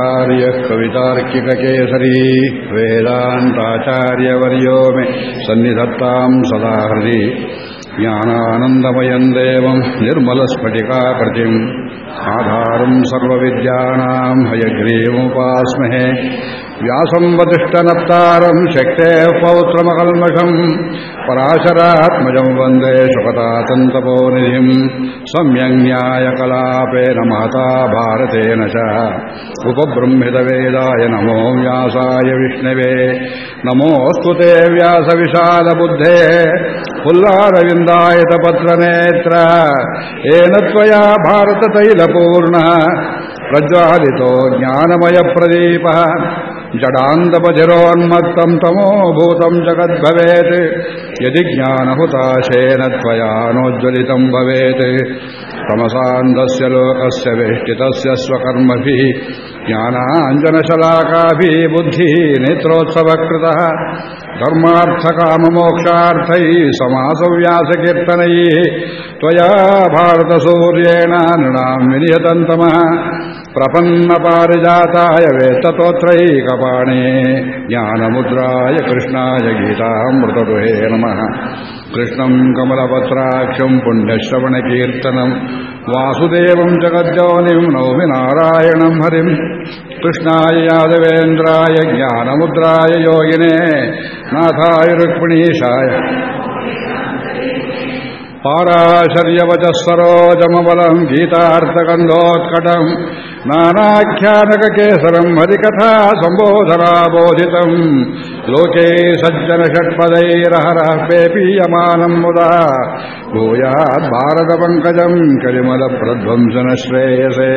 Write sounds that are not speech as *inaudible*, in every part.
आर्यः कवितार्किककेसरी वेदान्ताचार्यवर्यो मे सन्निधत्ताम् सदा हृदि ज्ञानानन्दमयम् देवम् निर्मलस्फटिकाकृतिम् आधारम् सर्वविद्यानाम् हयग्रीवमुपास्महे व्यासम् वतिष्ठनप्तारम् शक्तेः पौत्रमकल्मषम् पराशरात्मजम् वन्दे शुकतातन्तपोनिधिम् सम्यङ्न्यायकलापेन महता भारतेन च उपबृंहितवेदाय नमो व्यासाय विष्णवे नमोऽस्तु ते व्यासविशालबुद्धे पुल्लारविन्दायतपत्रनेत्र येन त्वया भारततैलपूर्णः प्रज्वालितो ज्ञानमयप्रदीपः जडान्दपधिरोन्मत्तम् तमोभूतम् जगद्भवेत् यदि ज्ञानहुताशेन त्वया नोज्ज्वलितम् भवेत् तमसान्धस्य लोकस्य वेष्टितस्य स्वकर्मभिः ज्ञानाञ्जनशलाकाभिः बुद्धिः नेत्रोत्सवकृतः धर्मार्थकाममोक्षार्थैः समासव्यासकीर्तनैः त्वया भारतसूर्येण नृणाम् विनियतन्तमः प्रपन्नपारिजाताय वेत्ततोत्रैकपाणे ज्ञानमुद्राय कृष्णाय गीतामृतदुहे नमः कृष्णम् कमलपत्राक्षम् पुण्यश्रवणकीर्तनम् वासुदेवम् जगद्योनिम् नौमि नारायणम् हरिम् कृष्णाय यादवेन्द्राय ज्ञानमुद्राय योगिने नाथाय रुक्मिणीशाय पाराशर्यवचः सरोजमबलम् गीतार्थगन्धोत्कटम् नानाख्यानककेसरम् हरिकथा सम्बोधराबोधितम् लोके सज्जनषट्पदैरहरः पेपीयमानम् मुदा भूयाद्भारतपङ्कजम् कलिमलप्रध्वंसन श्रेयसे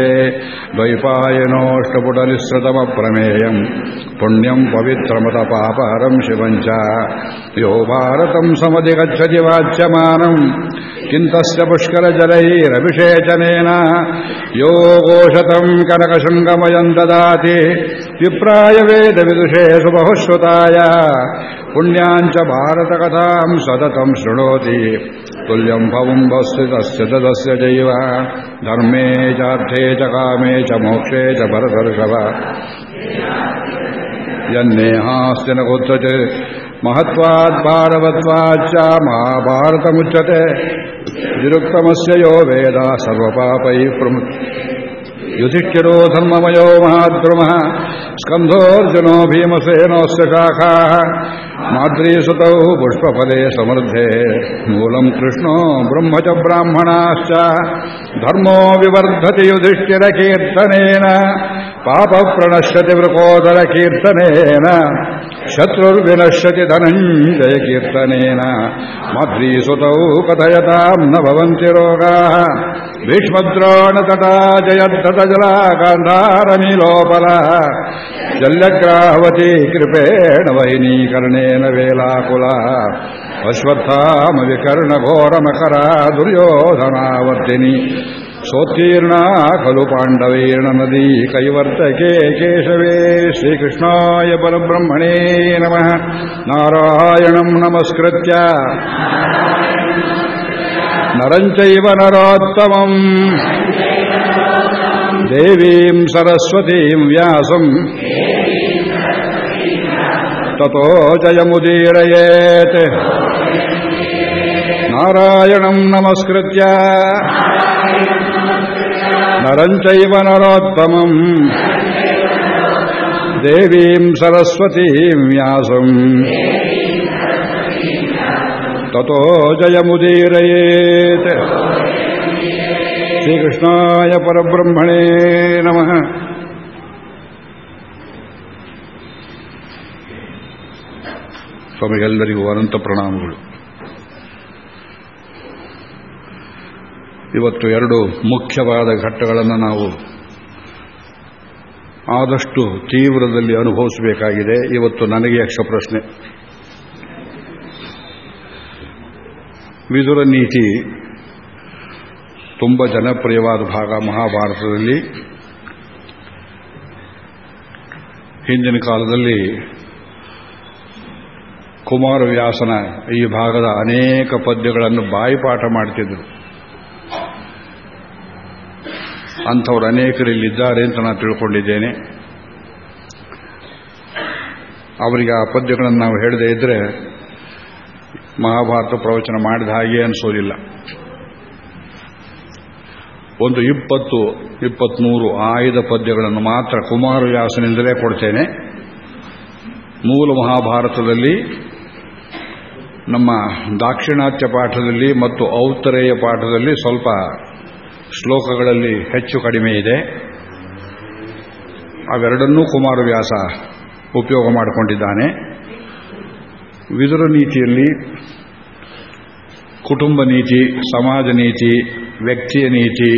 द्वैपायनोऽष्टपुटनिःसृतमप्रमेयम् पुण्यम् पवित्रमतपापहरम् शिवम् च यो भारतम् समधिगच्छति वाच्यमानम् किन्तस्य पुष्करजलैरभिषेचनेन यो गोशतम् कनकशृङ्गमयम् ददाति विप्राय वेदविदुषे सुबहुश्रुताय पुण्याम् च भारतकथाम् सततम् शृणोति तुल्यम् भवम् वस्तु तस्य तदस्य चैव धर्मे चार्थे च कामे च मोक्षे च भरतर्षभ यन्नेहास्ति न कुत्रचित् महत्वाद्भारवत्वाच्च महाभारतमुच्यते विरुक्तमस्य यो वेद सर्वपापैः ಯುಧಿಷ್ಠಿರೋ ಧರ್ಮಮಯೋ ಮಹಾದ್ರುಮಃ ಸ್ಕಂಧೋರ್ಜುನೋ ಭೀಮಸೇನೋಸ್ಯ ಶಾಖಾಃ ಮಾದ್ರೀಸುತೌ ಪುಷ್ಪಫಲೇ ಸಮೃದ್ಧೆ ಮೂಲಂ ಕೃಷ್ಣೋ ಬ್ರಹ್ಮಚ ಬ್ರಾಹ್ಮಣಾಶ್ಚ ಧರ್ಮೋ ವಿವರ್ಧತಿ ಯುಧಿಷ್ಠಿರ ಕೀರ್ತನೇನ ಪಾಪ ಪ್ರಣಶ್ಯತಿ ವೃಕೋದರ ಕೀರ್ತನೇನ ಶತ್ರುರ್ವಿನಶ್ಯತಿ ಧನಂಜಯ ಕೀರ್ತನೇನ ಮಧ್ರೀಸುತೌ ಕಥಯತಾಂ ನ ಭವಂತಿ ರೋಗಾಃ ಭೀಷ್ಮದ್ರೋಣತಟಾ ಜಯದ್ದ ಕಜಲಾ ಗಾಂಧಾರಮಿಲೋಪಲ ಜಲ್ಯಗ್ರಾಹವತಿ ಕೃಪೇಣ ವೈನೀಕರಣೇನ ವೇಲಾಕುಲ. ಅಶ್ವತ್ಥಾಮ ವಿಕರ್ಣ ಘೋರಮಕರ ದುರ್ಯೋಧನಾವರ್ತಿನಿ ಸೋತ್ತೀರ್ಣ ಖಲು ಪಾಂಡವೀರ್ಣ ನದಿ ಕೈವರ್ತಕೆ ಕೇಶವೇ. ಶ್ರೀಕೃಷ್ಣಾಯ ಪರಬ್ರಹ್ಮಣೇ ನಮಃ. ನಾರಾಯಣಂ ನಮಸ್ಕೃತ್ಯ. ನರಂಚೈವ ನರೋತ್ತಮಂ. सरस्वतीम् व्यासम् ततो जयमुदीरयेत् नारायणम् नमस्कृत्य नरम् चैव नरोत्तमम् देवीम् सरस्वतीम् व्यासम् ततो जयमुदीरयेत् ಶ್ರೀಕೃಷ್ಣಾಯ ಪರಬ್ರಹ್ಮಣೇ ನಮಃ. ಸ್ವಾಮಿಗೆಲ್ಲರಿಗೂ ಅನಂತ ಪ್ರಣಾಮಗಳು. ಇವತ್ತು ಎರಡು ಮುಖ್ಯವಾದ ಘಟ್ಟಗಳನ್ನು ನಾವು ಆದಷ್ಟು ತೀವ್ರದಲ್ಲಿ ಅನುಭವಿಸಬೇಕಾಗಿದೆ. ಇವತ್ತು ನನಗೆ ಯಕ್ಷ ಪ್ರಶ್ನೆ. ವಿದುರ ನೀತಿ ತುಂಬ ಜನಪ್ರಿಯವಾದ ಭಾಗ ಮಹಾಭಾರತದಲ್ಲಿ. ಹಿಂದಿನ ಕಾಲದಲ್ಲಿ ಕುಮಾರವ್ಯಾಸನ ಈ ಭಾಗದ ಅನೇಕ ಪದ್ಯಗಳನ್ನು ಬಾಯಿಪಾಠ ಮಾಡ್ತಿದ್ರು. ಅಂಥವ್ರು ಅನೇಕರು ಇಲ್ಲಿದ್ದಾರೆ ಅಂತ ನಾನು ತಿಳ್ಕೊಂಡಿದ್ದೇನೆ. ಅವರಿಗೆ ಆ ಪದ್ಯಗಳನ್ನು ನಾವು ಹೇಳದೇ ಇದ್ರೆ ಮಹಾಭಾರತ ಪ್ರವಚನ ಮಾಡಿದ ಹಾಗೆ ಅನಿಸೋದಿಲ್ಲ. ಒಂದು ಇಪ್ಪತ್ತು, ಇಪ್ಪತ್ಮೂರು ಆಯುಧ ಪದ್ಯಗಳನ್ನು ಮಾತ್ರ ಕುಮಾರವ್ಯಾಸನಿಂದಲೇ ಕೊಡ್ತೇನೆ. ಮೂಲ ಮಹಾಭಾರತದಲ್ಲಿ, ನಮ್ಮ ದಾಕ್ಷಿಣಾತ್ಯ ಪಾಠದಲ್ಲಿ ಮತ್ತು ಔತ್ತರೇಯ ಪಾಠದಲ್ಲಿ ಸ್ವಲ್ಪ ಶ್ಲೋಕಗಳಲ್ಲಿ ಹೆಚ್ಚು ಕಡಿಮೆ ಇದೆ. ಅವೆರಡನ್ನೂ ಕುಮಾರವ್ಯಾಸ ಉಪಯೋಗ ಮಾಡಿಕೊಂಡಿದ್ದಾನೆ. ವಿದುರ ನೀತಿಯಲ್ಲಿ ಕುಟುಂಬ ನೀತಿ, ಸಮಾಜ ನೀತಿ ವ್ಯಕ್ತಿಯ ನೀತಿ,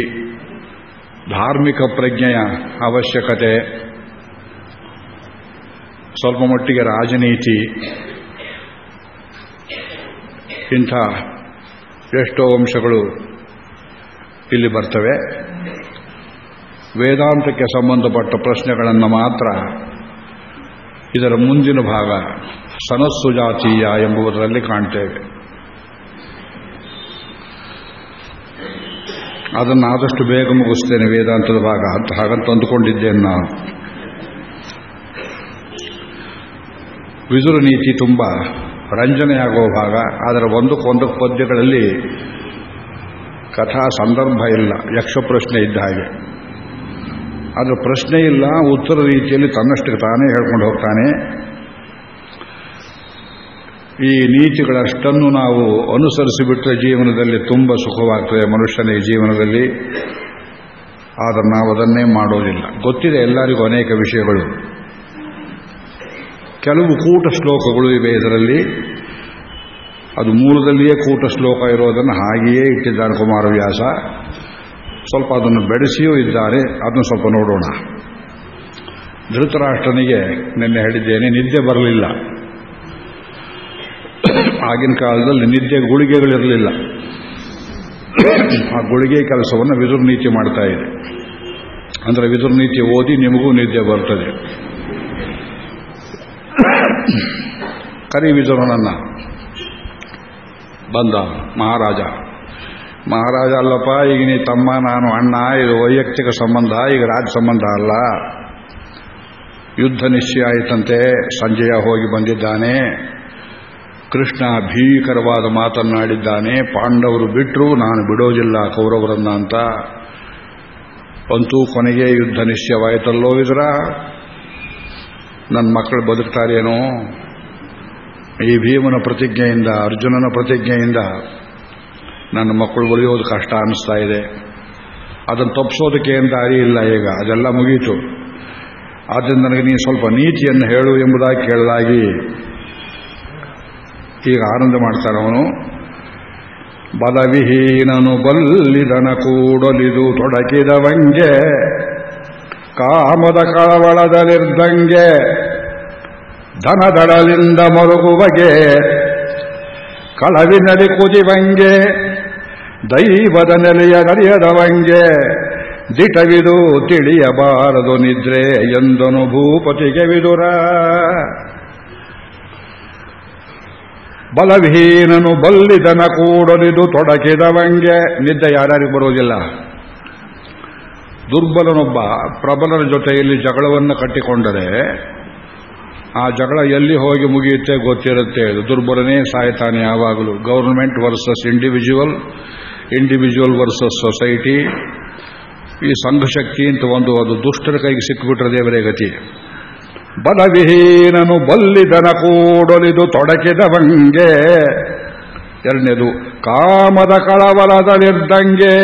ಧಾರ್ಮಿಕ ಪ್ರಜ್ಞೆಯ ಅವಶ್ಯಕತೆ, ಸ್ವಲ್ಪ ಮಟ್ಟಿಗೆ ರಾಜನೀತಿ, ಇಂಥ ಎಷ್ಟೋ ಅಂಶಗಳು ಇಲ್ಲಿ ಬರ್ತವೆ. ವೇದಾಂತಕ್ಕೆ ಸಂಬಂಧಪಟ್ಟ ಪ್ರಶ್ನೆಗಳನ್ನು ಮಾತ್ರ ಇದರ ಮುಂದಿನ ಭಾಗ, ಸನಸ್ಸು ಜಾತೀಯ ಎಂಬುದರಲ್ಲಿ ಕಾಣ್ತೇವೆ ಅದನ್ನು ಆದಷ್ಟು ಬೇಗ ಮುಗಿಸ್ತೇನೆ ವೇದಾಂತದ ಭಾಗ. ಅಂತ ಹಾಗಂತ ಅಂದುಕೊಂಡಿದ್ದೇನೆ ನಾನು. ವಿದುರ ನೀತಿ ತುಂಬ ರಂಜನೆಯಾಗುವ ಭಾಗ. ಆದರೆ ಒಂದಕ್ಕೊಂದು ಪದ್ಯಗಳಲ್ಲಿ ಕಥಾ ಸಂದರ್ಭ ಇಲ್ಲ. ಯಕ್ಷ ಪ್ರಶ್ನೆ ಇದ್ದ ಹಾಗೆ. ಆದರೆ ಪ್ರಶ್ನೆ ಇಲ್ಲ, ಉತ್ತರ ರೀತಿಯಲ್ಲಿ ತನ್ನಷ್ಟಕ್ಕೆ ತಾನೇ ಹೇಳ್ಕೊಂಡು ಹೋಗ್ತಾನೆ. ಈ ನೀತಿಗಳಷ್ಟನ್ನು ನಾವು ಅನುಸರಿಸಿಬಿಟ್ರೆ ಜೀವನದಲ್ಲಿ ತುಂಬ ಸುಖವಾಗ್ತದೆ ಮನುಷ್ಯನ ಈ ಜೀವನದಲ್ಲಿ. ಆದರೆ ನಾವು ಅದನ್ನೇ ಮಾಡೋದಿಲ್ಲ. ಗೊತ್ತಿದೆ ಎಲ್ಲರಿಗೂ ಅನೇಕ ವಿಷಯಗಳು. ಕೆಲವು ಕೂಟ ಶ್ಲೋಕಗಳು ಇವೆ ಇದರಲ್ಲಿ. ಅದು ಮೂಲದಲ್ಲಿಯೇ ಕೂಟ ಶ್ಲೋಕ ಇರೋದನ್ನು ಹಾಗೆಯೇ ಇಟ್ಟಿದ್ದಾನೆ ಕುಮಾರವ್ಯಾಸ. ಸ್ವಲ್ಪ ಅದನ್ನು ಬೆಳೆಸಿಯೂ ಇದ್ದಾರೆ ಅದನ್ನು ಸ್ವಲ್ಪ ನೋಡೋಣ. ಧೃತರಾಷ್ಟ್ರನಿಗೆ ನಿನ್ನೆ ಹೇಳಿದ್ದೇನೆ, ನಿದ್ದೆ ಬರಲಿಲ್ಲ. ಆಗಿನ ಕಾಲದಲ್ಲಿ ನಿದ್ದೆ ಗುಳಿಗೆಗಳಿರಲಿಲ್ಲ. ಆ ಗುಳಿಗೆ ಕೆಲಸವನ್ನು ವಿದುರ್ ನೀತಿ ಮಾಡ್ತಾ ಇದೆ. ಅಂದರೆ ವಿದುರ್ ನೀತಿ ಓದಿ ನಿಮಗೂ ನಿದ್ದೆ ಬರ್ತದೆ. ಕರಿ ವಿದುರನನ್ನ ಬಂದ ಮಹಾರಾಜ. ಮಹಾರಾಜ ಅಲ್ಲಪ್ಪ, ಈಗ ನೀ ತಮ್ಮ, ನಾನು ಅಣ್ಣ, ಇದು ವೈಯಕ್ತಿಕ ಸಂಬಂಧ, ಈಗ ರಾಜ ಸಂಬಂಧ ಅಲ್ಲ. ಯುದ್ಧ ನಿಶ್ಚಯ ಆಯಿತಂತೆ, ಸಂಜಯ ಹೋಗಿ ಬಂದಿದ್ದಾನೆ. ಕೃಷ್ಣ ಭೀಕರವಾದ ಮಾತನ್ನಾಡಿದ್ದಾನೆ. ಪಾಂಡವರು ಬಿಟ್ಟರು ನಾನು ಬಿಡೋದಿಲ್ಲ ಕೌರವರನ್ನ ಅಂತ. ಅಂತೂ ಕೊನೆಗೆ ಯುದ್ಧ ನಿಶ್ಚಯವಾಯಿತಲ್ಲೋ ಇದ್ರ ನನ್ನ ಮಕ್ಕಳು ಬದುಕ್ತಾರೇನೋ? ಈ ಭೀಮನ ಪ್ರತಿಜ್ಞೆಯಿಂದ, ಅರ್ಜುನನ ಪ್ರತಿಜ್ಞೆಯಿಂದ ನನ್ನ ಮಕ್ಕಳು ಉಳಿಯೋದು ಕಷ್ಟ ಅನ್ನಿಸ್ತಾ ಇದೆ. ಅದನ್ನು ತಪ್ಪಿಸೋದಕ್ಕೆ ಏನು ದಾರಿ ಇಲ್ಲ ಈಗ, ಅದೆಲ್ಲ ಮುಗೀತು. ಆದ್ದರಿಂದ ನನಗೆ ನೀನು ಸ್ವಲ್ಪ ನೀತಿಯನ್ನು ಹೇಳು ಎಂಬುದಾಗಿ ಕೇಳಲಾಗಿ ಈಗ ಆನಂದ ಮಾಡ್ತಾರೆ ಅವನು. ಬಲವಿಹೀನನು ಬಲ್ಲಿದನ ಕೂಡಲಿದು ತೊಡಕಿದವಂಗೆ ಕಾಮದ ಕಳವಳದಲ್ಲಿರ್ದಂಗೆ ಧನದಡಲಿಂದ ಮರುಗುವಗೆ ಕಳವಿನಲಿ ಕುದಿವಂಗೆ ದೈವದ ನೆಲೆಯ ನಡೆಯದವಂಗೆ ದಿಟವಿದು ತಿಳಿಯಬಾರದು ನಿದ್ರೆ ಎಂದನು ಭೂಪತಿಗೆ ವಿದುರ. ಬಲವಿಹೀನನು ಬಲ್ಲಿದನ ಕೂಡಲಿದು ತೊಡಕಿದವಂಗೆ. ನಿದ್ದೆ ಯಾರ್ಯಾರಿಗೆ ಬರುವುದಿಲ್ಲ. ದುರ್ಬಲನೊಬ್ಬ ಪ್ರಬಲನ ಜೊತೆಯಲ್ಲಿ ಜಗಳವನ್ನು ಕಟ್ಟಿಕೊಂಡರೆ ಆ ಜಗಳ ಎಲ್ಲಿ ಹೋಗಿ ಮುಗಿಯುತ್ತೆ ಗೊತ್ತಿರುತ್ತೆ. ದುರ್ಬಲನೇ ಸಾಯ್ತಾನೆ ಯಾವಾಗಲೂ. Government versus individual individual versus society. ಈ ಸಂಘಶಕ್ತಿ ಅಂತ ಒಂದು, ಅದು ದುಷ್ಟರ ಕೈಗೆ ಸಿಕ್ಕಿಬಿಟ್ರೆ ದೇವರೇ ಗತಿ. ಬಲವಿಹೀನನು ಬಲ್ಲಿದನ ಕೂಡಲಿದು ತೊಡಕಿದವಂಗೆ. ಎರಡನೇದು, ಕಾಮದ ಕಳವಲದಲ್ಲಿದ್ದಂಗೆ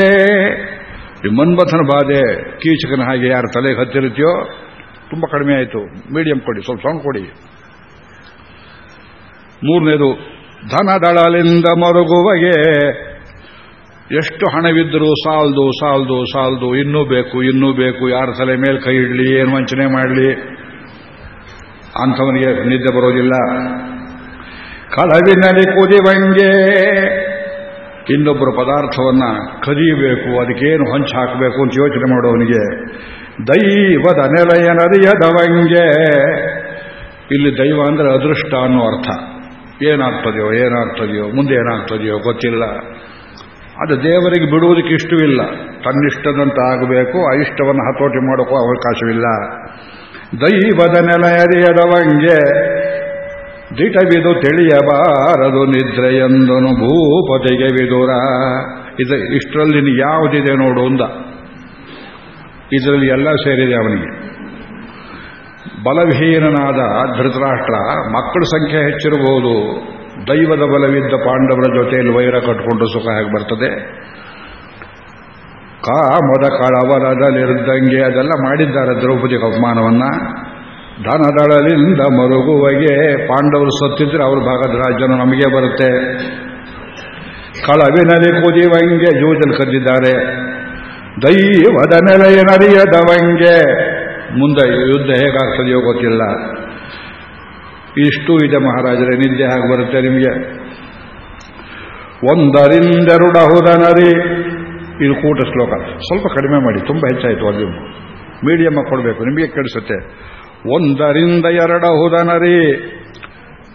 ಈ ಮನ್ಮಥನ ಬಾಧೆ, ಕೀಚಕನ ಹಾಗೆ ಯಾರು ತಲೆಗೆ ಹತ್ತಿರುತ್ತೆಯೋ, ತುಂಬ ಕಡಿಮೆ ಆಯಿತು. ಮೀಡಿಯಂ ಕೊಡಿ, ಸ್ವಲ್ಪ ಸೌಂಡ್ ಕೊಡಿ. ಮೂರನೇದು ಧನದಳಲಿಂದ ಮರುಗುವಗೆ. ಎಷ್ಟು ಹಣವಿದ್ದರೂ ಸಾಲ್ದು ಸಾಲ್ದು ಸಾಲ್ದು, ಇನ್ನೂ ಬೇಕು ಇನ್ನೂ ಬೇಕು, ಯಾರ ತಲೆ ಮೇಲೆ ಕೈ ಇಡಲಿ, ಏನು ವಂಚನೆ ಮಾಡಲಿ. ಅಂಥವನಿಗೆ ನಿದ್ದೆ ಬರೋದಿಲ್ಲ. ಕಳವಿನಲ್ಲಿ ಕುದಿವಂಗೆ ಇನ್ನೊಬ್ಬರು ಪದಾರ್ಥವನ್ನ ಕದಿಯಬೇಕು, ಅದಕ್ಕೇನು ಹಂಚು ಹಾಕಬೇಕು ಅಂತ ಯೋಚನೆ ಮಾಡೋವನಿಗೆ. ದೈವದ ನೆಲೆಯನರಿಯದವಂಗೆ ಇಲ್ಲಿ ದೈವ ಅಂದ್ರೆ ಅದೃಷ್ಟ ಅನ್ನೋ ಅರ್ಥ. ಏನಾಗ್ತದೆಯೋ ಏನಾಗ್ತದೆಯೋ, ಮುಂದೆ ಏನಾಗ್ತದೆಯೋ ಗೊತ್ತಿಲ್ಲ. ಅದು ದೇವರಿಗೆ ಬಿಡುವುದಕ್ಕೆ ಇಷ್ಟವಿಲ್ಲ. ತನ್ನಿಷ್ಟದಂತ ಆಗಬೇಕು ಆ ಇಷ್ಟವನ್ನು ಹತೋಟಿ ಮಾಡೋಕ್ಕೂ ಅವಕಾಶವಿಲ್ಲ. ದೈವದ ನೆಲೆಯರಿಯದವಂಗೆ ದಿಟವಿದು ತಿಳಿಯಬಾರದು ನಿದ್ರೆಯಂದನು ಭೂಪತಿಗೆ ವಿದುರ. ಇದು ಇಷ್ಟರಲ್ಲಿ ಯಾವುದಿದೆ ನೋಡು ಅಂದ. ಇದರಲ್ಲಿ ಎಲ್ಲ ಸೇರಿದೆ ಅವನಿಗೆ. ಬಲವಿಹೀನಾದ ಧೃತರಾಷ್ಟ್ರ, ಮಕ್ಕಳ ಸಂಖ್ಯೆ ಹೆಚ್ಚಿರಬಹುದು. ದೈವದ ಬಲವಿದ್ದ ಪಾಂಡವರ ಜೊತೆಯಲ್ಲಿ ವೈರ ಕಟ್ಟಿಕೊಂಡು ಸುಖ ಆಗಿ ಬರ್ತದೆ? ಕಾಮದ ನಿರ್ದಂಗೆ ಅದೆಲ್ಲ ಮಾಡಿದ್ದಾರೆ ದ್ರೌಪದಿಗೆ ಅವಮಾನವನ್ನ. ಧನದಳಲಿಂದ ಮರುಗುವಗೆ ಪಾಂಡವರು ಸತ್ತಿದ್ರೆ ಅವ್ರ ಭಾಗದ ರಾಜ್ಯನು ನಮಗೆ ಬರುತ್ತೆ. ಕಳವಿನಲ್ಲಿ ಕುದಿವಂಗೆ ಜೂಜಲ್ ಕದ್ದಿದ್ದಾರೆ. ದೈವದ ನೆಲೆಯ ನರಿಯದವಂಗೆ. ಮುಂದೆ ಯುದ್ಧ ಹೇಗಾಗ್ತದೆಯೋ ಗೊತ್ತಿಲ್ಲ. ಇಷ್ಟು ಇದೆ ಮಹಾರಾಜರೇ, ನಿದ್ದೆ ಹಾಗೆ ಬರುತ್ತೆ ನಿಮಗೆ. ಒಂದರಿಂದೆರಡಹುದನರಿ ಇದು ಕೂಟ ಶ್ಲೋಕ. ಸ್ವಲ್ಪ ಕಡಿಮೆ ಮಾಡಿ, ತುಂಬ ಹೆಚ್ಚಾಯಿತು ಅದು ಮೀಡಿಯಮ್ ಕೊಡಬೇಕು, ನಿಮಗೆ ಕೆಡಿಸುತ್ತೆ ಒಂದರಿಂದ ಎರಡ ಹುದನರಿ,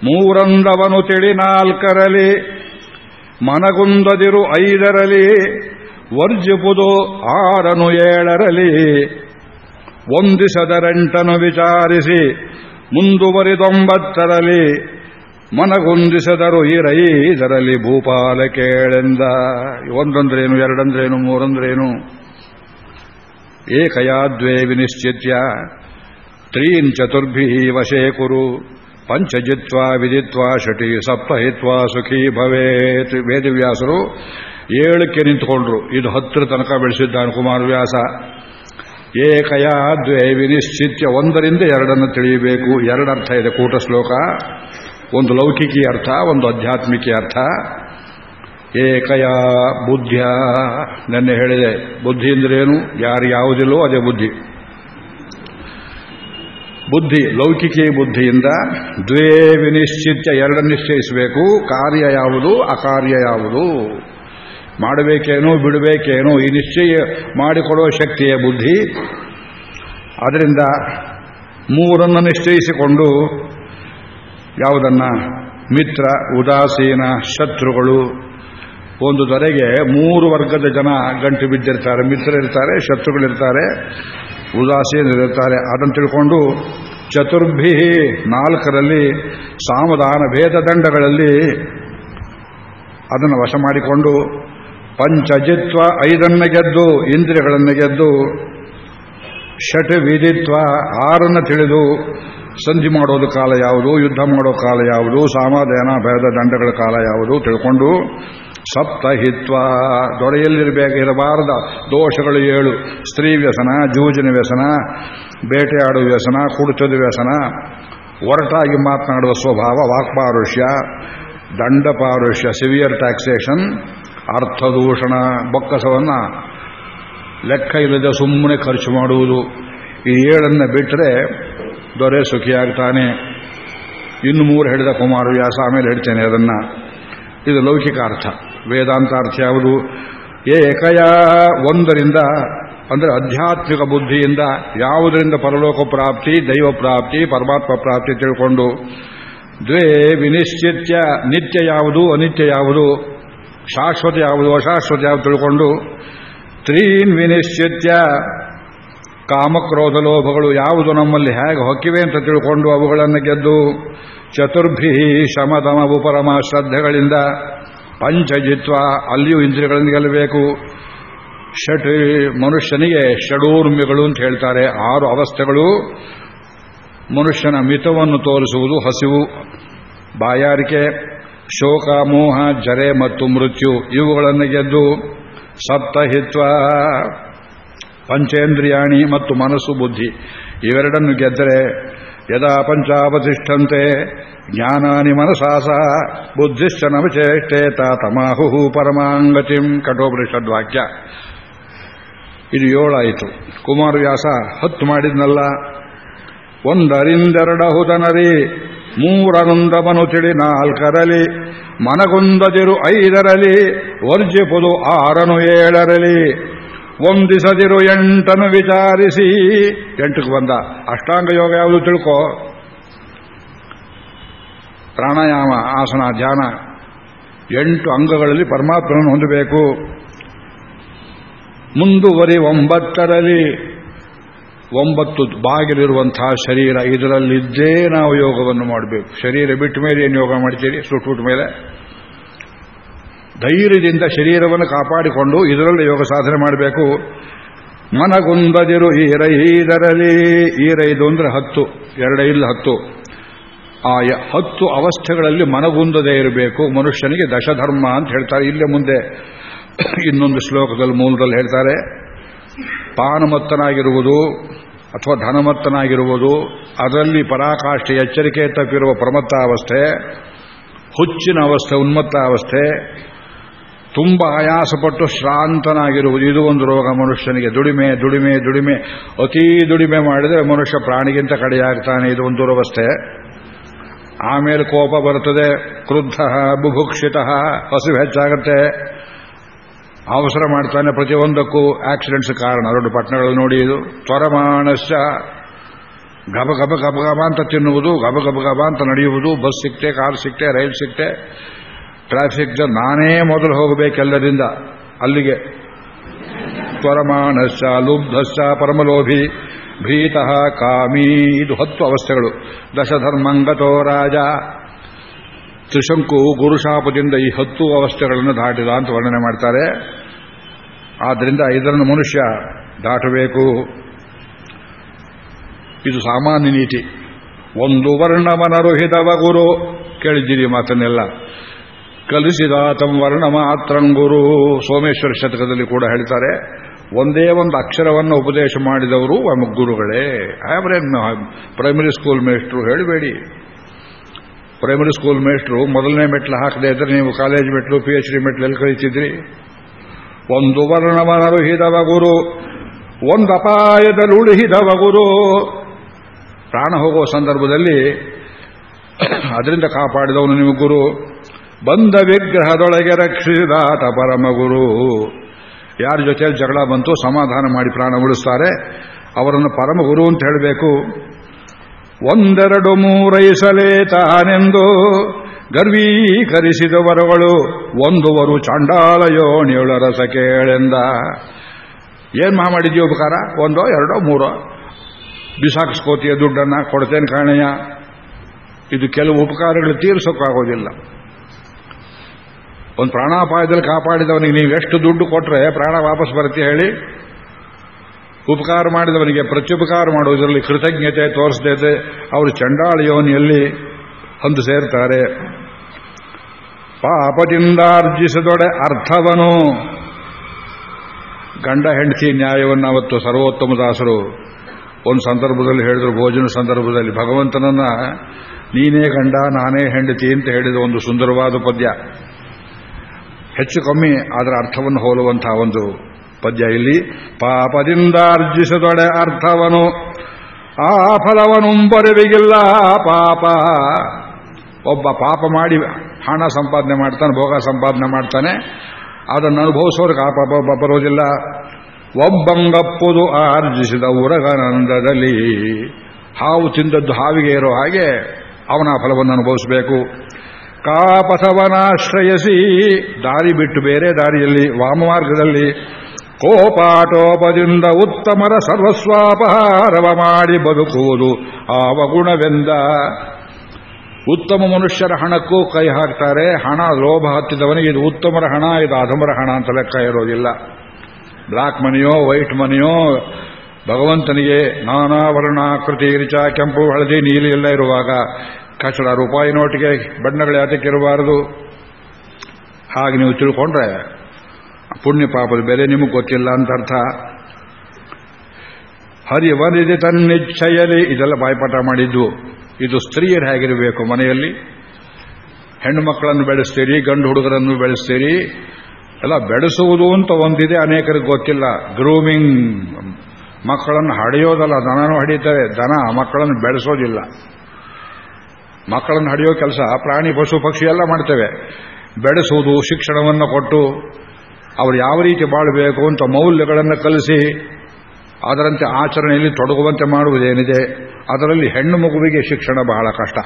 ಮೂರಂದವನು ತಿಳಿ ನಾಲ್ಕರಲಿ ಮನಗುಂದದಿರು ಐದರಲಿ ವರ್ಜಿಪುದು ಆರನು ಏಳರಲಿ ಒಂದಿಸದರೆಂಟನು ವಿಚಾರಿಸಿ ಮುಂದುವರಿದೊಂಬತ್ತರಲಿ ಮನಗುಂದಿಸದರು ಇದರಲ್ಲಿ ಭೂಪಾಲ ಕೇಳೆಂದ. ಒಂದಂದ್ರೇನು, ಎರಡಂದ್ರೇನು, ಮೂರಂದ್ರೇನು? ಏಕಯಾ ದ್ವೇ ವಿನಿಶ್ಚಿತ್ಯ. ತ್ರೀನ್ ಚತುರ್ಭಿ ವಶೇ ಕುರು ಪಂಚಜಿತ್ವಾ ವಿದಿತ್ವಾ ಶಟಿ ಸಪ್ತಹಿತ್ವಾ ಸುಖಿ ಭವೇತ್. ವೇದವ್ಯಾಸರು ಏಳಕ್ಕೆ ನಿಂತುಕೊಂಡ್ರು. ಇದು ಹತ್ತರ ತನಕ ಬೆಳೆಸಿದ್ದಾನೆ ಕುಮಾರವ್ಯಾಸ. ಏಕಯ ದ್ವೇ ವಿನಿಶ್ಚಿತ್ಯ. ಒಂದರಿಂದ ಎರಡನ್ನು ತಿಳಿಯಬೇಕು. ಎರಡರ್ಥ ಇದೆ ಕೂಟ ಶ್ಲೋಕ ಒಂದು ಲೌಕಿಕಿ ಅರ್ಥ, ಒಂದು ಆಧ್ಯಾತ್ಮಿಕ ಅರ್ಥ. ಏಕಯ ಬುದ್ಧಿಯ. ನೆನ್ನೆ ಹೇಳಿದೆ, ಬುದ್ಧಿ ಅಂದ್ರೇನು ಯಾರು ಯಾವುದಿಲ್ಲೋ ಅದೇ ಬುದ್ಧಿ. ಬುದ್ಧಿ, ಲೌಕಿಕಿ ಬುದ್ಧಿಯಿಂದ ದ್ವೇ ವಿನಿಶ್ಚಿತ್ಯ ಎರಡು ನಿಶ್ಚಯಿಸಬೇಕು. ಕಾರ್ಯ ಯಾವುದು? ಅಕಾರ್ಯ ಯಾವುದು? ಮಾಡಬೇಕೇನೋ, ಬಿಡಬೇಕೇನೋ, ಈ ನಿಶ್ಚಯ ಮಾಡಿಕೊಡುವ ಶಕ್ತಿಯ ಬುದ್ಧಿ. ಅದರಿಂದ ಮೂರನ್ನು ನಿಶ್ಚಯಿಸಿಕೊಂಡು ಯಾವುದನ್ನ? ಮಿತ್ರ, ಉದಾಸೀನ, ಶತ್ರುಗಳು. ಒಂದು ದೊರೆಗೆ ಮೂರು ವರ್ಗದ ಜನ ಗಂಟು ಬಿದ್ದಿರ್ತಾರೆ. ಮಿತ್ರರಿರ್ತಾರೆ, ಶತ್ರುಗಳಿರ್ತಾರೆ, ಉದಾಸೀನರಿರ್ತಾರೆ. ಅದನ್ನು ತಿಳ್ಕೊಂಡು ಚತುರ್ಭಿ ನಾಲ್ಕರಲ್ಲಿ ಸಾಮಧಾನ ಭೇದ ದಂಡಗಳಲ್ಲಿ ಅದನ್ನು ವಶ ಮಾಡಿಕೊಂಡು ಪಂಚಜಿತ್ವ ಐದನ್ನು ಗೆದ್ದು, ಇಂದ್ರಿಯಗಳನ್ನು ಗೆದ್ದು ಷಟ್ ವಿಧಿತ್ವ ಆರನ್ನು ತಿಳಿದು ಸಂಧಿ ಮಾಡೋದು ಕಾಲ ಯಾವುದು, ಯುದ್ಧ ಮಾಡೋ ಕಾಲ ಯಾವುದು ಸಾಮಾಧಾನ ಭೇದ ದಂಡಗಳ ಕಾಲ ಯಾವುದು ತಿಳ್ಕೊಂಡು ಸಪ್ತಹಿತ್ವ ದೊರೆಯಲ್ಲಿರಬೇಕಿರಬಾರದ ದೋಷಗಳು ಏಳು. ಸ್ತ್ರೀ ವ್ಯಸನ, ಜೂಜಿನ ವ್ಯಸನ, ಬೇಟೆಯಾಡುವ ವ್ಯಸನ, ಕುಡಿತದ ವ್ಯಸನ, ಒರಟಾಗಿ ಮಾತನಾಡುವ ಸ್ವಭಾವ, ವಾಕ್ಪಾರುಷ್ಯ, ದಂಡಪಾರುಷ್ಯ ಸಿವಿಯರ್ ಟ್ಯಾಕ್ಸೇಷನ್ ಅರ್ಥದೂಷಣ, ಬೊಕ್ಕಸವನ್ನು ಲೆಕ್ಕ ಇಲ್ಲದೆ ಸುಮ್ಮನೆ ಖರ್ಚು ಮಾಡುವುದು. ಈ ಏಳನ್ನು ಬಿಟ್ಟರೆ ದೊರೆ ಸುಖಿಯಾಗ್ತಾನೆ ಇನ್ನು ಮೂರು ಹೇಳಿದ ಕುಮಾರವ್ಯಾಸ ಆಮೇಲೆ ಹೇಳ್ತೇನೆ ಅದನ್ನ. ಇದು ಲೌಕಿಕ ಅರ್ಥ. ವೇದಾಂತ ಅರ್ಥ ಯಾವುದು? ಏಕಯ ಒಂದರಿಂದ, ಅಂದರೆ ಆಧ್ಯಾತ್ಮಿಕ ಬುದ್ಧಿಯಿಂದ ಯಾವುದರಿಂದ ಪರಲೋಕ ಪ್ರಾಪ್ತಿ, ದೈವ ಪ್ರಾಪ್ತಿ, ಪರಮಾತ್ಮ ಪ್ರಾಪ್ತಿ ತಿಳ್ಕೊಂಡು, ದ್ವೇ ವಿನಿಶ್ಚಿತ್ಯ ನಿತ್ಯ ಯಾವುದು, ಅನಿತ್ಯ ಯಾವುದು, ಶಾಶ್ವತ ಯಾವುದು, ಅಶಾಶ್ವತ ಯಾವುದು ತಿಳ್ಕೊಂಡು, ತ್ರೀನ್ ವಿನಿಶ್ಚಿತ್ಯ ಕಾಮಕ್ರೋಧ ಲೋಭಗಳು ಯಾವುದು ನಮ್ಮಲ್ಲಿ ಹೇಗೆ ಹೊಕ್ಕಿವೆ ಅಂತ ತಿಳ್ಕೊಂಡು ಅವುಗಳನ್ನು ಗೆದ್ದು ಚತುರ್ಭಿ ಶಮಧಮ ಉಪರಮ ಶ್ರದ್ಧೆಗಳಿಂದ ಪಂಚಜಿತ್ವ ಅಲ್ಲಿಯೂ ಇಂದ್ರಿಯಗಳನ್ನು ಗೆಲ್ಲಬೇಕು. ಷಟ್ ಮನುಷ್ಯನಿಗೆ ಷಡೂರ್ಮಿಗಳು ಅಂತ ಹೇಳ್ತಾರೆ. ಆರು ಅವಸ್ಥೆಗಳು. ಮನುಷ್ಯನ ಮಿತವನ್ನು ತೋರಿಸುವುದು ಹಸಿವು, ಬಾಯಾರಿಕೆ, ಶೋಕ, ಮೋಹ, ಜರೆ ಮತ್ತು ಮೃತ್ಯು ಇವುಗಳನ್ನು ಗೆದ್ದು ಸಪ್ತಹಿತ್ವ ಪಂಚೇಂದ್ರಿಯಾಣಿ ಮತ್ತು ಮನಸ್ಸು ಬುದ್ಧಿ ಇವೆರಡನ್ನು ಗೆದ್ದರೆ ಯದಾ ಪಂಚಾವತಿಷ್ಠಂತೆ ಜ್ಞಾನಾನಿ ಮನಸಾಸ ಬುದ್ಧಿಶ್ಚ ನವಚೇಷ್ಟೇತ ತಮಾಹು ಪರಮಾಂಗತಿಂ ಕಠೋಪನಿಷದ್ವಾಕ್ಯ. ಇದು ಏಳಾಯಿತು. ಕುಮಾರವ್ಯಾಸ ಹತ್ತು ಮಾಡಿದ್ನಲ್ಲ. ಒಂದರಿಂದೆರಡಹುದನರಿ, ಮೂರನೊಂದವನು ತಿಳಿ ನಾಲ್ಕರಲಿ, ಮನಗೊಂದದಿರು ಐದರಲಿ, ವರ್ಜಿಪುದು ಆರನು ಏಳರಲಿ. ಒಂದಿಸದಿರು ಎಂಟನ್ನು ವಿಚಾರಿಸಿ. ಎಂಟಕ್ಕೆ ಬಂದ. ಅಷ್ಟಾಂಗ ಯೋಗ ಯಾವುದು ತಿಳ್ಕೋ. ಪ್ರಾಣಾಯಾಮ, ಆಸನ, ಧ್ಯಾನ, ಎಂಟು ಅಂಗಗಳಲ್ಲಿ ಪರಮಾತ್ಮನನ್ನು ಹೊಂದಬೇಕು. ಮುಂದುವರಿ ಒಂಬತ್ತರಲ್ಲಿ. ಒಂಬತ್ತು ಬಾಗಿಲಿರುವಂತಹ ಶರೀರ, ಇದರಲ್ಲಿದ್ದೇ ನಾವು ಯೋಗವನ್ನು ಮಾಡಬೇಕು. ಶರೀರ ಬಿಟ್ಟ ಮೇಲೆ ಏನು ಯೋಗ ಮಾಡ್ತೀರಿ? ಸುಟ್ಬಿಟ್ಟ ಮೇಲೆ. ಧೈರ್ಯದಿಂದ ಶರೀರವನ್ನು ಕಾಪಾಡಿಕೊಂಡು ಇದರಲ್ಲಿ ಯೋಗ ಸಾಧನೆ ಮಾಡಬೇಕು. ಮನಗುಂದದಿರು ಈರೈದರಲ್ಲಿ ಈರೈದು ಅಂದ್ರೆ ಹತ್ತು ಎರಡೈದು ಹತ್ತು. ಆ ಹತ್ತು ಅವಸ್ಥೆಗಳಲ್ಲಿ ಮನಗುಂದದೇ ಇರಬೇಕು. ಮನುಷ್ಯನಿಗೆ ದಶಧರ್ಮ ಅಂತ ಹೇಳ್ತಾರೆ. ಇಲ್ಲೇ ಮುಂದೆ ಇನ್ನೊಂದು ಶ್ಲೋಕದಲ್ಲಿ, ಮೂಲದಲ್ಲಿ ಹೇಳ್ತಾರೆ. ಪಾನಮತ್ತನಾಗಿರುವುದು ಅಥವಾ ಧನಮತ್ತನಾಗಿರುವುದು, ಅದರಲ್ಲಿ ಪರಾಕಾಷ್ಠೆ, ಎಚ್ಚರಿಕೆ ತಪ್ಪಿರುವ ಪ್ರಮತ್ತಾವಸ್ಥೆ, ಹುಚ್ಚಿನ ಅವಸ್ಥೆ ಉನ್ಮತ್ತ ಅವಸ್ಥೆ ತುಂಬ ಆಯಾಸಪಟ್ಟು ಶ್ರಾಂತನಾಗಿರುವುದು. ಇದು ಒಂದು ರೋಗ. ಮನುಷ್ಯನಿಗೆ ದುಡಿಮೆ ದುಡಿಮೆ ದುಡಿಮೆ. ಅತೀ ದುಡಿಮೆ ಮಾಡಿದರೆ ಮನುಷ್ಯ ಪ್ರಾಣಿಗಿಂತ ಕಡೆಯಾಗ್ತಾನೆ. ಇದು ಒಂದು ದುರವಸ್ಥೆ. ಆಮೇಲೆ ಕೋಪ ಬರುತ್ತದೆ. ಕ್ರುದ್ಧ, ಬುಭುಕ್ಷಿತ, ಹಸಿವು ಹೆಚ್ಚಾಗುತ್ತೆ. ಅವಸರ ಮಾಡ್ತಾನೆ ಪ್ರತಿಯೊಂದಕ್ಕೂ. ಆಕ್ಸಿಡೆಂಟ್ಸ್ ಕಾರಣ. ದೊಡ್ಡ ಪಟ್ಟಣಗಳು ನೋಡಿ ಇದು. ತ್ವರಮಾನಶ್ಚ ಗಬ ಗಬ ಗಬ ಗಬ ಅಂತ ತಿನ್ನುವುದು, ಗಬ ಗಬ ಗಬ ಅಂತ ನಡೆಯುವುದು. ಬಸ್ ಸಿಕ್ತೆ ಕಾರ್ ಸಿಕ್ತೆ ರೈಲ್ ಸಿಕ್ತೆ ಟ್ರಾಫಿಕ್ ಜಾಮ್ ನಾನೇ ಮೊದಲು ಹೋಗಬೇಕೆಲ್ಲರಿಂದ ಅಲ್ಲಿಗೆ. ತ್ವರಮಾನಶ್ಚ ಲುಬ್ಧಶ್ಚ ಪರಮಲೋಭಿ, ಭೀತಃ, ಕಾಮಿ, ಇದು ಹತ್ತು ಅವಸ್ಥೆಗಳು. ದಶಧರ್ಮಂಗತೋ ರಾಜ. ತ್ರಿಶಂಕು ಗುರುಶಾಪದಿಂದ ಈ ಹತ್ತು ಅವಸ್ಥೆಗಳನ್ನು ದಾಟಿದ ಅಂತ ವರ್ಣನೆ ಮಾಡ್ತಾರೆ. ಆದ್ದರಿಂದ ಇದನ್ನು ಮನುಷ್ಯ ದಾಟಬೇಕು. ಇದು ಸಾಮಾನ್ಯ ನೀತಿ. ಒಂದು ವರ್ಣವನರುಹಿತವ ಗುರು. ಕೇಳಿದ್ದೀರಿ ಮಾತನ್ನೆಲ್ಲ. ಕಲಿಸಿದಾತಂ ವರ್ಣ ಮಾತ್ರಂಗುರು ಸೋಮೇಶ್ವರ ಶತಕದಲ್ಲಿ ಕೂಡ ಹೇಳ್ತಾರೆ, ಒಂದೇ ಒಂದು ಅಕ್ಷರವನ್ನು ಉಪದೇಶ ಮಾಡಿದವರು ಗುರುಗಳೇ ಆವ್ರೇನ್ ಪ್ರೈಮರಿ ಸ್ಕೂಲ್ ಮೇಸ್ಟ್ರು ಹೇಳಬೇಡಿ. ಪ್ರೈಮರಿ ಸ್ಕೂಲ್ ಮೇಸ್ಟ್ರು ಮೊದಲನೇ ಮೆಟ್ಲು ಹಾಕದೆ ಇದ್ರೆ ನೀವು ಕಾಲೇಜ್ ಮೆಟ್ಲು ಪಿ ಎಚ್ ಡಿ ಮೆಟ್ಲು ಎಲ್ಲಿ ಕಲಿತಿದ್ರಿ ಒಂದು ವರ್ಣವನರುಹಿದವ ಗುರು, ಒಂದು ಅಪಾಯದಲ್ಲಿ ಉಳಿಹಿದವ ಗುರು. ಪ್ರಾಣ ಹೋಗುವ ಸಂದರ್ಭದಲ್ಲಿ, ಅದರಿಂದ ಕಾಪಾಡಿದವನು ನಿಮ್ಮ ಗುರು. ಬಂದ ವಿಗ್ರಹದೊಳಗೆ ರಕ್ಷಿಸಿದಾತ ಪರಮ ಗುರು ಯಾರ ಜೊತೆ ಜಗಳ ಬಂತು ಸಮಾಧಾನ ಮಾಡಿ ಪ್ರಾಣ ಉಳಿಸ್ತಾರೆ. ಅವರನ್ನು ಪರಮ ಗುರು ಅಂತ ಹೇಳಬೇಕು. ಒಂದೆರಡು ಮೂರೈಸಲೇ ತಾನೆಂದು ಗರ್ವೀಕರಿಸಿದವರುಗಳು ಒಂದುವರು ಚಾಂಡಾಳ ಯೋಣಿಯೊಳ ರಸ ಕೇಳೆಂದ. ಏನ್ ಮಾ ಮಾಡಿದ್ಯೋ ಉಪಕಾರ ಒಂದೋ, ಎರಡೋ, ಮೂರೋ? ಬಿಸಾಕಿಸ್ಕೋತಿಯ ದುಡ್ಡನ್ನ, ಕೊಡ್ತೇನೆ ಕಾಣೆಯ ಇದು ಕೆಲವು ಉಪಕಾರಗಳು ತೀರಿಸೋಕ್ಕಾಗೋದಿಲ್ಲ. ಒಂದು ಪ್ರಾಣಾಪಾಯದಲ್ಲಿ ಕಾಪಾಡಿದವನಿಗೆ ನೀವು ಎಷ್ಟು ದುಡ್ಡು ಕೊಟ್ಟರೆ ಪ್ರಾಣ ವಾಪಸ್ ಬರುತ್ತೆ ಹೇಳಿ? ಉಪಕಾರ ಮಾಡಿದವನಿಗೆ ಪ್ರತ್ಯುಪಕಾರ ಮಾಡುವುದರಲ್ಲಿ ಕೃತಜ್ಞತೆ ತೋರಿಸದೇ ಅವರು ಚಂಡಾಳ ಯೋನಿಯಲ್ಲಿ ಅಂದು ಸೇರ್ತಾರೆ. ಪಾಪದಿಂದಾರ್ಜಿಸದೊಡೆ ಅರ್ಥವನು. ಗಂಡ ಹೆಂಡತಿ ನ್ಯಾಯವನ್ನು ಅವತ್ತು ಸರ್ವೋತ್ತಮ ದಾಸರು. ಒಂದು ಸಂದರ್ಭದಲ್ಲಿ ಹೇಳಿದ್ರು, ಭೋಜನ ಸಂದರ್ಭದಲ್ಲಿ, ಭಗವಂತನನ್ನ, ನೀನೇ ಗಂಡ, ನಾನೇ ಹೆಂಡತಿ ಅಂತ ಹೇಳಿದ ಒಂದು ಸುಂದರವಾದ ಪದ್ಯ. ಹೆಚ್ಚು ಕಮ್ಮಿ ಅದರ ಅರ್ಥವನ್ನು ಹೋಲುವಂತಹ ಒಂದು ಪದ್ಯ ಇಲ್ಲಿ. ಪಾಪದಿಂದ ಅರ್ಜಿಸದೊಡೆ ಅರ್ಥವನು, ಆ ಫಲವನುಂಬರಿಗಿಲ್ಲ ಪಾಪ. ಒಬ್ಬ ಪಾಪ ಮಾಡಿ ಹಣ ಸಂಪಾದನೆ ಮಾಡ್ತಾನೆ, ಭೋಗ ಸಂಪಾದನೆ ಮಾಡ್ತಾನೆ, ಅದನ್ನು ಅನುಭವಿಸೋರ್ಗೆ ಆ ಪಾಪ ಬರೋದಿಲ್ಲ. ಒಬ್ಬಂಗಪ್ಪುದು ಆರ್ಜಿಸಿದ ಉರಗಾನಂದದಲ್ಲಿ ಹಾವು ತಿಂದದ್ದು ಹಾವಿಗೆ ಇರೋ ಹಾಗೆ ಅವನ ಫಲವನ್ನು ಅನುಭವಿಸಬೇಕು. ಕಾಪಥವನಾಶ್ರಯಿಸಿ ದಾರಿ ಬಿಟ್ಟು ಬೇರೆ ದಾರಿಯಲ್ಲಿ, ವಾಮಮಾರ್ಗದಲ್ಲಿ ಕೋಪಾಟೋಪದಿಂದ ಉತ್ತಮರ ಸರ್ವಸ್ವಾಪಹಾರವ ಮಾಡಿ ಬದುಕುವುದು ಆವಗುಣವೆಂದ ಉತ್ತಮ ಮನುಷ್ಯರ ಹಣಕ್ಕೂ ಕೈ ಹಾಕ್ತಾರೆ. ಹಣ ಲೋಭ ಹತ್ತಿದವನಿಗೆ ಇದು ಉತ್ತಮರ ಹಣ, ಇದು ಅಧಮರ ಹಣ ಅಂತ ಲೆಕ್ಕ ಇರೋದಿಲ್ಲ. ಬ್ಲಾಕ್ ಮನಿಯೋ, ವೈಟ್ ಮನಿಯೋ, ಭಗವಂತನಿಗೆ ನಾನಾ ವರ್ಣಾಕೃತಿ ರಿಚ ಕೆಂಪು, ಹಳದಿ, ನೀಲಿ ಎಲ್ಲ ಇರುವಾಗ ಕಚಡ ರೂಪಾಯಿ ನೋಟಿಗೆ ಬಣ್ಣಗಳು ಯಾತಕ್ಕಿರಬಾರದು ಹಾಗೆ ನೀವು ತಿಳ್ಕೊಂಡ್ರೆ ಪುಣ್ಯ ಪಾಪದ ಬೆಲೆ ನಿಮಗೆ ಗೊತ್ತಿಲ್ಲ ಅಂತ ಅರ್ಥ. ಹರಿವನಿದೆ ತನ್ನಿಚ್ಛೆಯಲ್ಲಿ ಇದೆಲ್ಲ ಬಾಯ್ಪಾಠ ಮಾಡಿದ್ದು. ಇದು ಸ್ತ್ರೀಯರು ಹೇಗಿರಬೇಕು ಮನೆಯಲ್ಲಿ? ಹೆಣ್ಣು ಮಕ್ಕಳನ್ನು ಬೆಳೆಸ್ತೀರಿ, ಗಂಡು ಹುಡುಗರನ್ನು ಬೆಳೆಸ್ತೀರಿ, ಎಲ್ಲ ಬೆಳೆಸುವುದು ಅಂತ ಒಂದಿದೆ, ಅನೇಕರಿಗೆ ಗೊತ್ತಿಲ್ಲ. ಗ್ರೂಮಿಂಗ್ ಮಕ್ಕಳನ್ನು ಹಡೆಯೋದಲ್ಲ, ದನನೂ ಹಡಿತಾರೆ, ದನ ಮಕ್ಕಳನ್ನು ಬೆಳೆಸೋದಿಲ್ಲ. ಮಕ್ಕಳನ್ನು ಹಡಿಯೋ ಕೆಲಸ, ಪ್ರಾಣಿ, ಪಶು, ಪಕ್ಷಿ ಎಲ್ಲ ಮಾಡ್ತೇವೆ. ಬೆಳೆಸುವುದು, ಶಿಕ್ಷಣವನ್ನು ಕೊಟ್ಟು ಅವರು ಯಾವ ರೀತಿ ಬಾಳಬೇಕು ಅಂತ ಮೌಲ್ಯಗಳನ್ನು ಕಲಿಸಿ, ಅದರಂತೆ ಆಚರಣೆಯಲ್ಲಿ ತೊಡಗುವಂತೆ ಮಾಡುವುದೇನಿದೆ, ಅದರಲ್ಲಿ ಹೆಣ್ಣು ಮಗುವಿಗೆ ಶಿಕ್ಷಣ ಬಹಳ ಕಷ್ಟ.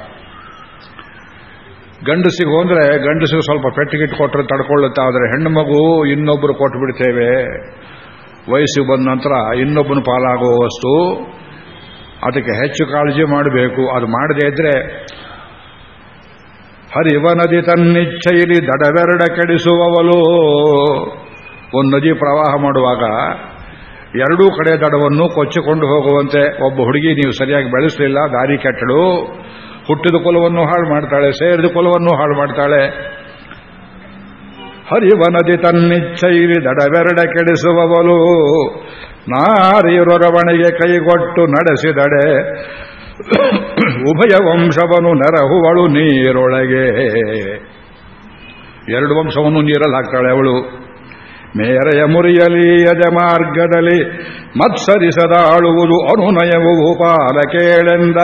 ಗಂಡಸಿಗೆ ಹೋದ್ರೆ ಗಂಡಸಿಗೆ ಸ್ವಲ್ಪ ಪೆಟ್ಟಿಗಿಟ್ಟು ಕೊಟ್ಟರೆ ತಡ್ಕೊಳ್ಳುತ್ತೆ, ಆದರೆ ಹೆಣ್ಣು ಮಗು ಇನ್ನೊಬ್ಬರು ಕೊಟ್ಟು ಬಿಡ್ತೇವೆ ವಯಸ್ಸಿಗೆ ಬಂದ ನಂತರ ಇನ್ನೊಬ್ಬನ ಪಾಲಾಗುವ ವಸ್ತು ಅದಕ್ಕೆ ಹೆಚ್ಚು ಕಾಳಜಿ ಮಾಡಬೇಕು. ಅದು ಮಾಡದೇ ಇದ್ರೆ ಹರಿವ ನದಿ ತನ್ನಿಚ್ಛೆಯಲ್ಲಿ ದಡವೆರಡ ಕೆಡಿಸುವವಲು ಒಂದು ನದಿ ಪ್ರವಾಹ ಮಾಡುವಾಗ ಎರಡೂ ಕಡೆ ದಡವನ್ನು ಕೊಚ್ಚಿಕೊಂಡು ಹೋಗುವಂತೆ ಒಬ್ಬ ಹುಡುಗಿ, ನೀವು ಸರಿಯಾಗಿ ಬೆಳೆಸಲಿಲ್ಲ, ದಾರಿ ಕೆಟ್ಟಳು. ಹುಟ್ಟಿದ ಕುಲವನ್ನು ಹಾಳು ಮಾಡ್ತಾಳೆ, ಸೇರಿದ ಕುಲವನ್ನು ಹಾಳು ಮಾಡ್ತಾಳೆ. ಹರಿವ ನದಿ ತನ್ನಿಚ್ಛೈಲಿ ದಡವೆರಡ ಕೆಡಿಸುವವಲು ನಾರಿಯರೊರವಣಿಗೆ ಕೈಗೊಟ್ಟು ನಡೆಸಿದಡೆ. ಉಭಯ ವಂಶವನು ನೆರಹುವಳು ನೀರೊಳಗೆ. ಎರಡು ವಂಶವನ್ನು ನೀರಲ್ಲಿ ಹಾಕ್ತಾಳೆ ಅವಳು. ಮೇರೆಯ ಮುರಿಯಲಿ ಯಜ ಮಾರ್ಗದಲ್ಲಿ ಮತ್ಸರಿಸದ ಆಳುವುದು ಅನುನಯವು ಭೂಪಾಲ ಕೇಳೆಂದ.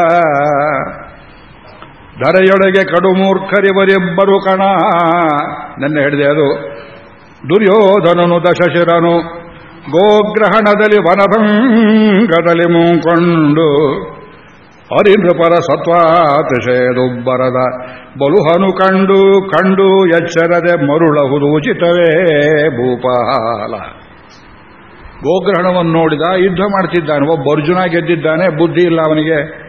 ಧರೆಯೊಳಗೆ ಕಡುಮೂರ್ಖರಿವರಿಬ್ಬರು ಕಣ. ನನ್ನ ಹೇಳಿದೆ ಅದು. ದುರ್ಯೋಧನನು ದಶಶಿರನು. ಗೋಗ್ರಹಣದಲ್ಲಿ ವನಭಂಗದಲ್ಲಿ ಮುಂಕೊಂಡು. ಹರಿನೃಪರ ಸತ್ವಾತಿಶಯದುಬ್ಬರದ ಬಲುಹನು ಕಂಡು ಕಂಡು ಎಚ್ಚರದೆ ಮರುಳಹುದು ಉಚಿತವೇ ಭೂಪಾಲ. ಗೋಗ್ರಹಣವನ್ನು ನೋಡಿದ, ಯುದ್ಧ ಮಾಡ್ತಿದ್ದಾನೆ, ಒಬ್ಬ ಅರ್ಜುನ ಗೆದ್ದಿದ್ದಾನೆ, ಬುದ್ಧಿ ಇಲ್ಲ ಅವನಿಗೆ.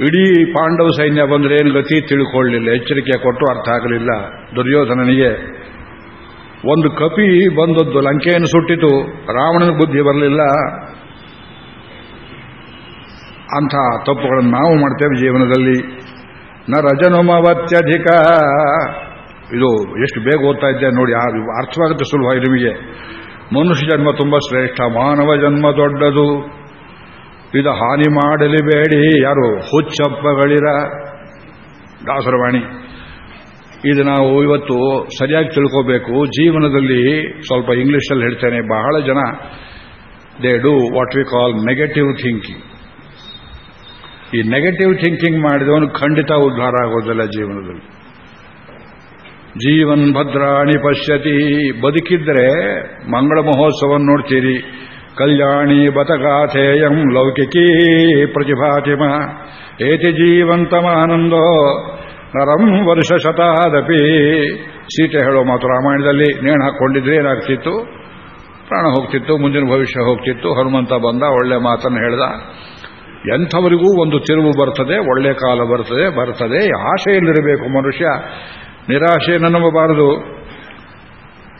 ಇಡೀ ಪಾಂಡವ ಸೈನ್ಯ ಬಂದರೆ ಏನು ಗತಿ ತಿಳ್ಕೊಳ್ಳಲಿಲ್ಲ ಎಚ್ಚರಿಕೆ ಕೊಟ್ಟು ಅರ್ಥ ಆಗಲಿಲ್ಲ ದುರ್ಯೋಧನನಿಗೆ. ಒಂದು ಕಪಿ ಬಂದದ್ದು ಲಂಕೆಯನ್ನು ಸುಟ್ಟಿತು, ರಾವಣನ ಬುದ್ಧಿ ಬರಲಿಲ್ಲ. ಅಂಥ ತಪ್ಪುಗಳನ್ನು ನಾವು ಮಾಡ್ತೇವೆ ಜೀವನದಲ್ಲಿ. ನ ರಜನುಮವತ್ಯಧಿಕ. ಇದು ಎಷ್ಟು ಬೇಗ ಓದ್ತಾ ಇದ್ದೆ ನೋಡಿ ಅರ್ಥವಾಗುತ್ತೆ ಸುಲಭ ನಿಮಗೆ. ಮನುಷ್ಯ ಜನ್ಮ ತುಂಬ ಶ್ರೇಷ್ಠ, ಮಾನವ ಜನ್ಮ ದೊಡ್ಡದು. ಇದು ಹಾನಿ ಮಾಡಲಿ ಬೇಡಿ, ಯಾರು ಹುಚ್ಚಪ್ಪಗಳಿರ. ದಾಸರವಾಣಿ, ಇದು ನಾವು ಇವತ್ತು ಸರಿಯಾಗಿ ತಿಳ್ಕೋಬೇಕು. ಜೀವನದಲ್ಲಿ ಸ್ವಲ್ಪ ಇಂಗ್ಲಿಷಲ್ಲಿ ಹೇಳ್ತೇನೆ, ಬಹಳ ಜನ they do what we call negative thinking ಈ ನೆಗೆಟಿವ್ ಥಿಂಕಿಂಗ್ ಮಾಡಿದವನು ಖಂಡಿತ ಉದ್ಧಾರ ಆಗೋದಿಲ್ಲ ಜೀವನದಲ್ಲಿ. ಜೀವನ್ ಭದ್ರಾಣಿ ಪಶ್ಯತಿ. ಬದುಕಿದ್ರೆ ಮಂಗಳ ಮಹೋತ್ಸವ ನೋಡ್ತೀರಿ. ಕಲ್ಯಾಣಿ ಬತಗಾಥೇಯಂ ಲೌಕಿಕೀ ಪ್ರತಿಭಾತಿಮ. ಏತಿ ಜೀವಂತಮಾನಂದೋ ನರಂ ವರ್ಷ ಶತಾದಪಿ. ಸೀತೆ ಹೇಳೋ ಮಾತು ರಾಮಾಯಣದಲ್ಲಿ, ನೇಣ ಹಾಕೊಂಡಿದ್ರೆ ಏನಾಗ್ತಿತ್ತು? ಪ್ರಾಣ ಹೋಗ್ತಿತ್ತು, ಮುಂದಿನ ಭವಿಷ್ಯ ಹೋಗ್ತಿತ್ತು, ಹನುಮಂತ ಬಂದ, ಒಳ್ಳೆ ಮಾತನ್ನು ಹೇಳ್ದ. ಎಂಥವರಿಗೂ ಒಂದು ತಿರುವು ಬರ್ತದೆ, ಒಳ್ಳೆ ಕಾಲ ಬರ್ತದೆ ಬರ್ತದೆ ಆಶೆಯಲ್ಲಿರಬೇಕು ಮನುಷ್ಯ. ನಿರಾಶೆ ನಂಬಬಾರದು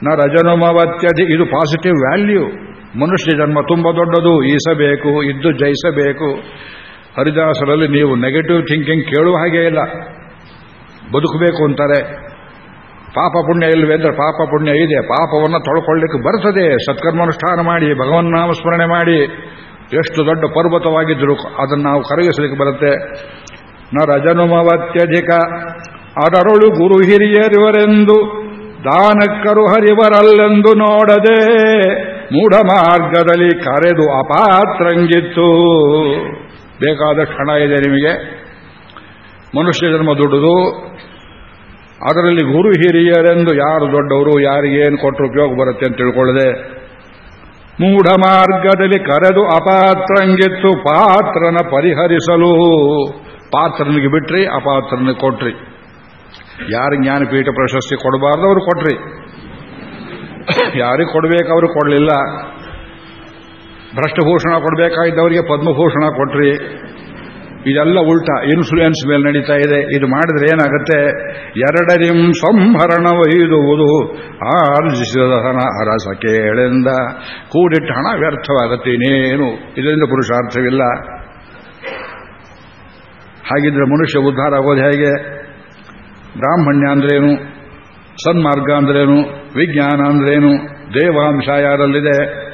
ನ ರಜನುಮವತ್ಯಧಿ ಇದು ಪಾಸಿಟಿವ್ ವ್ಯಾಲ್ಯೂ ಮನುಷ್ಯ ಜನ್ಮ ತುಂಬ ದೊಡ್ಡದು. ಈಸಬೇಕು, ಇದ್ದು ಜಯಿಸಬೇಕು. ಹರಿದಾಸರಲ್ಲಿ ನೀವು ನೆಗೆಟಿವ್ ಥಿಂಕಿಂಗ್ ಕೇಳುವ ಹಾಗೆ ಇಲ್ಲ. ಬದುಕಬೇಕು ಅಂತಾರೆ. ಪಾಪ ಪುಣ್ಯ ಇಲ್ಲವೇ ಅಂದ್ರೆ ಪಾಪ ಪುಣ್ಯ ಇದೆ. ಪಾಪವನ್ನು ತೊಳ್ಕೊಳ್ಳಿಕ್ಕೆ ಬರ್ತದೆ. ಸತ್ಕರ್ಮಾನುಷ್ಠಾನ ಮಾಡಿ, ಭಗವನ್ನಾಮಸ್ಮರಣೆ ಮಾಡಿ. ಎಷ್ಟು ದೊಡ್ಡ ಪರ್ವತವಾಗಿದ್ದರೂ ಅದನ್ನು ನಾವು ಕರಗಿಸಲಿಕ್ಕೆ ಬರುತ್ತೆ. ನ ರಜನುಮವತ್ಯಧಿಕ. ಅದರೊಳು ಗುರು ಹಿರಿಯರಿವರೆಂದು ದಾನಕ್ಕರು ಹರಿವರಲ್ಲೆಂದು ನೋಡದೆ ಮೂಢ ಮಾರ್ಗದಲ್ಲಿ ಕರೆದು ಅಪಾತ್ರಂಗಿತ್ತು. ಬೇಕಾದ ಕ್ಷಣ ಇದೆ ನಿಮಗೆ. ಮನುಷ್ಯ ಜನ್ಮ ದುಡ್ಡುದು ಅದರಲ್ಲಿ ಗುರು ಹಿರಿಯರೆಂದು ಯಾರು ದೊಡ್ಡವರು ಯಾರಿಗೇನು ಕೊಟ್ಟರು ಉಪಯೋಗ ಬರುತ್ತೆ ಅಂತ ತಿಳ್ಕೊಳ್ಳದೆ ಮೂಢ ಮಾರ್ಗದಲ್ಲಿ ಕರೆದು ಅಪಾತ್ರಂಗಿತ್ತು ಪಾತ್ರನ ಪರಿಹರಿಸಲು. ಪಾತ್ರನಿಗೆ ಬಿಟ್ರಿ ಅಪಾತ್ರನ ಕೊಟ್ರಿ. ಯಾರು ಜ್ಞಾನಪೀಠ ಪ್ರಶಸ್ತಿ ಕೊಡಬಾರ್ದು, ಅವರು ಕೊಟ್ರಿ. ಯಾರಿಗೆ ಕೊಡಬೇಕು ಅವರು ಕೊಡಲಿಲ್ಲ. ಭ್ರಷ್ಟಭೂಷಣ ಕೊಡಬೇಕಾಗಿದ್ದವರಿಗೆ ಪದ್ಮಭೂಷಣ ಕೊಟ್ರಿ. ಇದೆಲ್ಲ ಉಲ್ಟಾ ಇನ್ಫ್ಲೂಯೆನ್ಸ್ ಮೇಲೆ ನಡೀತಾ ಇದೆ. ಇದು ಮಾಡಿದ್ರೆ ಏನಾಗುತ್ತೆ? ಎರಡರಿಂ ಸಂಹರಣ ಒಯ್ದುವುದು. ಆರ್ಜಿಸಿದ ಹಣ ಅರಸ ಕೇಳಿಂದ. ಕೂಡಿಟ್ಟ ಹಣ ವ್ಯರ್ಥವಾಗುತ್ತೆ ಇನ್ನೇನು? ಇದರಿಂದ ಪುರುಷಾರ್ಥವಿಲ್ಲ. ಹಾಗಿದ್ರೆ ಮನುಷ್ಯ ಉದ್ಧಾರ ಆಗೋದು ಹೇಗೆ? ಬ್ರಾಹ್ಮಣ್ಯ ಅಂದ್ರೇನು? ಸನ್ಮಾರ್ಗ ಅಂದ್ರೇನು? ವಿಜ್ಞಾನ ಅಂದ್ರೇನು? ದೇವಾಂಶ ಯಾರಲ್ಲಿದೆ?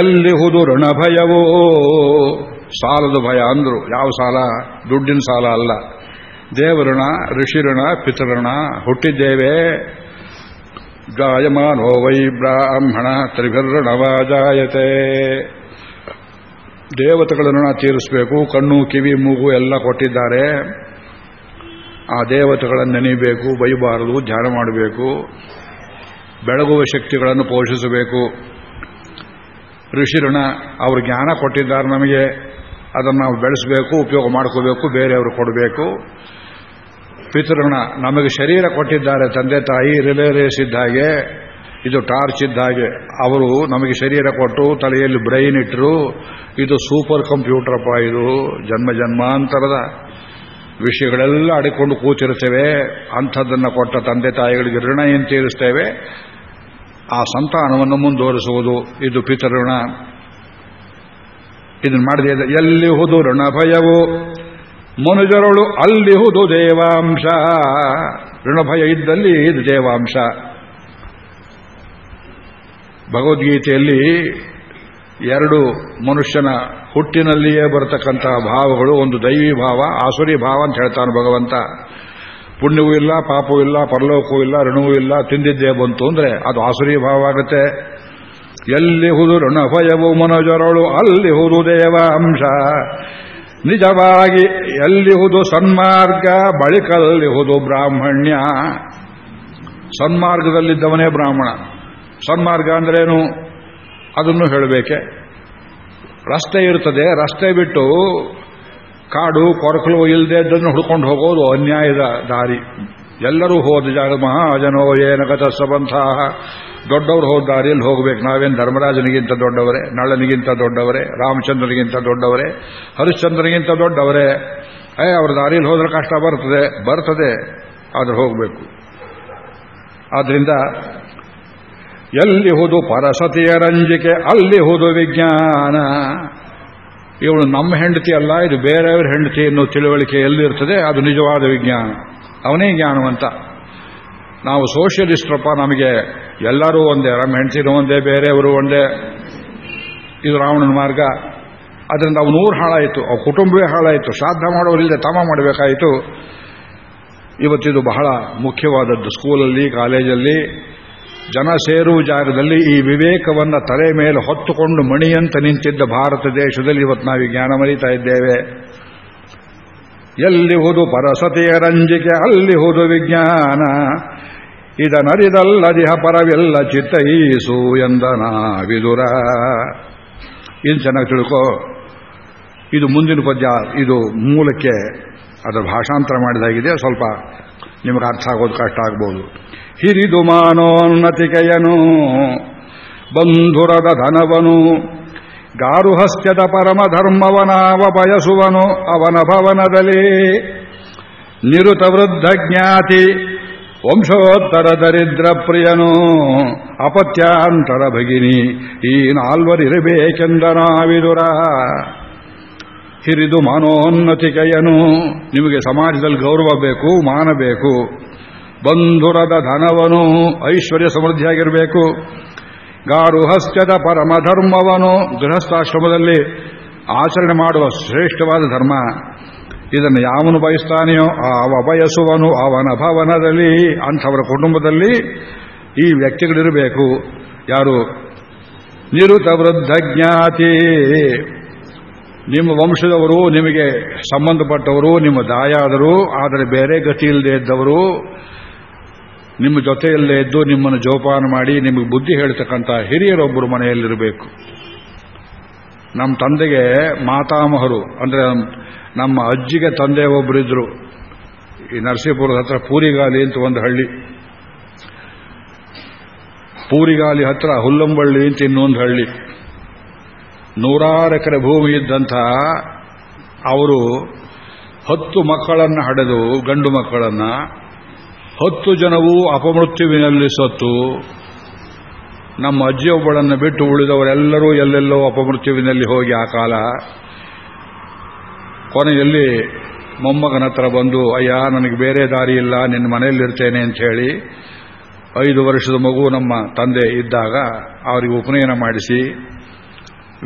ಎಲ್ಲಿ ಹುದು ಋಣಭಯವೋ ಸಾಲದ ಭಯ ಅಂದರು. ಯಾವ ಸಾಲ? ದುಡ್ಡಿನ ಸಾಲ ಅಲ್ಲ. ದೇವಋಣ, ಋಷಿಋಣ, ಪಿತೃಋಣ, ಹುಟ್ಟಿದ್ದೇವೆ. ಜಾಯಮಾನೋ ವೈ ಬ್ರಾಹ್ಮಣ ತ್ರಿಭಿರ್ಣವಾಜಾಯತೆ ದೇವತೆಗಳ ಋಣ ತೀರಿಸಬೇಕು. ಕಣ್ಣು, ಕಿವಿ, ಮೂಗು ಎಲ್ಲ ಕೊಟ್ಟಿದ್ದಾರೆ. ಆ ದೇವತೆಗಳನ್ನು ನೆನೆಯಬೇಕು, ಬೈಬಾರದು, ಧ್ಯಾನ ಮಾಡಬೇಕು. ಬೆಳಗುವ ಶಕ್ತಿಗಳನ್ನು ಪೋಷಿಸಬೇಕು. ಋಷಿಋಣ, ಅವರು ಜ್ಞಾನ ಕೊಟ್ಟಿದ್ದಾರೆ ನಮಗೆ. ಅದನ್ನು ನಾವು ಬೆಳೆಸಬೇಕು, ಉಪಯೋಗ ಮಾಡ್ಕೋಬೇಕು, ಬೇರೆಯವರು ಕೊಡಬೇಕು. ಪಿತೃಣ ನಮಗೆ ಶರೀರ ಕೊಟ್ಟಿದ್ದಾರೆ ತಂದೆ ತಾಯಿ ರಿಲೇ ರೇಸ್ ಇದ್ದ ಹಾಗೆ, ಇದು ಟಾರ್ಚ್ ಇದ್ದ ಹಾಗೆ. ಅವರು ನಮಗೆ ಶರೀರ ಕೊಟ್ಟು ತಲೆಯಲ್ಲಿ ಬ್ರೈನ್ ಇಟ್ಟರು ಇದು ಸೂಪರ್ ಕಂಪ್ಯೂಟರ್ ಅಪ್ಪ ಇದು, ಜನ್ಮ ಜನ್ಮಾಂತರದ ವಿಷಯಗಳೆಲ್ಲ ಅಡಿಕೊಂಡು ಕೂತಿರುತ್ತೇವೆ, ಅಂಥದ್ದನ್ನು ಕೊಟ್ಟ ತಂದೆ ತಾಯಿಗಳಿಗೆ ಋಣ ಏನು ತೀರಿಸ್ತೇವೆ. ಆ ಸಂತಾನವನ್ನು ಮುಂದುವರಿಸುವುದು, ಇದು ಪಿತೃಋಣ ಇದನ್ನು ಮಾಡಿದೆ ಎಲ್ಲಿಹುದು ಋಣಭಯವು? ಮನುಜರುಳು ಅಲ್ಲಿ ಹುದು ದೇವಾಂಶ ಋಣಭಯ ಇದ್ದಲ್ಲಿ ಇದು ದೇವಾಂಶ ಭಗವದ್ಗೀತೆಯಲ್ಲಿ ಎರಡು ಮನುಷ್ಯನ ಹುಟ್ಟಿನಲ್ಲಿಯೇ ಬರತಕ್ಕಂತಹ ಭಾವಗಳು, ಒಂದು ದೈವಿ ಭಾವ, ಆಸುರಿ ಭಾವ ಅಂತ ಹೇಳ್ತಾನೆ ಭಗವಂತ. ಪುಣ್ಯವೂ ಇಲ್ಲ, ಪಾಪವೂ ಇಲ್ಲ, ಪರಲೋಕವೂ ಇಲ್ಲ, ಋಣವೂ ಇಲ್ಲ, ತಿಂದಿದ್ದೇ ಬಂತು ಅಂದ್ರೆ ಅದು ಆಸುರಿ ಭಾವ ಆಗುತ್ತೆ. ಎಲ್ಲಿಹುದು ಋಣಭಯವು ಮನೋಜರಳು ಅಲ್ಲಿಹುದು ದೇವಾಂಶ. ನಿಜವಾಗಿ ಎಲ್ಲಿಹುದು ಸನ್ಮಾರ್ಗ ಬಳಿಕಲ್ಲಿಹುದು ಬ್ರಾಹ್ಮಣ್ಯ. ಸನ್ಮಾರ್ಗದಲ್ಲಿದ್ದವನೇ ಬ್ರಾಹ್ಮಣ. ಸನ್ಮಾರ್ಗ ಅಂದ್ರೇನು? ಅದನ್ನು ಹೇಳಬೇಕೆ. ರಸ್ತೆ ಇರ್ತದೆ, ರಸ್ತೆ ಬಿಟ್ಟು ಕಾಡು ಕೊರಕಲು ಇಲ್ಲದೆ ಇದ್ದನ್ನು ಹುಡ್ಕೊಂಡು ಹೋಗೋದು ಅನ್ಯಾಯದ ದಾರಿ. ಎಲ್ಲರೂ ಹೋದ ಜಾಗ ಮಹಾಜನೋ ಏನಗತ ಸಬಂತಹ ದೊಡ್ಡವರು ಹೋದ ದಾರಿಯಲ್ಲಿ ಹೋಗಬೇಕು? ನಾವೇನು ಧರ್ಮರಾಜನಿಗಿಂತ ದೊಡ್ಡವರೇ? ನಳನಿಗಿಂತ ದೊಡ್ಡವರೇ? ರಾಮಚಂದ್ರನಿಗಿಂತ ದೊಡ್ಡವರೇ? ಹರಿಶ್ಚಂದ್ರನಿಗಿಂತ ದೊಡ್ಡವರೇ? ಏ, ಅವ್ರ ದಾರಿಯಲ್ಲಿ ಹೋದ್ರೆ ಕಷ್ಟ ಬರ್ತದೆ ಬರ್ತದೆ, ಆದ್ರೆ ಹೋಗಬೇಕು. ಆದ್ರಿಂದ ಎಲ್ಲಿ ಹೋದು ಪರಸತಿಯ ರಂಜಿಕೆ ಅಲ್ಲಿ ಹೋದು ವಿಜ್ಞಾನ. ಇವಳು ನಮ್ಮ ಹೆಂಡತಿ ಅಲ್ಲ, ಇದು ಬೇರೆಯವ್ರ ಹೆಂಡತಿ ಎನ್ನುವ ತಿಳುವಳಿಕೆ ಎಲ್ಲಿರ್ತದೆ? ಅದು ನಿಜವಾದ ವಿಜ್ಞಾನ. ಅವನೇ ಜ್ಞಾನವಂತ ನಾವು ಸೋಷಿಯಲಿಸ್ಟ್ರಪ್ಪ ನಮಗೆ ಎಲ್ಲರೂ ಒಂದೇ, ನಮ್ಮ ಹೆಂಡತಿನೂ ಒಂದೇ, ಬೇರೆಯವರು ಒಂದೇ. ಇದು ರಾವಣನ ಮಾರ್ಗ. ಅದರಿಂದ ಅವನು ಊರು ಹಾಳಾಯಿತು, ಅವ ಕುಟುಂಬವೇ ಹಾಳಾಯಿತು, ಶ್ರಾದ್ದ ಮಾಡೋರಿಲ್ಲದೆ ತಮ ಮಾಡಬೇಕಾಯಿತು. ಇವತ್ತಿದು ಬಹಳ ಮುಖ್ಯವಾದದ್ದು, ಸ್ಕೂಲಲ್ಲಿ, ಕಾಲೇಜಲ್ಲಿ, ಜನ ಸೇರುವ ಜಾಗದಲ್ಲಿ ಈ ವಿವೇಕವನ್ನು ತಲೆ ಮೇಲೆ ಹೊತ್ತುಕೊಂಡು ಮಣಿಯಂತ ನಿಂತಿದ್ದ ಭಾರತ ದೇಶದಲ್ಲಿ ಇವತ್ತು ನಾವು ಜ್ಞಾನ ಮರಿತಾ ಇದ್ದೇವೆ. ಎಲ್ಲಿ ಹುದು ಪರಸತಿಯ ರಂಜಿಕೆ, ಅಲ್ಲಿ ಹುದು ವಿಜ್ಞಾನ. ಇದನರಿದಲ್ಲದಿಹ ಪರವೆಲ್ಲ ಚಿತ್ತೈಸು ಎಂದ ನಾವಿದುರ. ಇದು ಚೆನ್ನಾಗಿ ತಿಳ್ಕೋ. ಇದು ಮುಂದಿನ ಪದ್ಯ, ಇದು ಮೂಲಕ್ಕೆ ಅದರ ಭಾಷಾಂತರ ಮಾಡಿದಾಗಿದೆ, ಸ್ವಲ್ಪ ನಿಮಗೆ ಅರ್ಥ ಆಗೋದು ಕಷ್ಟ ಆಗ್ಬೋದು. ಹಿರಿದು ಮಾನೋನ್ನತಿಕೆಯನು, ಬಂಧುರದ ಧನವನು ಗಾರುಹಸ್ಯದ ಪರಮ ಧರ್ಮವನಾವ ಬಯಸುವನು ಅವನ ಭವನದಲ್ಲಿ. ನಿರುತ ಜ್ಞಾತಿ ವಂಶೋತ್ತರ ದರಿದ್ರ ಪ್ರಿಯನು ಅಪತ್ಯಾಂತರ ಭಗಿನಿ, ಈ ನಾಲ್ವರಿರಬೇಕೆಂದ ನಾವಿದುರ ಹಿರಿದು ಮಾನೋನ್ನತಿಕೆಯನು, ನಿಮಗೆ ಸಮಾಜದಲ್ಲಿ ಗೌರವ ಬೇಕು, ಮಾನ ಬೇಕು. ಬಂಧುರದ ಧನವನು ಐಶ್ವರ್ಯ ಸಮೃದ್ಧಿಯಾಗಿರಬೇಕು. ಗಾರುಹಸ್ಯದ ಪರಮಧರ್ಮವನು ಗೃಹಸ್ಥಾಶ್ರಮದಲ್ಲಿ ಆಚರಣೆ ಮಾಡುವ ಶ್ರೇಷ್ಠವಾದ ಧರ್ಮ. ಇದನ್ನು ಯಾವನು ಬಯಸ್ತಾನೆಯೋ ಅವ ಬಯಸುವನು ಅವನ ಭವನದಲ್ಲಿ, ಅಂಥವರ ಕುಟುಂಬದಲ್ಲಿ ಈ ವ್ಯಕ್ತಿಗಳಿರಬೇಕು. ಯಾರು? ನಿರುತ ವೃದ್ಧ ಜ್ಞಾತಿ. ನಿಮ್ಮ ವಂಶದವರು, ನಿಮಗೆ ಸಂಬಂಧಪಟ್ಟವರು, ನಿಮ್ಮ ದಾಯಾದರು, ಆದರೆ ಬೇರೆ ಗತಿ ಇಲ್ಲದೆ ಇದ್ದವರು ನಿಮ್ಮ ಜೊತೆಯಲ್ಲೇ ಇದ್ದು ನಿಮ್ಮನ್ನು ಜೋಪಾನ ಮಾಡಿ ನಿಮಗೆ ಬುದ್ಧಿ ಹೇಳ್ತಕ್ಕಂಥ ಹಿರಿಯರೊಬ್ಬರು ಮನೆಯಲ್ಲಿರಬೇಕು. ನಮ್ಮ ತಂದೆಗೆ ಮಾತಾಮಹರು, ಅಂದರೆ ನಮ್ಮ ಅಜ್ಜಿಗೆ ತಂದೆ ಒಬ್ಬರಿದ್ರು ಈ ನರಸೀಪುರದ ಹತ್ರ ಪೂರಿಗಾಲಿ ಅಂತ ಒಂದು ಹಳ್ಳಿ. ಪೂರಿಗಾಲಿ ಹತ್ರ ಹುಲ್ಲಂಬಳ್ಳಿ ಅಂತ ಇನ್ನೊಂದು ಹಳ್ಳಿ. ನೂರಾರು ಎಕರೆ ಭೂಮಿ ಇದ್ದಂಥ ಅವರು ಹತ್ತು ಮಕ್ಕಳನ್ನು ಹಡೆದು ಗಂಡು ಮಕ್ಕಳನ್ನ ಹತ್ತು ಜನವು ಅಪಮೃತ್ಯುವಿನಲ್ಲಿ ಸತ್ತು. ನಮ್ಮ ಅಜ್ಜಿಯೊಬ್ಬಳನ್ನು ಬಿಟ್ಟು ಉಳಿದವರೆಲ್ಲರೂ ಎಲ್ಲೆಲ್ಲೋ ಅಪಮೃತ್ಯುವಿನಲ್ಲಿ ಹೋಗಿ ಆ ಕಾಲ. ಕೊನೆಯಲ್ಲಿ ಮೊಮ್ಮಗನ ಹತ್ರ ಬಂದು, ಅಯ್ಯ, ನನಗೆ ಬೇರೆ ದಾರಿ ಇಲ್ಲ, ನಿನ್ನ ಮನೆಯಲ್ಲಿರ್ತೇನೆ ಅಂತ ಹೇಳಿ, ಐದು ವರ್ಷದ ಮಗು ನಮ್ಮ ತಂದೆ ಇದ್ದಾಗ ಅವರಿಗೆ ಉಪನಯನ ಮಾಡಿಸಿ,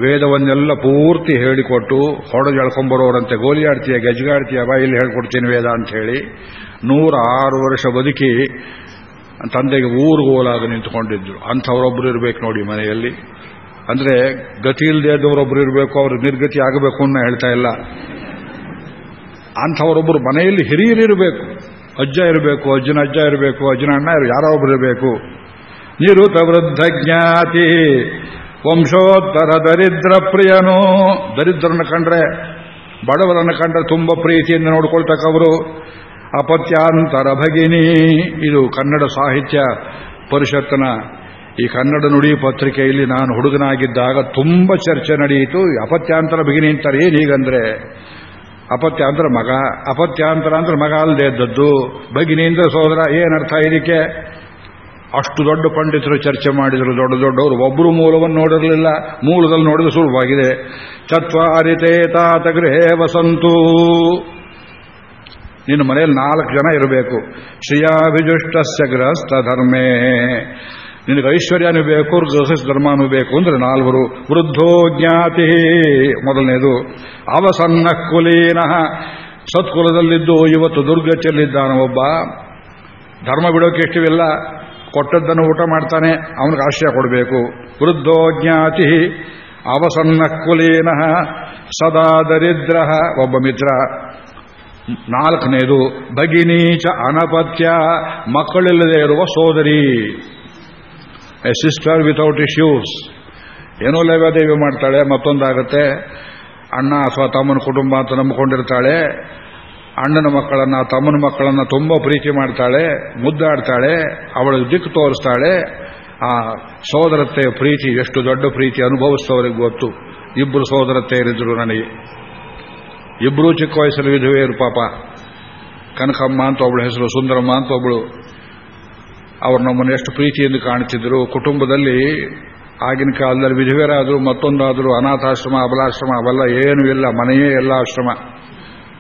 ವೇದವನ್ನೆಲ್ಲ ಪೂರ್ತಿ ಹೇಳಿಕೊಟ್ಟು, ಹೊಡೆದು ಎಳ್ಕೊಂಬರೋರಂತೆ ಗೋಲಿಯಾಡ್ತೀಯ ಗೆಜ್ಗಾಡ್ತೀಯ ಬಾಯಲ್ಲಿ ಹೇಳ್ಕೊಡ್ತೀನಿ ವೇದ ಅಂತ ಹೇಳಿ ನೂರ ಆರು ವರ್ಷ ಬದುಕಿ ತಂದೆಗೆ ಊರುಗೋಲಾಗ ನಿಂತುಕೊಂಡಿದ್ರು. ಅಂಥವರೊಬ್ಬರು ಇರಬೇಕು ನೋಡಿ ಮನೆಯಲ್ಲಿ. ಅಂದ್ರೆ ಗತಿ ಇಲ್ಲದೆ ಇದ್ದವರೊಬ್ಬರು ಇರಬೇಕು, ಅವರು ನಿರ್ಗತಿ ಆಗಬೇಕು ಅನ್ನೋ ಹೇಳ್ತಾ ಇಲ್ಲ. ಅಂಥವರೊಬ್ಬರು ಮನೆಯಲ್ಲಿ ಹಿರಿಯರಿರಬೇಕು ಅಜ್ಜ ಇರಬೇಕು, ಅಜ್ಜನ ಅಜ್ಜ ಇರಬೇಕು, ಅಜ್ಜನ ಅಣ್ಣ ಯಾರೋ ಒಬ್ಬರು ಇರಬೇಕು. ನಿರುತ ವೃದ್ಧ ಜ್ಞಾತಿ ವಂಶೋತ್ತರ ದರಿದ್ರ ಪ್ರಿಯನು. ದರಿದ್ರನ ಕಂಡ್ರೆ, ಬಡವರನ್ನು ಕಂಡ್ರೆ ತುಂಬ ಪ್ರೀತಿಯಿಂದ ನೋಡ್ಕೊಳ್ತಕ್ಕವರು. ಅಪತ್ಯಾಂತರ ಭಗಿನಿ. ಇದು ಕನ್ನಡ ಸಾಹಿತ್ಯ ಪರಿಷತ್ತಿನ. ಈ ಕನ್ನಡ ನುಡಿ ಪತ್ರಿಕೆಯಲ್ಲಿ ನಾನು ಹುಡುಗನಾಗಿದ್ದಾಗ ತುಂಬ ಚರ್ಚೆ ನಡೆಯಿತು. ಅಪತ್ಯಾಂತರ ಭಗಿನಿ ಅಂತಾರೆ ಏನು ಹೀಗಂದ್ರೆ ಅಪತ್ಯಾಂತರ ಮಗ, ಅಪತ್ಯಾಂತರ ಅಂದ್ರೆ ಮಗ ಅಲ್ಲದೆ ಇದ್ದದ್ದು. ಭಗಿನಿ ಅಂದ್ರೆ ಸೋದರ, ಏನರ್ಥ ಇದಕ್ಕೆ? ಅಷ್ಟು ದೊಡ್ಡ ಪಂಡಿತರು ಚರ್ಚೆ ಮಾಡಿದರು, ದೊಡ್ಡ ದೊಡ್ಡವರು. ಒಬ್ಬರು ಮೂಲವನ್ನು ನೋಡಿರಲಿಲ್ಲ, ಮೂಲದಲ್ಲಿ ನೋಡಿದ್ರೆ ಸುಲಭವಾಗಿದೆ. ಚತ್ವಾರಿತೇ ತಾತ ಗೃಹೇ ವಸಂತು. ನಿನ್ನ ಮನೆಯಲ್ಲಿ ನಾಲ್ಕು ಜನ ಇರಬೇಕು. ಶ್ರಿಯಾಭಿಜುಷ್ಟಸ್ಯ ಗೃಹಸ್ಥ ಧರ್ಮೇ ನಿನಗೆ ಐಶ್ವರ್ಯನೂ ಬೇಕು ಗೃಹಸ್ಥ ಧರ್ಮನೂ ಬೇಕು ಅಂದ್ರೆ ನಾಲ್ವರು. ವೃದ್ಧೋ ಜ್ಞಾತಿ. ಮೊದಲನೇದು, ಅವಸನ್ನ ಕುಲೀನ. ಸತ್ಕುಲದಲ್ಲಿದ್ದು ಇವತ್ತು ದುರ್ಗತಿಯಲ್ಲಿದ್ದಾನ ಒಬ್ಬ. ಧರ್ಮ ಬಿಡೋಕೆ ಇಷ್ಟವಿಲ್ಲ, ಕೊಟ್ಟದ್ದನ್ನು ಊಟ ಮಾಡ್ತಾನೆ, ಅವನಿಗೆ ಆಶ್ರಯ ಕೊಡಬೇಕು. ವೃದ್ಧೋ ಜ್ಞಾತಿ. ಅವಸನ್ನ ಕುಲೀನ. ಸದಾ ದರಿದ್ರ. ಒಬ್ಬ ಮಿತ್ರ. ನಾಲ್ಕನೇದು, ಭಗಿನೀಚ ಅನಪತ್ಯ, ಮಕ್ಕಳಿಲ್ಲದೆ ಇರುವ ಸೋದರಿ. ಎ ಸಿಸ್ಟರ್ ವಿತೌಟ್ ಇಶ್ಯೂಸ್ ಏನೋ ಲೇವಾದೇವಿ ಮಾಡ್ತಾಳೆ, ಮತ್ತೊಂದಾಗತ್ತೆ. ಅಣ್ಣ ಅಥವಾ ತಮ್ಮನ ಕುಟುಂಬ ಅಂತ ನಂಬಿಕೊಂಡಿರ್ತಾಳೆ. ಅಣ್ಣನ ಮಕ್ಕಳನ್ನ, ತಮ್ಮನ ಮಕ್ಕಳನ್ನ ತುಂಬ ಪ್ರೀತಿ ಮಾಡ್ತಾಳೆ, ಮುದ್ದಾಡ್ತಾಳೆ, ಅವಳ ದಿಕ್ಕು ತೋರಿಸ್ತಾಳೆ. ಆ ಸೋದರತೆ ಪ್ರೀತಿ, ಎಷ್ಟು ದೊಡ್ಡ ಪ್ರೀತಿ ಅನುಭವಿಸ್ತವರಿಗೆ ಗೊತ್ತು. ಇಬ್ಬರು ಸೋದರತೆಯರಿದ್ರು ನನಗೆ. ಇಬ್ಬರೂ ಚಿಕ್ಕ ವಯಸ್ಸಲ್ಲಿ ವಿಧವೆಯರು ಪಾಪ. ಕನಕಮ್ಮ ಅಂತ ಒಬ್ಬಳು ಹೆಸರು, ಸುಂದರಮ್ಮ ಅಂತ ಒಬ್ಬಳು ಅವರು ನಮ್ಮನ್ನು ಎಷ್ಟು ಪ್ರೀತಿಯಿಂದ ಕಾಣ್ತಿದ್ರು. ಕುಟುಂಬದಲ್ಲಿ ಆಗಿನ ಕಾಲದಲ್ಲಿ ವಿಧವೆಯರಾದರೂ, ಮತ್ತೊಂದಾದರೂ, ಅನಾಥಾಶ್ರಮ, ಅಬಲಾಶ್ರಮ, ಅವೆಲ್ಲ ಏನೂ ಇಲ್ಲ. ಮನೆಯೇ ಎಲ್ಲ ಆಶ್ರಮ.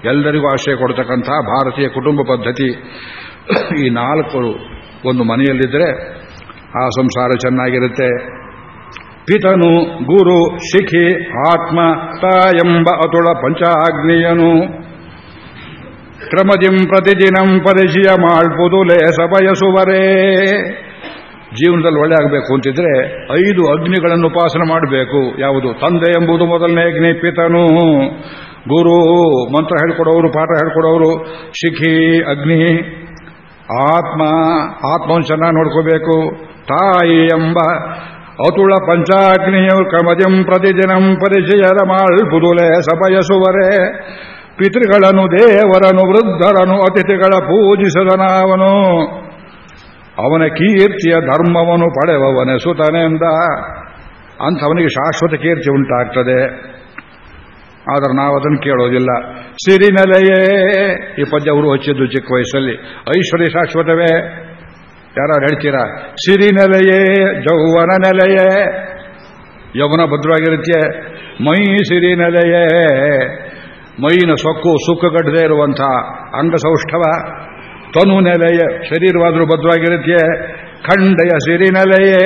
ಎಲ್ಲರಿಗೂ ಆಶ್ರಯ ಕೊಡ್ತಕ್ಕಂಥ ಭಾರತೀಯ ಕುಟುಂಬ ಪದ್ಧತಿ. ಈ ನಾಲ್ಕು ಒಂದು ಮನೆಯಲ್ಲಿದ್ದರೆ ಆ ಸಂಸಾರ ಚೆನ್ನಾಗಿರುತ್ತೆ. ಪಿತನು ಗುರು ಶಿಖಿ ಆತ್ಮ ತಾಯಂಬ ಅತುಳ ಪಂಚಾಗ್ನಿಯನು. ಕ್ರಮದಿಂ ಪ್ರತಿದಿನಂ ಪರಿಚಯ ಮಾಡ್ಬೋದು ಲೇಸ ಬಯಸುವರೇ. ಜೀವನದಲ್ಲಿ ಒಳ್ಳೆ ಆಗಬೇಕು ಅಂತಿದ್ರೆ ಐದು ಅಗ್ನಿಗಳನ್ನು ಉಪಾಸನೆ ಮಾಡಬೇಕು. ಯಾವುದು? ತಂದೆ ಎಂಬುದು ಮೊದಲನೇ ಅಗ್ನಿ, ಪಿತನು. ಗುರು ಮಂತ್ರ ಹೇಳ್ಕೊಡೋರು, ಪಾಠ ಹೇಳ್ಕೊಡೋರು, ಶಿಖಿ, ಅಗ್ನಿ, ಆತ್ಮ, ಆತ್ಮವನ್ನು ಚೆನ್ನಾಗಿ ನೋಡ್ಕೋಬೇಕು. ತಾಯಿ ಎಂಬ ಅತುಳ ಪಂಚಾಗ್ನಿಯು ಕ್ರಮದಿಂ ಪ್ರತಿದಿನಂ ಪರಿಚಯದ ಮಾಳ್ಪುದುಲೆ ಸಭಯಸುವರೆ. ಪಿತೃಗಳನ್ನು ದೇವರನು ವೃದ್ಧರನು ಅತಿಥಿಗಳ ಪೂಜಿಸದ ನಾವನು ಅವನ ಕೀರ್ತಿಯ ಧರ್ಮವನ್ನು ಪಡೆವವನೆ ಸುತನೆಂದ. ಅಂಥವನಿಗೆ ಶಾಶ್ವತ ಕೀರ್ತಿ ಉಂಟಾಗ್ತದೆ. ಆದರೆ ನಾವು ಅದನ್ನು ಕೇಳೋದಿಲ್ಲ. ಸಿರಿನೆಲೆಯೇ, ಈ ಪದ್ಯ ಅವರು ಹಚ್ಚಿದ್ದು ಚಿಕ್ಕ ವಯಸ್ಸಲ್ಲಿ. ಐಶ್ವರ್ಯ ಶಾಶ್ವತವೇ. ಯಾರು ಹೇಳ್ತೀರಾ? ಸಿರಿ ನೆಲೆಯೇ ಜೌವನ ನೆಲೆಯೇ. ಯೌವನ ಭದ್ರವಾಗಿರುತ್ತೆ. ಮೈ ಸಿರಿ ನೆಲೆಯೇ ಮೈನ ಸೊಕ್ಕು ಸುಕ್ಕಗಟ್ಟದೇ ಇರುವಂಥ ಅಂಗಸೌಷ್ಠವ. ತನು ನೆಲೆಯ, ಶರೀರವಾದರೂ ಭದ್ರವಾಗಿರುತ್ತೆ. ಖಂಡೆಯ ಸಿರಿ ನೆಲೆಯೇ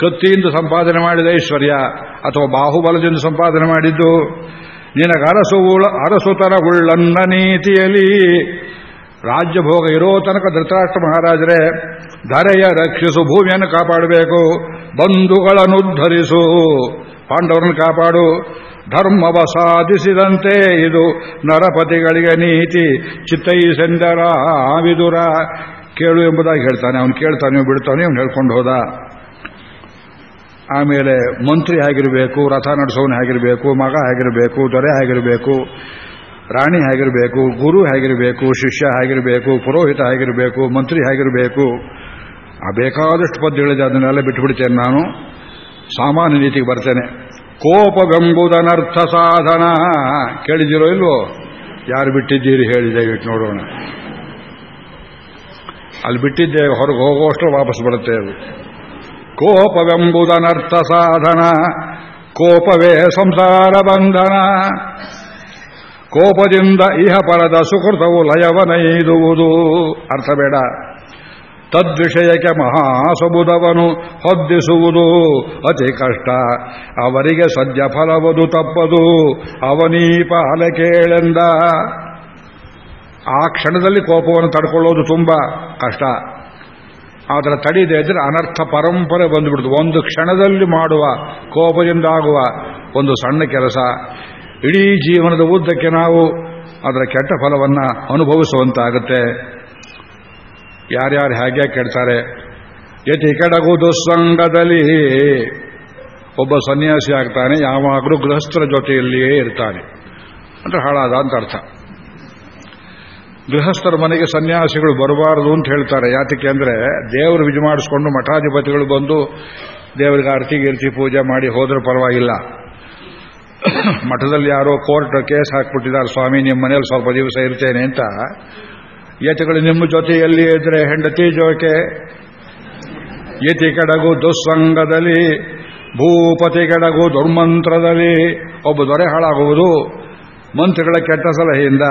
ಕತ್ತಿಯಿಂದ ಸಂಪಾದನೆ ಮಾಡಿದ ಐಶ್ವರ್ಯ ಅಥವಾ ಬಾಹುಬಲದಿಂದ ಸಂಪಾದನೆ ಮಾಡಿದ್ದು ನಿನಗೆ ಅರಸು ಅರಸುತರ ಉಳ್ಳನ್ನ ನೀತಿಯಲ್ಲಿ ರಾಜ್ಯಭೋಗ ಇರೋ ತನಕ ಧೃತರಾಷ್ಟ್ರ ಮಹಾರಾಜರೇ, ಧರೆಯ ರಕ್ಷಿಸು, ಭೂಮಿಯನ್ನು ಕಾಪಾಡಬೇಕು ಬಂಧುಗಳನ್ನು ಉದ್ಧರಿಸು ಪಾಂಡವರನ್ನು ಕಾಪಾಡು, ಧರ್ಮವ ಸಾಧಿಸಿದಂತೆ ಇದು ನರಪತಿಗಳಿಗೆ ನೀತಿ ಚಿತ್ತೈಸೆಂದರ ಆವಿದುರ ಕೇಳು ಎಂಬುದಾಗಿ ಹೇಳ್ತಾನೆ, ಅವನು ಕೇಳ್ತಾನೆ ಬಿಡ್ತಾನೆ ಅವನು ಹೇಳ್ಕೊಂಡು ಹೋದ. ಆಮೇಲೆ ಮಂತ್ರಿ ಆಗಿರಬೇಕು, ರಥ ನಡೆಸೋನು ಆಗಿರಬೇಕು, ಮಗ ಆಗಿರಬೇಕು, ದೊರೆ ಹೇಗಿರಬೇಕು ರಾಣಿ ಹೇಗಿರಬೇಕು, ಗುರು ಹೇಗಿರಬೇಕು, ಶಿಷ್ಯ ಹೇಗಿರಬೇಕು, ಪುರೋಹಿತ ಹೇಗಿರಬೇಕು, ಮಂತ್ರಿ ಹೇಗಿರಬೇಕು, ಆ ಬೇಕಾದಷ್ಟು ಪದ್ಯಗಳಿದೆ ಅದನ್ನೆಲ್ಲ ಬಿಟ್ಟುಬಿಡ್ತೇನೆ ನಾನು. ಸಾಮಾನ್ಯ ನೀತಿಗೆ ಬರ್ತೇನೆ. ಕೋಪವೆಂಬುದನರ್ಥ ಸಾಧನ. ಕೇಳಿದಿರೋ ಇಲ್ವೋ? ಯಾರು ಬಿಟ್ಟಿದ್ದೀರಿ ಹೇಳಿ, ದಯವಿಟ್ಟು ನೋಡೋಣ. ಅಲ್ಲಿ ಬಿಟ್ಟಿದ್ದೆ, ಹೊರಗೆ ಹೋಗುವಷ್ಟು ವಾಪಸ್ ಬರುತ್ತೆ ಅದು. ಕೋಪವೆಂಬುದನರ್ಥ ಸಾಧನ. ಕೋಪವೇ ಸಂಸಾರ ಬಂಧನ. ಕೋಪದಿಂದ ಇಹ ಪರದ ಸುಕೃತವು ಲಯವನೈದುವುದು. ಅರ್ಥ ಬೇಡ. ತದ್ವಿಷಯಕ್ಕೆ ಮಹಾಸಬುದವನು ಹೊದ್ದಿಸುವುದು ಅತಿ ಕಷ್ಟ. ಅವರಿಗೆ ಸದ್ಯ ಫಲವದು ತಪ್ಪದು. ಅವನೀಪ ಅಲೆ ಕೇಳೆಂದ. ಆ ಕ್ಷಣದಲ್ಲಿ ಕೋಪವನ್ನು ತಡ್ಕೊಳ್ಳೋದು ತುಂಬಾ ಕಷ್ಟ. ಆದರೆ ತಡಿದೆ ಇದ್ರೆ ಅನರ್ಥ ಪರಂಪರೆ ಬಂದುಬಿಡ್ತು. ಒಂದು ಕ್ಷಣದಲ್ಲಿ ಮಾಡುವ ಕೋಪದಿಂದಾಗುವ ಒಂದು ಸಣ್ಣ ಕೆಲಸ. ಇಡೀ ಜೀವನದ ಉದ್ದಕ್ಕೆ ನಾವು ಅದರ ಕೆಟ್ಟ ಫಲವನ್ನು ಅನುಭವಿಸುವಂತಾಗುತ್ತೆ. ಯಾರ್ಯಾರು ಹೇಗೆ ಕೆಡ್ತಾರೆ? ಯತಿ ಕೆಡಗು ದುಸ್ಸಂಗದಲ್ಲಿ ಒಬ್ಬ ಸನ್ಯಾಸಿ ಆಗ್ತಾನೆ, ಯಾವಾಗಲೂ ಗೃಹಸ್ಥರ ಜೊತೆಯಲ್ಲಿಯೇ ಇರ್ತಾನೆ. ಅಂದ್ರೆ ಹಾಳಾದ ಅಂತ ಅರ್ಥ. ಗೃಹಸ್ಥರ ಮನೆಗೆ ಸನ್ಯಾಸಿಗಳು ಬರಬಾರದು ಅಂತ ಹೇಳ್ತಾರೆ. ಯಾತಕ್ಕೆ ಅಂದ್ರೆ, ದೇವರು ವಿಜಯ ಮಾಡಿಸ್ಕೊಂಡು ಮಠಾಧಿಪತಿಗಳು ಬಂದು ದೇವರಿಗೆ ಆರತಿ ಗಿರ್ತಿ ಪೂಜೆ ಮಾಡಿ ಹೋದ್ರೆ ಪರವಾಗಿಲ್ಲ. *coughs* ಮಠದಲ್ಲಿ ಯಾರೋ ಕೋರ್ಟ್ ಕೇಸ್ ಹಾಕ್ಬಿಟ್ಟಿದ್ದಾರೆ, ಸ್ವಾಮಿ ನಿಮ್ಮ ಮನೇಲಿ ಸ್ವಲ್ಪ ದಿವಸ ಇರ್ತೇನೆ ಅಂತ. ಯತಿಗಳು ನಿಮ್ಮ ಜೊತೆಯಲ್ಲಿ ಇದ್ರೆ ಹೆಂಡತಿ ಜೋಕೆ ಯತಿ ಕೆಡಗು ದುಸ್ಸಂಗದಲ್ಲಿ ಭೂಪತಿ ಕೆಡಗು ದುರ್ಮಂತ್ರದಲ್ಲಿ ಒಬ್ಬ ದೊರೆ ಹಾಳಾಗುವುದು. ಮಂತ್ರಿಗಳ ಕೆಟ್ಟ ಸಲಹೆಯಿಂದ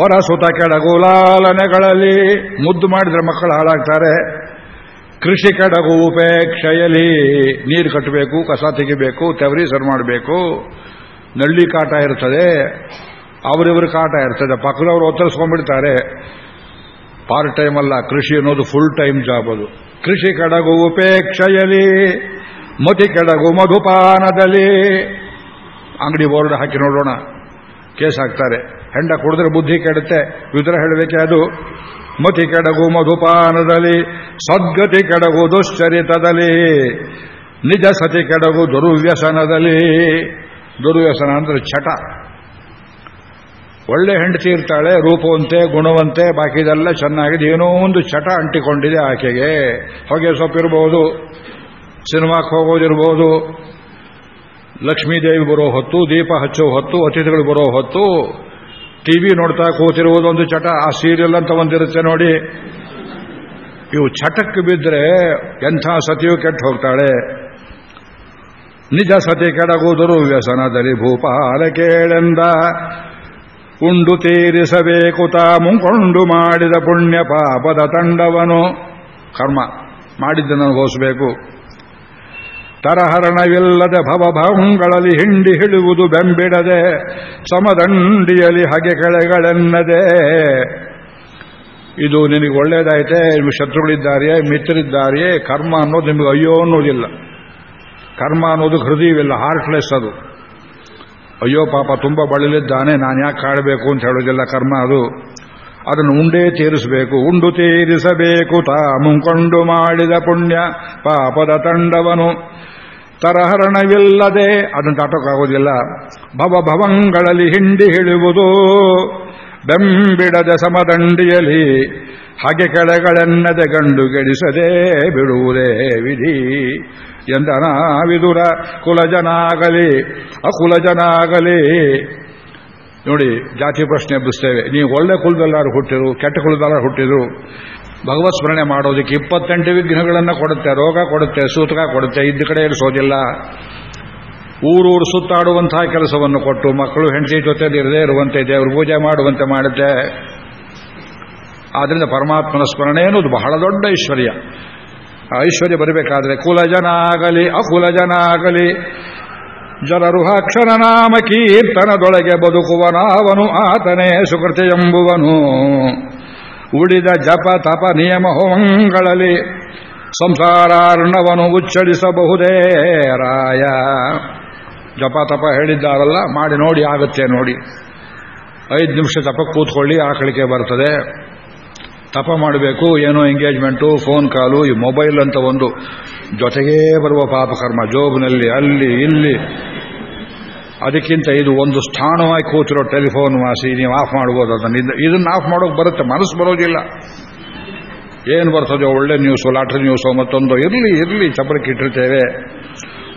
ವರಸುತ ಕೆಡಗು ಲಾಲನೆಗಳಲ್ಲಿ ಮುದ್ದು ಮಾಡಿದ್ರೆ ಮಕ್ಕಳು ಹಾಳಾಗ್ತಾರೆ. ಕೃಷಿ ಕೆಡಗು ಉಪೇಕ್ಷೆಯಲ್ಲಿ ನೀರು ಕಟ್ಟಬೇಕು ಕಸ ತೆಗಿಬೇಕು, ತೆವರಿ ಸರ್ ಮಾಡಬೇಕು, ನಳ್ಳಿ ಕಾಟ ಇರ್ತದೆ, ಅವರಿವ್ರ ಕಾಟ ಇರ್ತದೆ, ಪಕ್ಕದವರು ಒತ್ತರಿಸ್ಕೊಂಡ್ಬಿಡ್ತಾರೆ. ಪಾರ್ಟ್ ಟೈಮ್ ಅಲ್ಲ, ಕೃಷಿ ಅನ್ನೋದು ಫುಲ್ ಟೈಮ್ ಜಾಬ್ ಅದು. ಕೃಷಿ ಕಡಗು ಉಪೇಕ್ಷೆಯಲ್ಲಿ, ಮತಿ ಕೆಡಗು ಮಧುಪಾನದಲ್ಲಿ. ಅಂಗಡಿ ಬೋರ್ಡ್ ಹಾಕಿ ನೋಡೋಣ. ಕೇಸ್ ಹಾಕ್ತಾರೆ ಹೆಂಡ ಕುಡಿದ್ರೆ ಬುದ್ಧಿ ಕೆಡುತ್ತೆ. ವಿದ್ರ ಹೇಳಬೇಕೆ ಅದು. ಮತಿ ಕೆಡಗು ಮಧುಪಾನದಲ್ಲಿ, ಸದ್ಗತಿ ಕೆಡಗು ದುಶ್ಚರಿತದಲ್ಲಿ, ನಿಜ ಸತಿ ಕೆಡಗು ದುರ್ವ್ಯಸನದಲ್ಲಿ. ದುರ್ವ್ಯಸನ ಅಂದ್ರೆ ಚಟ ಒಳ್ಳೆ ಹೆಂಡತಿ ಇರ್ತಾಳೆ, ರೂಪವಂತೆ, ಗುಣವಂತೆ, ಬಾಕಿದೆಲ್ಲ ಚೆನ್ನಾಗಿದೆ. ಏನೋ ಒಂದು ಚಟ ಅಂಟಿಕೊಂಡಿದೆ ಆಕೆಗೆ. ಹೊಗೆ ಸೊಪ್ಪಿರ್ಬೋದು ಸಿನಿಮಾಕ್ಕೆ ಹೋಗೋದಿರ್ಬೋದು ಲಕ್ಷ್ಮೀದೇವಿ ಬರೋ ಹೊತ್ತು, ದೀಪ ಹಚ್ಚೋ ಹೊತ್ತು, ಅತಿಥಿಗಳು ಬರೋ ಹೊತ್ತು ಟಿವಿ ನೋಡ್ತಾ ಕೂತಿರುವುದೊಂದು ಚಟ. ಆ ಸೀರಿಯಲ್ ಅಂತ ಒಂದಿರುತ್ತೆ ನೋಡಿ. ಇವು ಚಟಕ್ಕೆ ಬಿದ್ದರೆ ಎಂಥ ಸತಿಯು ಕೆಟ್ಟು ಹೋಗ್ತಾಳೆ. ನಿಜ ಸತಿ ಕೆಡಗುವುದರು ವ್ಯಸನದಲ್ಲಿ ಭೂಪಾಲ ಕೇಳೆಂದ. ಉಂಡು ತೀರಿಸಬೇಕು ತಾ ಮುಂಕೊಂಡು ಮಾಡಿದ ಪುಣ್ಯ ಪಾಪದ ತಂಡವನು. ಕರ್ಮ ಮಾಡಿದ್ದನ್ನು ಅನುಭವಿಸಬೇಕು ತರಹರಣವಿಲ್ಲದೆ ಭವಭಂಗಳಲ್ಲಿ ಹಿಂಡಿ ಹಿಡುವುದು ಬೆಂಬಿಡದೆ ಸಮದಂಡಿಯಲ್ಲಿ ಹಗೆ ಕೆಳೆಗಳೆನ್ನದೆ. ಇದು ನಿನಗೆ ಒಳ್ಳೇದಾಯ್ತೆ ನಿಮಗೆ ಶತ್ರುಗಳಿದ್ದಾರೆಯೇ? ಮಿತ್ರರಿದ್ದಾರೆಯೇ? ಕರ್ಮ ಅನ್ನೋದು ನಿಮಗೆ ಅಯ್ಯೋ ಅನ್ನೋದಿಲ್ಲ. ಕರ್ಮ ಅನ್ನೋದು ಹೃದಯವಿಲ್ಲ ಹಾರ್ಟ್ಲೆಸ್ ಅದು. ಅಯ್ಯೋ ಪಾಪ, ತುಂಬ ಬಳಲಿದ್ದಾನೆ ನಾನು ಯಾಕೆ ಕಾಡಬೇಕು ಅಂತ ಹೇಳೋದಿಲ್ಲ ಕರ್ಮ ಅದು. ಅದನ್ನು ಉಂಡೇ ತೀರಿಸಬೇಕು, ಉಂಡು ತೀರಿಸಬೇಕು ತಾ ಮುಂಕೊಂಡು ಮಾಡಿದ ಪುಣ್ಯ, ಪಾಪದ ತಂಡವನು. ತರಹರಣವಿಲ್ಲದೆ, ಅದನ್ನು ದಾಟೋಕ್ಕಾಗೋದಿಲ್ಲ ಭವ ಭವಂಗಳಲ್ಲಿ ಹಿಂಡಿ ಹಿಳುವುದು ಬೆಂಬಿಡದ ಸಮದಂಡಿಯಲ್ಲಿ, ಹಾಗೆ ಕೆಳಗಳೆನ್ನದೆ ಗಂಡು ಗೆಡಿಸದೆ ಬಿಡುವುದೇ ವಿಧಿ. ಎಂದನ ವಿದುರ ಕುಲಜನಾಗಲಿ, ಅಕುಲಜನಾಗಲಿ ನೋಡಿ, ಜಾತಿ ಪ್ರಶ್ನೆ ಎಬ್ಬಿಸ್ತೇವೆ. ನೀವು ಒಳ್ಳೆ ಕುಲದಲ್ಲಾರು ಹುಟ್ಟಿರು, ಕೆಟ್ಟ ಕುಲದಲ್ಲಾರು ಹುಟ್ಟಿದ್ರು ಭಗವತ್ ಸ್ಮರಣೆ ಮಾಡೋದಕ್ಕೆ ಇಪ್ಪತ್ತೆಂಟು ವಿಘ್ನಗಳನ್ನು ಕೊಡುತ್ತೆ, ರೋಗ ಕೊಡುತ್ತೆ, ಸೂತಕ ಕೊಡುತ್ತೆ, ಇದ್ದ ಕಡೆ ಇರಿಸೋದಿಲ್ಲ ಊರೂರು ಸುತ್ತಾಡುವಂತಹ ಕೆಲಸವನ್ನು ಕೊಟ್ಟು, ಮಕ್ಕಳು, ಹೆಂಡತಿ ಜೊತೆಲಿ ಇರದೇ ಇರುವಂತೆ ದೇವರು ಪೂಜೆ ಮಾಡುವಂತೆ ಮಾಡುತ್ತೆ. ಆದ್ರಿಂದ ಪರಮಾತ್ಮನ ಸ್ಮರಣೆ ಅನ್ನೋದು ಬಹಳ ದೊಡ್ಡ ಐಶ್ವರ್ಯ. ಐಶ್ವರ್ಯ ಬರಬೇಕಾದ್ರೆ ಕುಲಜನ ಆಗಲಿ ಅಕುಲಜನ ಆಗಲಿ ಜರರುಹಾಕ್ಷರ ನಾಮ ಕೀರ್ತನದೊಳಗೆ ಬದುಕುವನಾವನು ಆತನೇ ಸುಕೃತಿ ಎಂಬುವನು ಉಳಿದ ಜಪ ತಪ ನಿಯಮ ಹೋಮಗಳಲ್ಲಿ ಸಂಸಾರಾರ್ಣವನ್ನು ಉಚ್ಚರಿಸಬಹುದೇ ರಾಯ. ಜಪ ತಪ ಹೇಳಿದ್ದಾರಲ್ಲ, ಮಾಡಿ ನೋಡಿ, ಆಗುತ್ತೆ ನೋಡಿ. ಐದು ನಿಮಿಷ ತಪ ಕೂತ್ಕೊಳ್ಳಿ, ಆಕಳಿಕೆ ಬರ್ತದೆ. ತಪ ಮಾಡಬೇಕು, ಏನೋ ಎಂಗೇಜ್ಮೆಂಟು ಫೋನ್ ಕಾಲು ಈ ಮೊಬೈಲ್ ಅಂತ ಒಂದು. ಜೊತೆಗೇ ಬರುವ ಪಾಪಕರ್ಮ ಜೋಬ್ನಲ್ಲಿ, ಅಲ್ಲಿ, ಇಲ್ಲಿ. ಅದಕ್ಕಿಂತ ಇದು ಒಂದು ಸ್ಥಾನವಾಗಿ ಕೂತಿರೋ ಟೆಲಿಫೋನ್ ವಾಸಿ ನೀವು ಆಫ್ ಮಾಡ್ಬೋದು ಅದನ್ನು ಇದನ್ನು ಆಫ್ ಮಾಡೋಕೆ ಬರುತ್ತೆ, ಮನಸ್ಸು ಬರೋದಿಲ್ಲ. ಏನು ಬರ್ತದೆ ಒಳ್ಳೆ ನ್ಯೂಸು ಲಾಟ್ರಿ ನ್ಯೂಸು ಮತ್ತೊಂದು, ಇರಲಿ ಇರಲಿ ಚಪರಕ್ಕಿಟ್ಟಿರ್ತೇವೆ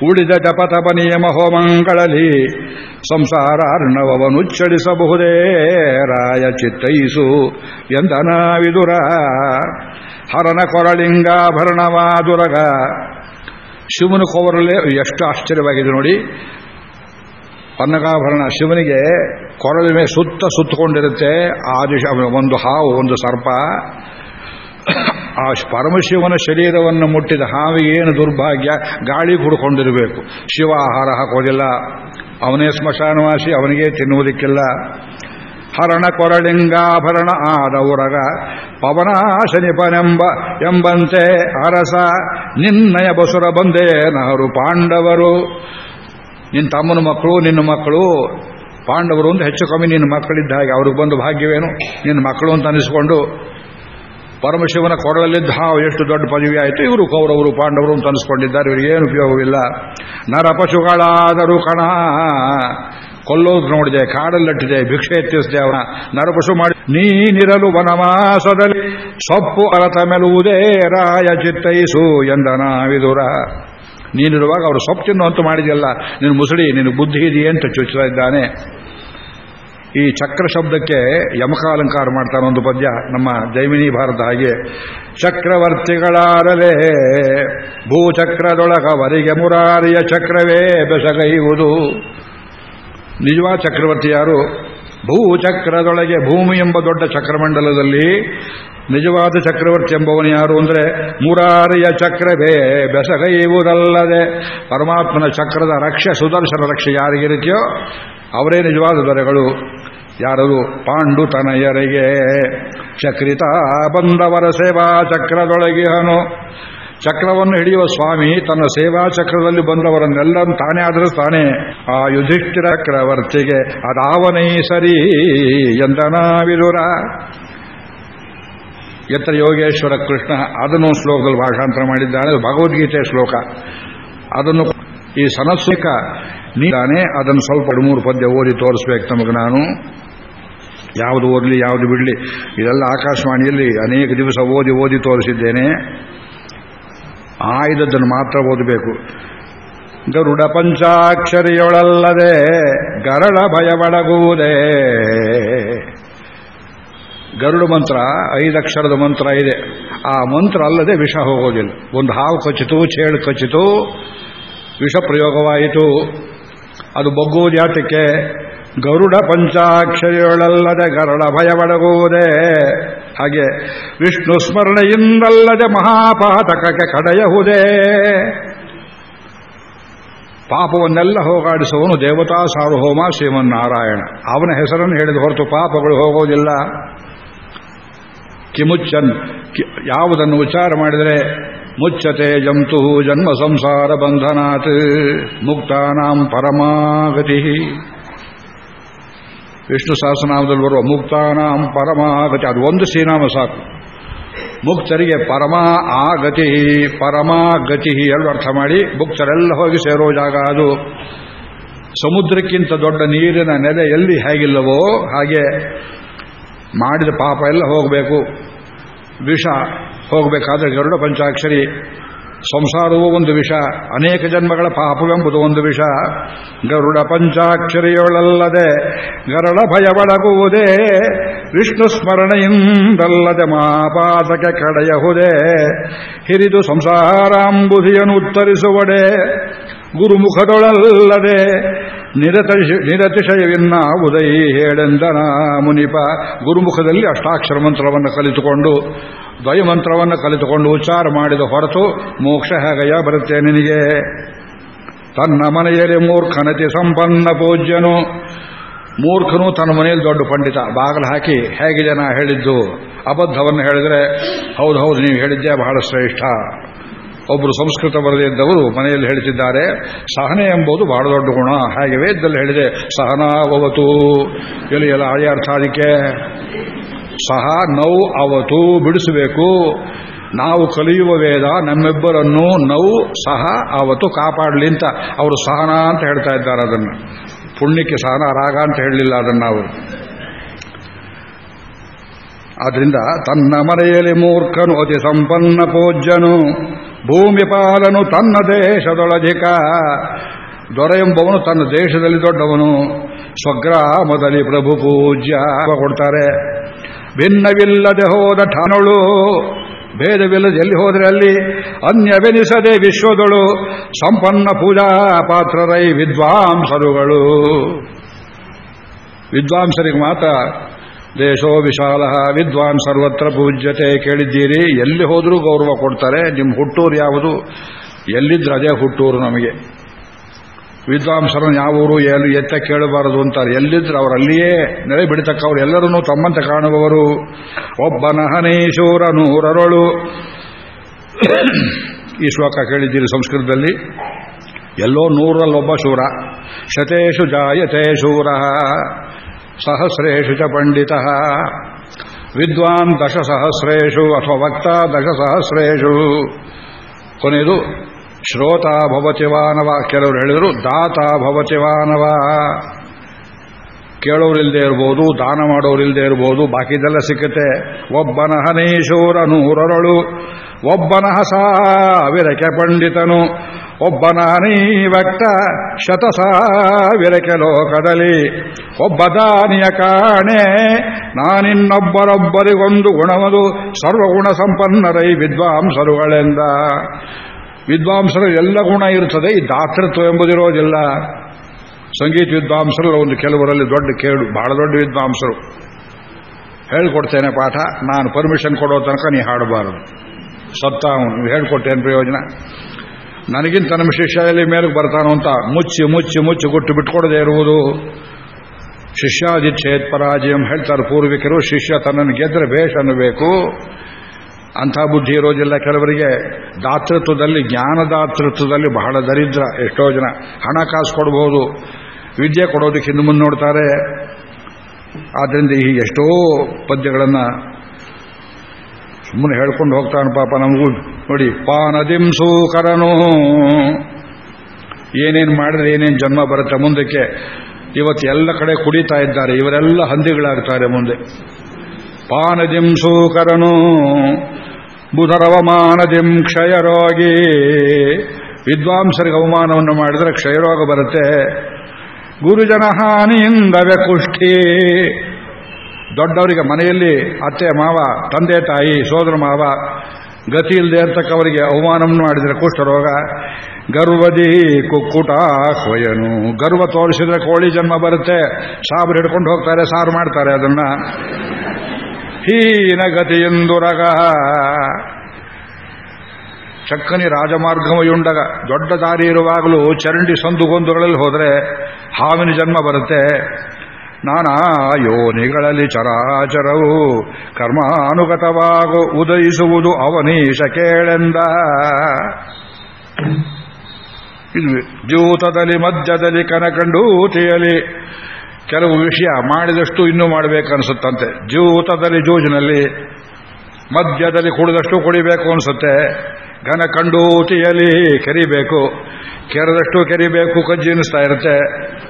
ಉಳಿದ ಜಪತಪನಿಯ ತಪ ನಿಯಮ ಹೋಮಂಗಳಲ್ಲಿ ಸಂಸಾರ ಅರ್ಣವವನುಚ್ಚರಿಸಬಹುದೇ ರಾಯ ಚಿತ್ತೈಸು ವಿದುರ. ಹರನ ಕೊರಳಿಂಗಾಭರಣವಾದುರಗ ಶಿವನ ಕೋವರಲ್ಲೇ ಎಷ್ಟು ಆಶ್ಚರ್ಯವಾಗಿದೆ ನೋಡಿ. ಪನ್ನಗಾಭರಣ ಶಿವನಿಗೆ ಕೊರಳಿನ ಸುತ್ತ ಸುತ್ತಕೊಂಡಿರುತ್ತೆ. ಆದಿಶ ದಿಶ ಒಂದು ಹಾವು, ಒಂದು ಸರ್ಪ. ಆ ಪರಮಶಿವನ ಶರೀರವನ್ನು ಮುಟ್ಟಿದ ಹಾವಿಗೆ ಏನು ದುರ್ಭಾಗ್ಯ, ಗಾಳಿ ಹುಡ್ಕೊಂಡಿರಬೇಕು ಶಿವ ಆಹಾರ ಹಾಕೋದಿಲ್ಲ ಅವನೇ ಸ್ಮಶಾನವಾಸಿ, ಅವನಿಗೆ ತಿನ್ನುವುದಕ್ಕಿಲ್ಲ. ಹರಣ ಕೊರಳಿಂಗಾಭರಣ ಆದವುರಗ ಪವನಾಶನಿಪನೆಂಬ ಎಂಬಂತೆ ಅರಸ, ನಿನ್ನಯ ಬಸುರ ಬಂದೇ ನಹರು ಪಾಂಡವರು. ನಿನ್ನ ತಮ್ಮನ ಮಕ್ಕಳು, ನಿನ್ನ ಮಕ್ಕಳು, ಪಾಂಡವರು ಅಂತ ಹೆಚ್ಚು ಕಮ್ಮಿ ನಿನ್ನ ಮಕ್ಕಳಿದ್ದ ಹಾಗೆ ಅವ್ರಿಗೆ ಬಂದು ಭಾಗ್ಯವೇನು? ನಿನ್ನ ಮಕ್ಕಳು ಅಂತ ಅನಿಸ್ಕೊಂಡು ಪರಮಶಿವನ ಕೊರಳಲ್ಲಿದ್ದ ಹಾವು ಎಷ್ಟು ದೊಡ್ಡ ಪದವಿ ಆಯಿತು. ಇವರು ಕೌರವರು ಪಾಂಡವರು ಅಂತ ಅನಿಸ್ಕೊಂಡಿದ್ದಾರೆ ಇವರಿಗೆ ಏನು ಉಪಯೋಗವಿಲ್ಲ. ನರ ಪಶುಗಳಾದರೂ ಕಣ. ಕೊಲ್ಲೋದು ನೋಡಿದೆ, ಕಾಡಲ್ಲಟ್ಟಿದೆ, ಭಿಕ್ಷೆ ಎತ್ತಿಸಿದೆ ಅವನ. ನರಪಶು ಮಾಡಿ, ನೀನಿರಲು ವನವಾಸದಲ್ಲಿ ಸೊಪ್ಪು ಅರತ ಮೆಲುವುದೇ ರಾಯ ಚಿತ್ತೈಸು ಎಂದ ವಿದುರ ನೀನಿರುವಾಗ ಅವರು ಸೊಪ್ಪು ತಿನ್ನುವಂತ ಮಾಡಿದೆಯಲ್ಲ. ನಿನ್ನ ಮುಸುಡಿ ನಿನ್ನ ಬುದ್ಧಿ ಇದೆಯೇ ಅಂತ ಚುಚ್ಚುತ್ತಾ ಇದ್ದಾನೆ. ಈ ಚಕ್ರ ಶಬ್ದಕ್ಕೆ ಯಮಕಾಲಂಕಾರ ಮಾಡ್ತಾನೆ ಒಂದು ಪದ್ಯ, ನಮ್ಮ ಜೈಮಿನಿ ಭಾರತ ಹಾಗೆ. ಚಕ್ರವರ್ತಿಗಳಾರಲೇ ಭೂಚಕ್ರದೊಳಗವರಿಗೆ ಮುರಾರಿಯ ಚಕ್ರವೇ ಬೆಸಗೈಯುವುದು. ನಿಜವಾದ ಚಕ್ರವರ್ತಿ ಯಾರು? ಭೂಚಕ್ರದೊಳಗೆ ಭೂಮಿ ಎಂಬ ದೊಡ್ಡ ಚಕ್ರಮಂಡಲದಲ್ಲಿ ನಿಜವಾದ ಚಕ್ರವರ್ತಿ ಎಂಬವನು ಯಾರು ಅಂದರೆ ಮುರಾರಿಯ ಚಕ್ರವೇ ಬೆಸಗೈಯುವುದಲ್ಲದೆ, ಪರಮಾತ್ಮನ ಚಕ್ರದ ರಕ್ಷೆ, ಸುದರ್ಶನ ರಕ್ಷೆ ಯಾರಿಗಿರುತ್ತೆಯೋ ಅವರೇ ನಿಜವಾದ ದೊರೆಗಳು. ಯಾರದು ಪಾಂಡು ತನಯರಿಗೆ ಚಕ್ರಿತ ಬಂದವರ ಸೇವಾ ಚಕ್ರದೊಳಗೆ ಹನು. ಚಕ್ರವನ್ನು ಹಿಡಿಯುವ ಸ್ವಾಮಿ ತನ್ನ ಸೇವಾ ಚಕ್ರದಲ್ಲಿ ಬಂದವರನ್ನೆಲ್ಲ ತಾನೇ ಆದರೂ ತಾನೇ. ಆ ಯುಧಿಷ್ಠಿರ ಚಕ್ರವರ್ತಿಗೆ ಅದಾವನೇ ಸರಿ ಎಂದನಾವಿರುರ ಎತ್ತರ ಯೋಗೇಶ್ವರ ಕೃಷ್ಣ ಅದನ್ನು ಶ್ಲೋಕದಲ್ಲಿ ಭಾಷಾಂತರ ಮಾಡಿದ್ದಾನೆ ಭಗವದ್ಗೀತೆ ಶ್ಲೋಕ. ಅದನ್ನು ಈ ಸನಸ್ಸೇಕ ನೀನೆ ಅದನ್ನು ಸ್ವಲ್ಪ ಮೂರು ಪದ್ಯ ಓದಿ ತೋರಿಸ್ಬೇಕು ನಮಗೆ ನಾನು. ಯಾವುದು ಓದಲಿ, ಯಾವುದು ಬಿಡಲಿ, ಇದೆಲ್ಲ ಆಕಾಶವಾಣಿಯಲ್ಲಿ ಅನೇಕ ದಿವಸ ಓದಿ ಓದಿ ತೋರಿಸಿದ್ದೇನೆ. ಆಯ್ದದ್ದನ್ನು ಮಾತ್ರ ಓದಬೇಕು. ಗರುಡ ಪಂಚಾಕ್ಷರಿಯೊಳಲ್ಲದೆ ಗರಳ ಭಯವಡಗುವುದೇ. ಗರುಡ ಮಂತ್ರ ಐದಕ್ಷರದ ಮಂತ್ರ ಇದೆ. ಆ ಮಂತ್ರ ಅಲ್ಲದೆ ವಿಷ ಹೋಗೋದಿಲ್ಲ. ಒಂದು ಹಾವು ಕಚ್ಚಿತು, ಚೇಳು ಕಚ್ಚಿತು ವಿಷ ಪ್ರಯೋಗವಾಯಿತು ಅದು ಬಗ್ಗುವುದು ಯಾತಕ್ಕೆ ಗರುಡ ಪಂಚಾಕ್ಷರಿಯೊಳಲ್ಲದೆ ಗರುಡ ಭಯವಡಗುವುದೇ. ಹಾಗೆ ವಿಷ್ಣು ಸ್ಮರಣೆಯಿಂದಲ್ಲದೆ ಮಹಾಪಾತಕಕ್ಕೆ ಕಡೆಯಹುದೇ. ಪಾಪವನ್ನೆಲ್ಲ ಹೋಗಾಡಿಸುವನು ದೇವತಾ ಸಾರ್ವಭೌಮ ಶ್ರೀಮನ್ನಾರಾಯಣ. ಅವನ ಹೆಸರನ್ನು ಹೇಳಿದ ಹೊರತು ಪಾಪಗಳು ಹೋಗುವುದಿಲ್ಲ. ಕಿಮುಚ್ಚನ್ ಯಾವುದನ್ನು ಉಚ್ಚಾರ ಮಾಡಿದರೆ ಮುಚ್ಚತೆ ಜಂತು ಜನ್ಮ ಸಂಸಾರ ಬಂಧನಾತ್ ಮುಕ್ತಾನಾಂ ಪರಮಾಗತಿ. ವಿಷ್ಣು ಸಹಸ್ರನಾಮದಲ್ಲಿ ಬರುವ ಮುಕ್ತಾನಾಂ ಪರಮಾಗತಿ. ಅದು ಒಂದು ಶ್ರೀನಾಮ ಸಾಕು. ಮುಕ್ತರಿಗೆ ಪರಮ ಆಗತಿ, ಪರಮಾಗತಿ ಎರಡು ಅರ್ಥ ಮಾಡಿ. ಮುಕ್ತರೆಲ್ಲ ಹೋಗಿ ಸೇರೋ ಜಾಗ ಅದು. ಸಮುದ್ರಕ್ಕಿಂತ ದೊಡ್ಡ ನೀರಿನ ನೆಲೆ ಎಲ್ಲಿ ಹೇಗಿಲ್ಲವೋ ಹಾಗೆ ಮಾಡಿದ ಪಾಪ ಎಲ್ಲ ಹೋಗಬೇಕು. ವಿಷ ಹೋಗಬೇಕಾದ್ರೆ ಗರುಡ ಪಂಚಾಕ್ಷರಿ. ಸಂಸಾರವೂ ಒಂದು ವಿಷ, ಅನೇಕ ಜನ್ಮಗಳ ಪಾಪವೆಂಬುದು ಒಂದು ವಿಷ. ಗರುಡ ಪಂಚಾಕ್ಷರಿಯೊಳಲ್ಲದೆ ಗರುಡ ಭಯವಡಗುವುದೇ ವಿಷ್ಣು ಸ್ಮರಣೆಯಿಂದಲ್ಲದೆ ಮಾಪಾತಕ್ಕೆ ಕಡೆಯಹುದೇ. ಹಿರಿದು ಸಂಸಾರಾಂಬುಧಿಯನ್ನು ಉತ್ತರಿಸುವಡೆ ಗುರುಮುಖದೊಳಲ್ಲದೆ ನಿರತಿಶಯವಿನ್ನ ಉದೈ ಹೇಳೆಂದನ ಮುನಿಪ ಗುರುಮುಖದಲ್ಲಿ ಅಷ್ಟಾಕ್ಷರ ಮಂತ್ರವನ್ನು ಕಲಿತುಕೊಂಡು ದ್ವಯಮಂತ್ರವನ್ನು ಕಲಿತುಕೊಂಡು ಉಚ್ಚಾರ ಮಾಡಿದ ಹೊರತು ಮೋಕ್ಷ ಹೇಗಯ್ಯ ಬರುತ್ತೆ ನಿನಗೆ? ತನ್ನ ಮನೆಯಲ್ಲಿ ಮೂರ್ಖನತಿ ಸಂಪನ್ನ ಪೂಜ್ಯನು. ಮೂರ್ಖನು ತನ್ನ ಮನೆಯಲ್ಲಿ ದೊಡ್ಡ ಪಂಡಿತ. ಬಾಗಿಲು ಹಾಕಿ ಹೇಗಿದೆ ನಾ ಹೇಳಿದ್ದು? ಅಬದ್ಧವನ್ನು ಹೇಳಿದ್ರೆ, ಹೌದು ಹೌದು, ನೀವು ಹೇಳಿದ್ದೆ ಬಹಳ ಶ್ರೇಷ್ಠ. ಒಬ್ಬರು ಸಂಸ್ಕೃತ ಬರೆದಿದ್ದವರು ಮನೆಯಲ್ಲಿ ಹೇಳ್ತಿದ್ದಾರೆ ಸಹನೆ ಎಂಬುದು ಬಹಳ ದೊಡ್ಡ ಗುಣ. ಹಾಗೆ ವೇದದಲ್ಲಿ ಹೇಳಿದೆ ಸಹನಾವತು ಎಲ್ಲಿ ಎಲ್ಲ ಹಳೆಯ ಅರ್ಥ ಅದಕ್ಕೆ ಸಹ ನೌ ಅವತು ಬಿಡಿಸಬೇಕು. ನಾವು ಕಲಿಯುವ ವೇದ ನಮ್ಮಿಬ್ಬರನ್ನು ನೌ, ಸಹ, ಅವತು ಕಾಪಾಡಲಿ ಅಂತ ಅವರು ಸಹನ ಅಂತ ಹೇಳ್ತಾ ಇದ್ದಾರೆ ಅದನ್ನು. ಪುಣ್ಯಕ್ಕೆ ಸಹನ, ರಾಗ ಅಂತ ಹೇಳಲಿಲ್ಲ ಅದನ್ನು ಅವರು ಆದ್ರಿಂದ ತನ್ನ ಮನೆಯಲ್ಲಿ ಮೂರ್ಖನು ಅತಿ ಸಂಪನ್ನ ಪೂಜ್ಯನು, ಭೂಮಿ ಪಾಲನು ತನ್ನ ದೇಶದೊಳಧಿಕ. ದೊರೆಯೆಂಬವನು ತನ್ನ ದೇಶದಲ್ಲಿ ದೊಡ್ಡವನು, ಸ್ವಗ್ರಾಮದಲ್ಲಿ ಪ್ರಭು ಪೂಜ್ಯ ಕೊಡ್ತಾರೆ. ಭಿನ್ನವಿಲ್ಲದೆ ಹೋದ ಠಾನಳು ಭೇದವಿಲ್ಲದೆ ಎಲ್ಲಿ ಹೋದರೆ ಅಲ್ಲಿ? ಅನ್ಯವೆನಿಸದೆ ವಿಶ್ವದಳು, ಸಂಪನ್ನ ಪೂಜಾ ಪಾತ್ರರೈ ವಿದ್ವಾಂಸರುಗಳು. ವಿದ್ವಾಂಸರಿಗೆ ಮಾತ್ರ ದೇಶೋ ವಿಶಾಲ, ವಿದ್ವಾನ್ ಸರ್ವತ್ರ ಪೂಜ್ಯತೆ ಕೇಳಿದ್ದೀರಿ. ಎಲ್ಲಿ ಹೋದರೂ ಗೌರವ ಕೊಡ್ತಾರೆ. ನಿಮ್ಮ ಹುಟ್ಟೂರು ಯಾವುದು? ಎಲ್ಲಿದ್ರೆ ಅದೇ ಹುಟ್ಟೂರು ನಮಗೆ. ವಿದ್ವಾಂಸರನ್ನು ಯಾವ ಊರು, ಏನು, ಎತ್ತ ಕೇಳಬಾರದು ಅಂತಾರೆ. ಎಲ್ಲಿದ್ರೆ ಅವರಲ್ಲಿಯೇ ನೆಲೆ ಬಿಡತಕ್ಕವರು ಎಲ್ಲರನ್ನೂ ತಮ್ಮಂತೆ ಕಾಣುವವರು. ಒಬ್ಬನಹನೇಶೂರ ನೂರರೊಳು. ಈ ಶ್ಲೋಕ ಕೇಳಿದ್ದೀರಿ ಸಂಸ್ಕೃತದಲ್ಲಿ. ಎಲ್ಲೋ ನೂರಲ್ಲೊಬ್ಬ ಶೂರ. ಶತೇಶು ಜಾಯತೆ ಶೂರ. ಸಹಸ್ರೇಶು ಚ ಪಂಡಿತ. ವಿದ್ವಾನ್ ದಶಸಹಸ್ರೇಷು ಅಥವಾ ವಕ್ತ ದಶಸಹಸ್ರೇಷು ಕೊನೆಯದು, ಶ್ರೋತಾ ಭವತಿವಾನವ. ಕೆಲವರು ಹೇಳಿದರು, ದಾತ ಭವತಿವಾನವ. ಕೇಳೋರಿಲ್ಲದೆ ಇರ್ಬೋದು, ದಾನ ಮಾಡೋರಿಲ್ದೆ ಇರ್ಬೋದು, ಬಾಕಿದೆಲ್ಲ ಸಿಕ್ಕತ್ತೆ. ಒಬ್ಬನ ಹನೇಶೂರ ನೂರರಳು ಒಬ್ಬನ ಸಾವಿರಕೆ ಪಂಡಿತನು ಒಬ್ಬನ ಹನೀವಕ್ತ ಶತ ವಿರಕೆ ಲೋಕದಲ್ಲಿ. ಒಬ್ಬ ದಾನಿಯ ಕಾಣೆ, ನಾನಿನ್ನೊಬ್ಬರೊಬ್ಬರಿಗೊಂದು ಗುಣವದು, ಸರ್ವಗುಣ ಸಂಪನ್ನರೈ ವಿದ್ವಾಂಸರುಗಳೆಂದ. ವಿದ್ವಾಂಸರು ಎಲ್ಲ ಗುಣ ಇರುತ್ತದೆ ಈ ದಾತೃತ್ವ ಎಂಬುದಿರೋದಿಲ್ಲ. ಸಂಗೀತ ವಿದ್ವಾಂಸರು ಒಂದು ಕೆಲವರಲ್ಲಿ ದೊಡ್ಡ ಕೇಳು ಬಹಳ ದೊಡ್ಡ ವಿದ್ವಾಂಸರು. ಹೇಳ್ಕೊಡ್ತೇನೆ ಪಾಠ, ನಾನು ಪರ್ಮಿಷನ್ ಕೊಡೋ ತನಕ ನೀ ಹಾಡಬಾರದು. ಸತ್ತ ಅವನು ಹೇಳ್ಕೊಟ್ಟೇನು ಪ್ರಯೋಜನ? ನನಗಿಂತ ನಮ್ಮ ಶಿಷ್ಯದಲ್ಲಿ ಮೇಲಕ್ಕೆ ಬರ್ತಾನೋ ಅಂತ ಮುಚ್ಚಿ ಮುಚ್ಚಿ ಮುಚ್ಚಿ ಗುಟ್ಟು ಬಿಟ್ಕೊಡದೆ ಇರುವುದು. ಶಿಷ್ಯಾದಿಚ್ಛೇತ್ ಪರಾಜಯಂ ಹೇಳ್ತಾರೆ ಪೂರ್ವಿಕರು, ಶಿಷ್ಯ ತನ್ನನ್ನು ಗೆದ್ರೆ ಭೇಷ್ ಅನ್ನಬೇಕು ಅಂಥ ಬುದ್ಧಿ ಇರೋದಿಲ್ಲ ಕೆಲವರಿಗೆ. ದಾತೃತ್ವದಲ್ಲಿ ಜ್ಞಾನದಾತೃತ್ವದಲ್ಲಿ ಬಹಳ ದರಿದ್ರ ಎಷ್ಟೋ ಜನ. ಹಣ ಕಾಸು ಕೊಡಬಹುದು ವಿದ್ಯೆ ಕೊಡೋದಕ್ಕೆ ಹಿಂದೆ ಮುಂದೆ ನೋಡ್ತಾರೆ. ಆದ್ದರಿಂದ ಈ ಎಷ್ಟೋ ಪದ್ಯಗಳನ್ನು ಸುಮ್ಮನೆ ಹೇಳ್ಕೊಂಡು ಹೋಗ್ತಾನೆ ಪಾಪ ನಮಗೂ. ನೋಡಿ ಪಾನದಿಂಸು ಕರನು ಏನೇನು ಮಾಡಿದ್ರೆ ಏನೇನು ಜನ್ಮ ಬರುತ್ತೆ ಮುಂದಕ್ಕೆ. ಇವತ್ತು ಎಲ್ಲ ಕಡೆ ಕುಡಿತಾ ಇದ್ದಾರೆ. ಇವರೆಲ್ಲ ಹಂದಿಗಳಾಗ್ತಾರೆ ಮುಂದೆ. ಪಾನದಿಂಸು ಕರನು ಬುಧರವಮಾನದಿಂ ಕ್ಷಯರೋಗಿ. ವಿದ್ವಾಂಸರಿಗೆ ಅವಮಾನವನ್ನು ಮಾಡಿದರೆ ಕ್ಷಯರೋಗ ಬರುತ್ತೆ. ಗುರುಜನ ಹಾನಿಯಿಂದವೇ ಕುಷ್ಠಿ ದೊಡ್ಡವರಿಗೆ ಮನೆಯಲ್ಲಿ ಅತ್ತೆ, ಮಾವ, ತಂದೆ, ತಾಯಿ, ಸೋದರ, ಮಾವ, ಗತಿ ಇಲ್ಲದೆ ಇರ್ತಕ್ಕವರಿಗೆ ಅವಮಾನವನ್ನು ಮಾಡಿದರೆ ಕುಷ್ಠರೋಗ. ಗರ್ವದಿ ಕುಕ್ಕುಟ ಹೊಯನು. ಗರ್ವ ತೋರಿಸಿದ್ರೆ ಕೋಳಿ ಜನ್ಮ ಬರುತ್ತೆ. ಸಾಬರು ಹಿಡ್ಕೊಂಡು ಹೋಗ್ತಾರೆ, ಸಾರು ಮಾಡ್ತಾರೆ ಅದನ್ನ. ಹೀನ ಗತಿಯಿಂದುರಗ ಚಕ್ಕನಿ ರಾಜಮಾರ್ಗಮಯುಂಡಗ, ದೊಡ್ಡ ದಾರಿ ಇರುವಾಗಲೂ ಚರಂಡಿ ಸಂದುಗೊಂದುಗಳಲ್ಲಿ ಹೋದರೆ ಹಾವಿನ ಜನ್ಮ ಬರುತ್ತೆ. ನಾನಾ ಯೋನಿಗಳಲ್ಲಿ ಚರಾಚರವು ಕರ್ಮಾನುಗತವಾಗು ಉದಯಿಸುವುದು ಅವನೀಶ ಕೇಳೆಂದ. ಇದು ಜೂತದಲ್ಲಿ ಮಧ್ಯದಲ್ಲಿ ಕನಕಂಡೂತಿಯಲ್ಲಿ ಕೆಲವು ವಿಷಯ ಮಾಡಿದಷ್ಟು ಇನ್ನೂ ಮಾಡಬೇಕನ್ಸುತ್ತಂತೆ. ಜೂತದಲ್ಲಿ ಜೂಜಿನಲ್ಲಿ ಮಧ್ಯದಲ್ಲಿ ಕುಡಿದಷ್ಟು ಕುಡಿಬೇಕು ಅನ್ಸುತ್ತೆ. ಘನ ಕಂಡೂತಿಯಲ್ಲಿ ಕೆರಿಬೇಕು. ಕೆರೆದಷ್ಟು ಕೆರಿಬೇಕು ಕಜ್ಜಿ ಅನ್ನಿಸ್ತಾ ಇರುತ್ತೆ.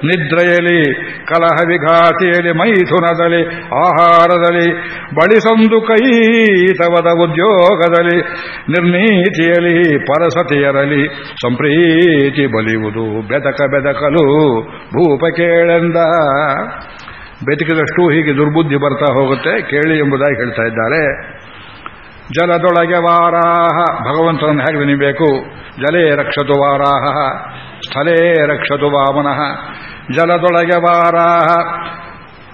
ನಿದ್ರೆಯಲ್ಲಿ ಕಲಹ ವಿಘಾತಿಯಲ್ಲಿ ಮೈಥುನದಲ್ಲಿ, ಆಹಾರದಲ್ಲಿ, ಬಳಿಸೊಂದು ಕೈತವದ ಉದ್ಯೋಗದಲ್ಲಿ, ನಿರ್ನೀತಿಯಲ್ಲಿ ಪರಸತಿಯರಲಿ ಸಂಪ್ರೀತಿ ಬಲಿಯುವುದು, ಬೆದಕ ಬೆದಕಲು, ಭೂಪ ಕೇಳೆಂದ. ಬೆದಕಿದಷ್ಟು ಹೀಗೆ ದುರ್ಬುದ್ಧಿ ಬರ್ತಾ ಹೋಗುತ್ತೆ, ಕೇಳಿ ಎಂಬುದಾಗಿ ಹೇಳ್ತಾ ಇದ್ದಾರೆ. ಜಲದೊಳಗೆ ವಾರಾಹ. ಭಗವಂತನನ್ನು ಹೇಗೆ ನೆನಬೇಕು ಜಲೇ ರಕ್ಷತು ವಾರಾಹ. ಸ್ಥಳೇ ರಕ್ಷತು ವಾಮನಃ. ಜಲದೊಳಗೆ ವಾರಾಹ.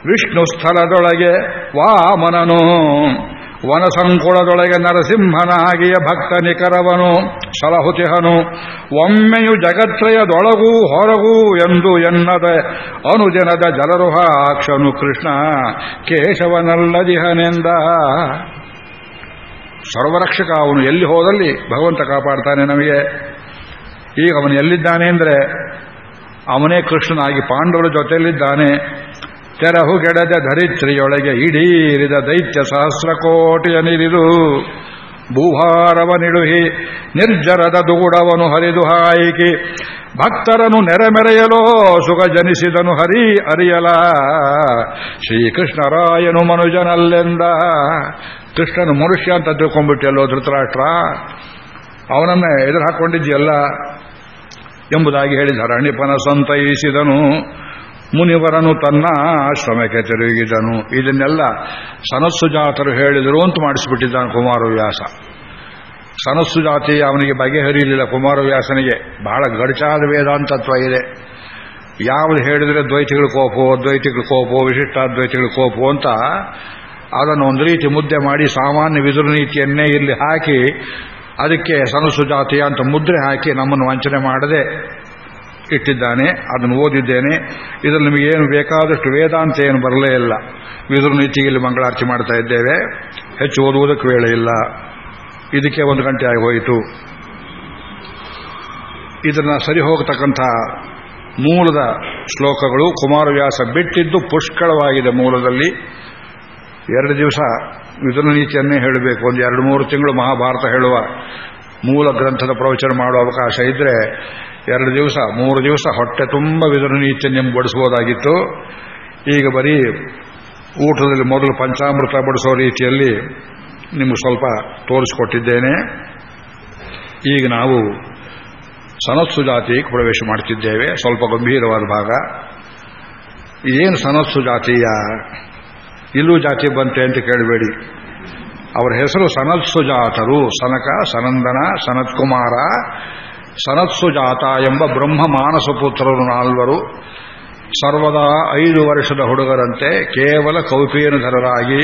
ವಿಷ್ಣು ಸ್ಥಳದೊಳಗೆ ವಾಮನನು. ವನಸಂಕುಳದೊಳಗೆ ನರಸಿಂಹನಾಗಿಯ ಭಕ್ತ ನಿಖರವನು, ಸಲಹುತಿಹನು. ಒಮ್ಮೆಯು ಜಗತ್ರಯದೊಳಗೂ ಹೊರಗೂ ಎಂದು ಎನ್ನದ ಅನುಜನದ ಜಲರುಹಾಕ್ಷನು ಕೃಷ್ಣ, ಕೇಶವನಲ್ಲದಿಹನೆಂದ. ಸರ್ವರಕ್ಷಕ ಅವನು ಎಲ್ಲಿ ಹೋದಲ್ಲಿ ಭಗವಂತ ಕಾಪಾಡ್ತಾನೆ ನಮಗೆ. ಈಗ ಅವನು ಎಲ್ಲಿದ್ದಾನೆ ಅಂದರೆ ಅವನೇ ಕೃಷ್ಣನಾಗಿ ಪಾಂಡವರ ಜೊತೆಯಲ್ಲಿದ್ದಾನೆ. ತೆರಹುಗೆಡದೆ ಧರಿತ್ರಿಯೊಳಗೆ ಇಡೀರಿದ ದೈತ್ಯ ಸಹಸ್ರಕೋಟಿಯ ನಿರಿದು ಭೂಭಾರವ ನಿಡುಹಿ ನಿರ್ಜರದ ದುಗುಡವನು ಹರಿದು ಹಾಯಿಕಿ ಭಕ್ತರನು ನೆರೆಮೆರೆಯಲೋ ಸುಖ ಜನಿಸಿದನು ಹರಿ ಅರಿಯಲ. ಶ್ರೀಕೃಷ್ಣರಾಯನು ಮನುಜನಲ್ಲೆಂದ ಕೃಷ್ಣನು ಮನುಷ್ಯ ಅಂತ ತಿಳ್ಕೊಂಡ್ಬಿಟ್ಟಿಯಲ್ಲೋ ಧೃತರಾಷ್ಟ್ರ, ಅವನನ್ನ ಎದುರು ಹಾಕೊಂಡಿದ್ಯಲ್ಲ ಎಂಬುದಾಗಿ ಹೇಳಿದ ಅರಣ್ಯಪನ ಸಂತೈಸಿದನು. ಮುನಿವರನು ತನ್ನ ಆಶ್ರಮಕ್ಕೆ ತಿರುಗಿದನು. ಇದನ್ನೆಲ್ಲ ಸನಸ್ಸು ಜಾತರು ಹೇಳಿದರು ಅಂತ ಮಾಡಿಸಿಬಿಟ್ಟಿದ್ದಾನೆ ಕುಮಾರವ್ಯಾಸ. ಸನಸ್ಸು ಜಾತಿ ಅವನಿಗೆ ಬಗೆಹರಿಯಲಿಲ್ಲ ಕುಮಾರವ್ಯಾಸನಿಗೆ. ಬಹಳ ಗಡಚಾದ ವೇದಾಂತತ್ವ ಇದೆ. ಯಾವುದು ಹೇಳಿದರೆ ದ್ವೈತಿಗಳ ಕೋಪೋ ದ್ವೈತಿಗಳ ಕೋಪೋ, ವಿಶಿಷ್ಟಾದ್ವೈತಿಗಳ ಕೋಪೋ ಅಂತ ಅದನ್ನು ಒಂದು ರೀತಿ ಮುದ್ದೆ ಮಾಡಿ ಸಾಮಾನ್ಯ ವಿದುರು ನೀತಿಯನ್ನೇ ಇಲ್ಲಿ ಹಾಕಿ ಅದಕ್ಕೆ ಸನಸು ಜಾತಿಯ ಅಂತ ಮುದ್ರೆ ಹಾಕಿ ನಮ್ಮನ್ನು ವಂಚನೆ ಮಾಡದೆ ಇಟ್ಟಿದ್ದಾನೆ, ಅದನ್ನು ಓದಿದ್ದೇನೆ. ಇದರಲ್ಲಿ ನಿಮಗೇನು ಬೇಕಾದಷ್ಟು ವೇದಾಂತ ಏನು ಬರಲೇ ಇಲ್ಲ. ವಿದುರು ನೀತಿಯಲ್ಲಿ ಮಂಗಳಾರತಿ ಮಾಡ್ತಾ ಇದ್ದೇವೆ. ಹೆಚ್ಚು ಓದುವುದಕ್ಕೆ ವೇಳೆ ಇಲ್ಲ. ಇದಕ್ಕೆ ಒಂದು ಗಂಟೆ ಆಗಿ ಹೋಯಿತು. ಇದನ್ನ ಸರಿ ಹೋಗತಕ್ಕಂಥ ಮೂಲದ ಶ್ಲೋಕಗಳು ಕುಮಾರವ್ಯಾಸ ಬಿಟ್ಟಿದ್ದು ಪುಷ್ಕಳವಾಗಿದೆ ಮೂಲದಲ್ಲಿ. ಎರಡು ದಿವಸ ಮಿಥುನ ನೀತಿಯನ್ನೇ ಹೇಳಬೇಕು. ಒಂದು ಎರಡು ಮೂರು ತಿಂಗಳು ಮಹಾಭಾರತ ಹೇಳುವ ಮೂಲ ಗ್ರಂಥದ ಪ್ರವಚನ ಮಾಡುವ ಅವಕಾಶ ಇದ್ರೆ ಎರಡು ದಿವಸ, ಮೂರು ದಿವಸ ಹೊಟ್ಟೆ ತುಂಬ ಮಿಥುನ ನೀತಿಯನ್ನು ಬಡಿಸಬಹುದಾಗಿತ್ತು ಈಗ ಬರೀ ಊಟದಲ್ಲಿ ಮೊದಲು ಪಂಚಾಮೃತ ಬಡಿಸೋ ರೀತಿಯಲ್ಲಿ ನಿಮಗೆ ಸ್ವಲ್ಪ ತೋರಿಸಿಕೊಟ್ಟಿದ್ದೇನೆ. ಈಗ ನಾವು ಸನತ್ಸು ಜಾತಿಗೆ ಪ್ರವೇಶ ಮಾಡ್ತಿದ್ದೇವೆ. ಸ್ವಲ್ಪ ಗಂಭೀರವಾದ ಭಾಗ. ಏನು ಸನತ್ಸು ಜಾತಿಯ ಇಲ್ಲೂ ಜಾತಿ ಬಂತೆ ಅಂತ ಕೇಳಬೇಡಿ. ಅವರ ಹೆಸರು ಸನತ್ಸುಜಾತರು ಸನಕ, ಸನಂದನ, ಸನತ್ಕುಮಾರ ಸನತ್ಸುಜಾತ ಎಂಬ ಬ್ರಹ್ಮ ಮಾನಸ ಪುತ್ರರು ನಾಲ್ವರು. ಸರ್ವದಾ ಐದು ವರ್ಷದ ಹುಡುಗರಂತೆ, ಕೇವಲ ಕೌಪೀನಧರರಾಗಿ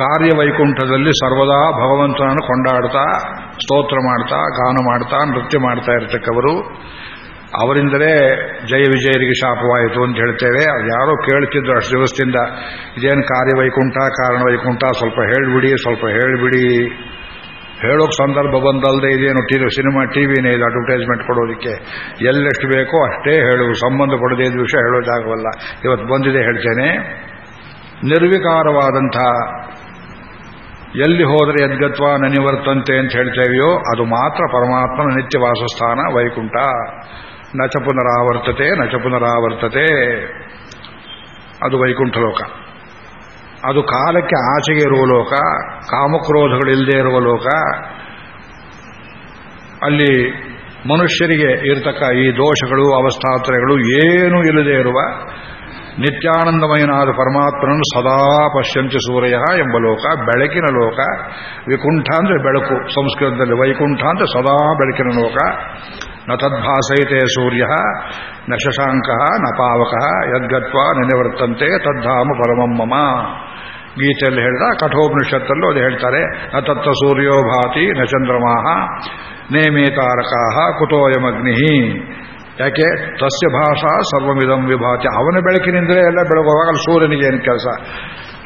ಕಾರ್ಯವೈಕುಂಠದಲ್ಲಿ ಸರ್ವದಾ ಭಗವಂತನನ್ನು ಕೊಂಡಾಡ್ತಾ, ಸ್ತೋತ್ರ ಮಾಡ್ತಾ, ಗಾನ ಮಾಡ್ತಾ, ನೃತ್ಯ ಮಾಡ್ತಾ ಇರತಕ್ಕವರು. ಅವರಿಂದಲೇ ಜಯ ವಿಜಯರಿಗೆ ಶಾಪವಾಯಿತು ಅಂತ ಹೇಳ್ತೇವೆ. ಅದು ಯಾರೋ ಕೇಳ್ತಿದ್ರು ಅಷ್ಟು ದಿವಸದಿಂದ, ಇದೇನು ಕಾರ್ಯವೈಕುಂಠ ಕಾರಣ ವೈಕುಂಠ, ಸ್ವಲ್ಪ ಹೇಳಿಬಿಡಿ ಸ್ವಲ್ಪ ಹೇಳಿಬಿಡಿ. ಹೇಳೋಕೆ ಸಂದರ್ಭ ಬಂದಲ್ಲದೆ ಇದೇನು ಟಿ ಸಿನಿಮಾ, ಟಿವಿನೇ ಇದು ಅಡ್ವರ್ಟೈಸ್ಮೆಂಟ್ ಕೊಡೋದಕ್ಕೆ. ಎಲ್ಲೆಷ್ಟು ಬೇಕೋ ಅಷ್ಟೇ ಹೇಳು ಸಂಬಂಧ ಪಡೆದೇ ವಿಷಯ ಹೇಳೋದಾಗವಲ್ಲ. ಇವತ್ತು ಬಂದಿದೆ ಹೇಳ್ತೇನೆ. ನಿರ್ವಿಕಾರವಾದಂಥ ಎಲ್ಲಿ ಹೋದರೆ ಯದ್ಗತ್ವ ನನಿವರ್ತಂತೆ ಅಂತ ಹೇಳ್ತೇವೆಯೋ, ಅದು ಮಾತ್ರ ಪರಮಾತ್ಮನ ನಿತ್ಯ ವಾಸಸ್ಥಾನ ವೈಕುಂಠ. ನಚ ಪುನರಾವರ್ತತೆ ನಚ ಪುನರಾವರ್ತತೆ. ಅದು ವೈಕುಂಠ ಲೋಕ ಅದು ಕಾಲಕ್ಕೆ ಆಚೆಗೆ ಇರುವ ಲೋಕ, ಕಾಮಕ್ರೋಧಗಳಿಲ್ಲದೆ ಇರುವ ಲೋಕ. ಅಲ್ಲಿ ಮನುಷ್ಯರಿಗೆ ಇರತಕ್ಕ ಈ ದೋಷಗಳು ಅವಸ್ಥಾತ್ರಗಳು ಏನೂ ಇಲ್ಲದೆ ಇರುವ ನಿತ್ಯಾನಂದಮಯನಾದ ಪರಮಾತ್ಮನನ್ನು ಸದಾ ಪಶ್ಯಂತಿ ಸೂರ್ಯ ಎಂಬ ಲೋಕ, ಬೆಳಕಿನ ಲೋಕ. ವಿಕುಂಠ ಅಂದರೆ ಬೆಳಕು, ಸಂಸ್ಕೃತದಲ್ಲಿ ವೈಕುಂಠ ಅಂದರೆ ಸದಾ ಬೆಳಕಿನ ಲೋಕ. ನ ತದ್ಭಾಸೈತೆ ಸೂರ್ಯ, ನ ಶಶಾಂಕ, ನ ಪಾವಕ, ಯದ್ಗತ್ವ ನೆನೆವರ್ತಂತೆ ತದ್ಧಾಮ ಮಮ. ಗೀತೆಯಲ್ಲಿ ಹೇಳಿದ ಕಠೋಪನಿಷತ್ತಲ್ಲೂ ಅದು ಹೇಳ್ತಾರೆ, ನ ತತ್ವ ಸೂರ್ಯೋ ಭಾತಿ, ನ ಚಂದ್ರಮಾಹ ನೇಮೇ ತಾರಕಾಹ ಕುತೋಯಮಗ್ನಿ ಯಾಕೆ? ತಸ್ಯ ಭಾಷಾ ಸರ್ವಮಿದಂ ವಿಭಾತಿ. ಅವನ ಬೆಳಕಿನಿಂದಲೇ ಎಲ್ಲ ಬೆಳಗುವಾಗ ಸೂರ್ಯನಿಗೆ ಏನು ಕೆಲಸ?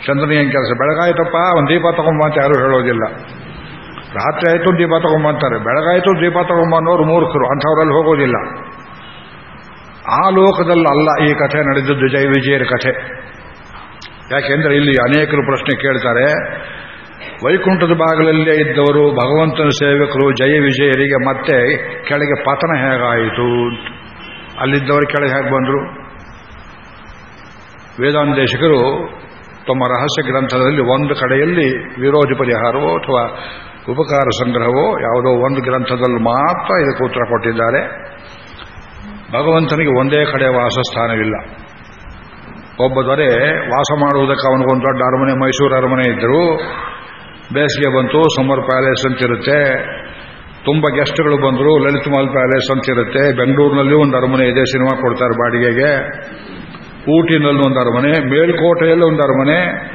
ಚಂದ್ರನಿಗೆ ಏನು ಕೆಲಸ? ಬೆಳಗಾಯ್ತಪ್ಪ ಒಂದು ದೀಪ ತಗೊಂಬ ಅಂತ ಯಾರು ಹೇಳೋದಿಲ್ಲ. ರಾತ್ರಿ ಆಯಿತು ದೀಪ ತಗೊಂಬಂತಾರೆ ಬೆಳಗಾಯಿತು ದೀಪ ತಗೊಂಬನ್ನೋರು ಮೂರ್ಖರು. ಅಂಥವರಲ್ಲಿ ಹೋಗೋದಿಲ್ಲ. ಆ ಲೋಕದಲ್ಲಲ್ಲ ಈ ಕಥೆ ನಡೆದದ್ದು. ಜಯ ವಿಜಯರ ಕಥೆ. ಯಾಕೆಂದ್ರೆ ಇಲ್ಲಿ ಅನೇಕರು ಪ್ರಶ್ನೆ ಕೇಳ್ತಾರೆ. ವೈಕುಂಠದ ಭಾಗದಲ್ಲೇ ಇದ್ದವರು, ಭಗವಂತನ ಸೇವಕರು, ಜಯ ವಿಜಯರಿಗೆ ಮತ್ತೆ ಕೆಳಗೆ ಪತನ ಹೇಗಾಯಿತು? ಅಲ್ಲಿದ್ದವರು ಕೆಳಗೆ ಹೇಗೆ ಬಂದರು? ವೇದಾಂತೇಶಕರು ತಮ್ಮ ರಹಸ್ಯ ಗ್ರಂಥದಲ್ಲಿ ಒಂದು ಕಡೆಯಲ್ಲಿ ವಿರೋಧಿ ಪರಿಹಾರವೋ ಅಥವಾ ಉಪಕಾರ ಸಂಗ್ರಹವೋ ಯಾವುದೋ ಒಂದು ಗ್ರಂಥದಲ್ಲಿ ಮಾತ್ರ ಇದಕ್ಕೆ ಉತ್ತರ ಕೊಟ್ಟಿದ್ದಾರೆ. ಭಗವಂತನಿಗೆ ಒಂದೇ ಕಡೆ ವಾಸಸ್ಥಾನವಿಲ್ಲ. ಒಬ್ಬ ದೊರೆ ವಾಸ ಮಾಡುವುದಕ್ಕೆ ಅವನಿಗೊಂದು ದೊಡ್ಡ ಅರಮನೆ, ಮೈಸೂರು ಅರಮನೆ ಇದ್ದರು ಬೇಸಿಗೆ ಬಂತು, ಸಮ್ಮರ್ ಪ್ಯಾಲೇಸ್ ಅಂತಿರುತ್ತೆ. ತುಂಬ ಗೆಸ್ಟ್ಗಳು ಬಂದರು ಲಲಿತ್ ಮಹಲ್ ಪ್ಯಾಲೇಸ್ ಅಂತಿರುತ್ತೆ. ಬೆಂಗಳೂರಿನಲ್ಲಿ ಒಂದು ಅರಮನೆ ಇದೆ, ಸಿನಿಮಾ ಕೊಡ್ತಾರೆ ಬಾಡಿಗೆಗೆ. ಊಟಿನಲ್ಲಿ ಒಂದು ಅರಮನೆ, ಮೇಲ್ಕೋಟೆಯಲ್ಲಿ ಒಂದು ಅರಮನೆ.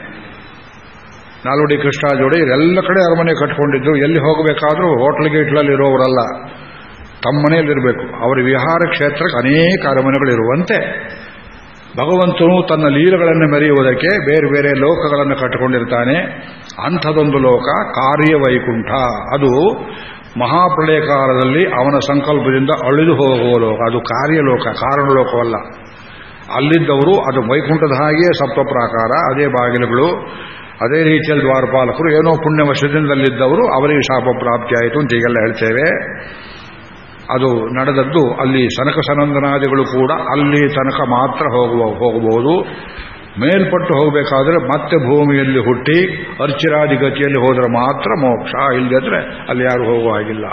ನಾಲ್ವಡಿ ಕೃಷ್ಣ ಜೋಡಿ ಎಲ್ಲ ಕಡೆ ಅರಮನೆ ಕಟ್ಕೊಂಡಿದ್ರು ಎಲ್ಲಿ ಹೋಗಬೇಕಾದ್ರೂ ಹೋಟ್ಲ್ ಇಟ್ಲಲ್ಲಿ ಇರೋವರಲ್ಲ, ತಮ್ಮ ಮನೆಯಲ್ಲಿರಬೇಕು ಅವರ ವಿಹಾರ ಕ್ಷೇತ್ರಕ್ಕೆ ಅನೇಕ ಅರಮನೆಗಳಿರುವಂತೆ ಭಗವಂತನು ತನ್ನ ಲೀಲೆಗಳನ್ನು ಮೆರೆಯುವುದಕ್ಕೆ ಬೇರೆ ಬೇರೆ ಲೋಕಗಳನ್ನು ಕಟ್ಟಿಕೊಂಡಿರ್ತಾನೆ. ಅಂಥದೊಂದು ಲೋಕ ಕಾರ್ಯವೈಕುಂಠ. ಅದು ಮಹಾಪ್ರಳಯ ಕಾಲದಲ್ಲಿ ಅವನ ಸಂಕಲ್ಪದಿಂದ ಅಳಿದು ಹೋಗುವ ಲೋಕ. ಅದು ಕಾರ್ಯಲೋಕ, ಕಾರಣಲೋಕವಲ್ಲ. ಅಲ್ಲಿದ್ದವರು ಅದು ವೈಕುಂಠದ ಹಾಗೆಯೇ ಸಪ್ತ ಪ್ರಾಕಾರ ಅದೇ ಬಾಗಿಲುಗಳು. ಅದೇ ರೀತಿಯಲ್ಲಿ ದ್ವಾರಪಾಲಕರು ಏನೋ ಪುಣ್ಯ ವಶದಿಂದಲ್ಲಿದ್ದವರು ಅವರಿಗೆ ಶಾಪ ಪ್ರಾಪ್ತಿಯಾಯಿತು ಅಂತ ಈಗೆಲ್ಲ ಹೇಳ್ತೇವೆ. ಅದು ನಡೆದದ್ದು ಅಲ್ಲಿ ಸನಕ ಸನಂದನಾದಿಗಳು ಕೂಡ ಅಲ್ಲಿ ತನಕ ಮಾತ್ರ ಹೋಗುವ, ಹೋಗಬಹುದು. ಮೇಲ್ಪಟ್ಟು ಹೋಗಬೇಕಾದ್ರೆ ಮತ್ತೆ ಭೂಮಿಯಲ್ಲಿ ಹುಟ್ಟಿ ಅರ್ಚಿರಾದಿ ಗತಿಯಲ್ಲಿ ಹೋದರೆ ಮಾತ್ರ ಮೋಕ್ಷ. ಇಲ್ಲದಿದ್ರೆ ಅಲ್ಲಿ ಯಾರು ಹೋಗುವ ಹಾಗಿಲ್ಲ.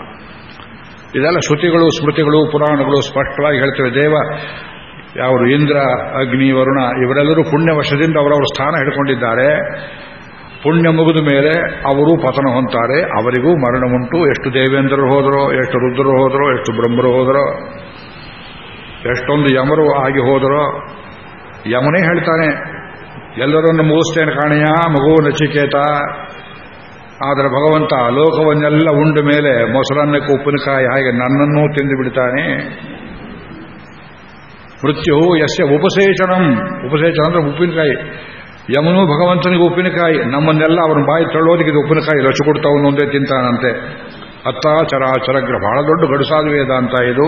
ಇದೆಲ್ಲ ಶ್ರುತಿಗಳು, ಸ್ಮೃತಿಗಳು, ಪುರಾಣಗಳು ಸ್ಪಷ್ಟವಾಗಿ ಹೇಳ್ತೇವೆ. ದೇವ ಯಾವರು ಇಂದ್ರ, ಅಗ್ನಿ, ವರುಣ, ಇವರೆಲ್ಲರೂ ಪುಣ್ಯವಶದಿಂದ ಅವರವರ ಸ್ಥಾನ ಹಿಡ್ಕೊಂಡಿದ್ದಾರೆ. ಪುಣ್ಯ ಮುಗಿದ ಮೇಲೆ ಅವರು ಪತನ ಹೊಂತಾರೆ ಅವರಿಗೂ ಮರಣ ಉಂಟು. ಎಷ್ಟು ದೇವೇಂದ್ರರು ಹೋದರೋ, ಎಷ್ಟು ರುದ್ರರು ಹೋದರೋ, ಎಷ್ಟು ಬ್ರಹ್ಮರು ಹೋದರೋ, ಎಷ್ಟೊಂದು ಯಮರು ಆಗಿ ಹೋದರೋ, ಯಮನೇ ಹೇಳ್ತಾನೆ, ಎಲ್ಲರನ್ನು ಮುಗಿಸ್ತೇನೆ ಕಾಣೆಯ, ಮಗು ನಚಿಕೇತ. ಆದರೆ ಭಗವಂತ ಲೋಕವನ್ನೆಲ್ಲ ಉಂಡ ಮೇಲೆ ಮೊಸರನ್ನಕ್ಕೆ ಉಪ್ಪಿನಕಾಯಿ ಹಾಗೆ ನನ್ನನ್ನೂ ತಿಂದು ಬಿಡ್ತಾನೆ. ಮೃತ್ಯು ಯಸ್ಯ ಉಪಸೇಚನಂ. ಉಪಸೇಚನ ಅಂದ್ರೆ ಉಪ್ಪಿನಕಾಯಿ. ಯಮನು ಭಗವಂತನಿಗೆ ಉಪ್ಪಿನಕಾಯಿ, ನಮ್ಮನ್ನೆಲ್ಲ ಅವನ ಬಾಯಿ ತಳ್ಳೋದಕ್ಕೆ ಇದು ಉಪ್ಪಿನಕಾಯಿ ರಚು ಕೊಡ್ತಾವನು ಒಂದೇ ತಿಂತಾನಂತೆ. ಅತ್ತ ಚರಾಚರಗ್ರ ಬಹಳ ದೊಡ್ಡ ಗಡುಸಾದ ವೇದ ಅಂತ ಇದು.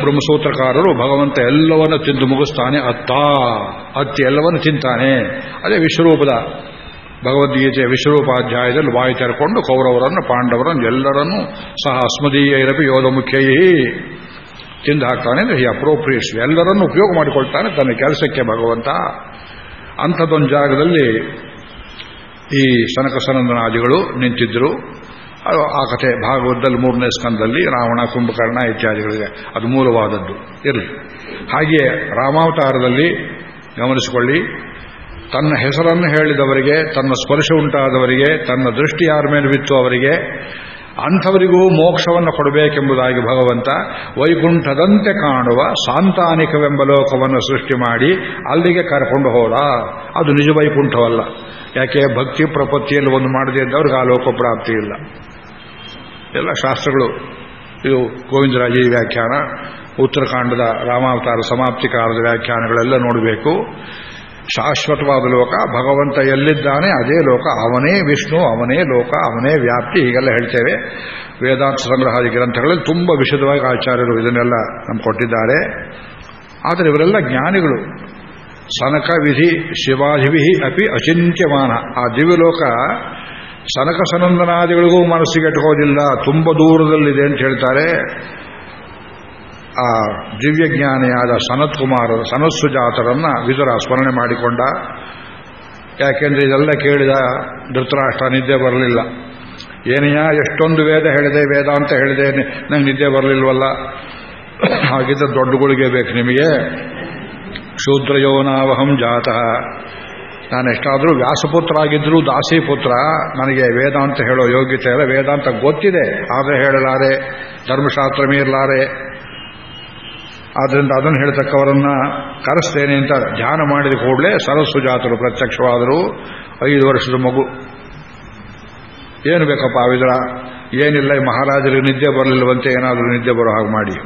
ಬ್ರಹ್ಮಸೂತ್ರಕಾರರು ಭಗವಂತ ಎಲ್ಲವನ್ನು ತಿಂದು ಮುಗಿಸ್ತಾನೆ, ಅತ್ತ, ಅತ್ತಿ ಎಲ್ಲವನ್ನು ತಿಂತಾನೆ. ಅದೇ ವಿಶ್ವರೂಪದ ಭಗವದ್ಗೀತೆಯ ವಿಶ್ವರೂಪಾಧ್ಯಾಯದಲ್ಲಿ ಬಾಯಿ ತೆರೆಕೊಂಡು ಕೌರವರನ್ನು, ಪಾಂಡವರನ್ನು, ಎಲ್ಲರನ್ನೂ ಸಹ ಅಸ್ಮದೀಯ ಇರಪಿ ಯೋಧ ಮುಖ್ಯೈ ತಿಂದು ಹಾಕ್ತಾನೆ ಅಂದರೆ ಈ ಅಪ್ರೋಪ್ರಿಯೇಷನ್ ಎಲ್ಲರನ್ನು ಉಪಯೋಗ ಮಾಡಿಕೊಳ್ತಾನೆ ತನ್ನ ಕೆಲಸಕ್ಕೆ ಭಗವಂತ. ಅಂಥದ್ದೊಂದು ಜಾಗದಲ್ಲಿ ಈ ಸನಕ ಸನಂದನಾದಿಗಳು ನಿಂತಿದ್ದರು ಆ ಕಥೆ ಭಾಗವತದಲ್ಲಿ ಮೂರನೇ ಸ್ಕಂದದಲ್ಲಿ ರಾವಣ, ಕುಂಭಕರ್ಣ ಇತ್ಯಾದಿಗಳಿಗೆ ಅದು ಮೂಲವಾದದ್ದು. ಇರಲಿ. ಹಾಗೆಯೇ ರಾಮಾವತಾರದಲ್ಲಿ ಗಮನಿಸಿಕೊಳ್ಳಿ. ತನ್ನ ಹೆಸರನ್ನು ಹೇಳಿದವರಿಗೆ, ತನ್ನ ಸ್ಪರ್ಶ ಉಂಟಾದವರಿಗೆ, ತನ್ನ ದೃಷ್ಟಿ ಯಾರ ಮೇಲೆ ಬಿತ್ತು ಅವರಿಗೆ ಅಂಥವರಿಗೂ ಮೋಕ್ಷವನ್ನು ಕೊಡಬೇಕೆಂಬುದಾಗಿ ಭಗವಂತ ವೈಕುಂಠದಂತೆ ಕಾಣುವ ಸಾಂತಾನಿಕವೆಂಬ ಲೋಕವನ್ನು ಸೃಷ್ಟಿ ಮಾಡಿ ಅಲ್ಲಿಗೆ ಕರ್ಕೊಂಡು ಹೋದ. ಅದು ನಿಜ ವೈಕುಂಠವಲ್ಲ. ಯಾಕೆ? ಭಕ್ತಿ ಪ್ರಪತ್ತಿಯಲ್ಲಿ ಒಂದು ಮಾಡದೇ ಇದ್ದವ್ರಿಗೆ ಆ ಲೋಕ ಪ್ರಾಪ್ತಿ ಇಲ್ಲ. ಎಲ್ಲ ಶಾಸ್ತ್ರಗಳು. ಇದು ಗೋವಿಂದರಾಜಿ ವ್ಯಾಖ್ಯಾನ, ಉತ್ತರಕಾಂಡದ ರಾಮಾವತಾರ ಸಮಾಪ್ತಿ ಕಾಲದ ವ್ಯಾಖ್ಯಾನಗಳೆಲ್ಲ ನೋಡಬೇಕು. ಶಾಶ್ವತವಾದ ಲೋಕ, ಭಗವಂತ ಎಲ್ಲಿದ್ದಾನೆ ಅದೇ ಲೋಕ, ಅವನೇ ವಿಷ್ಣು, ಅವನೇ ಲೋಕ, ಅವನೇ ವ್ಯಾಪ್ತಿ, ಹೀಗೆಲ್ಲ ಹೇಳ್ತೇವೆ. ವೇದಾಂತ ಸಂಗ್ರಹಾದಿ ಗ್ರಂಥಗಳಲ್ಲಿ ತುಂಬ ವಿಶದವಾಗಿ ಆಚಾರ್ಯರು ಇದನ್ನೆಲ್ಲ ನಮ್ಗೆ ಕೊಟ್ಟಿದ್ದಾರೆ. ಆದರೆ ಇವರೆಲ್ಲ ಜ್ಞಾನಿಗಳು. ಸನಕ ವಿಧಿ ಶಿವಾಧಿವಿಹಿ ಅಪಿ ಅಚಿಂತ್ಯಮಾನ. ಆ ದಿವ್ಯಲೋಕ ಸನಕ ಸನಂದನಾದಿಗಳಿಗೂ ಮನಸ್ಸಿಗೆ ಇಟ್ಕೋದಿಲ್ಲ, ತುಂಬ ದೂರದಲ್ಲಿದೆ ಅಂತ ಹೇಳ್ತಾರೆ. ಆ ದಿವ್ಯಜ್ಞಾನಿಯಾದ ಸನತ್ ಕುಮಾರರ ಸನತ್ಸುಜಾತರನ್ನ ವಿದುರ ಸ್ಮರಣೆ ಮಾಡಿಕೊಂಡ. ಯಾಕೆಂದ್ರೆ ಇದೆಲ್ಲ ಕೇಳಿದ ಧೃತರಾಷ್ಟ್ರ ನಿದ್ದೆ ಬರಲಿಲ್ಲ. ಏನೆಯ, ಎಷ್ಟೊಂದು ವೇದ ಹೇಳಿದೆ, ವೇದಾಂತ ಹೇಳಿದೆ, ನಂಗೆ ನಿದ್ದೆ ಬರಲಿಲ್ವಲ್ಲ? ಹಾಗಿದ್ದ ದೊಡ್ಡಗಳಿಗೆ ಬೇಕು ನಿಮಗೆ. ಶೂದ್ರಯೋನಾವಹಂ ಜಾತಃ. ನಾನೆಷ್ಟಾದರೂ ವ್ಯಾಸಪುತ್ರ ಆಗಿದ್ರು ದಾಸಿ ಪುತ್ರ ನನಗೆ ವೇದಾಂತ ಹೇಳೋ ಯೋಗ್ಯತೆ ಇಲ್ಲ. ವೇದಾಂತ ಗೊತ್ತಿದೆ, ಆದರೆ ಹೇಳಲಾರೆ. ಧರ್ಮಶಾಸ್ತ್ರ ಮೀರಲಾರೆ ಆದ್ದರಿಂದ ಅದನ್ನು ಹೇಳ್ತಕ್ಕವರನ್ನ ಕರೆಸ್ತೇನೆ ಅಂತ ಧ್ಯಾನ ಮಾಡಿದ ಕೂಡಲೇ ಸರಸ್ಸು ಜಾತರು ಪ್ರತ್ಯಕ್ಷವಾದರು ಐದು ವರ್ಷದ ಮಗು. ಏನು ಬೇಕಪ್ಪ ವಿದ್ರ ಏನಿಲ್ಲ, ಈ ಮಹಾರಾಜರಿಗೆ ನಿದ್ದೆ ಬರಲಿಲ್ಲವಂತೆ ಏನಾದರೂ ನಿದ್ದೆ ಬರೋ ಹಾಗೆ ಮಾಡಿ.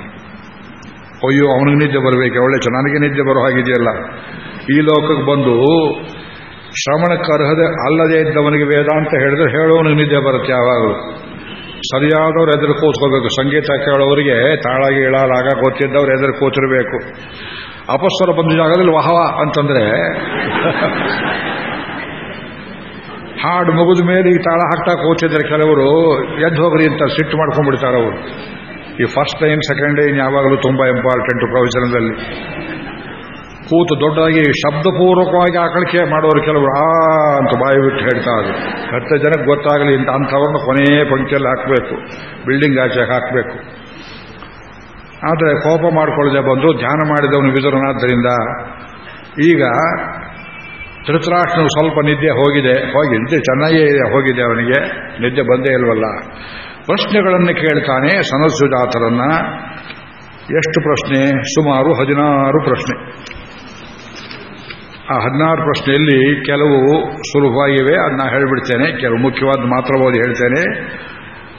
ಅಯ್ಯೋ, ಅವನಿಗೆ ನಿದ್ದೆ ಬರಬೇಕು? ಒಳ್ಳೆ ನನಗೆ ನಿದ್ದೆ ಬರೋ ಹಾಗಿದೆಯಲ್ಲ. ಈ ಲೋಕಕ್ಕೆ ಬಂದು ಶ್ರವಣಕ್ಕರ್ಹದೆ ಅಲ್ಲದೆ ಇದ್ದವನಿಗೆ ವೇದಾಂತ ಹೇಳಿದ್ರೆ ಹೇಳೋವನಿಗೆ ನಿದ್ದೆ ಬರುತ್ತೆ ಯಾವಾಗಲೂ. ಸರಿಯಾದವ್ರು ಎದುರು ಕೂತ್ಕೋಬೇಕು. ಸಂಗೀತ ಕೇಳೋರಿಗೆ ತಾಳಾಗಿ ಇಳಾಲಾಗ ಗೊತ್ತಿದ್ದವ್ರು ಎದುರು ಕೂತಿರಬೇಕು. ಅಪಸ್ವರ ಬಂದ ಜಾಗದಲ್ಲಿ ವಹವ ಅಂತಂದ್ರೆ *laughs* ಹಾಡು ಮುಗಿದ ಮೇಲೆ ಈ ತಾಳ ಹಾಕ್ತಾ ಕೂತಿದ್ರೆ ಕೆಲವರು ಎದ್ದು ಹೋಗ್ರಿ ಅಂತ ಸಿಟ್ಟು ಮಾಡ್ಕೊಂಡ್ಬಿಡ್ತಾರೆ ಅವರು ಈ ಫಸ್ಟ್ ಲೈನ್ ಸೆಕೆಂಡ್ ಲೈನ್ ಯಾವಾಗಲೂ ತುಂಬಾ ಇಂಪಾರ್ಟೆಂಟ್ ಪ್ರವಚನದಲ್ಲಿ. ಕೂತು ದೊಡ್ಡದಾಗಿ ಶಬ್ದಪೂರ್ವಕವಾಗಿ ಆಕಳಿಕೆ ಮಾಡೋರು ಕೆಲವರು, ಆ ಅಂತ ಬಾಯಿ ಬಿಟ್ಟು ಹೇಳ್ತಾ ಇದ್ರು. ಹತ್ತು ಜನಕ್ಕೆ ಗೊತ್ತಾಗಲಿ ಅಂತ ಅಂಥವ್ರನ್ನ ಕೊನೆಯ ಪಂಕ್ತಿಯಲ್ಲಿ ಹಾಕಬೇಕು ಬಿಲ್ಡಿಂಗ್ ಆಚೆ ಹಾಕಬೇಕು. ಆದರೆ ಕೋಪ ಮಾಡಿಕೊಳ್ಳದೆ ಬಂದು ಧ್ಯಾನ ಮಾಡಿದವನು ವಿದುರನಾದ್ದರಿಂದ ಈಗ ಧೃತರಾಷ್ಟ್ರನು ಸ್ವಲ್ಪ ನಿದ್ದೆ ಹೋಗಿದೆ, ಹೋಗಿ ನಿದ್ದೆ ಚೆನ್ನಾಗೇ ಇದೆ, ಹೋಗಿದೆ ಅವನಿಗೆ, ನಿದ್ದೆ ಬಂದೇ ಇಲ್ವಲ್ಲ. ಪ್ರಶ್ನೆಗಳನ್ನು ಕೇಳ್ತಾನೆ ಸನಸುಜಾತರನ್ನ ಎಷ್ಟು ಪ್ರಶ್ನೆ? ಸುಮಾರು ಹದಿನಾರು ಪ್ರಶ್ನೆ. ಆ ಹದಿನಾರು ಪ್ರಶ್ನೆಯಲ್ಲಿ ಕೆಲವು ಸುಲಭವಾಗಿವೆ ಅದನ್ನ ಹೇಳಿಬಿಡ್ತೇನೆ. ಕೆಲವು ಮುಖ್ಯವಾದ ಮಾತ್ರ ಓದಿ ಹೇಳ್ತೇನೆ.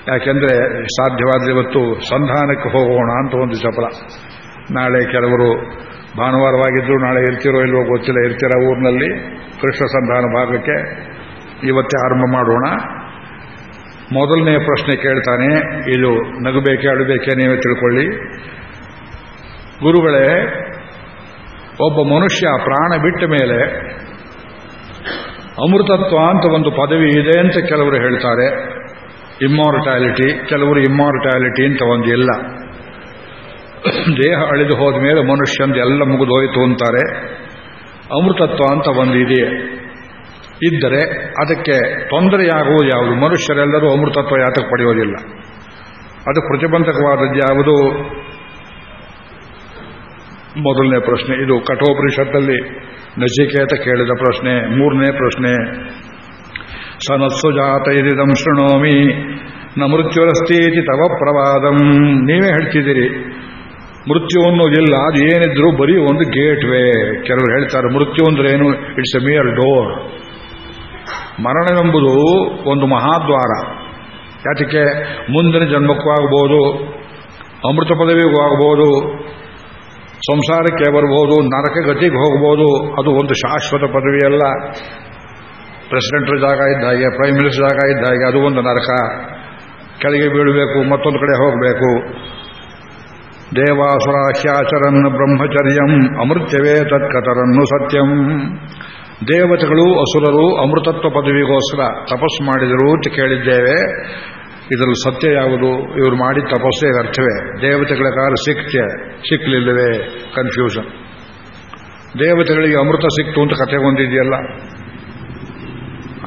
ಯಾಕೆಂದ್ರೆ ಸಾಧ್ಯವಾದರೆ ಇವತ್ತು ಸಂಧಾನಕ್ಕೆ ಹೋಗೋಣ ಅಂತ ಒಂದು ಚಪಲ. ನಾಳೆ ಕೆಲವರು ಭಾನುವಾರವಾಗಿದ್ದರೂ ನಾಳೆ ಇರ್ತಿರೋ ಇಲ್ವೋ ಗೊತ್ತಿಲ್ಲ, ಇರ್ತೀರ ಊರಿನಲ್ಲಿ ಕೃಷ್ಣ ಸಂಧಾನ ಭಾಗಕ್ಕೆ. ಇವತ್ತೇ ಆರಂಭ ಮಾಡೋಣ. ಮೊದಲನೇ ಪ್ರಶ್ನೆ ಕೇಳ್ತಾನೆ. ಇದು ನಗಬೇಕೆ, ಅಳಬೇಕೆ, ನೀವೇ ತಿಳ್ಕೊಳ್ಳಿ. ಗುರುಗಳೇ ಒಬ್ಬ ಮನುಷ್ಯ ಪ್ರಾಣ ಬಿಟ್ಟ ಮೇಲೆ ಅಮೃತತ್ವ ಅಂತ ಒಂದು ಪದವಿ ಇದೆ ಅಂತ ಕೆಲವರು ಹೇಳ್ತಾರೆ. ಇಮ್ಮಾರ್ಟ್ಯಾಲಿಟಿ ಕೆಲವರು ಇಮ್ಮಾರ್ಟ್ಯಾಲಿಟಿ ಅಂತ ಒಂದು ಇಲ್ಲ. ದೇಹ ಅಳಿದು ಹೋದ ಮೇಲೆ ಮನುಷ್ಯಂದು ಎಲ್ಲ ಮುಗಿದು ಹೋಯಿತು ಅಂತಾರೆ. ಅಮೃತತ್ವ ಅಂತ ಒಂದು ಇದೆಯೇ? ಇದ್ದರೆ ಅದಕ್ಕೆ ತೊಂದರೆಯಾಗುವುದು ಯಾವುದು? ಮನುಷ್ಯರೆಲ್ಲರೂ ಅಮೃತತ್ವ ಯಾತಕ್ಕೆ ಪಡೆಯೋದಿಲ್ಲ. ಅದು ಪ್ರತಿಬಂಧಕವಾದದ್ದು ಯಾವುದು? ಮೊದಲನೇ ಪ್ರಶ್ನೆ, ಇದು ಕಠೋಪನಿಷತ್ತಲ್ಲಿ ನಚಿಕೇತ ಕೇಳಿದ ಪ್ರಶ್ನೆ, ಮೂರನೇ ಪ್ರಶ್ನೆ. ಸನಸ್ಸು ಜಾತ ಇದಂ ಶೃಣೋಮಿ, ನ ಮೃತ್ಯುರಸ್ತೀತಿ ತವ ಪ್ರವಾದಂ. ನೀವೇ ಹೇಳ್ತಿದ್ದೀರಿ ಮೃತ್ಯು ಅನ್ನೋದಿಲ್ಲ ಅದು ಏನಿದ್ರು ಬರೀ ಒಂದು ಗೇಟ್ ವೇ ಕೆಲವರು ಹೇಳ್ತಾರೆ, ಮೃತ್ಯು ಅಂದ್ರೆ ಏನು? It's a mere door. ಮರಣವೆಂಬುದು ಒಂದು ಮಹಾದ್ವಾರ. ಯಾತಕ್ಕೆ? ಮುಂದಿನ ಜನ್ಮಕ್ಕೂ ಆಗ್ಬೋದು, ಅಮೃತ ಪದವಿಗೂ ಆಗ್ಬೋದು ಸಂಸಾರಕ್ಕೆ ಬರ್ಬೋದು ನರಕ ಗತಿಗೆ ಹೋಗ್ಬೋದು, ಅದು ಒಂದು ಶಾಶ್ವತ ಪದವಿಯಲ್ಲ. ಪ್ರೆಸಿಡೆಂಟ್ ಜಾಗ ಇದ್ದ ಹಾಗೆ ಪ್ರೈಮ್ ಮಿನಿಸ್ಟರ್ ಜಾಗ ಇದ್ದ ಹಾಗೆ ಅದು ಒಂದು ನರಕ. ಕೆಳಗೆ ಬೀಳಬೇಕು, ಮತ್ತೊಂದು ಕಡೆ ಹೋಗಬೇಕು. ದೇವಾಸುರಾಖ್ಯಾಚರನ್ ಬ್ರಹ್ಮಚರ್ಯಂ ಅಮೃತ್ಯವೇ ತತ್ಕತರನ್ನು ಸತ್ಯಂ. ದೇವತೆಗಳು, ಅಸುರರು ಅಮೃತತ್ವ ಪದವಿಗೋಸ್ಕರ ತಪಸ್ಸು ಮಾಡಿದರು ಅಂತ ಕೇಳಿದ್ದೇವೆ. ಇದರಲ್ಲಿ ಸತ್ಯ ಯಾವುದು? ಇವರು ಮಾಡಿದ ತಪಸ್ಸೇ ಅರ್ಥವೇ ದೇವತೆಗಳ ಕಾಲ ಸಿಕ್ತೆ ಸಿಕ್ಕಲಿಲ್ಲವೇ ಕನ್ಫ್ಯೂಷನ್ ದೇವತೆಗಳಿಗೆ ಅಮೃತ ಸಿಕ್ತು ಅಂತ ಕಥೆ ಹೊಂದಿದೆಯಲ್ಲ.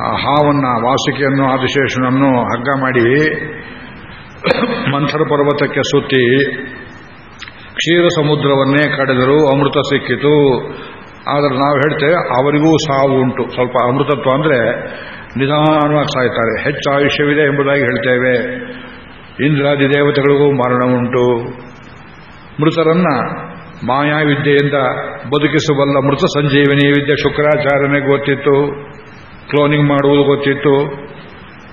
ಆ ಹಾವನ್ನ, ವಾಸುಕಿಯನ್ನು, ಆದಿಶೇಷನನ್ನು ಹಗ್ಗ ಮಾಡಿ ಮಂಥರ ಪರ್ವತಕ್ಕೆ ಸುತ್ತಿ ಕ್ಷೀರ ಸಮುದ್ರವನ್ನೇ ಕಡೆದರು, ಅಮೃತ ಸಿಕ್ಕಿತು. ಆದರೆ ನಾವು ಹೇಳ್ತೇವೆ ಅವರಿಗೂ ಸಾವು ಉಂಟು. ಸ್ವಲ್ಪ ಅಮೃತತ್ವ ಅಂದರೆ ನಿಧಾನವಾಗಿ ಸಾಯ್ತಾರೆ. ಹೆಚ್ಚು ಆಯುಷ್ಯವಿದೆ ಎಂಬುದಾಗಿ ಹೇಳ್ತೇವೆ. ಇಂದ್ರಾದಿ ದೇವತೆಗಳಿಗೂ ಮರಣ ಉಂಟು ಮೃತರನ್ನ ಮಾಯಾವಿದ್ಯೆಯಿಂದ ಬದುಕಿಸಬಲ್ಲ ಮೃತ ಸಂಜೀವಿನಿ ವಿದ್ಯೆ ಶುಕ್ರಾಚಾರ್ಯನೇ ಗೊತ್ತಿತ್ತು. ಕ್ಲೋನಿಂಗ್ ಮಾಡುವುದು ಗೊತ್ತಿತ್ತು.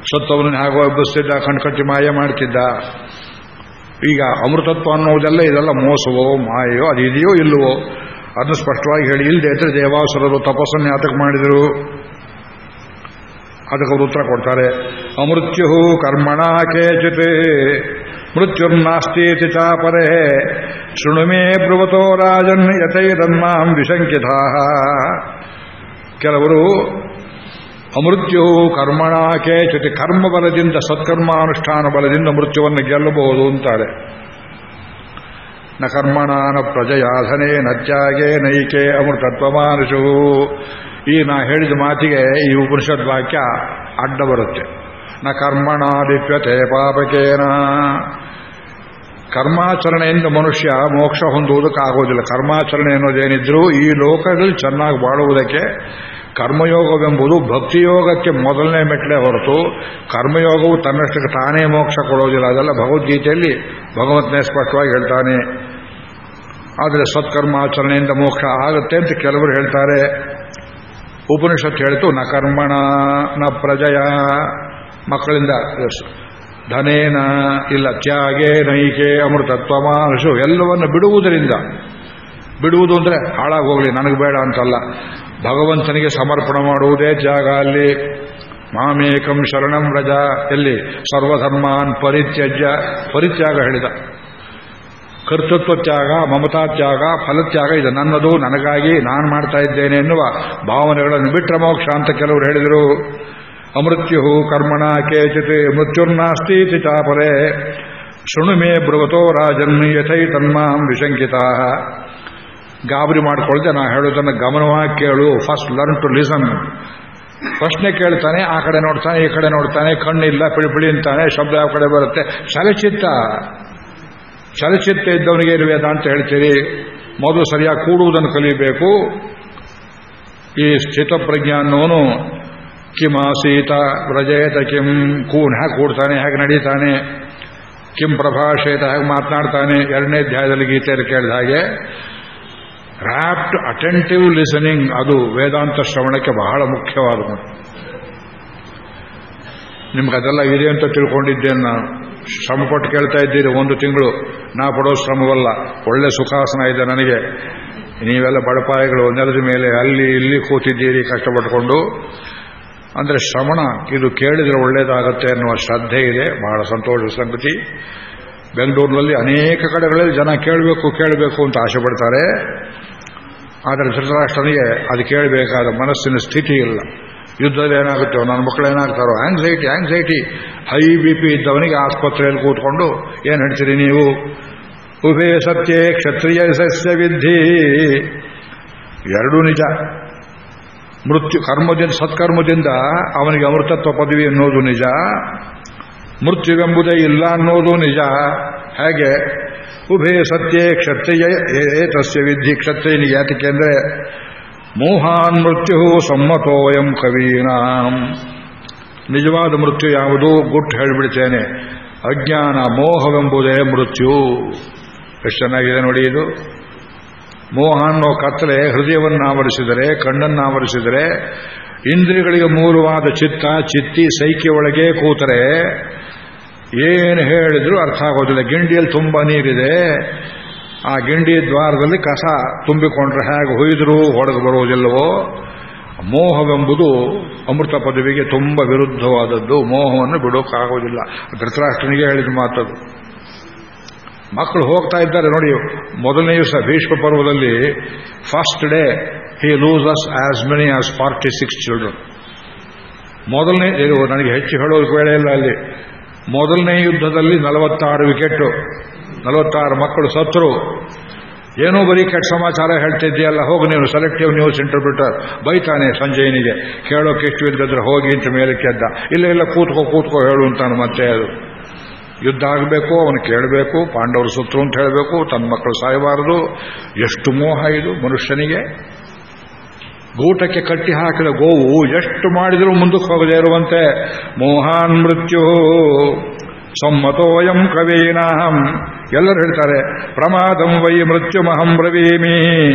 ಸತ್ತವನನ್ನು ಹಾಗೋ ಎಬ್ಬಿಸ್ತಿದ್ದ, ಕಣ್ಕಟ್ಟಿ ಮಾಯ ಮಾಡ್ತಿದ್ದ. ಈಗ ಅಮೃತತ್ವ ಅನ್ನೋದೆಲ್ಲ ಇದೆಲ್ಲ ಮೋಸವೋ ಮಾಯೋ ಅದು ಇದೆಯೋ ಇಲ್ಲವೋ? ಅದನ್ನು ಸ್ಪಷ್ಟವಾಗಿ ಹೇಳಿ ಇಲ್ಲದೆ ಇದ್ರೆ ದೇವಾಸುರರು ತಪಸ್ಸನ್ನು ಯಾತಕ್ಕೆ ಮಾಡಿದರು. ಅದಕ್ಕೆ ಉತ್ತರ ಕೊಡ್ತಾರೆ. ಅಮೃತ್ಯು ಕರ್ಮಣ ಕೇಚಿತ್. ಮೃತ್ಯುರ್ನಾಸ್ತೀತಿ ಚಾಪರೆ. ಶೃಣುಮೇ ಬ್ರುವತೋ ರಾಜನ್ ಯಥೈರನ್ಮಾಂ ವಿಶಂಕಿತಾ. ಕೆಲವರು ಅಮೃತ್ಯು ಕರ್ಮಣ ಕೇಚಿತ್. ಕರ್ಮ ಬಲದಿಂದ ಸತ್ಕರ್ಮಾನುಷ್ಠಾನ ಬಲದಿಂದ ಮೃತ್ಯುವನ್ನು ಗೆಲ್ಲಬಹುದು ಅಂತಾರೆ. ನ ಕರ್ಮಣಾನ ಪ್ರಜಯಾಧನೆ ನತ್ಯಾಗೆ ನೈಕೆ ಅಮೃತತ್ವಮಾನುಷು ಈ ನಾ ಹೇಳಿದ ಮಾತಿಗೆ ಈ ಉಪನಿಷತ್ ವಾಕ್ಯ ಅಡ್ಡ ಬರುತ್ತೆ. ನ ಕರ್ಮಣಾದಿಪ್ಯತೆ ಪಾಪಕೇನ. ಕರ್ಮಾಚರಣೆಯಿಂದ ಮನುಷ್ಯ ಮೋಕ್ಷ ಹೊಂದುವುದಕ್ಕಾಗೋದಿಲ್ಲ ಕರ್ಮಾಚರಣೆ ಅನ್ನೋದೇನಿದ್ರೂ ಈ ಲೋಕದಲ್ಲಿ ಚೆನ್ನಾಗಿ ಬಾಳುವುದಕ್ಕೆ ಕರ್ಮಯೋಗವೆಂಬುದು ಭಕ್ತಿಯೋಗಕ್ಕೆ ಮೊದಲನೇ ಮೆಟ್ಲೆ ಹೊರತು ಕರ್ಮಯೋಗವು ತನ್ನಷ್ಟಕ್ಕೆ ತಾನೇ ಮೋಕ್ಷ ಕೊಡೋದಿಲ್ಲ. ಅದೆಲ್ಲ ಭಗವದ್ಗೀತೆಯಲ್ಲಿ ಭಗವಂತನೇ ಸ್ಪಷ್ಟವಾಗಿ ಹೇಳ್ತಾನೆ. ಆದರೆ ಸತ್ಕರ್ಮಾಚರಣೆಯಿಂದ ಮೋಕ್ಷ ಆಗುತ್ತೆ ಅಂತ ಕೆಲವರು ಹೇಳ್ತಾರೆ. ಉಪನಿಷತ್ ಹೇಳ್ತು ನ ಕರ್ಮಣ ನ ಪ್ರಜಯ. ಮಕ್ಕಳಿಂದ ಧನೇನ ಇಲ್ಲ, ತ್ಯಾಗೆ ನೈಕೆ ಅಮೃತತ್ವ ಮಾನಸು ಎಲ್ಲವನ್ನು ಬಿಡುವುದರಿಂದ. ಬಿಡುವುದು ಅಂದರೆ ಹಾಳಾಗೋಗ್ಲಿ, ನನಗೆ ಬೇಡ ಅಂತಲ್ಲ. ಭಗವಂತನಿಗೆ ಸಮರ್ಪಣೆ ಮಾಡುವುದೇ ಜಾಗ ಅಲ್ಲಿ. ಮಾಮೇಕಂ ಶರಣಂ ರಜ, ಎಲ್ಲಿ? ಸರ್ವಧರ್ಮಾನ್ ಪರಿತ್ಯಜ್ಯ, ಪರಿತ್ಯಾಗ ಹೇಳಿದ. ಕರ್ತೃತ್ವ ತ್ಯಾಗ, ಮಮತಾ ತ್ಯಾಗ ಫಲತ್ಯಾಗ ಇದು. ನನ್ನದು, ನನಗಾಗಿ ನಾನು ಮಾಡ್ತಾ ಇದ್ದೇನೆ ಎನ್ನುವ ಭಾವನೆಗಳನ್ನು ಬಿಟ್ಟರೆ ಮೋಕ್ಷ ಅಂತ ಕೆಲವರು ಹೇಳಿದರು. ಅಮೃತ್ಯು ಕರ್ಮಣ ಕೇಚಿತ್ ಮೃತ್ಯುರ್ನಾಸ್ತೀತಿ ಚಾಪರೆ ಶೃಣು ಮೇ ರಾಜನ್ ಯಥೈ ತನ್ಮಾಂ ವಿಶಂಕಿತಾ. ಗಾಬರಿ ಮಾಡಿಕೊಳ್ಳದೆ ನಾ ಹೇಳೋದನ್ನು ಗಮನವಾಗಿ ಕೇಳು. ಫಸ್ಟ್ ಲರ್ನ್ ಟು ಲಿಸನ್ ಪ್ರಶ್ನೆ ಕೇಳ್ತಾನೆ, ಆ ಕಡೆ ನೋಡ್ತಾನೆ, ಈ ಕಡೆ ನೋಡ್ತಾನೆ, ಕಣ್ಣಿಲ್ಲ, ಪಿಳಿ ಪಿಳಿ ಅಂತಾನೆ, ಶಬ್ದ ಯಾವ ಕಡೆ ಬರುತ್ತೆ? ಚಲಚಿತ್ತ ಚಲಚಿತ್ತ ಇದ್ದವನಿಗೆ ಇರುವೇದ ಅಂತ ಹೇಳ್ತೀರಿ. ಮೊದಲು ಸರಿಯಾಗಿ ಕೂಡುವುದನ್ನು ಕಲಿಯಬೇಕು. ಈ ಸ್ಥಿತಪ್ರಜ್ಞ ಅನ್ನೋನು ಕಿಮಾಸೀತ ವ್ರಜೇತ ಕಿಂ ಕೂನ್ ಹೇಗೆ ಕೂಡ್ತಾನೆ ಹೇಗೆ ನಡೀತಾನೆ, ಕಿಂ ಪ್ರಭಾಷೇತ ಹೇಗೆ ಮಾತನಾಡ್ತಾನೆ, ಎರಡನೇ ಅಧ್ಯಾಯದಲ್ಲಿ ಗೀತೆಯಲ್ಲಿ ಕೇಳಿದ ಹಾಗೆ ರ್ಯಾಪ್ಟ್ ಅಟೆಂಟಿವ್ ಲಿಸನಿಂಗ್ ಅದು ವೇದಾಂತ ಶ್ರವಣಕ್ಕೆ ಬಹಳ ಮುಖ್ಯವಾದ ನಿಮ್ಗೆ ಅದೆಲ್ಲ ಇದೆ ಅಂತ ತಿಳ್ಕೊಂಡಿದ್ದೇನೆ ನಾನು. ಶ್ರಮಪಟ್ಟು ಕೇಳ್ತಾ ಇದ್ದೀರಿ, ಒಂದು ತಿಂಗಳು ನಾ ಪಡೋ ಶ್ರಮವಲ್ಲ, ಒಳ್ಳೆ ಸುಖಾಸನ ಇದೆ ನನಗೆ. ನೀವೆಲ್ಲ ಬಡಪಾಯಿಗಳು, ನೆಲದ ಮೇಲೆ ಅಲ್ಲಿ ಇಲ್ಲಿ ಕೂತಿದ್ದೀರಿ ಕಷ್ಟಪಟ್ಟುಕೊಂಡು. ಅಂದರೆ ಶ್ರವಣ ಇದು ಕೇಳಿದರೆ ಒಳ್ಳೇದಾಗತ್ತೆ ಅನ್ನುವ ಶ್ರದ್ಧೆ ಇದೆ, ಬಹಳ ಸಂತೋಷದ ಸಂಗತಿ. ಬೆಂಗಳೂರಿನಲ್ಲಿ ಅನೇಕ ಕಡೆಗಳಲ್ಲಿ ಜನ ಕೇಳಬೇಕು ಕೇಳಬೇಕು ಅಂತ ಆಸೆ ಪಡ್ತಾರೆ. ಆದರೆ ಧೃತರಾಷ್ಟ್ರನಿಗೆ ಅದು ಕೇಳಬೇಕಾದ ಮನಸ್ಸಿನ ಸ್ಥಿತಿ ಇಲ್ಲ. ಯುದ್ಧದಲ್ಲಿ ಏನಾಗುತ್ತೋ, ನನ್ನ ಮಕ್ಕಳು ಏನಾಗ್ತಾರೋ anxiety anxiety high B P ಇದ್ದವನಿಗೆ ಆಸ್ಪತ್ರೆಯಲ್ಲಿ ಕೂತ್ಕೊಂಡು, ಏನು ಹೇಳ್ತೀರಿ ನೀವು? ಉಭಯ ಸತ್ಯ ಕ್ಷತ್ರಿಯ ಸಸ್ಯ ವಿದ್ಧಿ. ಎರಡೂ ನಿಜ. ಮೃತ್ಯು, ಕರ್ಮದಿಂದ, ಸತ್ಕರ್ಮದಿಂದ ಅವನಿಗೆ ಅಮೃತತ್ವ ಪದವಿ ಅನ್ನೋದು ನಿಜ. ಮೃತ್ಯುವೆಂಬುದೇ ಇಲ್ಲ ಅನ್ನೋದು ನಿಜ. ಹೇಗೆ? ಉಭಯ ಸತ್ಯೇ ಕ್ಷತ್ರಿಯ ಏತಸ್ಯ ವಿಧಿ ಕ್ಷತ್ರಿಯನಿಗೆ ಯಾತಕ್ಕೆ ಅಂದರೆ ಮೋಹಾನ್ ಮೃತ್ಯು ಸಮ್ಮತೋಯಂ ಕವೀನಾಂ. ನಿಜವಾದ ಮೃತ್ಯು ಯಾವುದು ಗುಟ್ಟು ಹೇಳಿಬಿಡ್ತೇನೆ. ಅಜ್ಞಾನ ಮೋಹವೆಂಬುದೇ ಮೃತ್ಯು. ಎಷ್ಟು ಚೆನ್ನಾಗಿದೆ ನೋಡಿ ಇದು. ಮೋಹ ಅನ್ನೋ ಕತ್ತಲೆ ಹೃದಯವನ್ನು ಆವರಿಸಿದರೆ ಕಣ್ಣನ್ನು ಆವರಿಸಿದರೆ ಇಂದ್ರಿಯಗಳಿಗೆ ಮೂಲವಾದ ಚಿತ್ತ, ಚಿತ್ತಿ ಸೈಕೆ ಒಳಗೆ ಕೂತರೆ, ಏನು ಹೇಳಿದ್ರು ಅರ್ಥ ಆಗೋದಿಲ್ಲ. ಗಿಂಡಿಯಲ್ಲಿ ತುಂಬಾ ನೀರಿದೆ. ಆ ಗಿಂಡಿ ದ್ವಾರದಲ್ಲಿ ಕಸ ತುಂಬಿಕೊಂಡ್ರೆ ಹೇಗೆ ಹೊಯ್ದರೂ, ಹೊಡೆದು ಬರುವುದಿಲ್ಲವೋ? ಮೋಹವೆಂಬುದು ಅಮೃತ ಪದವಿಗೆ ತುಂಬ ವಿರುದ್ಧವಾದದ್ದು. ಮೋಹವನ್ನು ಬಿಡೋಕ್ಕಾಗೋದಿಲ್ಲ. ಧೃತರಾಷ್ಟ್ರನಿಗೆ ಹೇಳಿದ ಮಾತದು. ಮಕ್ಕಳು ಹೋಗ್ತಾ ಇದ್ದಾರೆ ನೋಡಿ, ಮೊದಲನೇ ದಿವಸ ಭೀಷ್ಮ ಪರ್ವದಲ್ಲಿ first day he has as many as forty six children ಮೊದಲನೇ ನನಗೆ ಹೆಚ್ಚು ಹೇಳೋದಕ್ಕೆ ವೇಳೆ ಇಲ್ಲ ಅಲ್ಲಿ. ಮೊದಲನೇ ಯುದ್ಧದಲ್ಲಿ ನಲವತ್ತಾರು ವಿಕೆಟ್ ನಲವತ್ತಾರು ಮಕ್ಕಳು ಸತ್ರು ಏನೋ ಬರೀ ಕೆಟ್ಟ ಸಮಾಚಾರ ಹೇಳ್ತಿದ್ದೀಯಲ್ಲ, ಹೋಗಿ ನೀನು ಸೆಲೆಕ್ಟಿವ್ ನ್ಯೂಸ್ ಇಂಟರ್ಪ್ರಿಟರ್ ಬೈತಾನೆ ಸಂಜಯನಿಗೆ. ಕೇಳೋಕೆ ಎಷ್ಟು ಇದ್ದಿದ್ರೆ ಹೋಗಿ ಅಂತ ಮೇಲೆ ಕೆದ್ದ. ಇಲ್ಲ ಇಲ್ಲ, ಕೂತ್ಕೋ ಕೂತ್ಕೋ ಹೇಳು ಅಂತಾನೆ ಮತ್ತೆ ಅದು. ಯುದ್ಧ ಆಗಬೇಕು, ಅವನು ಕೇಳಬೇಕು, ಪಾಂಡವರು ಸುತ್ತರು ಅಂತ ಹೇಳಬೇಕು, ತನ್ನ ಮಕ್ಕಳು ಸಾಯಬಾರದು. ಎಷ್ಟು ಮೋಹ ಇದು ಮನುಷ್ಯನಿಗೆ. ಗೂಟಕ್ಕೆ ಕಟ್ಟಿ ಹಾಕಿದ ಗೋವು ಎಷ್ಟು ಮಾಡಿದರೂ ಮುಂದಕ್ಕೆ ಹೋಗದೇ ಇರುವಂತೆ. ಮೋಹಾನ್ ಮೃತ್ಯು. ಸಮ್ಮತೋಯಂ ಕವೀನಾಹಂ. ಎಲ್ಲರೂ ಹೇಳ್ತಾರೆ, ಪ್ರಮಾದಂ ವೈ ಮೃತ್ಯುಮಹಂ ಬ್ರವೀಮಿ.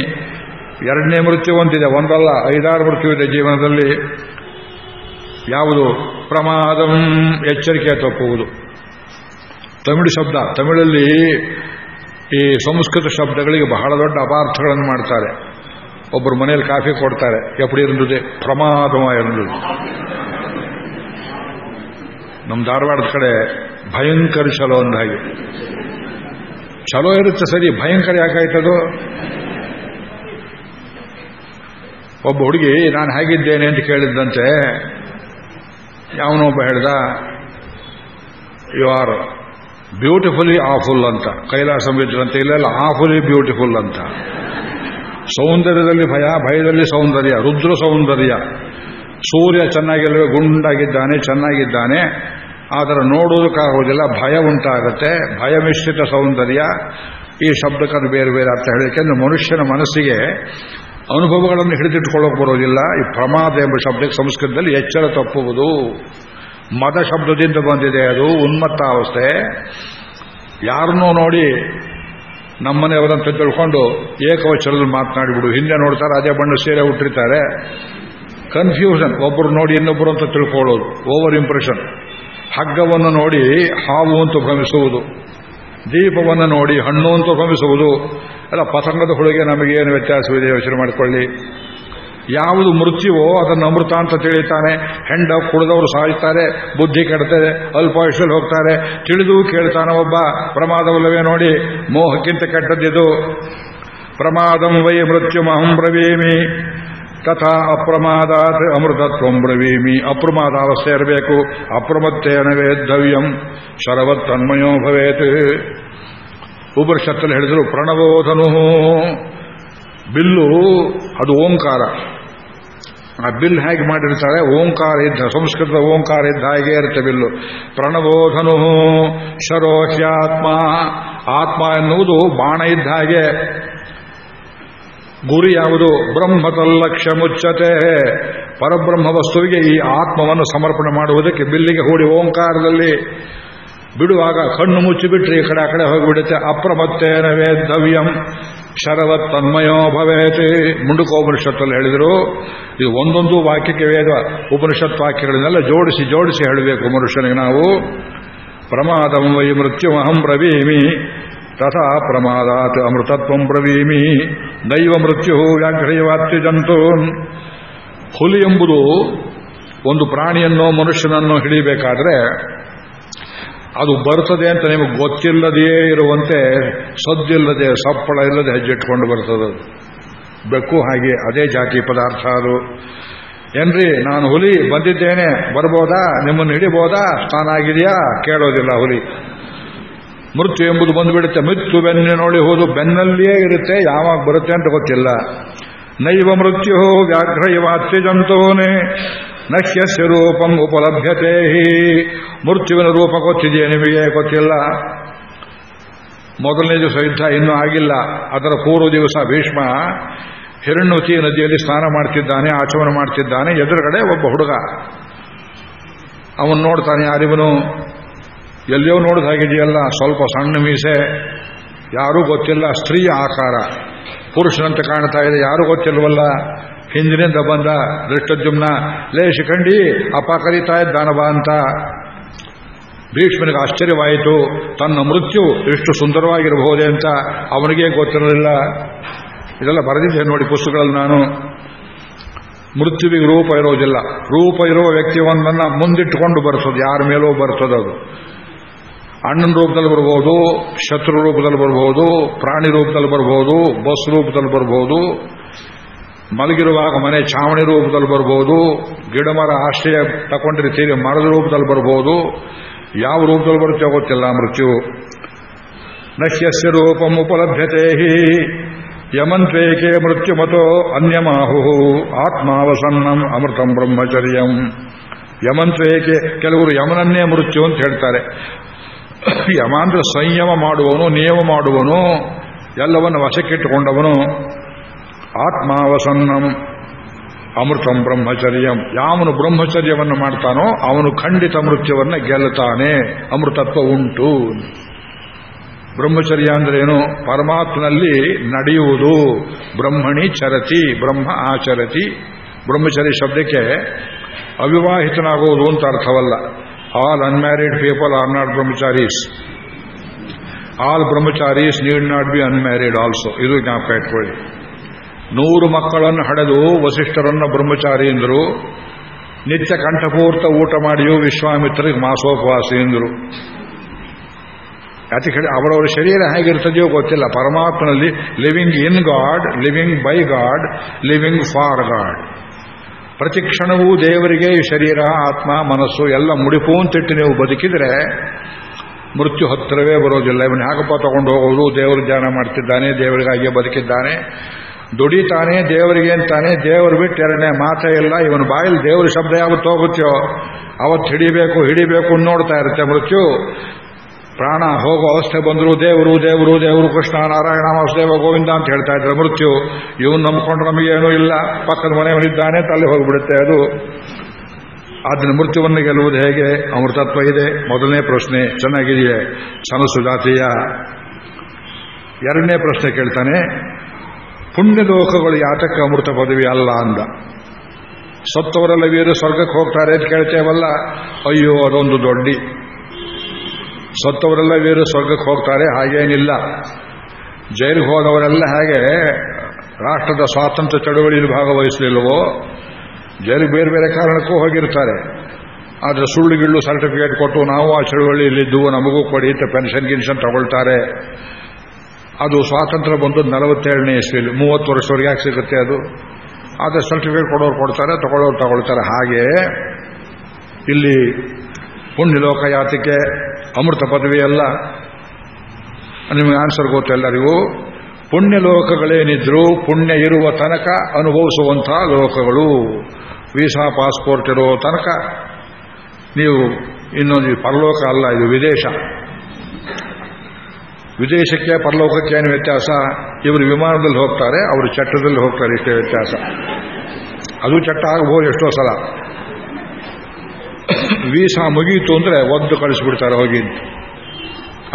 ಎರಡನೇ ಮೃತ್ಯು ಅಂತಿದೆ ಒಂದಲ್ಲ, ಐದಾರು ಮೃತ್ಯು ಇದೆ ಜೀವನದಲ್ಲಿ. ಯಾವುದು? ಪ್ರಮಾದಂ, ಎಚ್ಚರಿಕೆ ತಪ್ಪುವುದು. ತಮಿಳು ಶಬ್ದ, ತಮಿಳಲ್ಲಿ ಈ ಸಂಸ್ಕೃತ ಶಬ್ದಗಳಿಗೆ ಬಹಳ ದೊಡ್ಡ ಅಪಾರ್ಥಗಳನ್ನು ಮಾಡ್ತಾರೆ. ಒಬ್ಬರು ಮನೆಯಲ್ಲಿ ಕಾಫಿ ಕೊಡ್ತಾರೆ, ಎಪ್ಪಡಿ ಇರುತ್ತದೆ ಪ್ರಮಾದಮ ಇರುವುದು ನಮ್ಮ ಧಾರವಾಡದ ಕಡೆ ಭಯಂಕರ ಚಲೋ ಅಂದ ಹಾಗೆ. ಚಲೋ ಇರುತ್ತೆ ಸರಿ, ಭಯಂಕರ ಯಾಕಾಯ್ತದು ಒಬ್ಬ ಹುಡುಗಿ, ನಾನು ಹೇಗಿದ್ದೇನೆ? ಅಂತ ಕೇಳಿದ್ದಂತೆ. ಯಾವನೊಬ್ಬ ಹೇಳ್ದ ಯು ಆರ್ ಬ್ಯೂಟಿಫುಲಿ ಆಫುಲ್ ಅಂತ. ಕೈಲಾಸ ಅಂತ ಇಲ್ಲೆಲ್ಲ ಆಫುಲಿ ಬ್ಯೂಟಿಫುಲ್ ಅಂತ. ಸೌಂದರ್ಯದಲ್ಲಿ ಭಯ, ಭಯದಲ್ಲಿ ಸೌಂದರ್ಯ, ರುದ್ರ ಸೌಂದರ್ಯ. ಸೂರ್ಯ ಚೆನ್ನಾಗಿಲ್ಲ ಗುಂಡಾಗಿದ್ದಾನೆ, ಚೆನ್ನಾಗಿದ್ದಾನೆ. ಆದರೆ ನೋಡೋದಕ್ಕಾಗೋದಿಲ್ಲ ಭಯ ಉಂಟಾಗುತ್ತೆ ಭಯ ಮಿಶ್ರಿತ ಸೌಂದರ್ಯ, ಈ ಶಬ್ದಕ್ಕನ್ನು ಬೇರೆ ಬೇರೆ ಅರ್ಥ ಹೇಳಲಿಕ್ಕೆ ಮನುಷ್ಯನ ಮನಸ್ಸಿಗೆ ಅನುಭವಗಳನ್ನು ಹಿಡಿದಿಟ್ಟುಕೊಳ್ಳೋಕೆ ಬರೋದಿಲ್ಲ. ಈ ಪ್ರಮಾದ ಎಂಬ ಶಬ್ದಕ್ಕೆ ಸಂಸ್ಕೃತದಲ್ಲಿ ಎಚ್ಚರ ತಪ್ಪುವುದು. ಮದ ಶಬ್ದದಿಂದ ಬಂದಿದೆ ಅದು ಉನ್ಮತ್ತಾವಸ್ಥೆ ಯಾರನ್ನೂ ನೋಡಿ ನಮ್ಮನೆಯವರಂತ ತಿಳ್ಕೊಂಡು ಏಕವಚನದಲ್ಲಿ ಮಾತನಾಡಿಬಿಡು. ಹಿಂದೆ ನೋಡ್ತಾರೆ, ಅದೇ ಬಣ್ಣ ಸೀರೆ ಹುಟ್ಟಿರ್ತಾರೆ ಕನ್ಫ್ಯೂಷನ್ ಒಬ್ಬರು ನೋಡಿ ಇನ್ನೊಬ್ಬರು ಅಂತ ತಿಳ್ಕೊಳ್ಳೋದು ಓವರ್ ಇಂಪ್ರೆಷನ್ ಹಗ್ಗವನ್ನು ನೋಡಿ ಹಾವು ಅಂತ ಭ್ರಮಿಸುವುದು, ದೀಪವನ್ನು ನೋಡಿ ಹಣ್ಣು ಅಂತ ಭ್ರಮಿಸುವುದು ಅಲ್ಲ ಪತಂಗದ ಹುಳಿಗೆ ನಮಗೇನು ವ್ಯತ್ಯಾಸವಿದೆ ಯೋಚನೆ ಮಾಡಿಕೊಳ್ಳಿ. ಯಾವುದು ಮೃತ್ಯುವೋ ಅದನ್ನು ಅಮೃತ ಅಂತ ತಿಳಿತಾನೆ ಹೆಂಡ ಕುಡಿದವರು ಸಾಯ್ತಾರೆ ಬುದ್ಧಿ ಕೆಡ್ತದೆ ಅಲ್ಪಾಯುಷಲ್ಲಿ ಹೋಗ್ತಾರೆ. ತಿಳಿದು ಕೇಳ್ತಾನೆ ಒಬ್ಬ, ಪ್ರಮಾದವಲ್ಲವೇ ನೋಡಿ, ಮೋಹಕ್ಕಿಂತ ಕೆಟ್ಟದ್ದಿದು. ಪ್ರಮಾದಂ ವೈ ಮೃತ್ಯುಮಹಂ ಬ್ರವೀಮಿ. ತಥಾ ಅಪ್ರಮಾದಾತ್ ಅಮೃತತ್ವಂ ಬ್ರವೀಮಿ ಅಪ್ರಮಾದ ಅವಸ್ಥೆ ಇರಬೇಕು ಅಪ್ರಮತ್ತೇನ ವೇದ್ದವ್ಯಂ ಶರವತ್ ತನ್ಮಯೋ ಭವೇತ್ ಉಪನಿಷತ್ತಲ್ಲಿ ಹೇಳಿದರು ಪ್ರಣಬೋಧನು ಬಿಲ್ಲು ಅದು ಓಂಕಾರ। ಆ ಬಿಲ್ ಹೇಗೆ ಮಾಡಿರ್ತಾರೆ? ಓಂಕಾರ ಇದ್ದ, ಸಂಸ್ಕೃತದ ಓಂಕಾರ ಇದ್ದ ಹಾಗೆ ಇರುತ್ತೆ ಬಿಲ್ಲು. ಪ್ರಣಬೋಧನು ಶರೋಹ್ಯಾತ್ಮ ಆತ್ಮ ಎನ್ನುವುದು ಬಾಣ ಇದ್ದ ಹಾಗೆ. ಗುರಿ ಯಾವುದು? ಬ್ರಹ್ಮತಲ್ಲಕ್ಷ ಮುಚ್ಚತೆ. ಪರಬ್ರಹ್ಮ ವಸ್ತುವಿಗೆ ಈ ಆತ್ಮವನ್ನು ಸಮರ್ಪಣೆ ಮಾಡುವುದಕ್ಕೆ ಬಿಲ್ಲಿಗೆ ಹೂಡಿ ಓಂಕಾರದಲ್ಲಿ. ಬಿಡುವಾಗ ಕಣ್ಣು ಮುಚ್ಚಿಬಿಟ್ರೆ ಈ ಕಡೆ ಆ ಕಡೆ ಹೋಗಿಬಿಡುತ್ತೆ. ಅಪ್ರಮತ್ತೇನ ವೇದವ್ಯಂ ಶರವತ್ ತನ್ಮಯೋ ಭವೇತಿ. ಮುಂಡುಕೋಪನಿಷತ್ತಲ್ಲಿ ಹೇಳಿದರು. ಇದು ಒಂದೊಂದು ವಾಕ್ಯಕ್ಕೆ ವೇದ ಉಪನಿಷತ್ ವಾಕ್ಯಗಳನ್ನೆಲ್ಲ ಜೋಡಿಸಿ ಜೋಡಿಸಿ ಹೇಳಬೇಕು ಮನುಷ್ಯನಿಗೆ ನಾವು. ಪ್ರಮಾದಂ ವೈ ಮೃತ್ಯುಮಹಂ ಬ್ರವೀಮಿ. ತಥಾ ಪ್ರಮಾದಾತ್ ಅಮೃತತ್ವಂ ಪ್ರವೀಮಿ ದೈವ ಮೃತ್ಯು ವ್ಯಾಘ್ರಯವಾತ್ಯ ಜಂತು. ಹುಲಿ ಎಂಬುದು ಒಂದು ಪ್ರಾಣಿಯನ್ನೋ ಮನುಷ್ಯನನ್ನೋ ಹಿಡಿಬೇಕಾದ್ರೆ ಅದು ಬರ್ತದೆ ಅಂತ ನಿಮಗೆ ಗೊತ್ತಿಲ್ಲದೆಯೇ ಇರುವಂತೆ ಸದ್ದಿಲ್ಲದೆ ಸಪ್ಪಳ ಇಲ್ಲದೆ ಹೆಜ್ಜೆಟ್ಕೊಂಡು ಬರ್ತದೆ. ಬೆಕ್ಕು ಹಾಗೆ ಅದೇ ಜಾತಿ ಪದಾರ್ಥ ಅದು. ಏನ್ರಿ, ನಾನು ಹುಲಿ ಬಂದಿದ್ದೇನೆ, ಬರ್ಬೋದಾ? ನಿಮ್ಮನ್ನು ಹಿಡಿಬೋದಾ? ಸ್ನಾನ ಆಗಿದೆಯಾ? ಕೇಳೋದಿಲ್ಲ ಹುಲಿ. ಮೃತ್ಯು ಎಂಬುದು ಬಂದುಬಿಡುತ್ತೆ. ಮೃತ್ಯು ಬೆನ್ನಿನೊಳಿ ಹೋದು, ಬೆನ್ನಲ್ಲಿಯೇ ಇರುತ್ತೆ, ಯಾವಾಗ ಬರುತ್ತೆ ಅಂತ ಗೊತ್ತಿಲ್ಲ. ನೈವ ಮೃತ್ಯು ವ್ಯಾಘ್ರಯವಾತ್ಯ ಜಂತೋನೆ ನಶ್ಯಸ್ಯ ರೂಪಂ ಉಪಲಭ್ಯತೆ ಮೃತ್ಯುವಿನ ರೂಪ ಗೊತ್ತಿದೆಯೇ ನಿಮಗೆ? ಗೊತ್ತಿಲ್ಲ. ಮೊದಲನೇ ದಿವಸ ಯುದ್ಧ ಇನ್ನೂ ಆಗಿಲ್ಲ. ಅದರ ಪೂರ್ವ ದಿವಸ ಭೀಷ್ಮ ಹಿರಣ್ಣುತಿ ನದಿಯಲ್ಲಿ ಸ್ನಾನ ಮಾಡ್ತಿದ್ದಾನೆ, ಆಚಮನ ಮಾಡ್ತಿದ್ದಾನೆ. ಎದುರುಗಡೆ ಒಬ್ಬ ಹುಡುಗ. ಅವನು ನೋಡ್ತಾನೆ, ಯಾರಿವನು? ಎಲ್ಲಿಯೋ ನೋಡಿದ ಹಾಗಿದೆಯಲ್ಲ ಸ್ವಲ್ಪ ಸಣ್ಣ ಮೀಸೆ, ಯಾರೂ ಗೊತ್ತಿಲ್ಲ, ಸ್ತ್ರೀಯ ಆಕಾರ. ಪುರುಷನಂತೆ ಕಾಣ್ತಾ ಇದೆ, ಯಾರೂ ಗೊತ್ತಿಲ್ವಲ್ಲ. ಹಿಂದಿನಿಂದ ಬಂದ ದೃಷ್ಟದ್ಯುಮ್ನ ಲೇ ಶಿಖಂಡಿ ಅಪ ಕರೀತಾ ಇದ್ದಾನವ ಅಂತ. ಭೀಷ್ಮನಿಗೆ ಆಶ್ಚರ್ಯವಾಯಿತು, ತನ್ನ ಮೃತ್ಯು ಎಷ್ಟು ಸುಂದರವಾಗಿರಬಹುದೇ ಅಂತ ಅವನಿಗೆ ಗೊತ್ತಿರಲಿಲ್ಲ. ಇದೆಲ್ಲ ಬರೆದಿದ್ದೆ ನೋಡಿ ಪುಸ್ತಕಗಳಲ್ಲಿ ನಾನು. ಮೃತ್ಯುವಿಗೆ ರೂಪ ಇರೋದಿಲ್ಲ. ರೂಪ ಇರುವ ವ್ಯಕ್ತಿಯೊಂದನ್ನು ಮುಂದಿಟ್ಟುಕೊಂಡು ಬರ್ತದೆ, ಯಾರ ಮೇಲೂ ಬರ್ತದೆ ಅದು. ಅಣ್ಣನ ರೂಪದಲ್ಲಿ ಬರ್ಬೋದು, ಶತ್ರು ರೂಪದಲ್ಲಿ ಬರ್ಬೋದು, ಪ್ರಾಣಿ ರೂಪದಲ್ಲಿ ಬರ್ಬೋದು, ಬಸ್ ರೂಪದಲ್ಲಿ ಬರ್ಬೋದು, ಮಲಗಿರುವಾಗ ಮನೆ ಛಾವಣಿ ರೂಪದಲ್ಲಿ ಬರ್ಬೋದು ಗಿಡಮರ ಆಶ್ರಯ ತಗೊಂಡಿರ್ತೀರಿ ಮರದ ರೂಪದಲ್ಲಿ ಬರ್ಬೋದು. ಯಾವ ರೂಪದಲ್ಲಿ ಬರುತ್ತೆ ಗೊತ್ತಿಲ್ಲ ಮೃತ್ಯು. ನಶ್ಯಸ್ಯ ರೂಪಂ ಉಪಲಭ್ಯತೆ ಯಮಂತ್ವೇಕೆ ಮೃತ್ಯುಮತೋ ಅನ್ಯಮಾಹು ಆತ್ಮಾವಸನ್ನಂ ಅಮೃತಂ ಬ್ರಹ್ಮಚರ್ಯಂ. ಯಮಂತ್ವೇಕೆ ಕೆಲವರು ಯಮನನ್ನೇ ಮೃತ್ಯು ಅಂತ ಹೇಳ್ತಾರೆ. ಯಮ ಅಂದ್ರೆ ಸಂಯಮ ಮಾಡುವನು ನಿಯಮ ಮಾಡುವನು ಎಲ್ಲವನ್ನು ವಶಕ್ಕಿಟ್ಟುಕೊಂಡವನು. ಆತ್ಮಾವಸನ್ನಂ ಅಮೃತಂ ಬ್ರಹ್ಮಚರ್ಯಂ. ಯಾವನು ಬ್ರಹ್ಮಚರ್ಯವನ್ನು ಮಾಡ್ತಾನೋ ಅವನು ಖಂಡಿತ ಮೃತ್ಯುವನ್ನು ಗೆಲ್ಲುತ್ತಾನೆ. ಅಮೃತತ್ವ ಉಂಟು. ಬ್ರಹ್ಮಚರ್ಯ ಅಂದ್ರೆ ಏನು? ಪರಮಾತ್ಮನಲ್ಲಿ ನಡೆಯುವುದು. ಬ್ರಹ್ಮಣಿ ಚರತಿ, ಬ್ರಹ್ಮ ಆಚರತಿ. ಬ್ರಹ್ಮಚರ್ಯ ಶಬ್ದಕ್ಕೆ ಅವಿವಾಹಿತನಾಗುವುದು ಅಂತ ಅರ್ಥವಲ್ಲ. All unmarried people are not brahmacharis all brahmacharis need not be unmarried also ಇದು ಜ್ಞಾಪಕ ಇಟ್ಕೊಳ್ಳಿ. ನೂರು ಮಕ್ಕಳನ್ನು ಹಡೆದು ವಸಿಷ್ಠರನ್ನು ಬ್ರಹ್ಮಚಾರಿ ಎಂದರು. ನಿತ್ಯ ಕಂಠಪೂರ್ತ ಊಟ ಮಾಡಿಯೂ ವಿಶ್ವಾಮಿತ್ರಿಗೆ ಮಾಸೋಪವಾಸಿ ಎಂದರು. ಅತಿ ಹೇಳಿ, ಅವರವರ ಶರೀರ ಹೇಗಿರ್ತದೆಯೋ ಗೊತ್ತಿಲ್ಲ. ಪರಮಾತ್ಮನಲ್ಲಿ living in God living by God living for God ಪ್ರತಿ ಕ್ಷಣವೂ ದೇವರಿಗೆ ಶರೀರ, ಆತ್ಮ, ಮನಸ್ಸು ಎಲ್ಲ ಮುಡಿಪು ಅಂತಿಟ್ಟು ನೀವು ಬದುಕಿದ್ರೆ ಮೃತ್ಯು ಹತ್ತಿರವೇ ಬರೋದಿಲ್ಲ. ಇವನು ಯಾಕಪ್ಪ ತಗೊಂಡು ಹೋಗೋದು? ದೇವರು ಧ್ಯಾನ ಮಾಡ್ತಿದ್ದಾನೆ ದೇವರಿಗಾಗಿಯೇ ಬದುಕಿದ್ದಾನೆ. ದುಡಿತಾನೆ, ದೇವರಿಗೆ ಅಂತಾನೆ, ದೇವರು ಬಿಟ್ಟು ಎರಡನೇ ಮಾತೇ ಇಲ್ಲ. ಇವನು ಬಾಯಲ್ಲಿ ದೇವರ ಶಬ್ದ ಯಾವತ್ತು ಹೋಗುತ್ತೋ ಅವತ್ತು ಹಿಡಿಬೇಕು ಹಿಡಿಬೇಕು ನೋಡ್ತಾ ಇರುತ್ತೆ ಮೃತ್ಯು. ಪ್ರಾಣ ಹೋಗೋ ಅವಸ್ಥೆ ಬಂದರು ದೇವರು ದೇವರು ದೇವರು, ಕೃಷ್ಣ, ನಾರಾಯಣ, ವಾಸುದೇವ, ಗೋವಿಂದ ಅಂತ ಹೇಳ್ತಾ ಇದ್ರೆ. ಮೃತ್ಯು, ಇವನು ನಂಬ್ಕೊಂಡ್ರೆ ನಮಗೇನೂ ಇಲ್ಲ. ಪಕ್ಕದ ಮನೆಯವನಿದ್ದಾನೆ, ತಲೆ ಹೋಗಿಬಿಡುತ್ತೆ ಅದು. ಅದನ್ನ ಮೃತ್ಯುವನ್ನು ಗೆಲ್ಲುವುದು ಹೇಗೆ? ಅಮೃತತ್ವ ಇದೆ. ಮೊದಲನೇ ಪ್ರಶ್ನೆ ಚೆನ್ನಾಗಿದೆಯೇ? ಸನಸು ಜಾತಿಯ? ಎರಡನೇ ಪ್ರಶ್ನೆ ಕೇಳ್ತಾನೆ, ಪುಣ್ಯ ಲೋಕಗಳು ಯಾತಕ್ಕೆ ಅಮೃತ ಪದವಿ ಅಲ್ಲ ಅಂದ. ಸತ್ತವರೆಲ್ಲ ವೀರ ಸ್ವರ್ಗಕ್ಕೆ ಹೋಗ್ತಾರೆ ಅಂತ ಕೇಳ್ತೇವಲ್ಲ. ಅಯ್ಯೋ, ಅದೊಂದು ದೊಡ್ಡಿ. ಸತ್ತವರೆಲ್ಲ ವೀರು ಸ್ವರ್ಗಕ್ಕೆ ಹೋಗ್ತಾರೆ, ಹಾಗೇನಿಲ್ಲ. ಜೈಲಿಗೆ ಹೋದವರೆಲ್ಲ ಹಾಗೆ, ರಾಷ್ಟ್ರದ ಸ್ವಾತಂತ್ರ್ಯ ಚಳುವಳಿಯಲ್ಲಿ ಭಾಗವಹಿಸಲಿಲ್ಲವೋ? ಜೈಲಿಗೆ ಬೇರೆ ಬೇರೆ ಕಾರಣಕ್ಕೂ ಹೋಗಿರ್ತಾರೆ. ಆದರೆ ಸುಳ್ಳು ಗಿಳ್ಳು ಸರ್ಟಿಫಿಕೇಟ್ ಕೊಟ್ಟು ನಾವು ಆ ಚಳುವಳಿಯಲ್ಲಿದ್ದು ನಮಗೂ ಕೊಡಿ ಅಂತ ಪೆನ್ಷನ್ ಗಿನ್ಷನ್ ತಗೊಳ್ತಾರೆ. ಅದು ಸ್ವಾತಂತ್ರ್ಯ ಬಂದು ನಲವತ್ತೇಳನೇ ಇಸ್ವಿಲಿ ಮೂವತ್ತು ವರ್ಷವರೆಗೆ ಯಾಕೆ ಸಿಗುತ್ತೆ ಅದು? ಆದರೆ ಸರ್ಟಿಫಿಕೇಟ್ ಕೊಡೋರು ಕೊಡ್ತಾರೆ, ತಗೊಳ್ಳೋರು ತಗೊಳ್ತಾರೆ. ಹಾಗೆ ಇಲ್ಲಿ ಪುಣ್ಯ ಲೋಕಯಾತಿಕೆ ಅಮೃತ ಪದವಿ ಅಲ್ಲ. ನಿಮಗೆ ಆನ್ಸರ್ ಗೊತ್ತೆಲ್ಲರಿಗೂ ಪುಣ್ಯ ಲೋಕಗಳೇನಿದ್ರು, ಪುಣ್ಯ ಇರುವ ತನಕ ಅನುಭವಿಸುವಂತಹ ಲೋಕಗಳು. ವೀಸಾ ಪಾಸ್ಪೋರ್ಟ್ ಇರೋ ತನಕ. ನೀವು ಇನ್ನೊಂದು ಪರಲೋಕ ಅಲ್ಲ, ಇದು ವಿದೇಶ. ವಿದೇಶಕ್ಕೆ ಪರಲೋಕಕ್ಕೆ ಏನು ವ್ಯತ್ಯಾಸ? ಇವರು ವಿಮಾನದಲ್ಲಿ ಹೋಗ್ತಾರೆ, ಅವರು ಚಟ್ಟದಲ್ಲಿ ಹೋಗ್ತಾರೆ, ಇಷ್ಟೇ ವ್ಯತ್ಯಾಸ. ಅದು ಚಟ್ಟ ಆಗಬಹುದು ಎಷ್ಟೋ ಸಲ. ವೀಸಾ ಮುಗೀತು ಅಂದ್ರೆ ಒದ್ದು ಕಳಿಸ್ಬಿಡ್ತಾರೆ ಹೋಗಿ.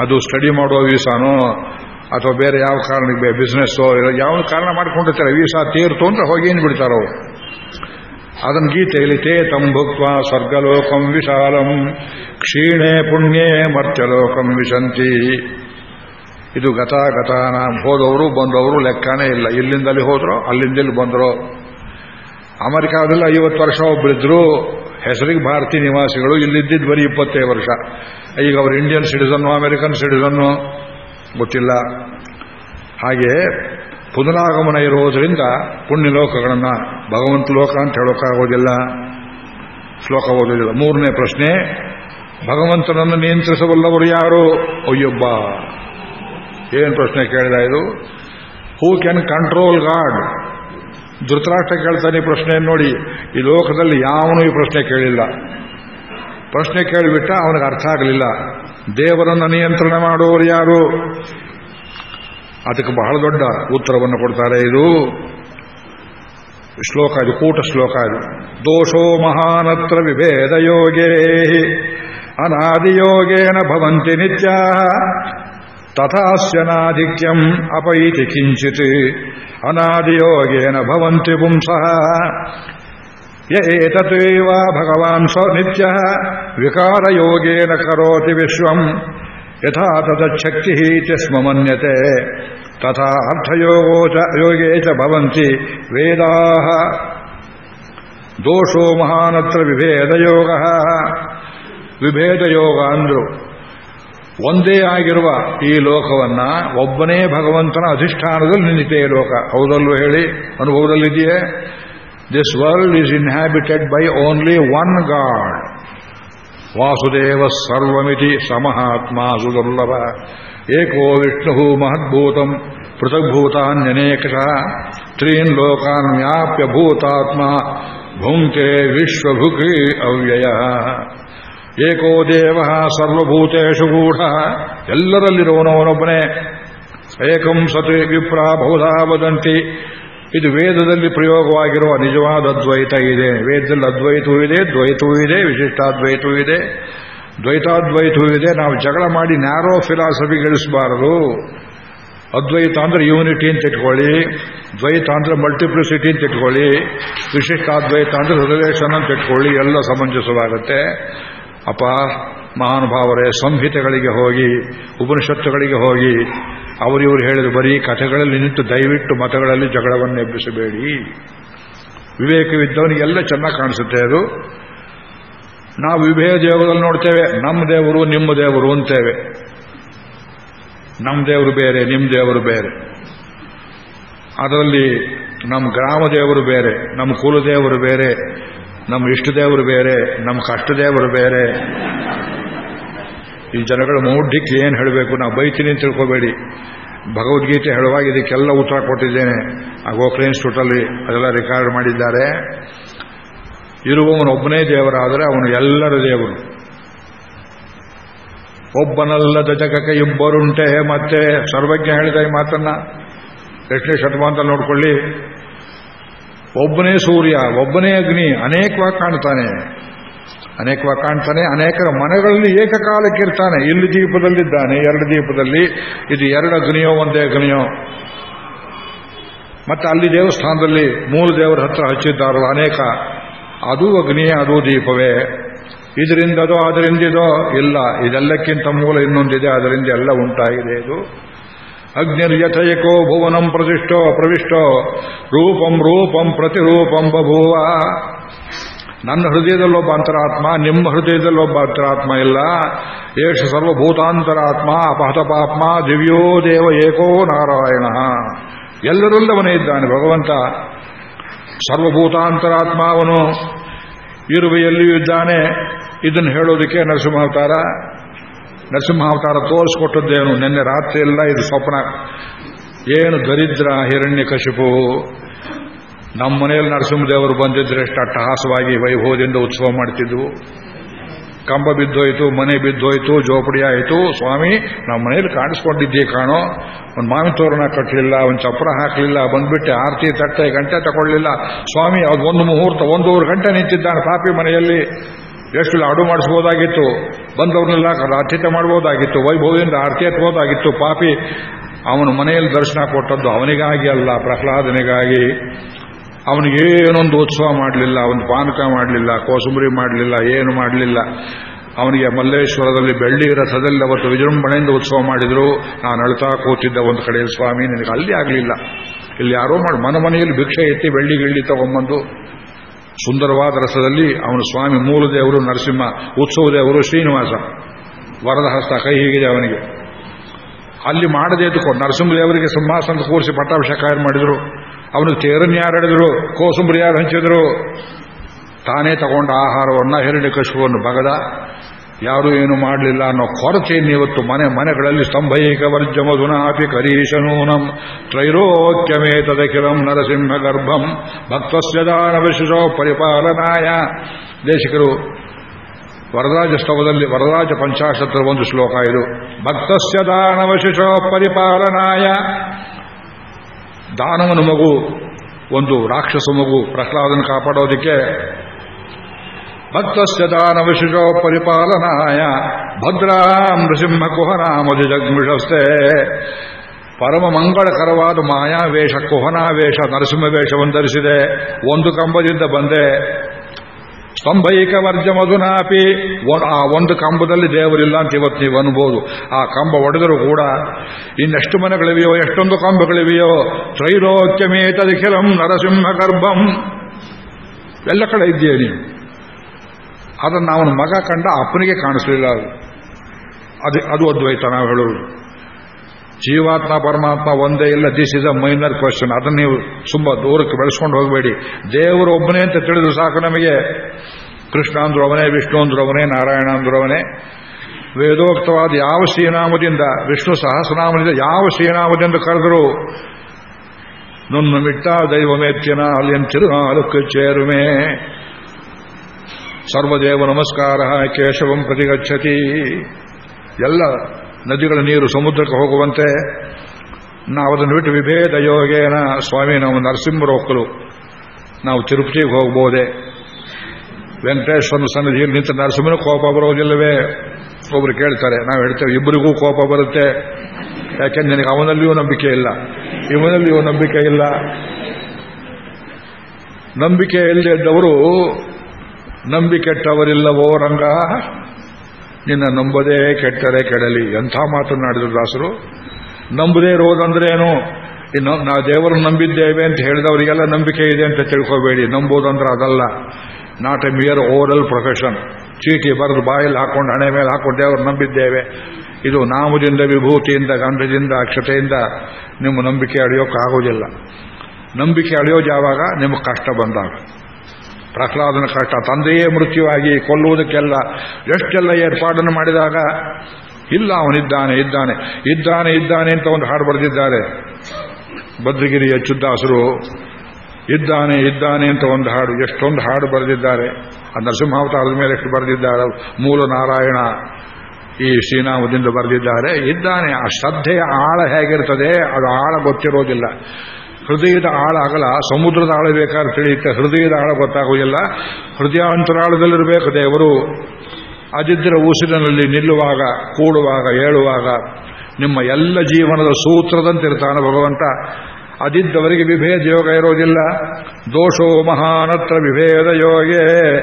ಅದು ಸ್ಟಡಿ ಮಾಡುವ ವೀಸಾನೋ, ಅಥವಾ ಬೇರೆ ಯಾವ ಕಾರಣಕ್ಕೆ ಬಿಸ್ನೆಸ್ಸೋ ಯಾವ ಕಾರಣ ಮಾಡ್ಕೊಂಡಿರ್ತಾರೆ, ವೀಸಾ ತೀರ್ತು ಅಂದ್ರೆ ಹೋಗಿ ಬಿಡ್ತಾರೆ ಅವರು? ಅದನ್ನು ಗೀತೆಯಲ್ಲಿ ತೇ ತಂಭುಕ್ವ ಸ್ವರ್ಗಲೋಕಂ ವಿಶಾಲಂ, ಕ್ಷೀಣೆ ಪುಣ್ಯೇ ಮರ್ತ್ಯಲೋಕಂ ವಿಶಂತಿ. ಇದು ಗತ ಗತಾನ, ಹೋದವರು ಬಂದವರು ಲೆಕ್ಕನೇ ಇಲ್ಲ. ಇಲ್ಲಿಂದಲ್ಲಿ ಹೋದ್ರು ಅಲ್ಲಿಂದಲ್ಲಿ ಬಂದರು. ಅಮೆರಿಕಾದಲ್ಲಿ ಐವತ್ತು ವರ್ಷ ಒಬ್ಬರಿದ್ರು ಹೆಸರಿಗೆ ಭಾರತೀಯ ನಿವಾಸಿಗಳು ಇಲ್ಲಿದ್ದಿದ್ದು ಬರೀ ಇಪ್ಪತ್ತೈದು ವರ್ಷ. ಈಗ ಅವರು ಇಂಡಿಯನ್ ಸಿಟಿಸನ್ನು ಅಮೆರಿಕನ್ ಸಿಟಿಸನ್ನು ಗೊತ್ತಿಲ್ಲ. ಹಾಗೆ ಪುನರಾಗಮನ ಇರುವುದರಿಂದ ಪುಣ್ಯ ಲೋಕಗಳನ್ನು ಭಗವಂತ ಲೋಕ ಅಂತ ಹೇಳೋಕ್ಕಾಗೋದಿಲ್ಲ. ಶ್ಲೋಕ ಓದೋದಿಲ್ಲ ಮೂರನೇ ಪ್ರಶ್ನೆ, ಭಗವಂತನನ್ನು ನಿಯಂತ್ರಿಸಬಲ್ಲವರು ಯಾರು? ಅಯ್ಯೊಬ್ಬ. ಏನು ಪ್ರಶ್ನೆ ಕೇಳಿದ ಇದು? Who can control God Dhritarashtra ಕೇಳ್ತಾನೆ ಪ್ರಶ್ನೆ ನೋಡಿ. ಈ ಲೋಕದಲ್ಲಿ ಯಾವನೂ ಈ ಪ್ರಶ್ನೆ ಕೇಳಿಲ್ಲ. ಪ್ರಶ್ನೆ ಕೇಳಿಬಿಟ್ಟ ಅವನಿಗೆ ಅರ್ಥ ಆಗಲಿಲ್ಲ. ದೇವರನ್ನು ನಿಯಂತ್ರಣ ಮಾಡುವವರು ಯಾರು? ಅದಕ್ಕೆ ಬಹಳ ದೊಡ್ಡ ಉತ್ತರವನ್ನು ಕೊಡ್ತಾರೆ ಇದು. ಶ್ಲೋಕ ಇದು, ಕೂಟ ಶ್ಲೋಕ ಇದು. ದೋಷೋ ಮಹಾನತ್ರ ವಿಭೇದ ಯೋಗೇ ಅನಾದಿಯೋಗೇನ ಭವಂತಿ ನಿತ್ಯ. ತಥಾಸ್ಯನಾಧಿಕ್ಯಂ ಅಪೈತಿ ಕಿಂಚಿತ್ ಅನಾದಿಯೋಗೇನ ಭವಂತಿ ಪುಂಸಃ ಯ ಏತತ್ವೇವ ಭಗವಾನ್ ಸ ನಿತ್ಯ ವಿಕಾರಯೋಗೇನ ಕರೋತಿ ವಿಶ್ವಂ ಯಥಾ ತದಚ್ಛಕ್ತಿ ಸ್ಮ ಮನ್ಯತೆ ತಥಾ ಅರ್ಥಯೋಗೋ ಚ ಯೋಗೇ ಚ ಭವಂತಿ ವೇದಾ ದೋಷೋ ಮಹಾನತ್ರ ವಿಭೇದಯೋಗ ವಿಭೇದಯೋಗ ಅಂದ್ರು ಒಂದೇ ಆಗಿರುವ ಈ ಲೋಕವನ್ನ ಒಬ್ಬನೇ ಭಗವಂತನ ಅಧಿಷ್ಠಾನದಲ್ಲಿ ನಿಂತಿದೆ ಲೋಕ. ಹೌದಲ್ಲೂ ಹೇಳಿ? ಅನುಭವದಲ್ಲಿದೆಯೇ this world is inhabited by only one God Vasudeva ಸರ್ವಮಿತಿ ಸಮಹಾತ್ಮ ಸುದುರ್ಲಭ. ಏಕೋ ವಿಷ್ಣು ಮಹದ್ಭೂತಂ ಪೃಥಗ್ಭೂತಾನ್ಯನೇಕಶಃ. ತ್ರೀನ್ ಲೋಕಾನ್ ವ್ಯಾಪ್ಯ ಭೂತಾತ್ಮ ಭುಂಕೆ ವಿಶ್ವಭುಕಿ ಅವ್ಯಯ. ಏಕೋ ದೇವ ಸರ್ವಭೂತೇಶು ಗೂಢ. ಎಲ್ಲರಲ್ಲಿರುವನವನೊಬ್ಬನೇ ಏಕಂ ಸತಿ ವಿಪ್ರ ಬಹುಧಾ ವದಂತಿ. ಇದು ವೇದದಲ್ಲಿ ಪ್ರಯೋಗವಾಗಿರುವ ನಿಜವಾದ ಅದ್ವೈತ ಇದೆ. ವೇದದಲ್ಲಿ ಅದ್ವೈತವೂ ಇದೆ, ದ್ವೈತವೂ ಇದೆ, ವಿಶಿಷ್ಟಾದ್ವೈತವೂ ಇದೆ. ದ್ವೈತಾದ್ವೈತವೂ ಇದೆ. ನಾವು ಜಗಳ ಮಾಡಿ ನ್ಯಾರೋ ಫಿಲಾಸಫಿ ಗಳಿಸಬಾರದು. ಅದ್ವೈತ ಅಂದ್ರೆ ಯೂನಿಟಿ ಅಂತ ಇಟ್ಕೊಳ್ಳಿ. ದ್ವೈತ ಅಂದ್ರೆ ಮಲ್ಟಿಪ್ಲಿಸಿಟಿ ಅಂತ ಇಟ್ಕೊಳ್ಳಿ. ವಿಶಿಷ್ಟಾದ್ವೈತ ಅಂದ್ರೆ ರಿಲೇಷನ್ ಅಂತ ಇಟ್ಕೊಳ್ಳಿ. ಎಲ್ಲ ಸಮಂಜಸವಾಗುತ್ತೆ. ಅಪ್ಪ ಮಹಾನುಭಾವರೇ, ಸಂಹಿತೆಗಳಿಗೆ ಹೋಗಿ, ಉಪನಿಷತ್ತುಗಳಿಗೆ ಹೋಗಿ ಅವರಿವರು ಹೇಳಿದ್ರು ಬರೀ ಕಥೆಗಳಲ್ಲಿ ನಿಂತು ದಯವಿಟ್ಟು ಮತಗಳಲ್ಲಿ ಜಗಳವನ್ನು ಎಬ್ಬಿಸಬೇಡಿ. ವಿವೇಕವಿದ್ದವನಿಗೆಲ್ಲ ಚೆನ್ನಾಗಿ ಕಾಣಿಸುತ್ತೆ ಅದು. ನಾವು ವಿಭೇದ ದೇವರಲ್ಲಿ ನೋಡ್ತೇವೆ, ನಮ್ಮ ದೇವರು ನಿಮ್ಮ ದೇವರು ಅಂತೇವೆ. ನಮ್ಮ ದೇವರು ಬೇರೆ, ನಿಮ್ಮ ದೇವರು ಬೇರೆ. ಅದರಲ್ಲಿ ನಮ್ಮ ಗ್ರಾಮ ದೇವರು ಬೇರೆ, ನಮ್ಮ ಕುಲದೇವರು ಬೇರೆ ನಮ್ಮ ಇಷ್ಟ ದೇವರು ಬೇರೆ, ನಮ್ಮ ಕಷ್ಟ ದೇವರು ಬೇರೆ. ಈ ಜನಗಳ ಮೌಢ್ಯಕ್ಕೆ ಏನು ಹೇಳಬೇಕು ನಾವು ಬೈತೀನಿ ಅಂತ ತಿಳ್ಕೋಬೇಡಿ. ಭಗವದ್ಗೀತೆ ಹೇಳುವಾಗ ಇದಕ್ಕೆಲ್ಲ ಉತ್ತರ ಕೊಟ್ಟಿದ್ದೇನೆ. ಆ ಗೋಖಲೆ ಇನ್ಸ್ಟಿಟ್ಯೂಟಲ್ಲಿ ಅದೆಲ್ಲ ರೆಕಾರ್ಡ್ ಮಾಡಿದ್ದಾರೆ. ಇರುವವನೊಬ್ಬನೇ ದೇವರಾದರೆ ಅವನು ಎಲ್ಲರ ದೇವರು. ಒಬ್ಬನಲ್ಲದ ಜಗಕ್ಕೆ ಇಬ್ಬರುಂಟೆ ಮತ್ತೆ ಸರ್ವಜ್ಞ ಹೇಳಿದ ಈ ಮಾತನ್ನ. ಎಷ್ಟನೇ ಶತಮಾನದಲ್ಲಿ ನೋಡ್ಕೊಳ್ಳಿ. ಒಬ್ಬನೇ ಸೂರ್ಯ, ಒಬ್ಬನೇ ಅಗ್ನಿ ಅನೇಕವಾಗಿ ಕಾಣ್ತಾನೆ. ಅನೇಕವಾಗಿ ಕಾಣ್ತಾನೆ, ಅನೇಕರ ಮನೆಗಳಲ್ಲಿ ಏಕಕಾಲಕ್ಕಿರ್ತಾನೆ. ಇಲ್ಲಿ ದೀಪದಲ್ಲಿದ್ದಾನೆ, ಎರಡು ದೀಪದಲ್ಲಿ. ಇದು ಎರಡು ಅಗ್ನಿಯೋ, ಒಂದೇ ಅಗ್ನಿಯೋ. ಮತ್ತೆ ಅಲ್ಲಿ ದೇವಸ್ಥಾನದಲ್ಲಿ ಮೂರು ದೇವರ ಹತ್ರ ಹಚ್ಚಿದ್ದಾರೋ ಅನೇಕ. ಅದು ಅಗ್ನಿಯೇ ಅದು ದೀಪವೇ. ಇದರಿಂದದೋ ಅದರಿಂದಿದೋ ಇಲ್ಲ. ಇದೆಲ್ಲಕ್ಕಿಂತ ಮೂಲ ಇನ್ನೊಂದಿದೆ, ಅದರಿಂದ ಎಲ್ಲ ಉಂಟಾಗಿದೆ ಇದು. ಅಗ್ನಿರ್ಯಥಯಕೋ ಭುವನಂ ಪ್ರತಿಷ್ಠೋ, ಪ್ರವಿಷ್ಟೋ. ರೂಪಂ ರೂಪಂ ಪ್ರತಿರೂಪಂ ಬಭೂವ. ನನ್ನ ಹೃದಯದಲ್ಲೊಬ್ಬ ಅಂತರಾತ್ಮ, ನಿಮ್ಮ ಹೃದಯದಲ್ಲೊಬ್ಬ ಅಂತರಾತ್ಮ ಇಲ್ಲ. ಏಷ ಸರ್ವಭೂತಾಂತರಾತ್ಮ ಅಪಹತಪಾತ್ಮ ದಿವ್ಯೋ ದೇವ ಏಕೋ ನಾರಾಯಣ. ಎಲ್ಲರಲ್ಲವನೇ ಇದ್ದಾನೆ ಭಗವಂತ. ಸರ್ವಭೂತಾಂತರಾತ್ಮ ಅವನು ಇರುವೆಯಲ್ಲಿಯೂ ಇದ್ದಾನೆ. ಇದನ್ನು ಹೇಳೋದಕ್ಕೆ ನರಸಿಂಹಾವತಾರ ನರಸಿಂಹಾವತಾರ ತೋರಿಸ್ಕೊಟ್ಟದ್ದೇನು. ನಿನ್ನೆ ರಾತ್ರಿ ಎಲ್ಲ ಇದು ಸ್ವಪ್ನ. ಏನು ದರಿದ್ರ ಹಿರಣ್ಯ ಕಶಿಪು. ನಮ್ಮ ಮನೆಯಲ್ಲಿ ನರಸಿಂಹದೇವರು ಬಂದಿದ್ರೆ ಎಷ್ಟು ಅಟ್ಟಹಾಸವಾಗಿ ವೈಭವದಿಂದ ಉತ್ಸವ ಮಾಡ್ತಿದ್ವು. ಕಂಬ ಬಿದ್ದೋಯ್ತು, ಮನೆ ಬಿದ್ದೋಯ್ತು, ಜೋಪಡಿ ಆಯಿತು. ಸ್ವಾಮಿ, ನಮ್ಮ ಮನೆಯಲ್ಲಿ ಕಾಣಿಸ್ಕೊಂಡಿದ್ದೆ ಕಾಣೋ. ಒಂದು ಮಾವಿನ ತೋರಣ ಕಟ್ಟಲಿಲ್ಲ ಒಂದು ಚಪ್ರ ಹಾಕಲಿಲ್ಲ, ಬಂದ್ಬಿಟ್ಟೆ ಆರತಿ ತಟ್ಟೆ ಗಂಟೆ ತಗೊಳ್ಳಿಲ್ಲ. ಸ್ವಾಮಿ ಅದು ಒಂದು ಮುಹೂರ್ತ, ಒಂದೂವರೆ ಗಂಟೆ ನಿಂತಿದ್ದಾನೆ ಪಾಪಿ ಮನೆಯಲ್ಲಿ. ಎಷ್ಟು ಲಾಡು ಮಾಡಿಸ್ಬೋದಾಗಿತ್ತು, ಬಂದವ್ರನ್ನೆಲ್ಲ ಆತಿಥ್ಯ ಮಾಡ್ಬೋದಾಗಿತ್ತು, ವೈಭವದಿಂದ ಆರತಿ ಎತ್ಬೋದಾಗಿತ್ತು ಪಾಪಿ ಅವನು ಮನೆಯಲ್ಲಿ ದರ್ಶನ ಕೊಟ್ಟದ್ದು ಅವನಿಗಾಗಿ ಅಲ್ಲ, ಪ್ರಹ್ಲಾದನಿಗಾಗಿ. ಅವನಿಗೇನೊಂದು ಉತ್ಸವ ಮಾಡಲಿಲ್ಲ ಒಂದು ಪಾನಕ ಮಾಡಲಿಲ್ಲ, ಕೋಸುಂಬರಿ ಮಾಡಲಿಲ್ಲ, ಏನು ಮಾಡಲಿಲ್ಲ. ಅವನಿಗೆ ಮಲ್ಲೇಶ್ವರದಲ್ಲಿ ಬೆಳ್ಳಿ ರಥದಲ್ಲಿ ಅವತ್ತು ವಿಜೃಂಭಣೆಯಿಂದ ಉತ್ಸವ ಮಾಡಿದ್ರು. ನಾನು ಅಳ್ತಾ ಕೂತಿದ್ದ ಒಂದು ಕಡೆಯಲ್ಲಿ ಸ್ವಾಮಿ, ನಿನಗೆ ಅಲ್ಲಿ ಆಗಲಿಲ್ಲ. ಇಲ್ಲಿ ಯಾರೋ ಮಾಡಿ ಮನ ಮನೆಯಲ್ಲಿ ಭಿಕ್ಷೆ ಎತ್ತಿ ಬೆಳ್ಳಿ ಗಿಳ್ಳಿ ತಗೊಂಬಂದು ಸುಂದರವಾದ ರಸದಲ್ಲಿ ಅವನು ಸ್ವಾಮಿ ಮೂಲದೇವರು ನರಸಿಂಹ ಉತ್ಸವ ದೇವರು ಶ್ರೀನಿವಾಸ. ವರದ ಹಸ್ತ, ಕೈ ಹೀಗಿದೆ ಅವನಿಗೆ. ಅಲ್ಲಿ ಮಾಡದೇ ಇದ್ದುಕೊಂಡು ನರಸಿಂಹದೇವರಿಗೆ ಸಿಂಹಾಸನ ಕೂರಿಸಿ ಪಟ್ಟಾಭಿಷೇಕ ಮಾಡಿದ್ರು? ಅವನು ತೇರನ್ಯಾರಡಿದ್ರು ಯಾರು ಹಿಡಿದ್ರು? ಕೋಸುಂಬರಿ ಯಾರು ಹಂಚಿದ್ರು? ತಾನೇ ತಗೊಂಡ ಆಹಾರವನ್ನ, ಹಿರಣ್ಯ ಕಶುವನ್ನು ಬಗದ ಯಾರೂ ಏನು ಮಾಡಲಿಲ್ಲ ಅನ್ನೋ ಕೊರತೆ ಇವತ್ತು ಮನೆ ಮನೆಗಳಲ್ಲಿ ಸ್ತಂಭೈಕ ವರ್ಜ ಮಧುನಾಪಿ ಕರೀಶನೂನಂ ತ್ರೈರೋಕ್ಯಮೇತದಖಿಲಂ ನರಸಿಂಹ ಗರ್ಭಂ ಭಕ್ತಸ್ಯ ದಾನವಶಿಷೋ ಪರಿಪಾಲನಾಯ. ದೇಶಿಕರು, ವರರಾಜ ಸ್ತವದಲ್ಲಿ, ವರರಾಜ ಪಂಚಾಶತ್ರ ಒಂದು ಶ್ಲೋಕ ಇದು. ಭಕ್ತಸ್ಯ ದಾನವಶಿಶೋ ಪರಿಪಾಲನಾಯ. ದಾನವನ ಮಗು, ಒಂದು ರಾಕ್ಷಸ ಮಗು ಪ್ರಹ್ಲಾದನ ಕಾಪಾಡೋದಕ್ಕೆ ಭಕ್ತಸ್ಯ ದಾನವಶಿಷೋ ಪರಿಪಾಲನಾಯ. ನೃಸಿಂಹ ಕುಹನಾಮಧಿ ಜಗ್ಮಿಷಸ್ತೆ ಪರಮ ಮಂಗಳಕರವಾದ ಮಾಯಾವೇಷ ಕುಹನಾವೇಷ ನರಸಿಂಹ ವೇಷವನ್ನು ಧರಿಸಿದೆ ಒಂದು ಕಂಬದಿಂದ ಬಂದೆ. ಸ್ತಂಭೈಕ ವರ್ಜ ಮಧುನಾಪಿ ಆ ಒಂದು ಕಂಬದಲ್ಲಿ ದೇವರಿಲ್ಲ ಅಂತ ಇವತ್ತು ನೀವು ಅನ್ಬೋದು. ಆ ಕಂಬ ಒಡೆದರೂ ಕೂಡ ಇನ್ನೆಷ್ಟು ಮನೆಗಳಿವೆಯೋ, ಎಷ್ಟೊಂದು ಕಂಬಗಳಿವೆಯೋ ತ್ರೈಲೋಕ್ಯಮೇತದಿಖಿಲಂ ನರಸಿಂಹ ಗರ್ಭಂ. ಎಲ್ಲ ಕಡೆ ಇದ್ದೀಯ ನೀವು? ಅದನ್ನು ಅವನ ಮಗ ಕಂಡ ಅಪ್ಪನಿಗೆ ಕಾಣಿಸಲಿಲ್ಲ ಅದು. ಅದು ಅದು ಅದ್ವೈತ ನಾವು ಹೇಳೋದು. ಜೀವಾತ್ಮ, ಪರಮಾತ್ಮ ಒಂದೇ ಇಲ್ಲ this is a minor question ಅದನ್ನು ನೀವು ತುಂಬ ದೂರಕ್ಕೆ ಬೆಳೆಸ್ಕೊಂಡು ಹೋಗಬೇಡಿ. ದೇವರು ಒಬ್ಬನೇ ಅಂತ ತಿಳಿದು ಸಾಕು ನಮಗೆ. ಕೃಷ್ಣ ಅಂದ್ರು ಅವನೇ ವಿಷ್ಣು ಅಂದ್ರು ಅವನೇ ನಾರಾಯಣ ಅಂದ್ರು ಅವನೇ. ವೇದೋಕ್ತವಾದ ಯಾವ ಶ್ರೀನಾಮದಿಂದ, ವಿಷ್ಣು ಸಹಸ್ರನಾಮದಿಂದ ಯಾವ ಶ್ರೀನಾಮದಿಂದ ಕರೆದರು? ನನ್ನ ಮಿಟ್ಟ ದೈವಮೇತ್ಯನ ಅಲುಕ್ಕೆ ಚೇರುಮೆ ಸರ್ವದೇವ ನಮಸ್ಕಾರ ಕೇಶವಂ ಪ್ರತಿಗಚ್ಚತಿ. ಎಲ್ಲ ನದಿಗಳ ನೀರು ಸಮುದ್ರಕ್ಕೆ ಹೋಗುವಂತೆ ನಾವು ಅದನ್ನು ಬಿಟ್ಟು ವಿಭೇದ ಯೋಗೇನ ಸ್ವಾಮಿ, ನಾವು ನರಸಿಂಹರ ಒಕ್ಕಲು. ನಾವು ತಿರುಪತಿಗೆ ಹೋಗ್ಬೋದೆ. ವೆಂಕಟೇಶ್ವರನ ಸನ್ನಿಧಿಯಲ್ಲಿ ನಿಂತ ನರಸಿಂಹನ ಕೋಪ ಬರೋದಿಲ್ಲವೇ? ಒಬ್ರು ಕೇಳ್ತಾರೆ, ನಾವು ಹೇಳ್ತೇವೆ, ಇಬ್ಬರಿಗೂ ಕೋಪ ಬರುತ್ತೆ. ಯಾಕೆಂದ್ರೆ ನಿನಗೆ ಅವನಲ್ಲಿಯೂ ನಂಬಿಕೆ ಇಲ್ಲ. ಇವನಲ್ಲಿಯೂ ನಂಬಿಕೆ ಇಲ್ಲ. ನಂಬಿಕೆ ಇಲ್ಲದಿದ್ದವರು ನಂಬಿಕೆಟ್ಟವರಿಲ್ಲವೋ ರಂಗ? ನಿನ್ನ ನಂಬದೇ ಕೆಟ್ಟರೆ ಕೆಡಲಿ. ಎಂಥ ಮಾತನಾಡಿದ್ರು ದಾಸರು? ನಂಬದೇ ಇರೋದಂದ್ರೇನು ಇನ್ನು ನಾವು ದೇವರನ್ನು ನಂಬಿದ್ದೇವೆ ಅಂತ ಹೇಳಿದವರಿಗೆಲ್ಲ ನಂಬಿಕೆ ಇದೆ ಅಂತ ತಿಳ್ಕೋಬೇಡಿ. ನಂಬೋದಂದ್ರೆ ಅದಲ್ಲ. Not a mere oral profession ಚೀಟಿ ಬರೆದು ಬಾಯಲ್ಲಿ ಹಾಕೊಂಡು, ಹಣೆ ಮೇಲೆ ಹಾಕೊಂಡು ದೇವರು ನಂಬಿದ್ದೇವೆ. ಇದು ನಾಮದಿಂದ ವಿಭೂತಿಯಿಂದ, ಗಂಧದಿಂದ, ಅಕ್ಷತೆಯಿಂದ ನಿಮ್ಮ ನಂಬಿಕೆ ಅಳಿಯೋಕ್ಕಾಗೋದಿಲ್ಲ. ನಂಬಿಕೆ ಅಳೆಯೋದು ಯಾವಾಗ? ನಿಮಗೆ ಕಷ್ಟ ಬಂದಾಗ. ಪ್ರಹ್ಲಾದನ ಕಷ್ಟ. ತಂದೆಯೇ ಮೃತ್ಯುವಾಗಿ ಕೊಲ್ಲುವುದಕ್ಕೆಲ್ಲ ಎಷ್ಟೆಲ್ಲ ಏರ್ಪಾಡನ್ನು ಮಾಡಿದಾಗ, ಇಲ್ಲ, ಅವನಿದ್ದಾನೆ, ಇದ್ದಾನೆ. ಇದ್ದಾನೆ ಇದ್ದಾನೆ ಅಂತ ಒಂದು ಹಾಡು ಬರೆದಿದ್ದಾರೆ. ಭದ್ರಗಿರಿಯ ಚುದ್ದಾಸರು ಇದ್ದಾನೆ ಇದ್ದಾನೆ ಅಂತ ಒಂದು ಹಾಡು, ಎಷ್ಟೊಂದು ಹಾಡು ಬರೆದಿದ್ದಾರೆ. ಆ ನರಸಿಂಹಾವತಾರದ ಮೇಲೆ ಎಷ್ಟು ಬರೆದಿದ್ದಾರೆ? ಮೂಲ ನಾರಾಯಣ ಈ ಶ್ರೀನಾಮದಿಂದ ಬರೆದಿದ್ದಾರೆ. ಇದ್ದಾನೆ, ಆ ಶ್ರದ್ಧೆಯ ಆಳ ಹೇಗಿರ್ತದೆ? ಅದು ಆಳ ಗೊತ್ತಿರೋದಿಲ್ಲ. ಹೃದಯದ ಆಳ ಆಗಲ್ಲ ಸಮುದ್ರದ ಆಳ ಬೇಕಾದ್ರೆ ತಿಳಿಯುತ್ತೆ. ಹೃದಯದ ಆಳ ಗೊತ್ತಾಗುವುದಿಲ್ಲ ಹೃದಯಾಂತರಾಳದಲ್ಲಿರಬೇಕು ದೇವರು. ಅದಿದ್ದರ ಉಸಿರಿನಲ್ಲಿ ನಿಲ್ಲುವಾಗ, ಕೂಡುವಾಗ, ಏಳುವಾಗ ನಿಮ್ಮ ಎಲ್ಲ ಜೀವನದ ಸೂತ್ರದಂತಿರ್ತಾನೆ ಭಗವಂತ. ಅದಿದ್ದವರಿಗೆ ವಿಭೇದ ಯೋಗ ಇರೋದಿಲ್ಲ. ದೋಷೋ ಮಹಾನತ್ರ ವಿಭೇದ ಯೋಗೇ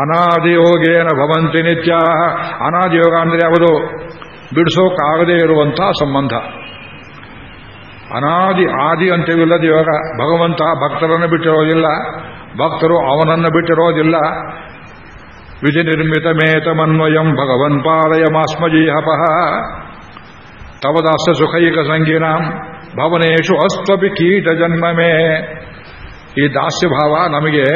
ಅನಾದಿಯೋಗೇನ ಭವಂತಿ ನಿತ್ಯ. ಅನಾದಿಯೋಗ ಅಂದರೆ ಯಾವುದು? ಬಿಡಿಸೋಕ್ಕಾಗದೇ ಇರುವಂತಹ ಸಂಬಂಧ. ಅನಾದಿ, ಆದಿ ಅಂತ್ಯವಿಲ್ಲದ ಇವಾಗ ಭಗವಂತ ಭಕ್ತರನ್ನು ಬಿಟ್ಟಿರೋದಿಲ್ಲ. ಭಕ್ತರು ಅವನನ್ನು ಬಿಟ್ಟಿರೋದಿಲ್ಲ. ವಿಧಿ ನಿರ್ಮಿತ ಮೇತಮನ್ವಯಂ ಭಗವನ್ ಪಾದಯ ಮಾಸ್ಮಜೀಹಪಃ ತವದಾಸ ಸುಖೈಕ ಸಂಗೀನಾಂ ಭವನೇಶು ಅಸ್ತ್ವಪಿ ಕೀಟ ಜನ್ಮಮೇ. ಈ ದಾಸ್ಯ ಭಾವ ನಮಗೆ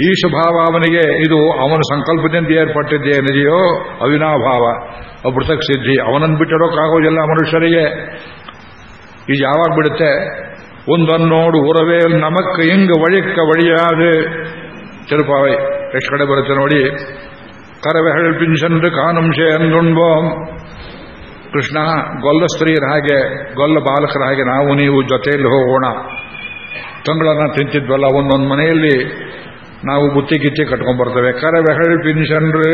ಈಶ ಸ್ವಭಾವ ಅವನಿಗೆ, ಇದು ಅವನ ಸಂಕಲ್ಪದಿಂದ ಏರ್ಪಟ್ಟಿದ್ದೇನಿದೆಯೋ ಅವಿನಾಭಾವ. ಅಮೃತಕ್ ಸಿದ್ಧಿ, ಅವನನ್ನು ಬಿಟ್ಟಿರೋಕ್ಕಾಗೋದಿಲ್ಲ ಮನುಷ್ಯರಿಗೆ. ಇದು ಯಾವಾಗ ಬಿಡುತ್ತೆ? ಒಂದನ್ನೋಡು ಉರವೇ ನಮಕ್ಕ ಹೆಂಗ ಒಳಿಕ್ಕ ಒಳಿಯಾದೆ. ತಿರುಪಾವೆ ಎಷ್ಟು ಕಡೆ ಬರುತ್ತೆ ನೋಡಿ. ಕರವೆಹಳ್ ಪಿನ್ಸಂದು ಕಾನುಂಶೆ ಅಂದುಂಬೋಂ ಕೃಷ್ಣ, ಗೊಲ್ಲ ಸ್ತ್ರೀಯರ ಹಾಗೆ, ಗೊಲ್ಲ ಬಾಲಕರ ಹಾಗೆ ನಾವು ನೀವು ಜೊತೆಯಲ್ಲಿ ಹೋಗೋಣ. ತಂಗಳನ್ನ ತಿಂತಿದ್ವಲ್ಲ, ಒಂದೊಂದು ಮನೆಯಲ್ಲಿ ನಾವು ಬುತ್ತಿ ಗಿತ್ತಿ ಕಟ್ಕೊಂಡ್ಬರ್ತೇವೆ ಕರವೆಹಳ್ ಪಿನ್ಸನ್ರಿ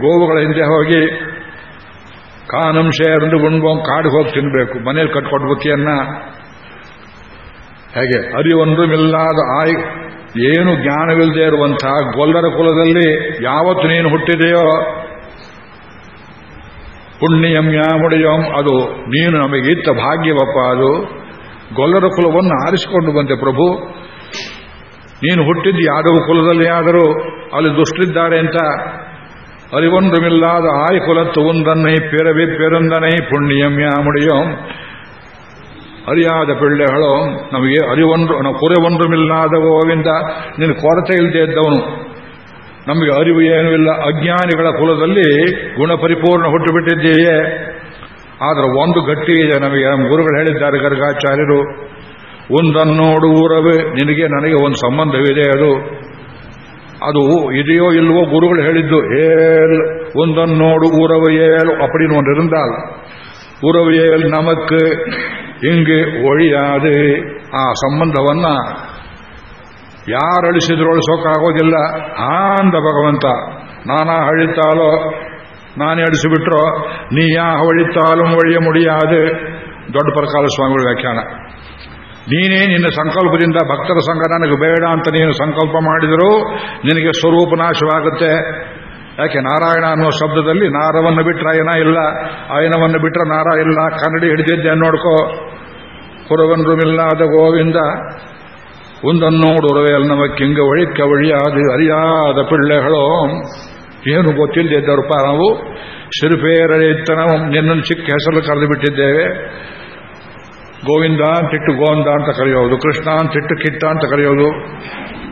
ಗೋವುಗಳ ಹಿಂದೆ ಹೋಗಿ ಕಾನಂಶೆ ಅಂದು ಗುಣ್ಬೋಂ ಕಾಡಿಗೆ ಹೋಗಿ ತಿನ್ಬೇಕು. ಮನೇಲಿ ಕಟ್ಕೊಂಡು ಬುತ್ತಿಯನ್ನ. ಹೇಗೆ? ಅರಿವೊಂದು ಮಿಲ್ಲಾದ ಆಯ್, ಏನು ಜ್ಞಾನವಿಲ್ಲದೆ ಇರುವಂತಹ ಗೊಲ್ಲರ ಕುಲದಲ್ಲಿ ಯಾವತ್ತು ನೀನು ಹುಟ್ಟಿದೆಯೋ, ಪುಣ್ಯಂ ಯಾಮುಡಿಯಂ ಅದು ನೀನು ನಮಗೆ ಇತ್ತ ಭಾಗ್ಯವಪ್ಪ, ಅದು ಗೊಲ್ಲರ ಕುಲವನ್ನು ಆರಿಸಿಕೊಂಡು ಬಂದೆ ಪ್ರಭು. ನೀನು ಹುಟ್ಟಿದ್ದು ಯಾದವ ಕುಲದಲ್ಲಿ ಆದರೂ ಅಲ್ಲಿ ದುಷ್ಟರಿದ್ದಾರೆ ಅಂತ அறிவொன்றுமில்லாத ஆய் குலத்து உந்தன்னை பிறவி பெருந்தனை புண்ணியம் யாமுடியும் ಅರಿಯಾದ ಪಿಳ್ಳೆಗಳು ನಮಗೆ ಅರಿವೊಂದು ನಾವು ಕುರೆ ಒಂದ್ರುಮಿಲ್ಲದ ಗೋವಿಂದ ನಿನ್ನ ಕೊರತೆ ಇಲ್ಲದೆ ಇದ್ದವನು ನಮಗೆ ಅರಿವು ಏನೂ ಇಲ್ಲ ಅಜ್ಞಾನಿಗಳ ಕುಲದಲ್ಲಿ ಗುಣ ಪರಿಪೂರ್ಣ ಹುಟ್ಟುಬಿಟ್ಟಿದ್ದೀಯೇ ಆದರೆ ಒಂದು ಗಟ್ಟಿ ಇದೆ ನಮಗೆ ನಮ್ಮ ಗುರುಗಳು ಹೇಳಿದ್ದಾರೆ ಗರ್ಗಾಚಾರ್ಯರು ಒಂದನ್ನೋಡು ಊರವೇ ನಿನಗೆ ನನಗೆ ಒಂದು ಸಂಬಂಧವಿದೆ ಅದು ಅದು ಇದೆಯೋ ಇಲ್ವೋ ಗುರುಗಳು ಹೇಳಿದ್ದು ಏಲ್ ಒಂದನ್ನು ನೋಡು ಊರವ ಏಲು ಅಪ್ಪಡಿನ ಒಂದಿರುಂದಾಲ್ ಊರವ ಏಲ್ நமக்கு ಹಿಂಗೆ ಒಳಿಯಾದೆ ಆ ಸಂಬಂಧವನ್ನ. ಅಳಿಸೋಕೆ ಆಗೋದಿಲ್ಲ ಆಂದ ಭಗವಂತ, ನಾನಾ ಹಳಿತಾಲೋ, ನಾನೇ ಅಳಿಸಿಬಿಟ್ರೋ, ನೀ ಯಾ ಹೊಳಿತಾಲೂ ಒಳಿಯ ಮುಡಿಯಾದು. ದೊಡ್ಡ ಪ್ರಕಾಲ ಸ್ವಾಮಿಗಳ ವ್ಯಾಖ್ಯಾನ. ನೀನೇ ನಿನ್ನ ಸಂಕಲ್ಪದಿಂದ ಭಕ್ತರ ಸಂಘ ನನಗೆ ಬೇಡ ಅಂತ ನೀನು ಸಂಕಲ್ಪ ಮಾಡಿದರೂ ನಿನಗೆ ಸ್ವರೂಪ ನಾಶವಾಗುತ್ತೆ. ಯಾಕೆ ನಾರಾಯಣ ಅನ್ನೋ ಶಬ್ದದಲ್ಲಿ ನಾರವನ್ನು ಬಿಟ್ಟರೆ ಅಯನ ಇಲ್ಲ ಅಯನವನ್ನು ಬಿಟ್ಟರೆ ನಾರ ಇಲ್ಲ, ಕನ್ನಡಿ ಹಿಡಿದಿದ್ದೆ ನೋಡ್ಕೋ. ಕುರವನ್ರುಮಿಲ್ಲಾದ ಗೋವಿಂದ, ಒಂದನ್ನೋಡು ನಮಗೆ ಕಿಂಗ ಒಳಿಕ್ಕ ಒಳಿಯಾದ ಅರಿಯಾದ ಪಿಳ್ಳೆಗಳು. ಏನು ಗೊತ್ತಿಲ್ಲದೆ ಇದ್ದವರಪ್ಪ ನಾವು ಸಿರುಪೇರಳಿತ್ತ ನಾವು ನಿನ್ನನ್ನು ಚಿಕ್ಕ ಹೆಸರು ಕರೆದು ಬಿಟ್ಟಿದ್ದೇವೆ ಗೋವಿಂದ ಅಂತಿಟ್ಟು ಗೋವಿಂದ ಅಂತ ಕರೆಯೋದು, ಕೃಷ್ಣ ಅಂತಿಟ್ಟು ಕಿಟ್ಟ ಅಂತ ಕರೆಯೋದು,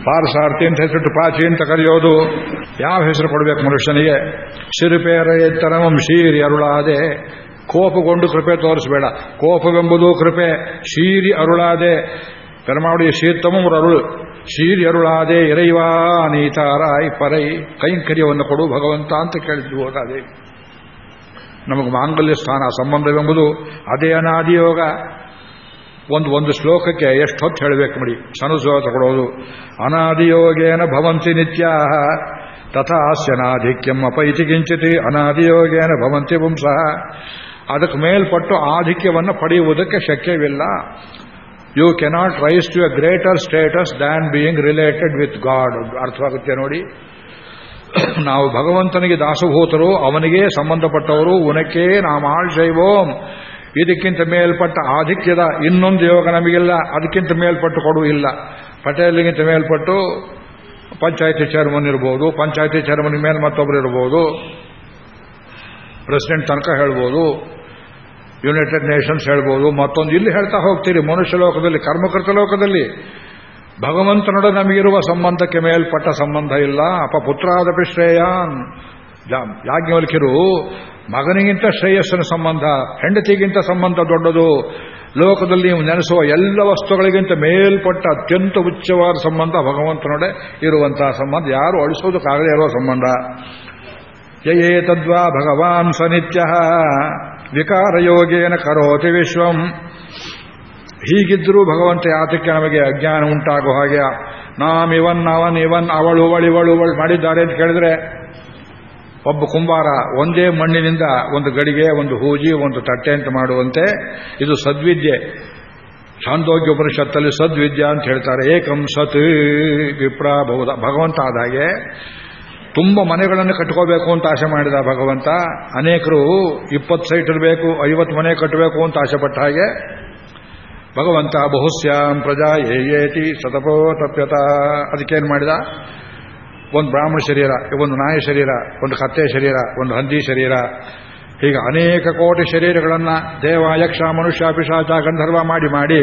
ಪಾರಸಾರ್ಥಿ ಅಂತ ಹೆಸರಿಟ್ಟು ಪಾಚಿ ಅಂತ ಕರೆಯೋದು, ಯಾವ ಹೆಸರು ಕೊಡಬೇಕು ಮನುಷ್ಯನಿಗೆ? ಸಿರುಪೇರ ಎತ್ತರಮಂ ಶೀರಿ ಅರುಳಾದೆ, ಕೋಪಗೊಂಡು ಕೃಪೆ ತೋರಿಸಬೇಡ. ಕೋಪವೆಂಬುದು ಕೃಪೆ, ಶೀರಿ ಅರುಳಾದೆ. ಪೆರಮಾವಳಿ ಶೀರ್ತಮಂ ಅರುಳು. ಶೀರಿ ಅರುಳಾದೆ ಇರೈವಾ ನೀತಾರಾಯ್ ಪರೈ. ಕೈಂಕರ್ಯವನ್ನು ಕೊಡು ಭಗವಂತ ಅಂತ ಕೇಳಿದ್ವಿ ಹೋದಾದೆ ನಮಗೆ ಮಾಂಗಲ್ಯ ಸ್ಥಾನ, ಸಂಬಂಧವೆಂಬುದು ಅದೇ ಅನಾದಿಯೋಗ. ಒಂದು ಒಂದು ಶ್ಲೋಕಕ್ಕೆ ಎಷ್ಟು ಹೊತ್ತು ಹೇಳಬೇಕು ನೋಡಿ. ಸನುಸುವ ತಗೊಳ್ಳೋದು ಅನಾದಿಯೋಗೇನ ಭವಂತಿ ನಿತ್ಯ ತಥಾಸ್ಯನಾಧಿಕ್ಯಂ ಅಪೈತಿ ಕಿಂಚಿತಿ ಅನಾದಿಯೋಗೇನ ಭವಂತಿ ಪುಂಸಃ. ಅದಕ್ಕೆ ಮೇಲ್ಪಟ್ಟು ಆಧಿಕ್ಯವನ್ನು ಪಡೆಯುವುದಕ್ಕೆ ಶಕ್ಯವಿಲ್ಲ. You cannot rise to a greater status than being related with God ಅರ್ಥವಾಗುತ್ತೆ ನೋಡಿ. ನಾವು ಭಗವಂತನಿಗೆ ದಾಸಭೂತರು, ಅವನಿಗೆ ಸಂಬಂಧಪಟ್ಟವರು ಉನಕ್ಕೆ ನಾಮಾಳ್ ಶೈವೋಂ ಇದಕ್ಕಿಂತ ಮೇಲ್ಪಟ್ಟ ಆಧಿಕ್ಯದ ಇನ್ನೊಂದು ಯೋಗ ನಮಗಿಲ್ಲ, ಅದಕ್ಕಿಂತ ಮೇಲ್ಪಟ್ಟು ಕೊಡುವುದಿಲ್ಲ ಪಟೇಲಿಗಿಂತ ಮೇಲ್ಪಟ್ಟು ಪಂಚಾಯತಿ ಚೇರ್ಮನ್ ಇರ್ಬೋದು, ಪಂಚಾಯತಿ ಚೇರ್ಮನ್ ಮೇಲೆ ಮತ್ತೊಬ್ಬರು ಇರ್ಬೋದು ಪ್ರೆಸಿಡೆಂಟ್ ತನಕ ಹೇಳ್ಬೋದು ಯುನೈಟೆಡ್ ನೇಷನ್ಸ್ ಹೇಳ್ಬೋದು, ಮತ್ತೊಂದು ಇಲ್ಲಿ ಹೇಳ್ತಾ ಹೋಗ್ತೀರಿ, ಮನುಷ್ಯ ಲೋಕದಲ್ಲಿ ಕರ್ಮಕೃತ ಲೋಕದಲ್ಲಿ. ಭಗವಂತನೊಡ ನಮಗಿರುವ ಸಂಬಂಧಕ್ಕೆ ಮೇಲ್ಪಟ್ಟ ಸಂಬಂಧ ಇಲ್ಲ ಅಪ ಪುತ್ರಾದಪಿ ಶ್ರೇಯಾನ್. ಯಾಜ್ಞವಲ್ಕಿರು ಮಗನಿಗಿಂತ ಶ್ರೇಯಸ್ಸಿನ ಸಂಬಂಧ, ಹೆಂಡತಿಗಿಂತ ಸಂಬಂಧ ದೊಡ್ಡದು. ಲೋಕದಲ್ಲಿ ನೀವು ನೆನೆಸುವ ಎಲ್ಲ ವಸ್ತುಗಳಿಗಿಂತ ಮೇಲ್ಪಟ್ಟ ಅತ್ಯಂತ ಉಚ್ಚವಾದ ಸಂಬಂಧ ಭಗವಂತನೊಡೆ ಇರುವಂತಹ ಸಂಬಂಧ. ಯಾರು ಅಳಿಸೋದಕ್ಕಾಗದೇ ಇರುವ ಸಂಬಂಧ. ಯಯೇ ತದ್ವಾ ಭಗವಾನ್ ಸನಿತ್ಯ. ವಿಕಾರಯೋಗೇನ ಕರೋತಿ ವಿಶ್ವಂ. ಹೀಗಿದ್ದರೂ ಭಗವಂತ ಯಾತಕ್ಕೆ ನಮಗೆ ಅಜ್ಞಾನ ಉಂಟಾಗುವ ಹಾಗೆ. ನಾಮ್ ಇವನ್ ಅವನ್ ಇವನ್ ಅವಳು ಅವಳಿವಳು ಅವಳು ಮಾಡಿದ್ದಾರೆ ಅಂತ ಕೇಳಿದ್ರೆ ಒಬ್ಬ ಕುಂಬಾರ ಒಂದೇ ಮಣ್ಣಿನಿಂದ ಒಂದು ಗಡಿಗೆ, ಒಂದು ಹೂಜಿ, ಒಂದು ತಟ್ಟೆ ಅಂತ ಮಾಡುವಂತೆ ಇದು ಸದ್ವಿದ್ಯೆ. ಛಾಂದೋಗ್ಯ ಉಪನಿಷತ್ತಲ್ಲಿ ಸದ್ವಿದ್ಯಾ ಅಂತ ಹೇಳ್ತಾರೆ. ಏಕಂ ಸತ್ ವಿಪ್ರಾಬಹುದ ಭಗವಂತ ಆದ ಹಾಗೆ ತುಂಬ ಮನೆಗಳನ್ನು ಕಟ್ಕೋಬೇಕು ಅಂತ ಆಸೆ ಮಾಡಿದ ಭಗವಂತ. ಅನೇಕರು ಇಪ್ಪತ್ತು ಸೈಟ್ ಇರಬೇಕು, ಐವತ್ತು ಮನೆ ಕಟ್ಟಬೇಕು ಅಂತ ಆಸೆ ಪಟ್ಟ ಹಾಗೆ ಭಗವಂತ ಬಹುಶ್ಯಾಂ ಪ್ರಜಾ ಏಯೇತಿ ಸತಪೋ ತಪ್ಯತ. ಅದಕ್ಕೇನು ಮಾಡಿದ? ಒಂದು ಬ್ರಾಹ್ಮಣ ಶರೀರ, ಒಂದು ನಾಯ ಶರೀರ, ಒಂದು ಕತ್ತೆ ಶರೀರ, ಒಂದು ಹಂದಿ ಶರೀರ. ಹೀಗೆ ಅನೇಕ ಕೋಟಿ ಶರೀರಗಳನ್ನು ದೇವ ಯಕ್ಷ ಮನುಷ್ಯ ಪಿಶಾಚ ಗಂಧರ್ವ ಮಾಡಿ ಮಾಡಿ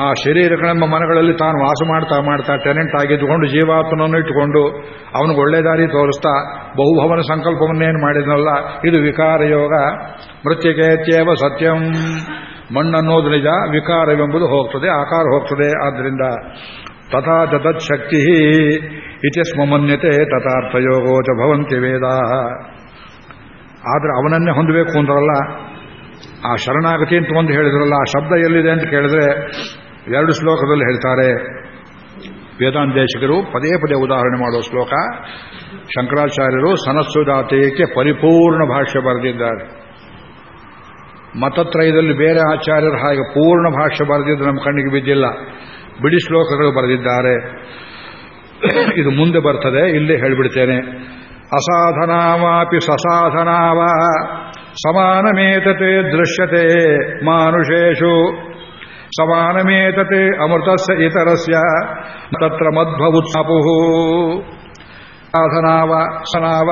ಆ ಶರೀರಗಳೆಂಬ ಮನಗಳಲ್ಲಿ ತಾನು ವಾಸ ಮಾಡ್ತಾ ಮಾಡ್ತಾ ಟೆನೆಂಟ್ ಆಗಿದ್ದುಕೊಂಡು ಜೀವಾತ್ಮನನ್ನು ಇಟ್ಟುಕೊಂಡು ಅವನಿಗೆ ಒಳ್ಳೆ ದಾರಿ ತೋರಿಸ್ತಾ ಬಹುಭವನ ಸಂಕಲ್ಪವನ್ನೇನು ಮಾಡಿದ್ನಲ್ಲ, ಇದು ವಿಕಾರ ಯೋಗ. ಮೃತ್ಯಕೇತ್ಯವ ಸತ್ಯಂ. ಮಣ್ಣನ್ನೋದು ನಿಜ, ವಿಕಾರವೆಂಬುದು ಹೋಗ್ತದೆ, ಆಕಾರ ಹೋಗ್ತದೆ. ಆದ್ದರಿಂದ ತಥಾ ತತ್ ಶಕ್ತಿ ಇತ್ಯಸ್ಮ ತಥಾರ್ಥಯೋಗೋ ಚ ಭವಂತಿ ವೇದ ಆದರೆ ಅವನನ್ನೇ ಹೊಂದಬೇಕು ಅಂದ್ರಲ್ಲ, ಆ ಶರಣಾಗತಿ ಅಂತ ಒಂದು ಹೇಳಿದ್ರಲ್ಲ, ಆ ಶಬ್ದ ಎಲ್ಲಿದೆ ಅಂತ ಕೇಳಿದ್ರೆ ಎರಡು ಶ್ಲೋಕದಲ್ಲಿ ಹೇಳ್ತಾರೆ. ವೇದಾಂತೇಶಕರು ಪದೇ ಪದೇ ಉದಾಹರಣೆ ಮಾಡೋ ಶ್ಲೋಕ. ಶಂಕರಾಚಾರ್ಯರು ಸನಸ್ಸುದಾತೇಯಕ್ಕೆ ಪರಿಪೂರ್ಣ ಭಾಷ್ಯ ಬರೆದಿದ್ದಾರೆ. ಮತತ್ರಯದಲ್ಲಿ ಬೇರೆ ಆಚಾರ್ಯರು ಹಾಗೆ ಪೂರ್ಣ ಭಾಷ್ಯ ಬರೆದಿದ್ದು ನಮ್ಮ ಕಣ್ಣಿಗೆ ಬಿದ್ದಿಲ್ಲ. ಬಿಡಿ ಶ್ಲೋಕಗಳು ಬರೆದಿದ್ದಾರೆ. *coughs* ಇದು ಮುಂದೆ ಬರ್ತದೆ, ಇಲ್ಲೇ ಹೇಳಿಬಿಡ್ತೇನೆ. ಅಸಾಧನಾವಾಪಿ ಸಸಾಧನಾವ, ಸಮಾನಮೇತತೆ ದೃಶ್ಯತೆ ಮಾನುಷೇಶು ಸಮಾನಮೇತತೆ ಅಮೃತಸ್ಯ ಇತರಸ್ಯ, ತತ್ರ ಮಧ್ವವುತ್ಸಪು ಸಾಧನಾವ, ಸನಾವ,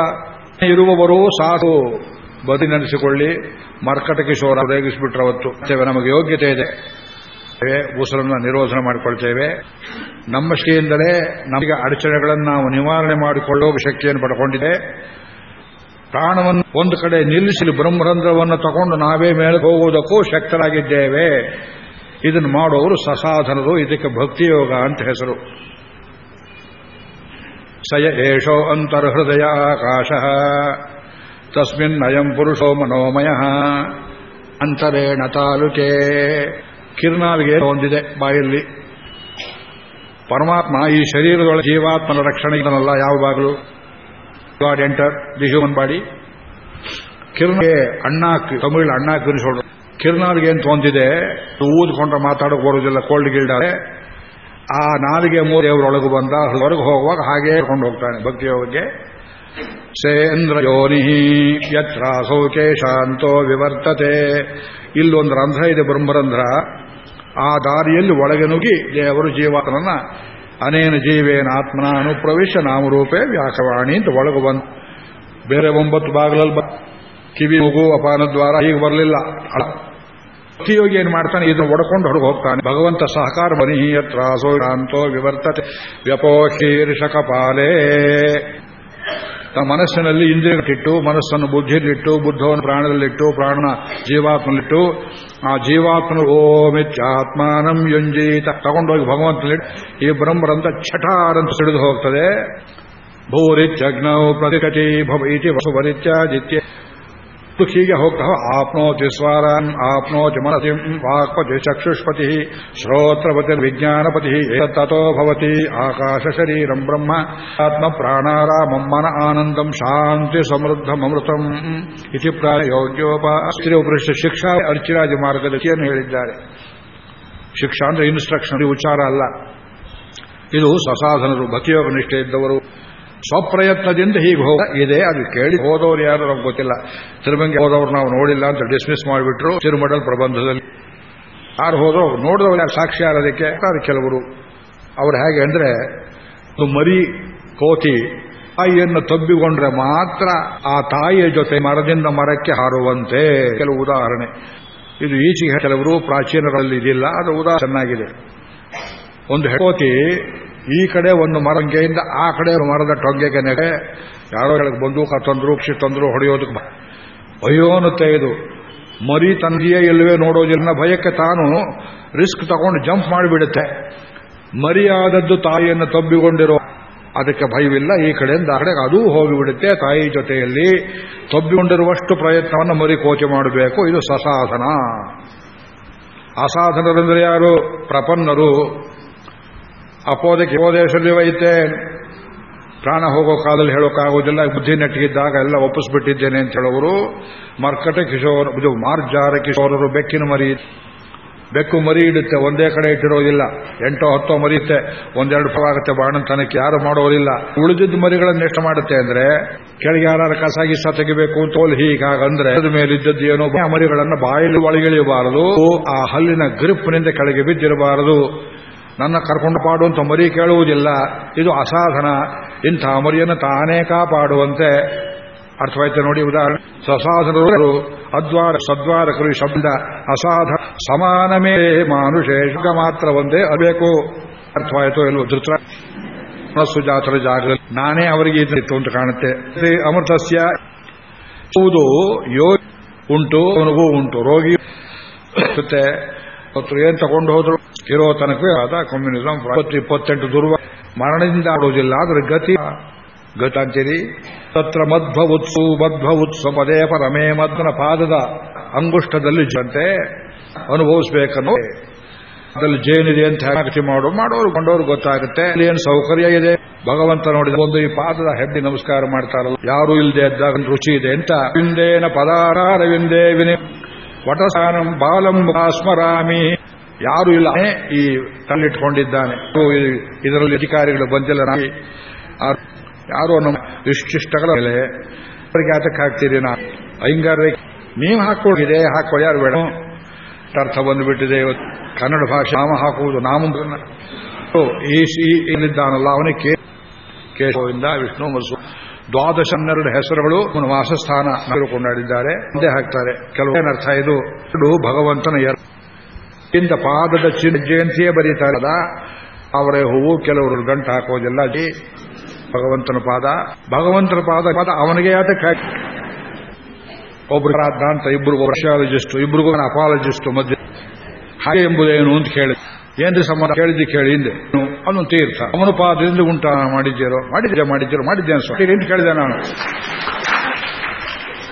ಇರುವವರು ಸಾಧು. ಬದಿ ನೆನೆಸಿಕೊಳ್ಳಿ, ಮರ್ಕಟ ಕಿಶೋರ ರೇಗಿಸ್ಬಿಟ್ರೆ ಅವತ್ತು ನಮಗೆ ಯೋಗ್ಯತೆ ಇದೆ. ಉಸಿರನ್ನು ನಿರೋಧನ ಮಾಡಿಕೊಳ್ತೇವೆ. ನಮ್ಮ ಶ್ರೀಯಿಂದಲೇ ನಮಗೆ ಅಡಚಣೆಗಳನ್ನು ನಾವು ನಿವಾರಣೆ ಮಾಡಿಕೊಳ್ಳುವ ಶಕ್ತಿಯನ್ನು ಪಡ್ಕೊಂಡಿದೆ. ಪ್ರಾಣವನ್ನು ಒಂದು ಕಡೆ ನಿಲ್ಲಿಸಲು ಬ್ರಹ್ಮರಂಧ್ರವನ್ನು ತಗೊಂಡು ನಾವೇ ಮೇಲೆ ಹೋಗುವುದಕ್ಕೂ ಶಕ್ತರಾಗಿದ್ದೇವೆ. ಇದನ್ನು ಮಾಡುವವರು ಸಸಾಧನರು, ಇದಕ್ಕೆ ಭಕ್ತಿಯೋಗ ಅಂತ ಹೆಸರು. ಸಯ ಏಷೋ ಅಂತರ್ಹೃದಯ ಆಕಾಶ, ತಸ್ಮಿನ್ ಅಯಂ ಪುರುಷೋ ಮನೋಮಯ, ಅಂತರೇಣ ತಾಲುಕೆ. ಕಿರ್ನಾಲ್ಗೆ ಹೊಂದಿದೆ ಬಾಯಲ್ಲಿ. ಪರಮಾತ್ಮ ಈ ಶರೀರದೊಳ ಜೀವಾತ್ಮನ ರಕ್ಷಣೆ ಇದನ್ನಲ್ಲ, ಯಾವ ಬಾಗಿಲು? God enter the human body ಕಿರ್ನಾಗೆ ಅಣ್ಣಾಕ್ ತಮಿಳು ಅಣ್ಣಾಕ್ ಕಿರಿಸೋಡು ಕಿರಣಾಲ್ಗೆ ಅಂತ ತೊಂದಿದೆ? ಊದ್ಕೊಂಡ್ರೆ ಮಾತಾಡೋಕೆ ಬರೋದಿಲ್ಲ ಕೋಲ್ಡ್ ಗಿಲ್ಡಾರೆ ಆ ನಾಲಿಗೆ ಮೂರು ದೇವರೊಳಗೆ ಬಂದ, ಹೊರಗೆ ಹೋಗುವಾಗ ಹಾಗೆ ಕೊಂಡು ಹೋಗ್ತಾನೆ ಭಕ್ತಿಯೋಗಕ್ಕೆ ಸೇಂದ್ರ ಯೋನಿ ಯತ್ರ ಸೌಕೇಶ ಅಂತೋ ವಿವರ್ತತೆ. ಇಲ್ಲೊಂದು ರಂಧ್ರ ಇದೆ ಬ್ರಹ್ಮರಂಧ್ರ. ಆ ದಾರಿಯಲ್ಲಿ ಒಳಗೆ ನುಗ್ಗಿ ದೇವರು ಜೀವಾತನನ್ನ ಅನೇನ ಜೀವೇನ ಆತ್ಮನ ಅನುಪ್ರವೇಶ ನಾಮರೂಪೇ ವ್ಯಾಕವಾಣಿ ಅಂತ ಒಳಗೆ ಬಂದು ಬೇರೆ ಒಂಬತ್ತು ಬಾಗಿಲಲ್ಲಿ ಕಿವಿ ಮೂಗು ಅಪಾನದ್ವಾರ ಹೀಗೆ ಬರಲಿಲ್ಲ. ಭಕ್ತಿಯೋಗಿ ಏನ್ ಮಾಡ್ತಾನೆ? ಇದನ್ನು ಒಡ್ಕೊಂಡು ಹೊರಗೆ ಹೋಗ್ತಾನೆ. ಭಗವಂತ ಸಹಕಾರ ಮನಿಯತ್ರಾಸೋ ಶಾಂತೋ ವಿವರ್ತತೆ. ವ್ಯಪೋಹೀರ್ಷಕ ಪಾಲೇ ತಮ್ಮ ಮನಸ್ಸಿನಲ್ಲಿ ಇಂದ್ರಿಯಗಳಿಟ್ಟು, ಮನಸ್ಸನ್ನು ಬುದ್ಧಿಯಲ್ಲಿಟ್ಟು, ಬುದ್ಧವನ್ನು ಪ್ರಾಣದಲ್ಲಿಟ್ಟು ಪ್ರಾಣ ಜೀವಾತ್ಮನಲ್ಲಿಟ್ಟು, ಆ ಜೀವಾತ್ಮನು ಓಮಿತ್ಯಾತ್ಮಾನಂ ಯುಂಜೀತ. ತಗೊಂಡೋಗಿ ಭಗವಂತನಲ್ಲಿ ಈ ಬ್ರಹ್ಮರಂತ ಛಟಾರಂತ ಸಿಡಿದು ಹೋಗ್ತದೆ. ಭೂರಿತ್ಯಗ್ನೌ ಪ್ರತಿಕಟಿ ಭವ ಇತಿ ವಸುವರಿತ್ಯಾದಿತ್ಯ ಹೀಗೆ ಹೋಗ್ತಾ ಆಪ್ನೋತಿ ಸ್ವರನ್ ಆಪ್ನೋತಿ ಮನಸಿ ವಾಕ್ಪತಿ ಚಕ್ಷುಷ್ಪತಿ ಶ್ರೋತ್ರಪತಿ ವಿಜ್ಞಾನಪತಿ ತಥೋ ಭವತಿ ಆಕಾಶ ಶರೀರಂ ಬ್ರಹ್ಮ ಆತ್ಮ ಪ್ರಾಣಾರಾಮಂ ಮನ ಆನಂದಂ ಶಾಂತಿ ಸಮೃದ್ಧಮೃತಂ ಇತಿ ಪ್ರಾಯೋಗ್ಯೋಪಸ್ತ್ರೀ ಉಪರಿಷ್ಟ ಶಿಕ್ಷಾ ಅರ್ಚಿರಾಜ ಮಾರ್ಗದರ್ಶಿಯನ್ನು ಹೇಳಿದ್ದಾರೆ. ಶಿಕ್ಷಾ ಅಂದ್ರೆ ಇನ್ಸ್ಟ್ರಕ್ಷನ್ ಉಚ್ಚಾರ ಅಲ್ಲ. ಇದು ಸಸಾಧನರು ಭಕ್ತಿಯೋಗ ನಿಷ್ಠೆ ಇದ್ದವರು. ಸ್ವಪ್ರಯತ್ನದಿಂದ ಹೀಗೆ ಹೋಗ ಇದೆ, ಅದು ಕೇಳಿ ಹೋದವ್ರು ಯಾರು ನಮ್ಗೆ ಗೊತ್ತಿಲ್ಲ. ತಿರುಮಂಗೆ ಹೋದವ್ರು ನಾವು ನೋಡಿಲ್ಲ ಅಂತ ಡಿಸ್ಮಿಸ್ ಮಾಡಿಬಿಟ್ರು ತಿರುಮಡಲ್ ಪ್ರಬಂಧದಲ್ಲಿ. ಯಾರು ಹೋದವ್ರು? ನೋಡಿದವರು ಯಾರು? ಸಾಕ್ಷಿ ಆರೋದಕ್ಕೆ ಅದು ಕೆಲವರು? ಅವ್ರು ಹೇಗೆ ಅಂದ್ರೆ ಮರಿ ಕೋತಿ ತಾಯಿಯನ್ನು ತಬ್ಬಿಕೊಂಡ್ರೆ ಮಾತ್ರ ಆ ತಾಯಿಯ ಜೊತೆ ಮರದಿಂದ ಮರಕ್ಕೆ ಹಾರುವಂತೆ. ಕೆಲವು ಉದಾಹರಣೆ. ಇದು ಈಚೆಗೆ ಕೆಲವರು ಪ್ರಾಚೀನರಲ್ಲಿ ಇದಿಲ್ಲ, ಅದು ಉದಾಹರಣೆ ಚೆನ್ನಾಗಿದೆ. ಒಂದು ಕೋತಿ ಈ ಕಡೆ ಒಂದು ಮರಂಗೆಯಿಂದ ಆ ಕಡೆ ಮರದ ಟೊಂಗೆಗೆ ನೆಗೆ ಯಾರೋ ಹೇಳಕ್ ಬಂದೂಕ ತಂದ್ರು, ಕ್ಷಿ ತಂದ್ರು, ಹೊಡೆಯೋದಕ್ಕೆ ಅಯ್ಯೋ ಅನ್ನುತ್ತೆ ಇದು. ಮರಿ ತಂದೆಯೇ ಇಲ್ಲವೇ ನೋಡೋದಿಲ್ಲ. ಭಯಕ್ಕೆ ತಾನು ರಿಸ್ಕ್ ತಗೊಂಡು ಜಂಪ್ ಮಾಡಿಬಿಡುತ್ತೆ. ಮರಿಯಾದದ್ದು ತಾಯಿಯನ್ನು ತಬ್ಬಿಕೊಂಡಿರೋ ಅದಕ್ಕೆ ಭಯವಿಲ್ಲ. ಈ ಕಡೆಯಿಂದ ಆ ಕಡೆಗೆ ಅದೂ ಹೋಗಿಬಿಡುತ್ತೆ ತಾಯಿ ಜೊತೆಯಲ್ಲಿ. ತಬ್ಬಿಕೊಂಡಿರುವಷ್ಟು ಪ್ರಯತ್ನವನ್ನು ಮರಿ ಕೋಚೆ ಮಾಡಬೇಕು. ಇದು ಸಸಾಧನ. ಅಸಾಧನರೆಂದರೆ ಯಾರು? ಪ್ರಪನ್ನರು. ಅಪೋದಕ್ಕೆ ಉಪದೇಶದಲ್ಲಿ ವೈತೆ ಪ್ರಾಣ ಹೋಗೋ ಕಾಲದಲ್ಲಿ ಹೇಳೋಕ್ಕಾಗೋದಿಲ್ಲ. ಬುದ್ಧಿ ನೆಟ್ಟಿಗಿದ್ದಾಗ ಎಲ್ಲ ಒಪ್ಪಿಸ್ಬಿಟ್ಟಿದ್ದೇನೆ ಅಂತ ಹೇಳೋರು ಮರ್ಕಟ ಕಿಶೋರ್, ಇದು ಮಾರ್ಜಾರ ಕಿಶೋರರು ಬೆಕ್ಕಿನ ಮರಿ. ಬೆಕ್ಕು ಮರಿ ಇಡುತ್ತೆ, ಒಂದೇ ಕಡೆ ಇಟ್ಟಿರೋದಿಲ್ಲ. ಎಂಟೋ, ಹತ್ತೋ ಮರಿಯುತ್ತೆ ಒಂದೆರಡು ಫಲವಾಗುತ್ತೆ ಬಾಣಂತನಕ್ಕೆ ಯಾರು ಮಾಡೋದಿಲ್ಲ. ಉಳಿದಿದ್ದ ಮರಿಗಳನ್ನು ಎಷ್ಟು ಮಾಡುತ್ತೆ ಅಂದ್ರೆ, ಕೆಳಗೆ ಯಾರು ಕಸ ಗಿಸ ತೆಗಿಬೇಕು, ತೋಲ್ ಹೀಗಾಗಂದ್ರೆ, ಅದ್ರ ಮೇಲಿದ್ದದ್ದು ಏನೋ ಮರಿಗಳನ್ನು ಬಾಯಲ್ಲಿ ಒಳಗಿಳಿಯಬಾರದು. ಆ ಹಲ್ಲಿನ ಗ್ರಿಪ್ನಿಂದ ಕೆಳಗೆ ಬಿದ್ದಿರಬಾರದು. ನನ್ನ ಕರ್ಕೊಂಡು ಪಾಡು ಅಂತ ಮರಿ ಕೇಳುವುದಿಲ್ಲ. ಇದು ಅಸಾಧನ. ಇಂಥ ಮರಿಯನ್ನು ತಾನೇ ಕಾಪಾಡುವಂತೆ ಅರ್ಥವಾಯ್ತು ನೋಡಿ ಉದಾಹರಣೆ. ಸಸಾಧನರು ಅದ್ವಾರ ಸದ್ವಾರಕರು ಈ ಶಬ್ದ ಅಸಾಧ ಸಮಾನಮೇ ಮಾನುಷೇ ಶುಕ ಮಾತ್ರ ಒಂದೇ ಅಬೇಕು ಅರ್ಥವಾಯಿತು ಎಲ್ಲೋ ಧೃತ್ರ. ಮನಸ್ಸು ಜಾತ್ರೆ ಜಾಗದಲ್ಲಿ ನಾನೇ ಅವರಿಗೆ ಇದ್ದಿತ್ತು ಅಂತ ಕಾಣುತ್ತೆ. ಶ್ರೀ ಅಮೃತಸ್ಯ. ಯೋ ಉಂಟು ಅನುಭವ ಉಂಟು, ರೋಗಿ. ಅವತ್ತು ಏನ್ ತಗೊಂಡು ಹೋದ್ರು? ಇರೋ ತನಕ ಅದ ಕಮ್ಯುನಿಸಂ ಇಪ್ಪತ್ತೆಂಟು ದುರ್ವ. ಮರಣದಿಂದ ಆಡುವುದಿಲ್ಲ, ಆದ್ರೆ ಗತಿ. ಗತ ಅಂತೀರಿ ತತ್ರ ಮಧ್ವ ಉತ್ಸು ಮಧ್ವ ಉತ್ಸವ ಪದೇ ಪರಮೇ ಮಧ್ವನ ಪಾದದ ಅಂಗುಷ್ಟದಲ್ಲಿ ಜಂತೆ ಅನುಭವಿಸಬೇಕನ್ನೋ. ಅದ್ರಲ್ಲಿ ಜೇನಿದೆ ಅಂತ ಹೇಳಿ ಮಾಡು, ಮಾಡೋರು, ಕೊಂಡೋರು ಗೊತ್ತಾಗುತ್ತೆ. ಅಲ್ಲಿ ಏನು ಸೌಕರ್ಯ ಇದೆ? ಭಗವಂತ ನೋಡಿದ ಒಂದು ಈ ಪಾದದ ಹೆಬ್ಬಿ ನಮಸ್ಕಾರ ಮಾಡ್ತಾರಲ್ಲ, ಯಾರು ಇಲ್ಲದೆ ಅದ್ದಾಗ ರುಚಿ ಇದೆ ಅಂತ. ವಿಂದೇನ ಪದಾರವಿಂದೇ ವಿನಿ ವಟಸಾನಂ ಬಾಲಂ ಸ್ಮರಾಮಿ. ಯಾರು ಇಲ್ಲ ಈ ತಲ್ಲಿಟ್ಕೊಂಡಿದ್ದಾನೆ ಇದರಲ್ಲಿ ಅಧಿಕಾರಿಗಳು ಬಂದಿಲ್ಲ ಯಾರು ನಮ್ಮ ಇಷ್ಟಿಷ್ಟಗಳ ಮೇಲೆ ಅವರಿಗೆ ಆತಕ್ಕೆ ಹಾಕ್ತೀರಿ ನಾ. ಐಂಗಾರ ನೀವು ಹಾಕೊಳ್ಳಿದೆ ಹಾಕೋ ಯಾರು ಬೇಡ. ಅರ್ಥ ಬಂದುಬಿಟ್ಟಿದೆ ಕನ್ನಡ ಭಾಷೆ ನಾಮ ಹಾಕುವುದು ನಾಮ ಈ ಏನಿದ್ದಾನಲ್ಲ, ಅವನಿಗೆ ಕೇಶವಿಂದ ವಿಷ್ಣು ಮಸು ದ್ವಾದಶ ಹನ್ನೆರಡು ಹೆಸರುಗಳು ಅವನ ವಾಸಸ್ಥಾನ ಕೊಂಡಾಡಿದ್ದಾರೆ. ಮುಂದೆ ಹಾಕ್ತಾರೆ. ಕೆಲವು ಏನರ್ಥ ಇದು? ಭಗವಂತನ ಇಂದ ಪಾದದ ಜಯಂತಿಯೇ ಬರೀತಾರೆ. ಅವರೇ ಹೂವು, ಕೆಲವರು ಗಂಟು ಹಾಕೋದಿಲ್ಲ ಭಗವಂತನ ಪಾದ. ಭಗವಂತನ ಪಾದ ಪಾದ ಅವನಿಗೆ ಯಾತಕ್ಕೆ ಒಬ್ರು ಅಂತ ಇಬ್ರು ಇಬ್ರಿಗೂ ಅಪಾಲಜಿಸ್ಟ್ ಮಧ್ಯೆ. ಹಾಗೆ ಎಂಬುದೇನು ಅಂತ ಕೇಳಿ ಏನ್ರಿ ಸಂಬಂಧ? ಕೇಳಿದ್ದು, ಕೇಳಿ, ಹಿಂದೆ. ಅವನು ತೀರ್ಥ. ಅವನು ಪಾದದಿಂದ ಉಂಟ ಮಾಡಿದ್ದೀರೋ ಮಾಡಿದ್ದೆ ಮಾಡಿದ್ದೀರೋ ಮಾಡಿದ್ದೇನೆ ಸ್ವಾಮಿ. ಕೇಳಿದೆ ನಾನು?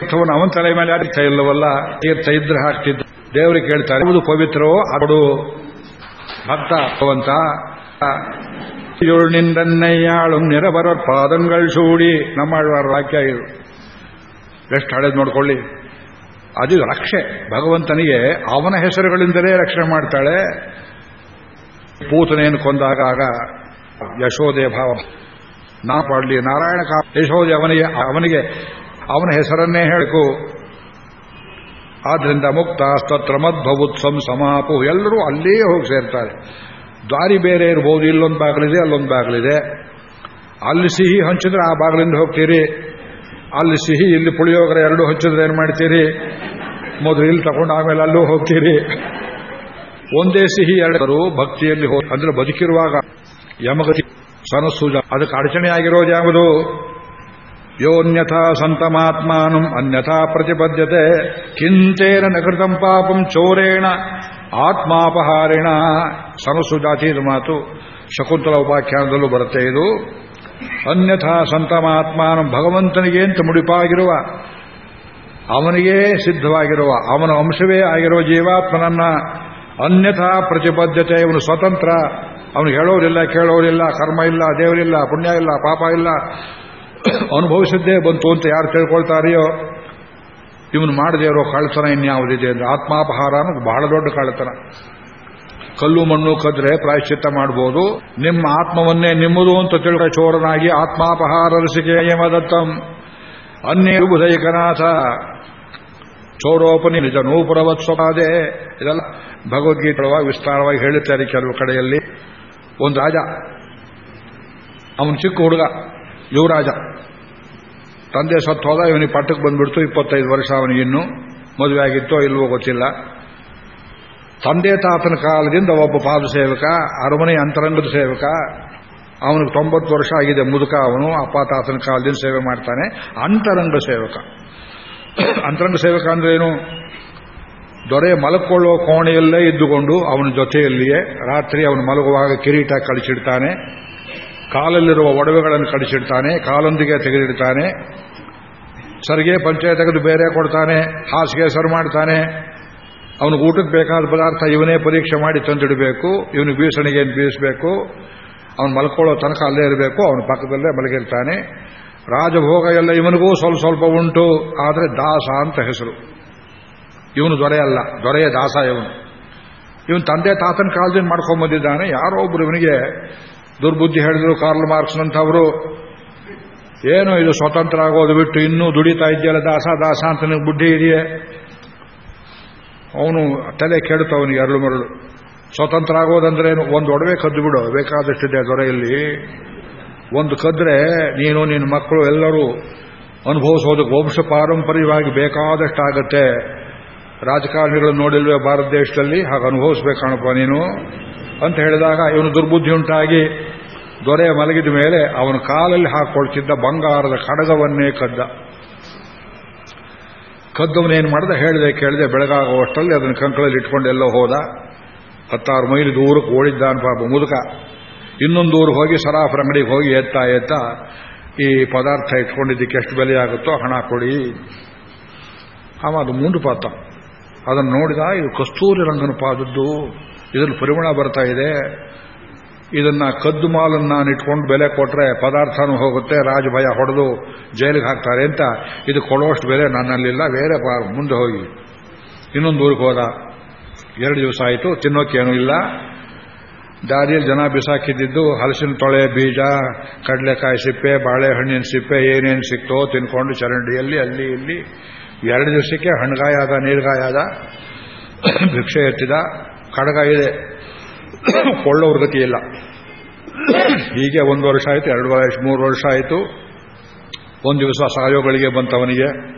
ತೀರ್ಥವನ್ನು ಅವನ ತಲೆ ಮೇಲೆ ತೀರ್ಥ ಇಲ್ಲವಲ್ಲ? ತೀರ್ಥ ಇದ್ರೆ ಹಾಕ್ತಿದ್ದ. ದೇವರಿಗೆ ಕೇಳ್ತಾರೆ, ಇದು ಪವಿತ್ರವೋ? ಅಡು ಭಕ್ತ, ಭಗವಂತ. ನಿಂದನ್ನಯ್ಯಾಳು ನೆರಬರ ಪಾದಂಗಳು ಸೂಡಿ ನಮ್ಮ ವಾಕ್ಯ ಇದು. ಎಷ್ಟು ಹಳೇದು ನೋಡ್ಕೊಳ್ಳಿ. ಅದು ರಕ್ಷೆ. ಭಗವಂತನಿಗೆ ಅವನ ಹೆಸರುಗಳಿಂದಲೇ ರಕ್ಷಣೆ ಮಾಡ್ತಾಳೆ. ಪೂತನೆಯನ್ನು ಕೊಂದಾಗ ಆಗ ಯಶೋದೆ ಭಾವ, ನಾ ಪಾಡಲಿ, ನಾರಾಯಣ ಕಾ ಯಶೋದೆ ಅವನಿಗೆ ಅವನಿಗೆ, ಅವನ ಹೆಸರನ್ನೇ ಹೇಳಕು ಆದ್ರಿಂದ ಮುಕ್ತ ಸ್ತತ್ರ ಮದ್ಭವುತ್ಸಂ ಸಮಾಪು, ಎಲ್ಲರೂ ಅಲ್ಲೇ ಹೋಗಿ ಸೇರ್ತಾರೆ. ದಾರಿ ಬೇರೆ ಇರಬಹುದು ಇಲ್ಲೊಂದು ಬಾಗಿಲಿದೆ, ಅಲ್ಲೊಂದು ಬಾಗಿಲಿದೆ. ಅಲ್ಲಿ ಸಿಹಿ ಹಂಚಿದ್ರೆ ಆ ಬಾಗಿಲಿಂದ ಹೋಗ್ತೀರಿ. ಅಲ್ಲಿ ಸಿಹಿ, ಇಲ್ಲಿ ಪುಳಿಯೋಗರೆ ಎರಡು ಹಂಚಿದ್ರೆ ಏನು ಮಾಡ್ತೀರಿ? ಮೊದಲು ಇಲ್ಲಿ ತಗೊಂಡು ಆಮೇಲೆ ಅಲ್ಲೂ ಹೋಗ್ತೀರಿ. ಒಂದೇ ಸಿಹಿ ಎರಡರು ಭಕ್ತಿಯಲ್ಲಿ ಹೋಗಿ ಅಂದ್ರೆ ಬದುಕಿರುವಾಗ ಯಮಗತಿ ಸನಸುಜ ಅದಕ್ಕೆ ಅಡಚಣೆ ಆಗಿರೋದು ಯಾವುದು? ಯೋನ್ಯಥಾ ಸಂತಮಾತ್ಮಾನಂ ಅನ್ಯಥಾ ಪ್ರತಿಪದ್ಯತೆ. ಕಿಂಚೇನ ನಕೃತಂ ಪಾಪಂ ಚೋರೇಣ ಆತ್ಮಾಪಹಾರಿಣ. ಜಾತಿ ಜಾತಿಯ ಮಾತು. ಶಕುಂತಲ ಉಪಾಖ್ಯಾನದಲ್ಲೂ ಬರುತ್ತೆ ಇದು. ಅನ್ಯಥಾ ಸಂತಮಾತ್ಮಾನಂ ಭಗವಂತನಿಗೆ ಅಂತ ಮುಡಿಪಾಗಿರುವ, ಅವನಿಗೇ ಸಿದ್ಧವಾಗಿರುವ, ಅವನ ಅಂಶವೇ ಆಗಿರುವ ಜೀವಾತ್ಮನನ್ನ ಅನ್ಯಥಾ ಪ್ರತಿಬದ್ಧತೆ ಇವನು ಸ್ವತಂತ್ರ. ಅವನು ಹೇಳೋರಿಲ್ಲ, ಕೇಳೋರಿಲ್ಲ, ಕರ್ಮ ಇಲ್ಲ, ದೇವರಿಲ್ಲ, ಪುಣ್ಯ ಇಲ್ಲ, ಪಾಪ ಇಲ್ಲ. ಅನುಭವಿಸಿದ್ದೇ ಬಂತು ಅಂತ ಯಾರು ತಿಳ್ಕೊಳ್ತಾರೆಯೋ? ಇವನು ಮಾಡದೇ ಇರೋ ಕಳ್ತನ ಇನ್ಯಾವುದಿದೆ ಅಂದ್ರೆ ಆತ್ಮಾಪಹಾರ ಅನ್ನೋದು ಬಹಳ ದೊಡ್ಡ ಕಳ್ತನ ಕಲ್ಲು ಮಣ್ಣು ಕದ್ರೆ ಪ್ರಾಯಶ್ಚಿತ್ತ ಮಾಡಬಹುದು ನಿಮ್ಮ ಆತ್ಮವನ್ನೇ ನಿಮ್ಮದು ಅಂತ ತಿಳ್ಕ ಚೋರನಾಗಿ ಆತ್ಮಾಪಹಾರ ರಸಿಕೆ ಯಮದತ್ತಂ ಅನ್ಯ ಬುಧೈಕನಾಥ ಚೋರೋಪನಿ ನಿಜ ನೂಪುರವತ್ಸವಾದೆ ಇದೆಲ್ಲ ಭಗವದ್ಗೀತವಾಗಿ ವಿಸ್ತಾರವಾಗಿ ಹೇಳುತ್ತಾರೆ ಕೆಲವು ಕಡೆಯಲ್ಲಿ. ಒಂದು ರಾಜ, ಅವನು ಚಿಕ್ಕ ಹುಡುಗ, ಯುವರಾಜ. ತಂದೆ ಸತ್ತು ಹೋದ, ಇವನಿಗೆ ಪಟ್ಟಕ್ಕೆ ಬಂದ್ಬಿಡ್ತು, ಇಪ್ಪತ್ತೈದು ವರ್ಷ ಅವನಿಗಿನ್ನು ಮದುವೆ ಆಗಿತ್ತೋ ಇಲ್ವೋ ಗೊತ್ತಿಲ್ಲ. ತಂದೆ ತಾತನ ಕಾಲದಿಂದ ಒಬ್ಬ ಪಾದ ಸೇವಕ, ಅರಮನೆ ಅಂತರಂಗದ ಸೇವಕ. ಅವನಿಗೆ ತೊಂಬತ್ತು ವರ್ಷ ಆಗಿದೆ, ಮುದುಕ ಅವನು, ಅಪ್ಪ ತಾತನ ಕಾಲದಿಂದ ಸೇವೆ ಮಾಡ್ತಾನೆ. ಅಂತರಂಗ ಸೇವಕ. ಅಂತರಂಗ ಸೇವಕ ಅಂದ್ರೆ ಏನು? ದೊರೆ ಮಲಕೊಳ್ಳೋ ಕೋಣೆಯಲ್ಲೇ ಇದ್ದುಕೊಂಡು ಅವನ ಜೊತೆಯಲ್ಲಿಯೇ ರಾತ್ರಿ ಅವನು ಮಲಗುವಾಗ ಕಿರೀಟ ಕಳಿಸಿಡ್ತಾನೆ. ಕಾಲಲ್ಲಿರುವ ಒಡವೆಗಳನ್ನು ಕಳಿಸಿಡ್ತಾನೆ, ಕಾಲೊಂದಿಗೆ ತೆಗೆದಿಡ್ತಾನೆ. ಸರಿಗೆ ಪಂಚೆ ತೆಗೆದು ಬೇರೆ ಕೊಡ್ತಾನೆ, ಹಾಸಿಗೆ ಸರ್ ಮಾಡ್ತಾನೆ. ಅವನಿಗೆ ಊಟಕ್ಕೆ ಬೇಕಾದ ಪದಾರ್ಥ ಇವನೇ ಪರೀಕ್ಷೆ ಮಾಡಿ ತಂದಿಡಬೇಕು ಇವನಿಗೆ ಬೀಸಣಿಗೆ ಬೀಸಬೇಕು, ಅವನು ಮಲ್ಕೊಳ್ಳೋ ತನಕ ಅಲ್ಲೇ ಇರಬೇಕು, ಅವನ ಪಕ್ಕದಲ್ಲೇ ಮಲಗಿರ್ತಾನೆ. ರಾಜಭೋಗ ಎಲ್ಲ ಇವನಿಗೂ ಸ್ವಲ್ಪ ಸ್ವಲ್ಪ ಉಂಟು. ಆದರೆ ದಾಸ ಅಂತ ಹೆಸರು. ಇವನು ದೊರೆ ಅಲ್ಲ, ದೊರೆಯ ದಾಸ ಇವನು. ಇವನು ತಂದೆ ತಾತನ ಕಾಲದಿಂದ ಮಾಡ್ಕೊಂಬಂದಿದ್ದಾನೆ ಯಾರೋ ಒಬ್ರು ಇವನಿಗೆ ದುರ್ಬುದ್ಧಿ ಹೇಳಿದ್ರು, ಕಾರ್ಲ್ ಮಾರ್ಕ್ಸ್ನಂಥವರು ಏನು ಇದು ಸ್ವತಂತ್ರ ಆಗೋದು ಬಿಟ್ಟು ಇನ್ನೂ ದುಡಿತಾ ಇದೆಯಲ್ಲ, ದಾಸ ದಾಸ ಅಂತ ನಿನಗೆ ಬುದ್ಧಿ ಇದೆಯೇ? ಅವನು ತಲೆ ಕೆಡುತ್ತ ಅವನಿಗೆ ಎರಡು ಮರಳು. ಸ್ವತಂತ್ರ ಆಗೋದಂದ್ರೆ ಒಂದು ಒಡವೆ ಕದ್ದು ಬಿಡು. ಬೇಕಾದಷ್ಟಿದೆ ದೊರೆಯಲ್ಲಿ. ಒಂದು ಕದ್ರೆ ನೀನು ನಿನ್ನ ಮಕ್ಕಳು ಎಲ್ಲರೂ ಅನುಭವಿಸೋದಕ್ಕೆ ವಂಶ ಪಾರಂಪರ್ಯವಾಗಿ ಬೇಕಾದಷ್ಟಾಗತ್ತೆ. ರಾಜಕಾರಣಿಗಳು ನೋಡಿಲ್ವೇ ಭಾರತ ದೇಶದಲ್ಲಿ? ಹಾಗೆ ಅನುಭವಿಸ್ಬೇಕಣಪ್ಪ ನೀನು. ಅಂತ ಹೇಳಿದಾಗ ಇವನು ದುರ್ಬುದ್ಧಿ ಉಂಟಾಗಿ ದೊರೆ ಮಲಗಿದ ಮೇಲೆ ಅವನ ಕಾಲಲ್ಲಿ ಹಾಕೊಳ್ತಿದ್ದ ಬಂಗಾರದ ಕಡಗವನ್ನೇ ಕದ್ದ. ಕದ್ದವನೇನು ಮಾಡಿದ? ಹೇಳಿದೆ, ಕೇಳಿದೆ, ಬೆಳಗಾಗುವಷ್ಟರಲ್ಲಿ ಅದನ್ನು ಕಂಕಳಲ್ಲಿ ಇಟ್ಕೊಂಡು ಎಲ್ಲೋ ಹೋದ. ಹತ್ತಾರು ಮೈಲಿ ದೂರಕ್ಕೆ ಓಡಿದ್ದಾನ ಪಾಪ ಮುದುಕ. ಇನ್ನೊಂದು ಊರಿಗೆ ಹೋಗಿ ಸರಾಫರ ಅಂಗಡಿಗೆ ಹೋಗಿ ಎತ್ತಾ ಎತ್ತಾ ಈ ಪದಾರ್ಥ ಇಟ್ಕೊಂಡಿದ್ದಕ್ಕೆ ಎಷ್ಟು ಬೆಲೆ ಆಗುತ್ತೋ ಹಣ ಕೊಡಿ. ಅವ ಅದು ಮುಂದೆ ಪಾತ ಅದನ್ನು ನೋಡಿದ, ಇದು ಕಸ್ತೂರಿ ರಂಗನ ಪಾದದ್ದು. ಇದರಲ್ಲಿ ಪರಿಮಳ ಬರ್ತಾ ಇದೆ. ಇದನ್ನ ಕದ್ದು ಮಾಲನ್ನ ನಾನು ಇಟ್ಕೊಂಡು ಬೆಲೆ ಕೊಟ್ರೆ ಪದಾರ್ಥನೂ ಹೋಗುತ್ತೆ ರಾಜಭಯ ಹೊಡೆದು ಜೈಲಿಗೆ ಹಾಕ್ತಾರೆ ಅಂತ ಇದು ಕೊಡೋಷ್ಟು ಬೆಲೆ ನನ್ನಲ್ಲಿಲ್ಲ, ಬೇರೆ ಮುಂದೆ ಹೋಗಿ. ಇನ್ನೊಂದು ಊರಿಗೆ ಹೋದ. ಎರಡು ದಿವಸ ಆಯಿತು ತಿನ್ನೋಕ್ಕೇನೂ ಇಲ್ಲ. ದಾರಿಯಲ್ಲಿ ಜನ ಬಿಸಾಕಿದ್ದು, ಹಲಸಿನ ತೊಳೆ, ಬೀಜ, ಕಡಲೆಕಾಯಿ ಸಿಪ್ಪೆ, ಬಾಳೆಹಣ್ಣಿನ ಸಿಪ್ಪೆ, ಏನೇನು ಸಿಕ್ತೋ ತಿನ್ಕೊಂಡು ಚರಂಡಿಯಲ್ಲಿ, ಅಲ್ಲಿ ಇಲ್ಲಿ ಎರಡು ದಿವಸಕ್ಕೆ ಹಣ್ಗಾಯಾದ ನೀರ್ಗಾಯಾದ ಭಿಕ್ಷೆ ಎತ್ತಿದ, ಕಡಗ ಇದೆ. ಕೊಳ್ಳೋರ್ ಗತಿ ಇಲ್ಲ. ಹೀಗೆ ಒಂದು ವರ್ಷ ಆಯಿತು, ಎರಡು ವರ್ಷ, ಮೂರು ವರ್ಷ ಆಯಿತು. ಒಂದು ದಿವಸ ಸಾಯೋಗಳಿಗೆ ಬಂತವನಿಗೆ.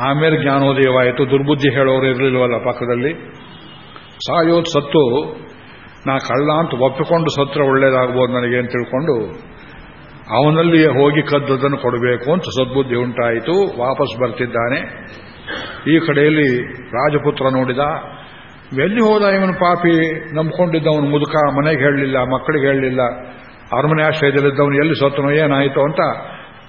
ಆಮೇಲೆ ಜ್ಞಾನೋದಯವಾಯಿತು. ದುರ್ಬುದ್ಧಿ ಹೇಳೋರು ಇರಲಿಲ್ವಲ್ಲ ಪಕ್ಕದಲ್ಲಿ. ಸಾಯೋದು ಸತ್ತು. ನಾ ಕಳ್ಳ ಅಂತ ಒಪ್ಪಿಕೊಂಡು ಸತ್ರ ಒಳ್ಳೇದಾಗ್ಬೋದು ನನಗೆ ಅಂತ ತಿಳ್ಕೊಂಡು, ಅವನಲ್ಲಿ ಹೋಗಿ ಕದ್ದದನ್ನು ಕೊಡಬೇಕು ಅಂತ ಸದ್ಬುದ್ಧಿ ಉಂಟಾಯಿತು, ವಾಪಸ್ ಬರ್ತಿದ್ದಾನೆ. ಈ ಕಡೆಯಲ್ಲಿ ರಾಜಪುತ್ರ ನೋಡಿದ, ಎಲ್ಲಿ ಹೋದ ಇವನು ಪಾಪಿ? ನಂಬ್ಕೊಂಡಿದ್ದವನು ಮುದುಕ, ಮನೆಗೆ ಹೇಳಲಿಲ್ಲ, ಮಕ್ಕಳಿಗೆ ಹೇಳಲಿಲ್ಲ, ಅರಮನೆ ಆಶ್ರಯದಲ್ಲಿದ್ದವನು ಎಲ್ಲಿ ಸತ್ತನೋ ಏನಾಯಿತು ಅಂತ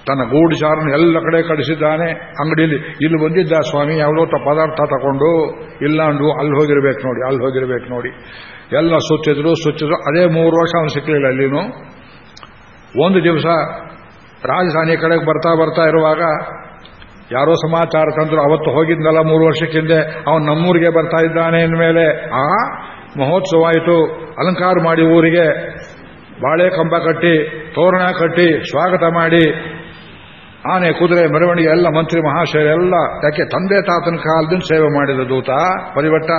ತನ್ನ ಗೂಢಚಾರನ ಎಲ್ಲ ಕಡೆ ಕಳಿಸಿದ್ದಾನೆ. ಅಂಗಡಿಯಲ್ಲಿ, ಇಲ್ಲಿ ಬಂದಿದ್ದ ಸ್ವಾಮಿ ಯಾವುದೋ ಪದಾರ್ಥ ತಗೊಂಡು, ಇಲ್ಲ ಅಂದು ಅಲ್ಲಿ ಹೋಗಿರ್ಬೇಕು ನೋಡಿ, ಅಲ್ಲಿ ಹೋಗಿರ್ಬೇಕು ನೋಡಿ. ಎಲ್ಲ ಸುತ್ತಿದ್ರು ಸುತ್ತಿದ್ರು ಅದೇ ಮೂರು ವರ್ಷ ಅವನು ಸಿಕ್ಕಲಿಲ್ಲ ಅಲ್ಲಿನೂ. ಒಂದು ದಿವಸ ರಾಜಧಾನಿ ಕಡೆಗೆ ಬರ್ತಾ ಬರ್ತಾ ಇರುವಾಗ ಯಾರೋ ಸಮಾಚಾರ ತಂದ್ರು. ಅವತ್ತು ಹೋಗಿದ್ನಲ್ಲ ಮೂರು ವರ್ಷಕ್ಕಿಂದೆ ಅವನು ನಮ್ಮೂರಿಗೆ ಬರ್ತಾ ಇದ್ದಾನೆ ಮೇಲೆ ಆ, ಮಹೋತ್ಸವ ಆಯಿತು. ಅಲಂಕಾರ ಮಾಡಿ ಊರಿಗೆ ಬಾಳೆ ಕಂಬ ಕಟ್ಟಿ, ತೋರಣ ಕಟ್ಟಿ, ಸ್ವಾಗತ ಮಾಡಿ. ಆನೆ, ಕುದುರೆ, ಮೆರವಣಿಗೆ, ಎಲ್ಲ ಮಂತ್ರಿ, ಮಹಾಶಯರೆಲ್ಲ, ಯಾಕೆ ತಂದೆ ತಾತನ ಕಾಲದಿಂದ ಸೇವೆ ಮಾಡಿದ ದೂತ, ಪರಿವಟ್ಟ.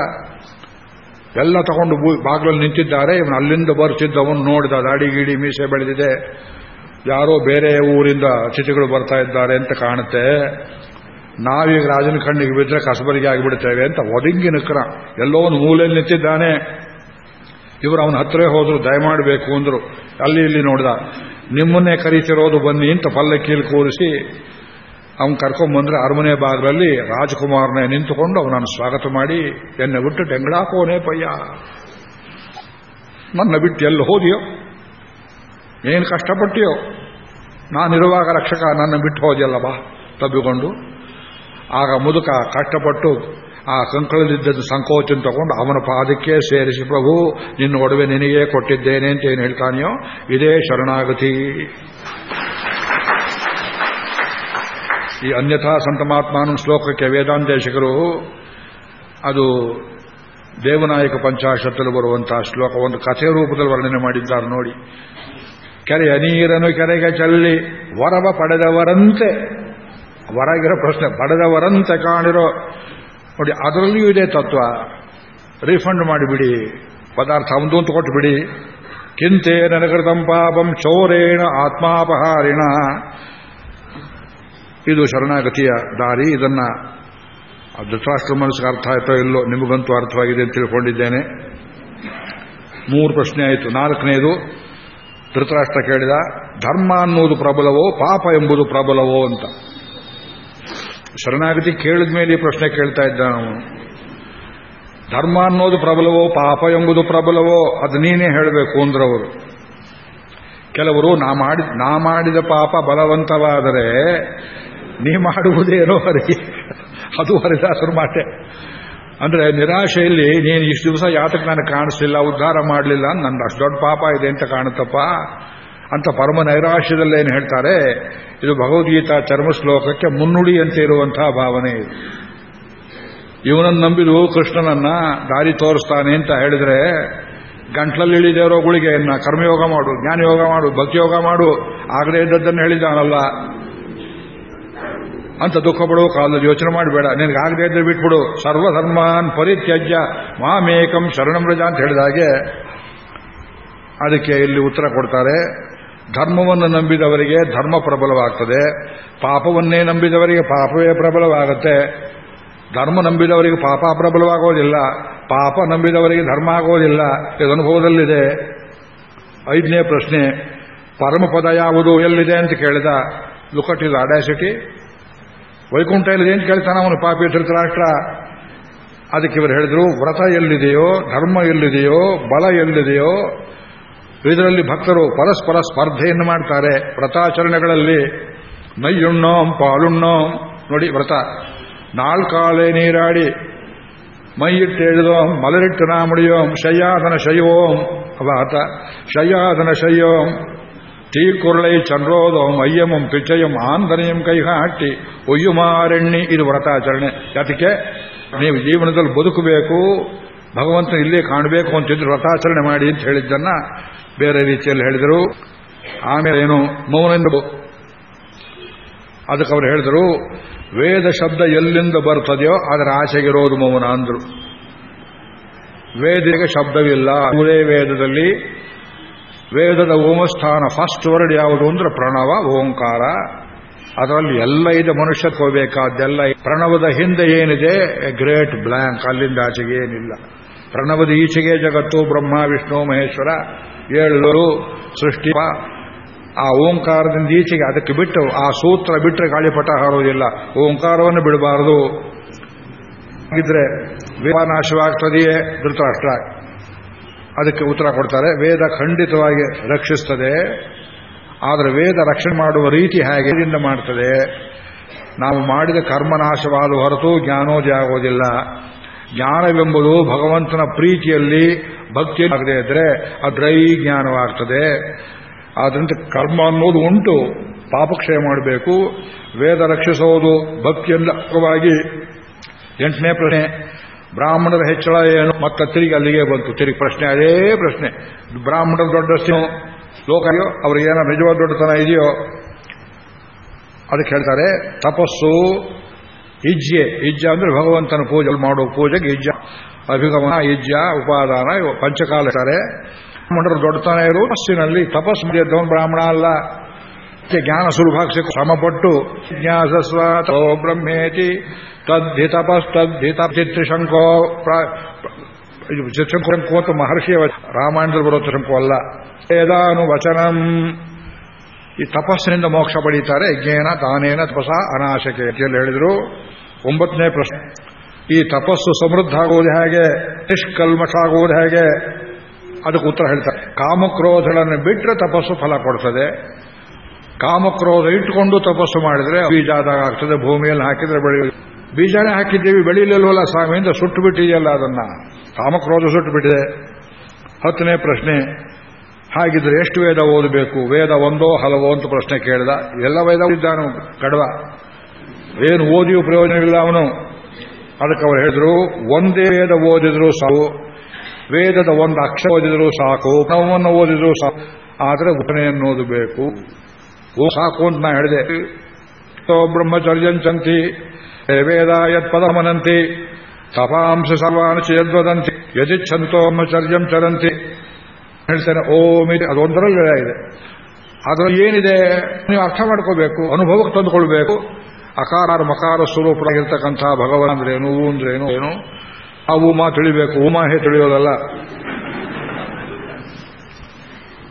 ಎಲ್ಲ ತಗೊಂಡು ಬಾಗಿಲಲ್ಲಿ ನಿಂತಿದ್ದಾರೆ. ಇವನು ಅಲ್ಲಿಂದ ಬರ್ತಿದ್ದವನು ನೋಡಿದ ದಾಡಿ ಗೀಡಿ ಮೀಸೆ ಬೆಳೆದಿದೆ. ಯಾರೋ ಬೇರೆ ಊರಿಂದ ಅತಿಥಿಗಳು ಬರ್ತಾ ಇದ್ದಾರೆ ಅಂತ ಕಾಣುತ್ತೆ. ನಾವೀಗ ರಾಜನ ಕಣ್ಣಿಗೆ ಬಿದ್ದರೆ ಕಸಬರಿಗೆ ಆಗಿಬಿಡ್ತೇವೆ ಅಂತ ಒದಗಿ ನಿಕ್ರ. ಎಲ್ಲೋ ಒಂದು ಮೂಲೆಯಲ್ಲಿ ನಿಂತಿದ್ದಾನೆ. ಇವರು ಅವನ ಹತ್ರ ಹೋದ್ರು, ದಯಮಾಡಬೇಕು ಅಂದ್ರು. ಅಲ್ಲಿ ಇಲ್ಲಿ ನೋಡಿದ, ನಿಮ್ಮನ್ನೇ ಕರೀತಿರೋದು ಬನ್ನಿ ಅಂತ ಪಲ್ಲಕ್ಕಿಯಲ್ಲಿ ಕೂರಿಸಿ ಅವನು ಕರ್ಕೊಂಬಂದ್ರೆ ಅರಮನೆ ಭಾಗದಲ್ಲಿ ರಾಜಕುಮಾರನೇ ನಿಂತುಕೊಂಡು ಅವನನ್ನು ಸ್ವಾಗತ ಮಾಡಿ ಎನ್ನ ಬಿಟ್ಟು ಡೆಂಗಳಾಕೋನೆ ಪಯ್ಯ. ನನ್ನ ಬಿಟ್ಟು ಎಲ್ಲಿ ಹೋದಿಯೋ? ಏನು ಕಷ್ಟಪಟ್ಟಿಯೋ? ನಾನಿರುವಾಗ ರಕ್ಷಕ ನನ್ನ ಬಿಟ್ಟು ಹೋದಿಯಲ್ಲ ಬಾ ತಬ್ಬಿಕೊಂಡು ಆಗ ಮುದುಕ ಕಷ್ಟಪಟ್ಟು ಆ ಕಂಕಳದಿದ್ದದ್ದು ಸಂಕೋಚನ ತಗೊಂಡು ಅವನ ಪಾದಕ್ಕೆ ಸೇರಿಸಿ, ಪ್ರಭು, ನಿನ್ನ ಒಡವೆ ನಿನಗೇ ಕೊಟ್ಟಿದ್ದೇನೆ ಅಂತ ಏನು ಹೇಳ್ತಾನೆಯೋ? ಇದೇ ಶರಣಾಗತಿ. ಈ ಅನ್ಯಥಾ ಸಂತಮಾತ್ಮಾನು ಶ್ಲೋಕಕ್ಕೆ ವೇದಾಂತೇಶಕರು ಅದು ದೇವನಾಯಕ ಪಂಚಾಶತ್ತಲ್ಲಿ ಬರುವಂತಹ ಶ್ಲೋಕ, ಒಂದು ಕಥೆ ರೂಪದಲ್ಲಿ ವರ್ಣನೆ ಮಾಡಿದ್ದಾರೆ ನೋಡಿ. ಕೆರೆಯ ನೀರನ್ನು ಕೆರೆಗೆ ಚಲ್ಲಿ ವರವ ಪಡೆದವರಂತೆ, ವರಗಿರೋ ಪ್ರಶ್ನೆ, ಪಡೆದವರಂತೆ ಕಾಣಿರೋ. ನೋಡಿ, ಅದರಲ್ಲಿಯೂ ಇದೆ ತತ್ವ. ರೀಫಂಡ್ ಮಾಡಿಬಿಡಿ, ಪದಾರ್ಥ ಒಂದು ಅಂತ ಕೊಟ್ಟುಬಿಡಿ ಕಿಂತೆ ನನಗೃತಂ ಪಾಪಂ ಚೋರೇಣ ಆತ್ಮಾಪಹಾರಿಣ. ಇದು ಶರಣಾಗತಿಯ ದಾರಿ. ಇದನ್ನ ಧೃತರಾಷ್ಟ್ರ ಮನಸ್ಸಿಗೆ ಅರ್ಥ ಆಯ್ತೋ ಇಲ್ಲೋ ನಿಮಗಂತೂ ಅರ್ಥವಾಗಿದೆ ಅಂತ ತಿಳ್ಕೊಂಡಿದ್ದೇನೆ. ಮೂರು ಪ್ರಶ್ನೆ ಆಯಿತು. ನಾಲ್ಕನೇದು, ಧೃತರಾಷ್ಟ್ರ ಕೇಳಿದ, ಧರ್ಮ ಅನ್ನೋದು ಪ್ರಬಲವೋ, ಪಾಪ ಎಂಬುದು ಪ್ರಬಲವೋ ಅಂತ? ಶರಣಾಗತಿ ಕೇಳಿದ ಮೇಲೆ ಈ ಪ್ರಶ್ನೆ ಕೇಳ್ತಾ ಇದ್ದ ನಾವು ಧರ್ಮ ಅನ್ನೋದು ಪ್ರಬಲವೋ, ಪಾಪ ಎಂಬುದು ಪ್ರಬಲವೋ? ಅದು ನೀನೇ ಹೇಳಬೇಕು ಅಂದ್ರವರು. ಕೆಲವರು, ನಾ ಮಾಡಿ ನಾ ಮಾಡಿದ ಪಾಪ ಬಲವಂತವಾದರೆ ನೀ ಮಾಡುವುದೇನೋ ಹರಿ ಅದು ಹರಿದಾಸರು ಮಾತೆ ಅಂದ್ರೆ ನಿರಾಶೆಯಲ್ಲಿ ನೀನು ಇಷ್ಟು ದಿವಸ ಯಾತಕ್ಕೆ ನನಗೆ ಕಾಣಿಸ್ಲಿಲ್ಲ, ಉದ್ಧಾರ ಮಾಡಲಿಲ್ಲ ನನ್ನ ಅಷ್ಟು ದೊಡ್ಡ ಪಾಪ ಇದೆ ಅಂತ ಕಾಣುತ್ತಪ್ಪ. ಅಂತ ಪರಮ ನೈರಾಶ್ಯದಲ್ಲೇನು ಹೇಳ್ತಾರೆ, ಇದು ಭಗವದ್ಗೀತಾ ಚರ್ಮ ಶ್ಲೋಕಕ್ಕೆ ಮುನ್ನುಡಿ ಅಂತ ಇರುವಂತಹ ಭಾವನೆ. ಇದು ಇವನನ್ನು ನಂಬಿದು ಕೃಷ್ಣನನ್ನ ದಾರಿ ತೋರಿಸ್ತಾನೆ ಅಂತ ಹೇಳಿದ್ರೆ, ಗಂಟ್ಲಲ್ಲಿ ಇಳಿದೇರೋ ಗುಳಿಗೆಯನ್ನ ಕರ್ಮಯೋಗ ಮಾಡು, ಜ್ಞಾನಯೋಗ ಮಾಡು, ಭಕ್ತಿಯೋಗ ಮಾಡು, ಆಗಲೇ ಇದ್ದದ್ದನ್ನು ಹೇಳಿದಾನಲ್ಲ. ಅಂತ ದುಃಖ ಬಿಡು ಕಾಲದಲ್ಲಿ ಯೋಚನೆ ಮಾಡಬೇಡ. ನಿನಗೆ ಆಗದೆ ಇದ್ರೆ ಬಿಟ್ಬಿಡು. ಸರ್ವಧರ್ಮಾನ್ ಪರಿತ್ಯಜ್ಯ. ಮಾಮೇಕಂ ಶರಣಂ ರಜ ಅಂತ ಹೇಳಿದಾಗೆ ಅದಕ್ಕೆ ಇಲ್ಲಿ ಉತ್ತರ ಕೊಡ್ತಾರೆ. ಧರ್ಮವನ್ನು ನಂಬಿದವರಿಗೆ ಧರ್ಮ ಪ್ರಬಲವಾಗ್ತದೆ. ಪಾಪವನ್ನೇ ನಂಬಿದವರಿಗೆ ಪಾಪವೇ ಪ್ರಬಲವಾಗುತ್ತೆ. ಧರ್ಮ ನಂಬಿದವರಿಗೆ ಪಾಪ ಪ್ರಬಲವಾಗೋದಿಲ್ಲ. ಪಾಪ ನಂಬಿದವರಿಗೆ ಧರ್ಮ ಆಗೋದಿಲ್ಲ. ಇದು ಅನುಭವದಲ್ಲಿದೆ ಐದನೇ ಪ್ರಶ್ನೆ, ಪರಮಪದ ಯಾವುದು ಎಲ್ಲಿದೆ ಅಂತ ಕೇಳಿದ ಲುಕಟ್ ಇಸ್ ಅಡ್ಯಾಸಿಟಿ ವೈಕುಂಠ ಏನು ಕಲಿತನ ಕೇಳ್ತಾನೆ ಅವನು ಪಾಪಿ ಧೃತರಾಷ್ಟ್ರ ಅದಕ್ಕೆ ಇವರು ಹೇಳಿದ್ರು, ವ್ರತ ಎಲ್ಲಿದೆಯೋ, ಧರ್ಮ ಎಲ್ಲಿದೆಯೋ, ಬಲ ಎಲ್ಲಿದೆಯೋ, ಇದರಲ್ಲಿ ಭಕ್ತರು ಪರಸ್ಪರ ಸ್ಪರ್ಧೆಯನ್ನು ಮಾಡ್ತಾರೆ. ವ್ರತಾಚರಣೆಗಳಲ್ಲಿ ಮೈಯುಣ್ಣೋಂ, ಪಾಲುಣ್ಣೋ. ನೋಡಿ ವ್ರತ. ನಾಲ್ಕಾಳೆ ನೀರಾಡಿ ಮೈಯಿಟ್ಟು ಎಳೆದೋಂ ಮಲರಿಟ್ಟು ನಾ ಮುಡಿಯೋಂ, ಶಯ್ಯಾದನ ಶೈವೋಂ ಅವಾತ ಶಯ್ಯಾದನ ಶಯ್ಯೋಂ. ತೀಕುರುಳೈ ಚಂದ್ರೋದೋಂ ಅಯ್ಯಮಂ ಪಿಚಯಂ ಆಂದನೆಯಂ ಕೈಹಾಟಿ ಒಯ್ಯುಮಾರಣ್ಣಿ. ಇದು ವ್ರತಾಚರಣೆ. ಯಾತಕ್ಕೆ? ನೀವು ಜೀವನದಲ್ಲಿ ಬದುಕಬೇಕು ಭಗವಂತ ಇಲ್ಲೇ ಕಾಣಬೇಕು ಅಂತಿದ್ರು ವ್ರತಾಚರಣೆ ಮಾಡಿ ಅಂತ ಹೇಳಿದ್ದನ್ನ ಬೇರೆ ರೀತಿಯಲ್ಲಿ ಹೇಳಿದರು. ಆಮೇಲೆ ಏನು? ಮೌನೆಂದು ಅದಕ್ಕೆ ಅವರು ಹೇಳಿದರು, ವೇದ ಶಬ್ದ ಎಲ್ಲಿಂದ ಬರ್ತದೆಯೋ ಅದರ ಆಸೆಗಿರೋದು ಮೌನ ಅಂದರು. ವೇದಿಗೆ ಶಬ್ದವಿಲ್ಲ. ಮೂರೇ ವೇದದಲ್ಲಿ ವೇದದ ಓಮಸ್ಥಾನ ಫಸ್ಟ್ ವರ್ಡ್ ಯಾವುದು ಅಂದ್ರೆ ಪ್ರಣವ, ಓಂಕಾರ. ಅದರಲ್ಲಿ ಎಲ್ಲ ಇದೆ ಮನುಷ್ಯಕ್ಕೆ ಹೋಗಬೇಕಾದ್ದೆಲ್ಲ ಪ್ರಣವದ ಹಿಂದೆ ಏನಿದೆ? ಗ್ರೇಟ್ ಬ್ಲ್ಯಾಂಕ್ ಅಲ್ಲಿಂದ ಆಚೆಗೆ ಏನಿಲ್ಲ. ಪ್ರಣವದ ಈಚೆಗೆ ಜಗತ್ತು, ಬ್ರಹ್ಮ, ವಿಷ್ಣು, ಮಹೇಶ್ವರ ಏಳು ಸೃಷ್ಟಿ ಆ ಓಂಕಾರದಿಂದ ಈಚೆಗೆ ಅದಕ್ಕೆ ಬಿಟ್ಟು, ಆ ಸೂತ್ರ ಬಿಟ್ಟರೆ ಗಾಳಿಪಟ ಹಾರೋದಿಲ್ಲ. ಓಂಕಾರವನ್ನು ಬಿಡಬಾರದು. ಇದ್ರೆ ನಾಶವಾಗ್ತದೆಯೇ? ಧೃತರಾಷ್ಟ್ರ. ಅದಕ್ಕೆ ಉತ್ತರ ಕೊಡ್ತಾರೆ, ವೇದ ಖಂಡಿತವಾಗಿ ರಕ್ಷಿಸ್ತದೆ, ಆದರೆ ವೇದ ರಕ್ಷಣೆ ಮಾಡುವ ರೀತಿ ಹೇಗೆ ಮಾಡ್ತದೆ? ನಾವು ಮಾಡಿದ ಕರ್ಮನಾಶವಾದ ಹೊರತು ಜ್ಞಾನೋದಯ ಆಗೋದಿಲ್ಲ. ಜ್ಞಾನವೆಂಬುದು ಭಗವಂತನ ಪ್ರೀತಿಯಲ್ಲಿ ಭಕ್ತಿ ಆಗದೆ ಇದ್ರೆ ಅದ್ರೈ ಜ್ಞಾನವಾಗ್ತದೆ. ಆದ್ರಿಂದ ಕರ್ಮ ಅನ್ನೋದು ಉಂಟು, ಪಾಪಕ್ಷಯ ಮಾಡಬೇಕು, ವೇದ ರಕ್ಷಿಸೋದು ಭಕ್ತಿಯಿಂದ ಎಂಟನೇ ಪ್ರಶ್ನೆ ಬ್ರಾಹ್ಮಣರ ಹೆಚ್ಚಳ ಏನು? ಮತ್ತೆ ತಿರುಗಿ ಅಲ್ಲಿಗೆ ಬಂತು. ತಿರುಗಿ ಪ್ರಶ್ನೆ, ಅದೇ ಪ್ರಶ್ನೆ. ಬ್ರಾಹ್ಮಣರ ದೊಡ್ಡಷ್ಟು ಲೋಕಯೋ ಅವ್ರಿಗೆ ಏನೋ ನಿಜವಾದ ದೊಡ್ಡತನ ಇದೆಯೋ? ಅದಕ್ಕೆ ಹೇಳ್ತಾರೆ, ತಪಸ್ಸು ಇಜ್ಜೆ. ಇಜ್ಜ ಅಂದ್ರೆ ಭಗವಂತನ ಪೂಜೆ. ಮಾಡೋ ಪೂಜೆಗೆ ಇಜ್ಜ. ಅಭಿಗಮನ, ಇಜ್ಜ, ಉಪಾದಾನ ಪಂಚಕಾಲ ಹೇಳ್ತಾರೆ. ಬ್ರಾಹ್ಮಣರ ದೊಡ್ಡತನ ಇರು ತಪಸ್ಸಿನಲ್ಲಿ ತಪಸ್ಸು ಮಾಡಿದ್ದವನು ಬ್ರಾಹ್ಮಣ ಅಲ್ಲ. ಜ್ಞಾನ ಸುಲಭಾಕ್ಷ ಶ್ರಮಪಟ್ಟು, ಜ್ಞಾಸಸ್ವ ತೋ ಬ್ರಹ್ಮೇತಿ ತದ್ಧಿ ತಪಸ್ತದ್ಧಿ ಚಿತ್ರಶಂಕೋ ಇದು ಚಿತ್ರಶಂಕು ಅಂತ ಮಹರ್ಷಿಯ ರಾಮಾಯಣದಲ್ಲಿ ಬರೋ ಶಂಕು ಅಲ್ಲ. ವೇದಾನು ವಚನಂ ಈ ತಪಸ್ಸಿನಿಂದ ಮೋಕ್ಷ ಪಡೀತಾರೆ. ಯಜ್ಞೇನ, ದಾನೇನ, ತಪಸ, ಅನಾಶಕೆ ಅಂತೇಳಿ ಹೇಳಿದ್ರು. ಒಂಬತ್ತನೇ ಪ್ರಶ್ನೆ. ಈ ತಪಸ್ಸು ಸಮೃದ್ಧ ಆಗುವುದು ಹೇಗೆ? ನಿಷ್ಕಲ್ಮಶ ಆಗುವುದು ಹೇಗೆ? ಅದಕ್ಕೆ ಉತ್ತರ ಹೇಳ್ತಾರೆ. ಕಾಮಕ್ರೋಧಗಳನ್ನು ಬಿಟ್ಟರೆ ತಪಸ್ಸು ಫಲ ಕೊಡ್ತದೆ. ಕಾಮಕ್ರೋಧ ಇಟ್ಟುಕೊಂಡು ತಪಸ್ಸು ಮಾಡಿದ್ರೆ ಬೀಜ ಆಗ್ತದೆ, ಭೂಮಿಯಲ್ಲಿ ಹಾಕಿದ್ರೆ ಬೆಳೆಯ ಬೀಜನೇ ಹಾಕಿದ್ದೀವಿ, ಬೆಳೀಲಿಲ್ವಲ್ಲ ಸ್ವಾಮಿಯಿಂದ ಸುಟ್ಟು ಬಿಟ್ಟಿದೆಯಲ್ಲ ಅದನ್ನ. ಕಾಮಕ್ರೋಧ ಸುಟ್ಟು ಬಿಟ್ಟಿದೆ ಹತ್ತನೇ ಪ್ರಶ್ನೆ, ಹಾಗಿದ್ರೆ ಎಷ್ಟು ವೇದ ಓದಬೇಕು? ವೇದ ಒಂದೋ ಹಲವೋ ಅಂತ ಪ್ರಶ್ನೆ ಕೇಳಿದ. ಎಲ್ಲ ವೇದ ಇದ್ದಾನು ಕಡವ. ಏನು ಓದಿಯೂ ಪ್ರಯೋಜನವಿಲ್ಲ ಅವನು. ಅದಕ್ಕೆ ಅವರು ಹೇಳಿದ್ರು, ಒಂದೇ ವೇದ ಓದಿದ್ರು ಸಾವು ವೇದದ ಒಂದು ಅಕ್ಷರ ಓದಿದ್ರು ಸಾಕು. ಕ್ರಮವನ್ನು ಓದಿದ್ರು ಸಾಕು. ಆದರೆ ಉಪನೆಯನ್ನು ಓದಬೇಕು. ಓ, ಸಾಕು ಅಂತ ನಾ ಹೇಳಿದೆ. ಬ್ರಹ್ಮಚರ್ಯಂಚಂತಿ ವೇದ ಯತ್ಪದಮನಂತಿ ತಪಾಂಶ ಸರ್ವಾಂಶ ಯದ್ವದಂತಿ ಯದಿಚ್ಛಂತೋ ಚರಂತಿ ಹೇಳ್ತೇನೆ ಓಂ ಇದೆ ಅದೊಂದರಲ್ಲಿ ಇದೆ. ಅದರಲ್ಲಿ ಏನಿದೆ? ನೀವು ಅರ್ಥ ಮಾಡ್ಕೋಬೇಕು, ಅನುಭವಕ್ಕೆ ತಂದುಕೊಳ್ಬೇಕು. ಅಕಾರ ಮಕಾರ ಸ್ವರೂಪರಾಗಿರ್ತಕ್ಕಂಥ ಭಗವಾನ್ ಅಂದ್ರೇನು ಹೂ ಅಂದ್ರೆ ಏನು ಆ ಉಮಾ ತಿಳಿಬೇಕು. ಉಮಾಹೇ ತಿಳಿಯೋದಲ್ಲ.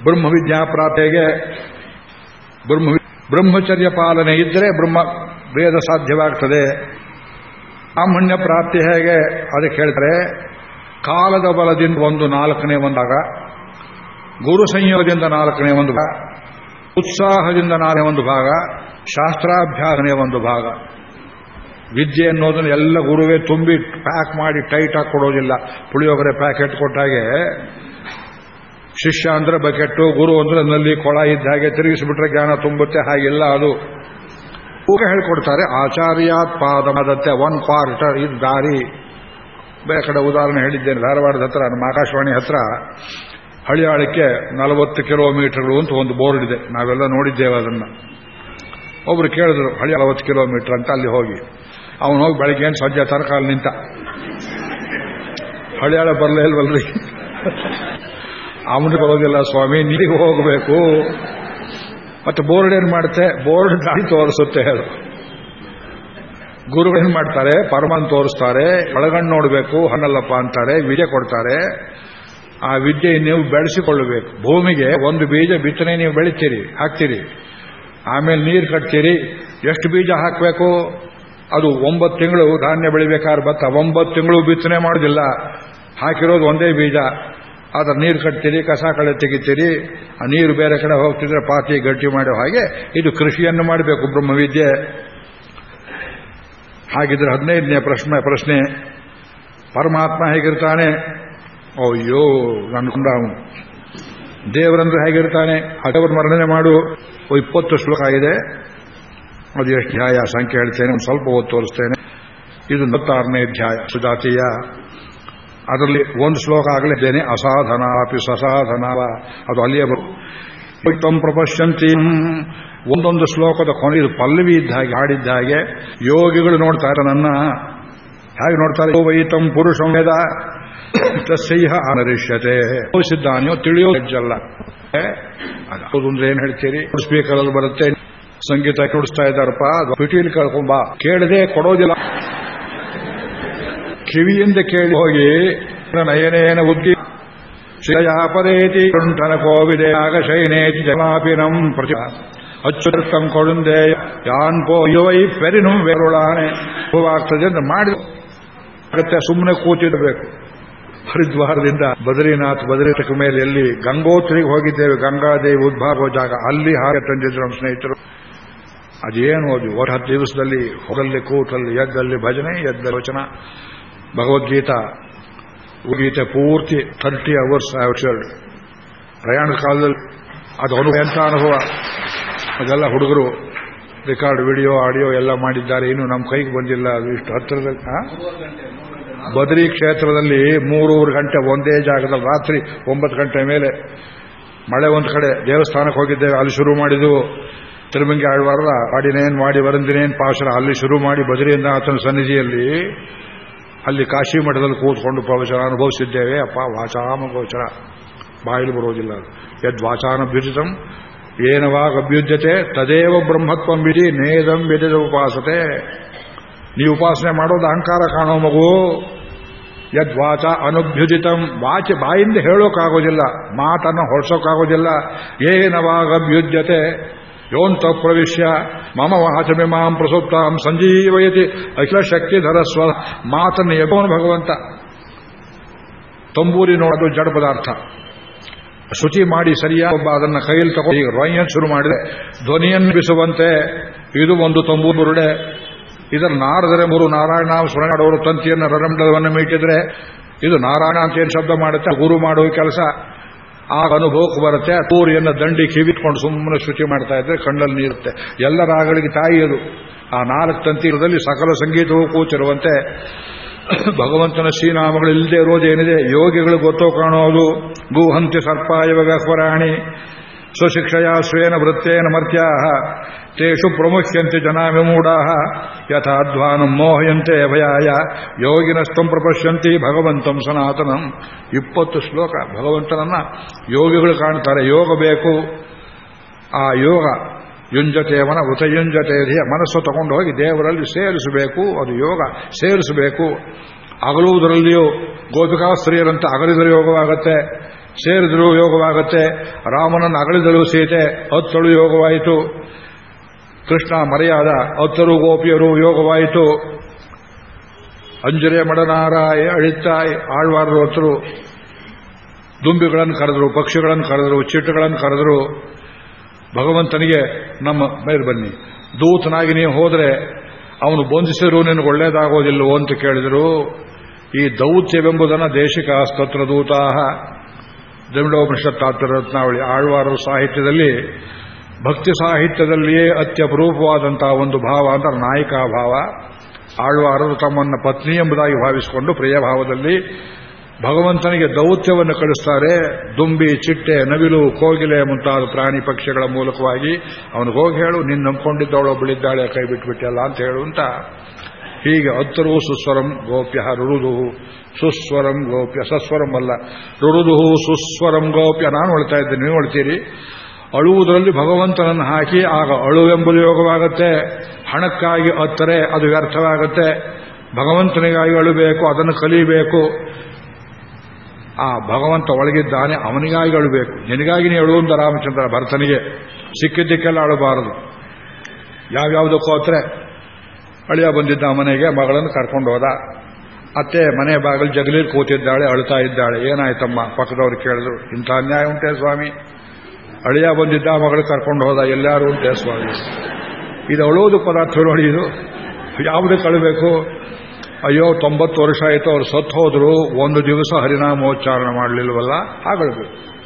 ಬ್ರಹ್ಮವಿದ್ಯಾಪ್ರಾಪ್ತೆಗೆ ಬ್ರಹ್ಮ ಬ್ರಹ್ಮಚರ್ಯ ಪಾಲನೆ ಇದ್ದರೆ ಬ್ರಹ್ಮ ವೇದ ಸಾಧ್ಯವಾಗ್ತದೆ. ಬ್ರಾಹ್ಮಣ್ಯ ಪ್ರಾಪ್ತಿ ಹೇಗೆ? ಅದಕ್ಕೆ ಹೇಳ್ತಾರೆ, ಕಾಲದ ಬಲದಿಂದ ಒಂದು, ನಾಲ್ಕನೇ ಒಂದಾಗ ಗುರು ಸಂಯೋಗದಿಂದ ನಾಲ್ಕನೇ ಒಂದು ಭಾಗ, ಉತ್ಸಾಹದಿಂದ ನಾಲ್ಕನೇ ಒಂದು ಭಾಗ, ಶಾಸ್ತ್ರಾಭ್ಯಾಸನೇ ಒಂದು ಭಾಗ. ವಿದ್ಯೆ ಅನ್ನೋದನ್ನು ಎಲ್ಲ ಗುರುವೇ ತುಂಬಿ ಪ್ಯಾಕ್ ಮಾಡಿ ಟೈಟ್ ಆಗಿ ಕೊಡೋದಿಲ್ಲ. ಪುಳಿಯೋಗರೆ ಪ್ಯಾಕೆಟ್ ಕೊಟ್ಟಾಗೆ, ಶಿಷ್ಯ ಅಂದ್ರೆ ಬಕೆಟ್ಟು ಗುರು ಅಂದ್ರೆ ನಲ್ಲಿ ಕೊಳ ಇದ್ದ ಹಾಗೆ ತಿರುಗಿಸಿಬಿಟ್ರೆ ಜ್ಞಾನ ತುಂಬುತ್ತೆ, ಹಾಗೆಲ್ಲ ಅದು. ಊಗ ಹೇಳ್ಕೊಡ್ತಾರೆ, ಆಚಾರ್ಯಾತ್ ಪಾದಮದತ್ತೆ ಒನ್ ಕ್ವಾರ್ಟರ್ ಇದ್ ದಾರಿ. ಬೇರೆ ಕಡೆ ಉದಾಹರಣೆ ಹೇಳಿದ್ದೇನೆ, ಧಾರವಾಡದ ಹತ್ರ, ನಮ್ಮ ಆಕಾಶವಾಣಿ ಹತ್ರ, ಹಳಿಯಾಳಕ್ಕೆ ನಲವತ್ತು ಕಿಲೋಮೀಟರ್ಗಳು ಅಂತ ಒಂದು ಬೋರ್ಡ್ ಇದೆ. ನಾವೆಲ್ಲ ನೋಡಿದ್ದೇವೆ ಅದನ್ನ. ಒಬ್ರು ಕೇಳಿದ್ರು, ಹಳಿ ನಲವತ್ತು ಕಿಲೋಮೀಟರ್ ಅಂತ ಅಲ್ಲಿ ಹೋಗಿ. ಅವನು ಹೋಗಿ ಬೆಳಗ್ಗೆ ಏನು ಸಂಜೆ ತರಕಾಲ ನಿಂತ? ಹಳಿಯಾಳ ಬರಲೇ ಇಲ್ವಲ್ರಿ? ಅವನಿಗೆ ಬರೋದಿಲ್ಲ ಸ್ವಾಮಿ, ನೀವು ಹೋಗಬೇಕು. ಮತ್ತೆ ಬೋರ್ಡ್ ಏನ್ ಮಾಡುತ್ತೆ? ಬೋರ್ಡ್ ದಾರಿ ತೋರಿಸುತ್ತೆ ಹೇಳು. ಗುರುಗಳು ಏನ್ ಮಾಡ್ತಾರೆ? ಪರಮನ್ ತೋರಿಸ್ತಾರೆ, ಒಳಗಣ್ಣು ನೋಡಬೇಕು ಹನ್ನಲ್ಲಪ್ಪ ಅಂತಾರೆ, ವಿದ್ಯೆ ಕೊಡ್ತಾರೆ. ಆ ವಿದ್ಯೆ ನೀವು ಬೆಳೆಸಿಕೊಳ್ಳಬೇಕು. ಭೂಮಿಗೆ ಒಂದು ಬೀಜ ಬಿತ್ತನೆ ನೀವು ಬೆಳಿತೀರಿ, ಹಾಕ್ತೀರಿ. ಆಮೇಲೆ ನೀರು ಕಟ್ತೀರಿ. ಎಷ್ಟು ಬೀಜ ಹಾಕಬೇಕು? ಅದು ಒಂಬತ್ತು ತಿಂಗಳು ಧಾನ್ಯ ಬೆಳಿಬೇಕಾದ್ರೆ ಭತ್ತ ಒಂಬತ್ತು ತಿಂಗಳು ಬಿತ್ತನೆ ಮಾಡೋದಿಲ್ಲ. ಹಾಕಿರೋದು ಒಂದೇ ಬೀಜ. ಅದರ ನೀರು ಕಟ್ತೀರಿ, ಕಸ ಕಳೆ ತೆಗಿತೀರಿ, ಆ ನೀರು ಬೇರೆ ಕಡೆ ಹೋಗ್ತಿದ್ರೆ ಪಾತಿ ಗಟ್ಟಿ ಮಾಡೋ ಹಾಗೆ ಇದು ಕೃಷಿಯನ್ನು ಮಾಡಬೇಕು, ಬ್ರಹ್ಮವಿದ್ಯೆ. ಹಾಗಿದ್ರೆ ಹದಿನೈದನೇ ಪ್ರಶ್ನೆ ಪ್ರಶ್ನೆ. ಪರಮಾತ್ಮ ಹೇಗಿರ್ತಾನೆ? ಅಯ್ಯೋ ಅನ್ಕೊಂಡ ಅವನು. ದೇವರಂದ್ರೆ ಹೇಗಿರ್ತಾನೆ? ಅದವ್ರ ವರ್ಣನೆ ಮಾಡು. ಇಪ್ಪತ್ತು ಶ್ಲೋಕ ಆಗಿದೆ. ಅದು ಎಷ್ಟು ಧ್ಯಾಯ, ಸಂಖ್ಯೆ ಹೇಳ್ತೇನೆ ಸ್ವಲ್ಪ ಹೊತ್ತು ತೋರಿಸ್ತೇನೆ. ಇದು ನತ್ತಾರನೇ ಧ್ಯಾಯ ಸುಜಾತಿಯ. ಅದರಲ್ಲಿ ಒಂದು ಶ್ಲೋಕ ಆಗಲಿದ್ದೇನೆ ಅಸಾಧನ, ಅಪಿ ಸಸಾಧನವ ಅದು ಅಲ್ಲಿಯೇ ಬರು. ಪ್ರಪಶ್ಯಂತಿ. ಒಂದೊಂದು ಶ್ಲೋಕದ ಕೊನೆ, ಇದು ಪಲ್ಲವಿ ಇದ್ದ ಹಾಗೆ, ಹಾಡಿದ್ದ ಹಾಗೆ, ಯೋಗಿಗಳು ನೋಡ್ತಾರೆ ನನ್ನ. ಹೇಗೆ ನೋಡ್ತಾರೆ ವೈತಂ ಪುರುಷ ವೇದ. ತಸ್ಸೈಹ ಅನರಿಷ್ಯತೆ. ಸಿದ್ಧಾನ್ಯೋ ತಿಳಿಯೋ ಹೆಜ್ಜಲ್ಲ ಅದು ಅಂದ್ರೆ ಏನ್ ಹೇಳ್ತೀರಿ? ಸ್ಪೀಕರ್ ಅಲ್ಲಿ ಬರುತ್ತೆ. ಸಂಗೀತ ಕೊಡಿಸ್ತಾ ಇದ್ದಾರಪ್ಪ. ಪಿಟೀಲ್ ಕಳ್ಕೊಂಬ ಕೇಳದೆ ಕೊಡೋದಿಲ್ಲ. ಕಿವಿಯಿಂದ ಕೇಳಿ ಹೋಗಿ ನಯನೇನ ಉದ್ದಿ ಶ್ರೇಯಾಪರೇತಿ ಕುಂಠನ ಕೋವಿದೆ ಆಗಶೈನೇತಿ ಜಮಾಪಿನಂ ಪ್ರತಿ ಅಚ್ಚುತಂ ಕೊಡುಂದೆ ಯಾನ್ ಪೋ ಯುವೈ ಪೆರಿನು ವೇರುಳಾನೆ ಹೂವಾಗ್ತದೆ ಅಂತ ಮಾಡಿ ಸುಮ್ಮನೆ ಕೂತಿಡಬೇಕು ಹರಿದ್ವಾರದಿಂದ ಬದರಿನಾಥ್ ಬದ್ರಿನಾಥ್ ಮೇಲೆ ಎಲ್ಲಿ ಗಂಗೋತ್ರಿಗೆ ಹೋಗಿದ್ದೇವೆ, ಗಂಗಾದೇವಿ ಉದ್ಭಾಗ ಜಾಗ, ಅಲ್ಲಿ ಹಾಗೆ ತಂದಿದ್ರು ನಮ್ಮ ಸ್ನೇಹಿತರು. ಅದೇನು ಓದಿ ಒಂದು ಹತ್ತು ದಿವಸದಲ್ಲಿ ಹೊಗಲ್ಲಿ ಕೂತಲ್ಲಿ ಎದ್ದಲ್ಲಿ ಭಜನೆ, ಎದ್ದ ವಚನ. ಭಗವದ್ಗೀತಾ ಗೀತೆ ಪೂರ್ತಿ ಥರ್ಟಿ ಅವರ್ಸ್ ಆವರ್ಡ್ ಪ್ರಯಾಣ ಕಾಲದಲ್ಲಿ ಅದು ಅನುಭವ ಎಂಥ ಅನುಭವ? ಅದೆಲ್ಲ ಹುಡುಗರು ರೆಕಾರ್ಡ್ ವಿಡಿಯೋ ಆಡಿಯೋ ಎಲ್ಲ ಮಾಡಿದ್ದಾರೆ. ಇನ್ನು ನಮ್ಮ ಕೈಗೆ ಬಂದಿಲ್ಲ. ಅದು ಇಷ್ಟು ಹತ್ತಿರದಲ್ಲಿ ಬದ್ರಿ ಕ್ಷೇತ್ರದಲ್ಲಿ ಮೂರೂರು ಗಂಟೆ ಒಂದೇ ಜಾಗದಲ್ಲಿ ರಾತ್ರಿ ಒಂಬತ್ತು ಗಂಟೆ ಮೇಲೆ ಮಳೆ ಒಂದು ಕಡೆ. ದೇವಸ್ಥಾನಕ್ಕೆ ಹೋಗಿದ್ದೇವೆ. ಅಲ್ಲಿ ಶುರು ಮಾಡಿದ್ದು ತಿರುಮಂಗಿ ಆಳ್ವಾರ ಆಡಿನೇನ್ ಮಾಡಿ ಬರಂದಿನೇನ್ ಪಾಶರ ಅಲ್ಲಿ ಶುರು ಮಾಡಿ ಬದ್ರಿಯಿಂದ ಆತನ ಸನ್ನಿಧಿಯಲ್ಲಿ ಅಲ್ಲಿ ಕಾಶಿ ಮಠದಲ್ಲಿ ಕೂತ್ಕೊಂಡು ಪ್ರವಚನ ಅನುಭವಿಸಿದ್ದೇವೆ. ಅಪ್ಪ ವಾಚಾಮ ಗೋಚರ ಬಾಯಿಲು ಬರೋದಿಲ್ಲ ಯದ್ ವಾಚಾನ ಭಿಜಿತಂ ಏನವಾಗ ಅಭ್ಯುದ್ಯತೆ ತದೇವ ಬ್ರಹ್ಮತ್ವಂ ಬಿಡಿ ನೇದಂ ಬಿಡಿದ ಉಪಾಸತೆ. ನೀವು ಉಪಾಸನೆ ಮಾಡೋದು ಅಹಂಕಾರ ಕಾಣೋ ಮಗು. ಯದ್ವಾಚ ಅನುಭ್ಯುಜಿತಂ ವಾಚ ಬಾಯಿಂದ ಹೇಳೋಕ್ಕಾಗೋದಿಲ್ಲ ಮಾತನ್ನು ಹೊರಸೋಕ್ಕಾಗೋದಿಲ್ಲ ಏನವಾಗ ಅಭ್ಯುದ್ಯತೆ ಯೋಂತ ಪ್ರವಿಶ್ಯ ಮಮ ವಾಚಮಿಮಾಂ ಪ್ರಸುಪ್ತಾಂ ಸಂಜೀವಯತಿ ಅಖಿಲ ಶಕ್ತಿಧರ ಸ್ವ ಮಾತನ್ನು ಎಬೋನು ಭಗವಂತ ತಂಬೂರಿ ನೋಡೋದು ಜಡ ಪದಾರ್ಥ। ಶುಚಿ ಮಾಡಿ ಸರಿಯಾಗಿ ಒಬ್ಬ ಅದನ್ನು ಕೈಯಲ್ಲಿ ತಗೊಂಡು ಈಗ ರೊಯ್ಯನ್ ಶುರು ಮಾಡಿದೆ. ಧ್ವನಿಯನ್ನು ಬಿಸುವಂತೆ ಇದು ಒಂದು ತಂಬೂರು ಬುರುಡೆ ಇದರ ನಾರದರೆ ಮೂರು ನಾರಾಯಣ ಸ್ಮರಣೆ ತಂತಿಯನ್ನು ರರಂಡವನ್ನು ಮೀಟಿದ್ರೆ ಇದು ನಾರಾಯಣ ಅಂತ ಏನು ಶಬ್ದ ಮಾಡುತ್ತೆ? ಗುರು ಮಾಡುವ ಕೆಲಸ. ಆಗ ಅನುಭವಕ್ಕೆ ಬರುತ್ತೆ. ತೂರಿಯನ್ನು ದಂಡಿ ಕಿವಿಟ್ಕೊಂಡು ಸುಮ್ಮನೆ ಶುಚಿ ಮಾಡ್ತಾ ಇದ್ರೆ ಕಣ್ಣಲ್ಲಿ ನೀರುತ್ತೆ. ಎಲ್ಲ ರಾಗಗಳಿಗೆ ತಾಯಿ ಅದು ಆ ನಾಲ್ಕು ತಂತಿರದಲ್ಲಿ ಸಕಲ ಸಂಗೀತವೂ ಕೂತಿರುವಂತೆ ಭಗವಂತನ ಶ್ರೀನಾಮಗಳು ಇಲ್ಲದೆ ಇರೋದೇನಿದೆ? ಯೋಗಿಗಳು ಗೊತ್ತೋ ಕಾಣೋದು ಗೂಹಂತಿ ಸರ್ಪ ಇವಾಗ ಸ್ವರಾಣಿ ಸ್ವಶಿಕ್ಷಯ ಸ್ವೇನ ವೃತ್ತೇನ ಮರ್ತ್ಯಾ ತೇಷು ಪ್ರಮುಖ್ಯಂತೆ ಜನಾ ವಿಮೂಢಾ ಯಥಾಧ್ವಾನಂ ಮೋಹಯಂತೆ ಭಯಾಯ ಯೋಗಿನಸ್ತಂ ಪ್ರಪಶ್ಯಂತಿ ಭಗವಂತಂ ಸನಾತನಂ ಇಪ್ಪತ್ತು ಶ್ಲೋಕ, ಭಗವಂತನನ್ನ ಯೋಗಿಗಳು ಕಾಣ್ತಾರೆ, ಯೋಗ ಬೇಕು। ಆ ಯೋಗ ಯುಂಜತೇವನ ವೃತಯುಂಜತೆ ಧಿಯ ಮನಸ್ಸು ತಗೊಂಡು ಹೋಗಿ ದೇವರಲ್ಲಿ ಸೇರಿಸಬೇಕು, ಅದು ಯೋಗ, ಸೇರಿಸಬೇಕು। ಅಗಲುವುದರಲ್ಲಿಯೂ ಗೋಪಿಕಾ ಸ್ತ್ರೀಯರಂತೆ ಅಗಲಿದರೂ ಯೋಗವಾಗುತ್ತೆ। ಸೇರಿದರೂ ಯೋಗವಾಗುತ್ತೆ. ರಾಮನನ್ನು ಅಗಳಿದಳು ಸೀತೆ, ಹತ್ತಳು ಯೋಗವಾಯಿತು. ಕೃಷ್ಣ ಮರೆಯಾದ ಹತ್ತರು ಗೋಪಿಯರು ಯೋಗವಾಯಿತು. ಅಂಜುರೆ ಮಡನಾರಾಯ ಅಳಿತಾಯ್, ಆಳ್ವಾರರು ಹತ್ತರು. ದುಂಬಿಗಳನ್ನು ಕರೆದರು, ಪಕ್ಷಿಗಳನ್ನು ಕರೆದರು ಚಿಟ್ಟುಗಳನ್ನು ಕರೆದರು. ಭಗವಂತನಿಗೆ, ನಮ್ಮ ಮೇಲೆ ಬನ್ನಿ, ದೂತನಾಗಿ ನೀವು ಹೋದರೆ ಅವನು ಬಂಧಿಸಿದ್ರು ನಿನಗೆ ಒಳ್ಳೇದಾಗೋದಿಲ್ಲವೋ ಅಂತ ಕೇಳಿದರು. ಈ ದೌತ್ಯವೆಂಬುದನ್ನು ದೇಶಿಕ ಆಸ್ಪತ್ರ ದೂತಾಹ. ದ್ರವಿಡೋಪನಿಷತ್ ರತ್ನಾವಳಿ ಆಳ್ವಾರ ಸಾಹಿತ್ಯದಲ್ಲಿ ಭಕ್ತಿ ಸಾಹಿತ್ಯದಲ್ಲಿಯೇ ಅತ್ಯಪರೂಪವಾದಂತಹ ಒಂದು ಭಾವ ಅಂದರೆ ನಾಯಿಕಾ ಭಾವ. ಆಳ್ವಾರರು ತಮ್ಮನ್ನ ಪತ್ನಿ ಎಂಬುದಾಗಿ ಭಾವಿಸಿಕೊಂಡು ಪ್ರಿಯ ಭಾವದಲ್ಲಿ ಭಗವಂತನಿಗೆ ದೌತ್ಯವನ್ನು ಕಳಿಸ್ತಾರೆ. ದುಂಬಿ, ಚಿಟ್ಟೆ, ನವಿಲು, ಕೋಗಿಲೆ ಮುಂತಾದ ಪ್ರಾಣಿ ಪಕ್ಷಿಗಳ ಮೂಲಕವಾಗಿ ಅವನಿಗೆ ಹೋಗಿ ಹೇಳು ನಿನ್ನ ನಂಬಿಕೊಂಡಿದ್ದವಳು ಬಿಳಿದ್ದಾಳೆ ಕೈ ಬಿಟ್ಬಿಟ್ಟಲ್ಲ ಅಂತ ಹೇಳು ಅಂತ. ಹೀಗೆ ಹತ್ತರು ಸುಸ್ವರಂ, ಗೋಪ್ಯ, ರುರುದು. ಸುಸ್ವರಂ ಗೋಪ್ಯ, ಸಸ್ವರಂ ಅಲ್ಲ. ರುರುದು ಸುಸ್ವರಂ ಗೋಪ್ಯ. ನಾನು ಹೊಳ್ತಾ ಇದ್ದೇನೆ, ನೀವು ಹೊಳ್ತೀರಿ. ಅಳುವುದರಲ್ಲಿ ಭಗವಂತನನ್ನು ಹಾಕಿ ಆಗ ಅಳುವೆಂಬುದು ಯೋಗವಾಗುತ್ತೆ. ಹಣಕ್ಕಾಗಿ ಅತ್ತರೆ, ಅದು ವ್ಯರ್ಥವಾಗುತ್ತೆ. ಭಗವಂತನಿಗಾಗಿ ಅಳುಬೇಕು, ಅದನ್ನು ಕಲಿಬೇಕು. ಆ ಭಗವಂತ ಒಳಗಿದ್ದಾನೆ, ಅವನಿಗಾಗಿ ಅಳಬೇಕು. ನಿನಗಾಗಿ ನೀವು ಅಳುವಂತ ರಾಮಚಂದ್ರ ಭರತನಿಗೆ. ಸಿಕ್ಕಿದ್ದಕ್ಕೆಲ್ಲ ಅಳಬಾರದು. ಯಾವ್ಯಾವುದಕ್ಕೂ ಹತ್ರ ಅಳಿಯ ಬಂದಿದ್ದ ಮನೆಗೆ ಮಗಳನ್ನು ಕರ್ಕೊಂಡು ಹೋದ. ಅತ್ತೆ ಮನೆ ಬಾಗಿಲು ಜಗಲಿ ಕೂತಿದ್ದಾಳೆ, ಅಳ್ತಾ ಇದ್ದಾಳೆ. ಏನಾಯ್ತಮ್ಮ? ಪಕ್ಕದವ್ರು ಕೇಳಿದ್ರು, ಇಂಥ ಅನ್ಯಾಯ ಉಂಟೆ ಸ್ವಾಮಿ. ಅಳಿಯ ಬಂದಿದ್ದ, ಮಗಳು ಕರ್ಕೊಂಡು ಹೋದ, ಎಲ್ಲರೂ ಉಂಟೆ ಸ್ವಾಮಿ. ಇದು ಅಳೋದು ಪದಾರ್ಥ ನೋಡಿ ಇದು. ಯಾವುದು ಕಳಬೇಕು. ಅಯ್ಯೋ, ತೊಂಬತ್ತು ವರ್ಷ ಆಯಿತು, ಅವ್ರು ಸತ್ತು ಹೋದ್ರು. ಒಂದು ದಿವಸ ಹರಿನಾಮೋಚ್ಚಾರಣೆ ಮಾಡಲಿಲ್ವಲ್ಲ? ಹಾಗಳ್ಬೇಕು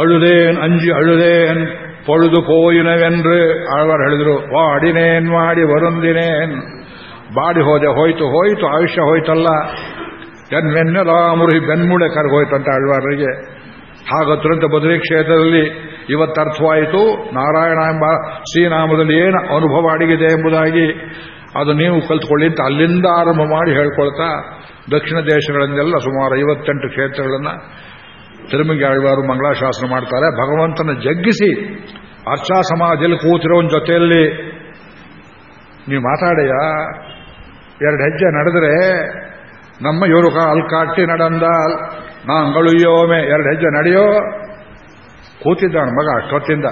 ಅಳುದೇನ್ ಅಂಜಿ, ಅಳುದೇನ್ பொழுது போயினவென்று ஆழ்வார் எழுதுரு வாடினேன் ಮಾಡಿ வருந்தினேன் ಬಾಡಿ ಹೋದೆ ಹೋಯ್ತು ಹೋಯ್ತು, ಆಯುಷ್ಯ ಹೋಯ್ತಲ್ಲ. ಎನ್ವೆನ್ನೆಲ ಮುರುಹಿ ಬೆನ್ಮೂಳೆ ಕರ್ಗೋಯ್ತು ಅಂತ ಅಳ್ವಾರರಿಗೆ ಹಾಗತ್ರಂತ ಬದರಿ ಕ್ಷೇತ್ರದಲ್ಲಿ ಇವತ್ತರ್ಥವಾಯಿತು ನಾರಾಯಣ ಎಂಬ ಶ್ರೀನಾಮದಲ್ಲಿ ಏನು ಅನುಭವ ಅಡಗಿದೆ ಎಂಬುದಾಗಿ ಅದು ನೀವು ಕಲ್ತ್ಕೊಳ್ಳಿ ಅಂತ ಅಲ್ಲಿಂದ ಆರಂಭ ಮಾಡಿ ಹೇಳ್ಕೊಳ್ತಾ, ದಕ್ಷಿಣ ದೇಶಗಳನ್ನೆಲ್ಲ ಸುಮಾರು ಐವತ್ತೆಂಟು ಕ್ಷೇತ್ರಗಳನ್ನು ತಿರುಮಗಿ ಆಳ್ವಾರು ಮಂಗಳಾಶಾಸನ ಮಾಡ್ತಾರೆ. ಭಗವಂತನ ಜಗ್ಗಿಸಿ ಅರ್ಚಾ ಸಮಾಜದಲ್ಲಿ ಕೂತಿರೋನ್ ಜೊತೆಯಲ್ಲಿ ನೀವು ಮಾತಾಡೆಯ ಎರಡು ಹೆಜ್ಜೆ ನಡೆದ್ರೆ ನಮ್ಮ ಇವರು ಕಾಲ್ ಕಾಟಿ ನಡಂದಾಲ್ ನಾಂಗಳುಯ್ಯೋಮೆ ಎರಡು ಹೆಜ್ಜೆ ನಡೆಯೋ ಕೂತಿದ್ದಾನೆ ಮಗ ಅಷ್ಟೊತ್ತಿಂದ.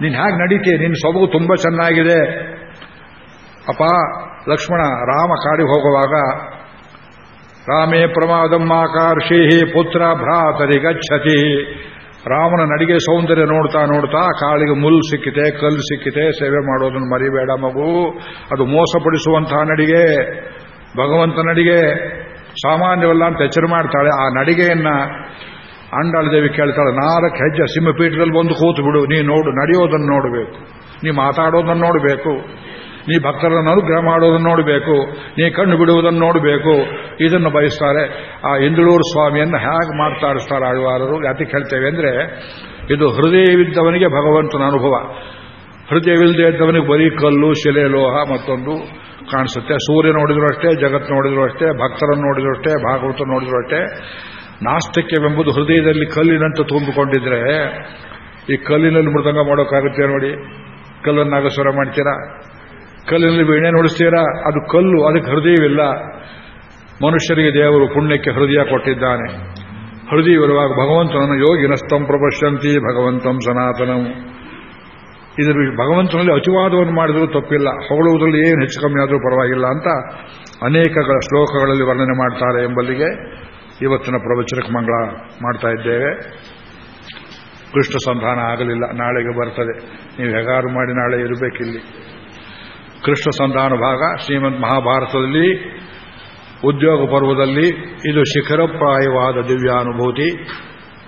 ನೀನು ಹೇಗೆ ನಡೀತೀಯ ನಿನ್ನ ಸೊಬಗು ತುಂಬ ಚೆನ್ನಾಗಿದೆ. ಅಪ್ಪ, ಲಕ್ಷ್ಮಣ, ರಾಮ ಕಾಡಿಗೆ ಹೋಗುವಾಗ, ರಾಮೇ ಪ್ರಮಾದಮ್ಮಾಕಾರ್ಷಿ ಪುತ್ರ ಭ್ರಾತರಿ ಗಚ್ಚತಿ. ರಾಮನ ನಡಿಗೆ ಸೌಂದರ್ಯ ನೋಡ್ತಾ ನೋಡ್ತಾ ಕಾಳಿಗೆ ಮುಲ್ ಸಿಕ್ಕಿತೆ ಕಲ್ಲು ಸಿಕ್ಕಿತೆ ಸೇವೆ ಮಾಡೋದನ್ನು ಮರಿಬೇಡ ಮಗು. ಅದು ಮೋಸಪಡಿಸುವಂತಹ ನಡಿಗೆ, ಭಗವಂತ ನಡಿಗೆ. ಸಾಮಾನ್ಯವಲ್ಲ ಅಂತ ಎಚ್ಚರ ಮಾಡ್ತಾಳೆ. ಆ ನಡಿಗೆಯನ್ನ ಅಂಡಾಳದೇವಿ ಕೇಳ್ತಾಳೆ, ನಾಲ್ಕು ಹೆಜ್ಜೆ ಸಿಂಹಪೀಠದಲ್ಲಿ ಬಂದು ಕೂತು ಬಿಡು ನೀ ನೋಡು, ನಡೆಯೋದನ್ನು ನೋಡಬೇಕು. ನೀ ಮಾತಾಡೋದನ್ನು ನೋಡಬೇಕು. ನೀ ಭಕ್ತರನ್ನು ಅನುಗ್ರಹ ಮಾಡುವುದನ್ನು ನೋಡಬೇಕು, ನೀ ಕಣ್ಣು ಬಿಡುವುದನ್ನು ನೋಡಬೇಕು. ಇದನ್ನು ಬಯಸ್ತಾರೆ. ಆ ಇಂದಳೂರು ಸ್ವಾಮಿಯನ್ನು ಹೇಗೆ ಮಾತಾಡಿಸ್ತಾರೆ ಆಳ್ವಾರರು? ಯಾತಿ ಹೇಳ್ತೇವೆ ಅಂದರೆ, ಇದು ಹೃದಯವಿದ್ದವನಿಗೆ ಭಗವಂತನ ಅನುಭವ. ಹೃದಯವಿಲ್ಲದೆ ಇದ್ದವನಿಗೆ ಬರೀ ಕಲ್ಲು, ಶಿಲೆ, ಲೋಹ ಮತ್ತೊಂದು ಕಾಣಿಸುತ್ತೆ. ಸೂರ್ಯ ನೋಡಿದ್ರು ಅಷ್ಟೇ, ಜಗತ್ ನೋಡಿದ್ರು ಅಷ್ಟೇ, ಭಕ್ತರನ್ನು ನೋಡಿದ್ರು ಅಷ್ಟೇ ಭಾಗವತ ನೋಡಿದ್ರು ಅಷ್ಟೇ. ನಾಸ್ತಿಕ್ಯವೆಂಬುದು ಹೃದಯದಲ್ಲಿ ಕಲ್ಲಿನಂತೆ ತುಂಬಿಕೊಂಡಿದ್ರೆ, ಈ ಕಲ್ಲಿನಲ್ಲಿ ಮೃದಂಗ ಮಾಡೋಕ್ಕಾಗುತ್ತೆ ನೋಡಿ. ಕಲ್ಲನ್ನಾಗ ಸ್ವರ ಮಾಡ್ತೀರಾ? ಕಲ್ಲಿನಲ್ಲಿ ವೀಣೆ ನುಡಿಸ್ತೀರಾ? ಅದು ಕಲ್ಲು, ಅದಕ್ಕೆ ಹೃದಯವಿಲ್ಲ. ಮನುಷ್ಯರಿಗೆ ದೇವರು ಪುಣ್ಯಕ್ಕೆ ಹೃದಯ ಕೊಟ್ಟಿದ್ದಾನೆ. ಹೃದಯವಿರುವಾಗ ಭಗವಂತನನ್ನು ಯೋಗಿನಸ್ತಂ ಪ್ರಪಶ್ಯಂತಿ ಭಗವಂತಂ ಸನಾತನಂ. ಇದರ ಭಗವಂತನಲ್ಲಿ ಅತಿವಾದವನ್ನು ಮಾಡಿದರೂ ತಪ್ಪಿಲ್ಲ. ಹೊಗಳುವುದರಲ್ಲಿ ಏನು ಹೆಚ್ಚು ಕಮ್ಮಿ ಆದರೂ ಪರವಾಗಿಲ್ಲ ಅಂತ ಅನೇಕ ಶ್ಲೋಕಗಳಲ್ಲಿ ವರ್ಣನೆ ಮಾಡ್ತಾರೆ ಎಂಬಲ್ಲಿಗೆ ಇವತ್ತಿನ ಪ್ರವಚನಕ್ಕೆ ಮಂಗಳ ಮಾಡ್ತಾ ಇದ್ದೇವೆ. ಕೃಷ್ಣ ಸಂಧಾನ ಆಗಲಿಲ್ಲ. ನಾಳೆಗೆ ಬರ್ತದೆ. ನೀವು ಹೆಗಾರು ಮಾಡಿ ನಾಳೆ ಇರಬೇಕಿಲ್ಲಿ. ಕೃಷ್ಣ ಸಂಧಾನ ಭಾಗ ಶ್ರೀಮಂತ್ ಮಹಾಭಾರತದಲ್ಲಿ, ಉದ್ಯೋಗ ಪರ್ವದಲ್ಲಿ ಇದು ಶಿಖರಪ್ರಾಯವಾದ ದಿವ್ಯಾನುಭೂತಿ.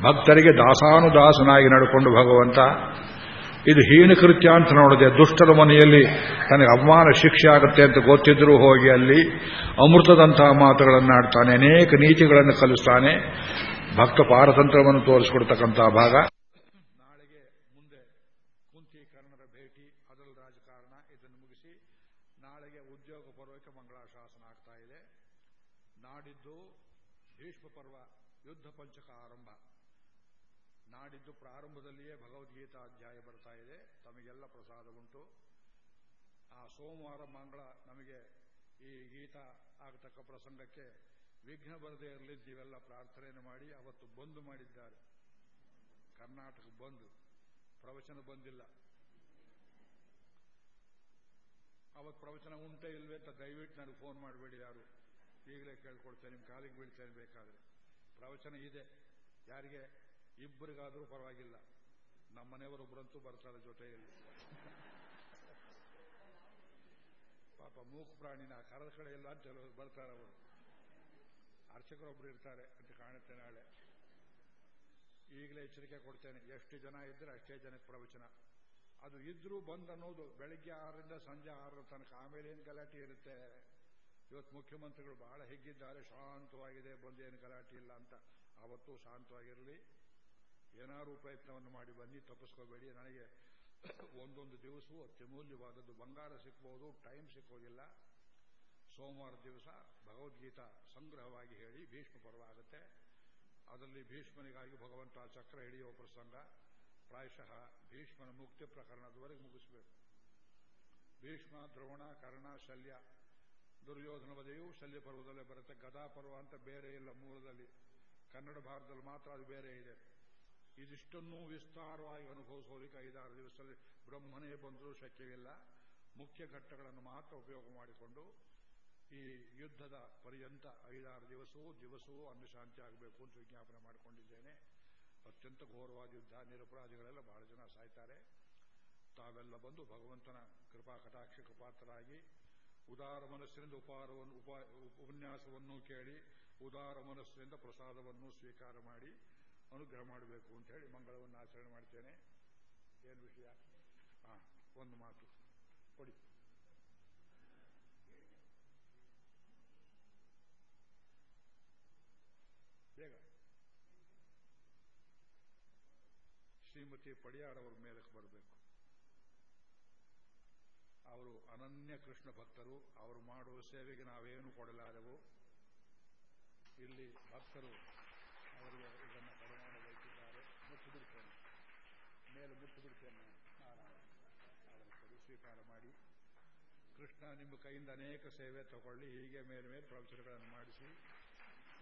ಭಕ್ತರಿಗೆ ದಾಸಾನುದಾಸನಾಗಿ ನಡ್ಕೊಂಡು ಭಗವಂತ. ಇದು ಹೀನಕೃತ್ಯ ಅಂತ ನೋಡದೆ ದುಷ್ಟರ ಮನೆಯಲ್ಲಿ ತನಗೆ ಅವಮಾನ ಶಿಕ್ಷೆ ಆಗುತ್ತೆ ಅಂತ ಗೊತ್ತಿದ್ರೂ ಹೋಗಿ ಅಲ್ಲಿ ಅಮೃತದಂತಹ ಮಾತುಗಳನ್ನು ಆಡ್ತಾನೆ, ಅನೇಕ ನೀತಿಗಳನ್ನು ಕಲಿಸ್ತಾನೆ. ಭಕ್ತ ಪಾರತಂತ್ರವನ್ನು ತೋರಿಸಿಕೊಡ್ತಕ್ಕಂತಹ ಭಾಗ ನಾಳೆಗೆ ಮುಂದೆ ಕುಂತಿ ಕರ್ಣರ ಭೇಟಿ ಅದರಲ್ಲಿ ರಾಜಕಾರಣ ಇದನ್ನು ಮುಗಿಸಿ ನಾಳೆಗೆ ಉದ್ಯೋಗ ಪರ್ವಕ್ಕೆ ಮಂಗಳಾಶಾಸನ ಆಗ್ತಾ ಇದೆ ನಾಡಿದ್ದು ಭೀಷ್ಮ ಪರ್ವ ಯುದ್ಧ ಪಂಚಕ ಆರಂಭ ನಾಡಿದ್ದು ಪ್ರಾರಂಭದಲ್ಲಿಯೇ ಭಗವದ್ಗೀತಾ ಅಧ್ಯಾಯ ಬರ್ತಾ ಇದೆ ತಮಗೆಲ್ಲ ಪ್ರಸಾದ ಉಂಟು ಆ ಸೋಮವಾರ ಮಂಗಳ ನಮಗೆ ಈ ಗೀತಾ ಆಗತಕ್ಕ ಪ್ರಸಂಗಕ್ಕೆ ವಿಘ್ನ ಬರದೇ ಇರಲಿದ್ದೀವೆಲ್ಲ ಪ್ರಾರ್ಥನೆಯನ್ನು ಮಾಡಿ ಅವತ್ತು ಬಂದ್ ಮಾಡಿದ್ದಾರೆ ಕರ್ನಾಟಕ ಬಂದ್ ಪ್ರವಚನ ಬಂದಿಲ್ಲ. ಅವತ್ತು ಪ್ರವಚನ ಉಂಟೆ ಇಲ್ವೇ ಅಂತ ದಯವಿಟ್ಟು ನನಗೆ ಫೋನ್ ಮಾಡಬೇಡಿ ಯಾರು. ಈಗಲೇ ಕೇಳ್ಕೊಡ್ತೇನೆ, ನಿಮ್ಮ ಕಾಲಿಗೆ ಬೀಳ್ತೇನೆ ಬೇಕಾದ್ರೆ. ಪ್ರವಚನ ಇದೆ. ಯಾರಿಗೆ? ಇಬ್ಬರಿಗಾದರೂ ಪರವಾಗಿಲ್ಲ. ನಮ್ಮ ಮನೆಯವರೊಬ್ಬರಂತೂ ಬರ್ತಾರೆ ಜೊತೆಯಲ್ಲಿ. ಪಾಪ ಮೂಕ್ ಪ್ರಾಣಿನ ಕರದ ಕಡೆ ಇಲ್ಲ ಅಂತ ಬರ್ತಾರೆ ಅವರು. ಅರ್ಚಕರೊಬ್ರು ಇರ್ತಾರೆ ಅಂತ ಕಾಣುತ್ತೆ ನಾಳೆ. ಈಗಲೇ ಎಚ್ಚರಿಕೆ ಕೊಡ್ತೇನೆ. ಎಷ್ಟು ಜನ ಇದ್ದರೆ ಅಷ್ಟೇ ಜನಕ್ಕೆ ಪ್ರವಚನ. ಅದು ಇದ್ರೂ ಬಂದ್ ಅನ್ನೋದು ಬೆಳಿಗ್ಗೆ ಆರರಿಂದ ಸಂಜೆ ಆರರ ತನಕ. ಆಮೇಲೆ ಏನು ಗಲಾಟೆ ಇರುತ್ತೆ? ಇವತ್ತು ಮುಖ್ಯಮಂತ್ರಿಗಳು ಬಹಳ ಹೆಗ್ಗಿದ್ದಾರೆ. ಶಾಂತವಾಗಿದೆ ಬಂದೇನು ಗಲಾಟೆ ಇಲ್ಲ ಅಂತ. ಆವತ್ತು ಶಾಂತವಾಗಿರಲಿ. ಏನಾರು ಪ್ರಯತ್ನವನ್ನು ಮಾಡಿ ಬನ್ನಿ, ತಪ್ಪಿಸ್ಕೋಬೇಡಿ. ನನಗೆ ಒಂದೊಂದು ದಿವಸವೂ ಅತ್ಯಮೂಲ್ಯವಾದದ್ದು. ಬಂಗಾರ ಸಿಕ್ಬೋದು, ಟೈಮ್ ಸಿಕ್ಕೋದಿಲ್ಲ. ಸೋಮವಾರ ದಿವಸ ಭಗವದ್ಗೀತಾ ಸಂಗ್ರಹವಾಗಿ ಹೇಳಿ, ಭೀಷ್ಮ ಪರ್ವ ಆಗುತ್ತೆ. ಅದರಲ್ಲಿ ಭೀಷ್ಮನಿಗಾಗಿ ಭಗವಂತ ಚಕ್ರ ಹಿಡಿಯುವ ಪ್ರಸಂಗ, ಪ್ರಾಯಶಃ ಭೀಷ್ಮನ ಮುಕ್ತಿ ಪ್ರಕರಣದವರೆಗೆ ಮುಗಿಸಬೇಕು. ಭೀಷ್ಮ ದ್ರೋಣ ಕರ್ಣ, ಶಲ್ಯ, ದುರ್ಯೋಧನ ವಧೆಯು ಶಲ್ಯ ಪರ್ವದಲ್ಲೇ ಬರುತ್ತೆ. ಗದಾ ಪರ್ವ ಅಂತ ಬೇರೆ ಇಲ್ಲ ಮೂಲದಲ್ಲಿ. ಕನ್ನಡ ಭಾರತದಲ್ಲಿ ಮಾತ್ರ ಅದು ಬೇರೆ ಇದೆ. ಇದಿಷ್ಟನ್ನೂ ವಿಸ್ತಾರವಾಗಿ ಅನುಭವಿಸೋದಕ್ಕೆ ಐದಾರು ದಿವಸದಲ್ಲಿ ಬ್ರಹ್ಮನೇ ಬಂದರೂ ಶಕ್ಯವಿಲ್ಲ. ಮುಖ್ಯ ಘಟ್ಟಗಳನ್ನು ಮಾತ್ರ ಉಪಯೋಗ ಮಾಡಿಕೊಂಡು ಈ ಯುದ್ಧದ ಪರ್ಯಂತ ಐದಾರು ದಿವಸವೂ ದಿವಸವೂ ಅನ್ನಶಾಂತಿ ಆಗಬೇಕು ಅಂತ ವಿಜ್ಞಾಪನೆ ಮಾಡಿಕೊಂಡಿದ್ದೇನೆ. ಅತ್ಯಂತ ಘೋರವಾದ ಯುದ್ಧ, ನಿರಪರಾಧಿಗಳೆಲ್ಲ ಬಹಳ ಜನ ಸಾಯ್ತಾರೆ. ತಾವೆಲ್ಲ ಬಂದು ಭಗವಂತನ ಕೃಪಾ ಕಟಾಕ್ಷಕ್ಕೆ ಪಾತ್ರರಾಗಿ ಉದಾರ ಮನಸ್ಸಿನಿಂದ ಉಪಾರವನ್ನು, ಉಪ, ಉಪನ್ಯಾಸವನ್ನು ಕೇಳಿ, ಉದಾರ ಮನಸ್ಸಿನಿಂದ ಪ್ರಸಾದವನ್ನು ಸ್ವೀಕಾರ ಮಾಡಿ ಅನುಗ್ರಹ ಮಾಡಬೇಕು ಅಂತ ಹೇಳಿ ಮಂಗಳವನ್ನು ಆಚರಣೆ ಮಾಡ್ತೇನೆ. ಏನು ವಿಷಯ? ಹಾ ಒಂದು ಮಾತು. ಕೊಡಿ. ಬೇಗ. ಶ್ರೀಮತಿ ಪಡಿಯಾರ್ ಅವ್ರ ಮೇಲಕ್ಕೆ ಬರಬೇಕು. ಅವರು ಅನನ್ಯ ಕೃಷ್ಣ ಭಕ್ತರು. ಅವರು ಮಾಡುವ ಸೇವೆಗೆ ನಾವೇನು ಕೊಡಲಾರೆವು? ಇಲ್ಲಿ ಭಕ್ತರು ಅವರಿಗೆ ಇದನ್ನು ಬರಮಾಡಬೇಕಿದ್ದಾರೆ ಮುಟ್ಟು ಬಿಡ್ತೇನೆ ಮೇಲೆ ಮುಟ್ಟು ಬಿಡ್ತೇನೆ ನಾನು ಸ್ವೀಕಾರ ಮಾಡಿ. ಕೃಷ್ಣ ನಿಮ್ಮ ಕೈಯಿಂದ ಅನೇಕ ಸೇವೆ ತಗೊಳ್ಳಿ. ಹೀಗೆ ಮೇಲೆ ಮೇಲೆ ಪ್ರವಚನಗಳನ್ನು ಮಾಡಿಸಿ.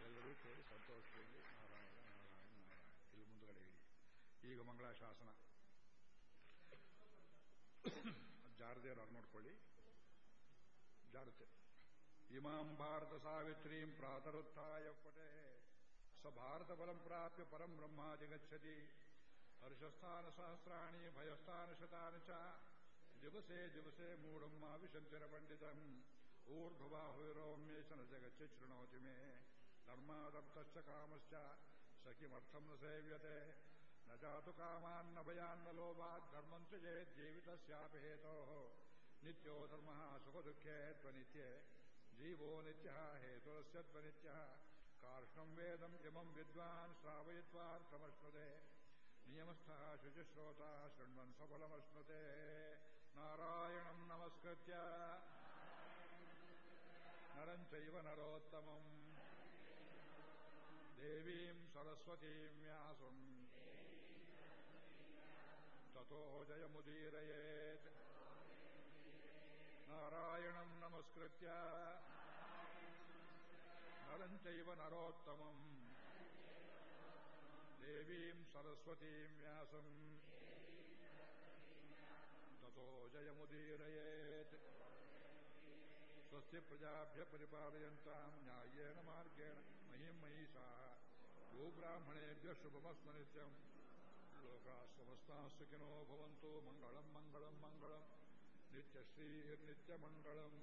ಎಲ್ಲರೂ ಕೇಳಿ ಸಂತೋಷದಲ್ಲಿ ನಾರಾಯಣ ನಾರಾಯಣ ನಾರಾಯಣ. ಇಲ್ಲಿ ಮುಂದುಗಡೆ ಇಡಿ ಈಗ ಮಂಗಳಾಶಾಸನ. ಜಾರದೆ ಅವ್ರು ನೋಡ್ಕೊಳ್ಳಿ. ಜಾರತೆ ಇಮಾಂ ಭಾರತ ಸಾವಿತ್ರೀಂ ಪ್ರಾತರುತ್ಥಾಯ ಪಟೆ. ಸ ಭಾರತ ಬಲಂ ಪ್ರಾಪ್ಯ ಪರಂ ಬ್ರಹ್ಮಾದಿ ಗಚ್ಚತಿ. ಹರ್ಷಸ್ಥಾನ ಸಹಸ್ರಾಣಿ, ಭಯಸ್ಥಾನ ಶತಾನ ಚ. ದಿವಸೇ ದಿವಸೇ ಮೂಢಮ್ಮ ವಿಶಂಚರ ಪಂಡಿತಂ. ಊರ್ಧ್ವಬಾಹುವಿರೋಮ್ಯೇಶನ ಜಗಚ್ಚಿ ಶೃಣೋತಿ ಮೇ. ಧರ್ಮಾದರ್ಥಶ್ಚ ಕಾಮಶ್ಚ ಸಖಿಮರ್ಥಂ ನ ಸೇವ್ಯತೆ ನ ಜಾತು ಕಾಮಾನ್ನ ಭಯಾನ್ನ ಲೋಭಾತ್ ಧರ್ಮಂ ಚ ಜೇತ್ ಜೀವಿತಸ್ಯಾಪಿ ಹೇತೋಃ ನಿತ್ಯೋ ಧರ್ಮಃ ಸುಖ ದುಃಖೇ ತ್ವನಿತ್ಯೆ ಜೀವೋ ನಿತ್ಯಃ ಹೇತುರಸ್ಯ ತ್ವನಿತ್ಯಃ ಕಾರ್ಷ್ಣಂ ವೇದಂ ಇಮಂ ವಿದ್ವಾನ್ ಶ್ರಾವಯಿತ್ವಾರ್ಥಮಶ್ನುತೆ ನಿಯಮಸ್ಥಃ ಶುಚಿಶ್ರೋತಾ ಶೃಣ್ವನ್ ಸಫಲಮಶ್ನುತೆ ನಾರಾಯಣಂ ನಮಸ್ಕೃತ್ಯ ನರಂ ಚೈವ ನರೋತ್ತಮಂ देवीम् सरस्वतीम् व्यासम् ततो जयमुदीरयेत् नारायणम् नमस्कृत्य नरम् चैव नरोत्तमम् देवीम् सरस्वतीम् व्यासम् ततो जयमुदीरयेत् स्वस्ति प्रजाभ्य परिपालयन्ताम् न्याय्येन मार्गेण ಮಹಿಂ ಮಹಿಷ ಗೋಬ್ರಾಹ್ಮಣೇಭ್ಯ ಶುಭಮಸ್ಮನಿತ್ಯಂ. ಲೋಕಾಃ ಸಮಸ್ತಾಃ ಸುಖಿನೋ ಭವಂತು ಮಂಗಳಂ ಮಂಗಳಂ ಮಂಗಳಂ. ನಿತ್ಯಶ್ರೀರ್ನಿತ್ಯಮಂಗಳಂ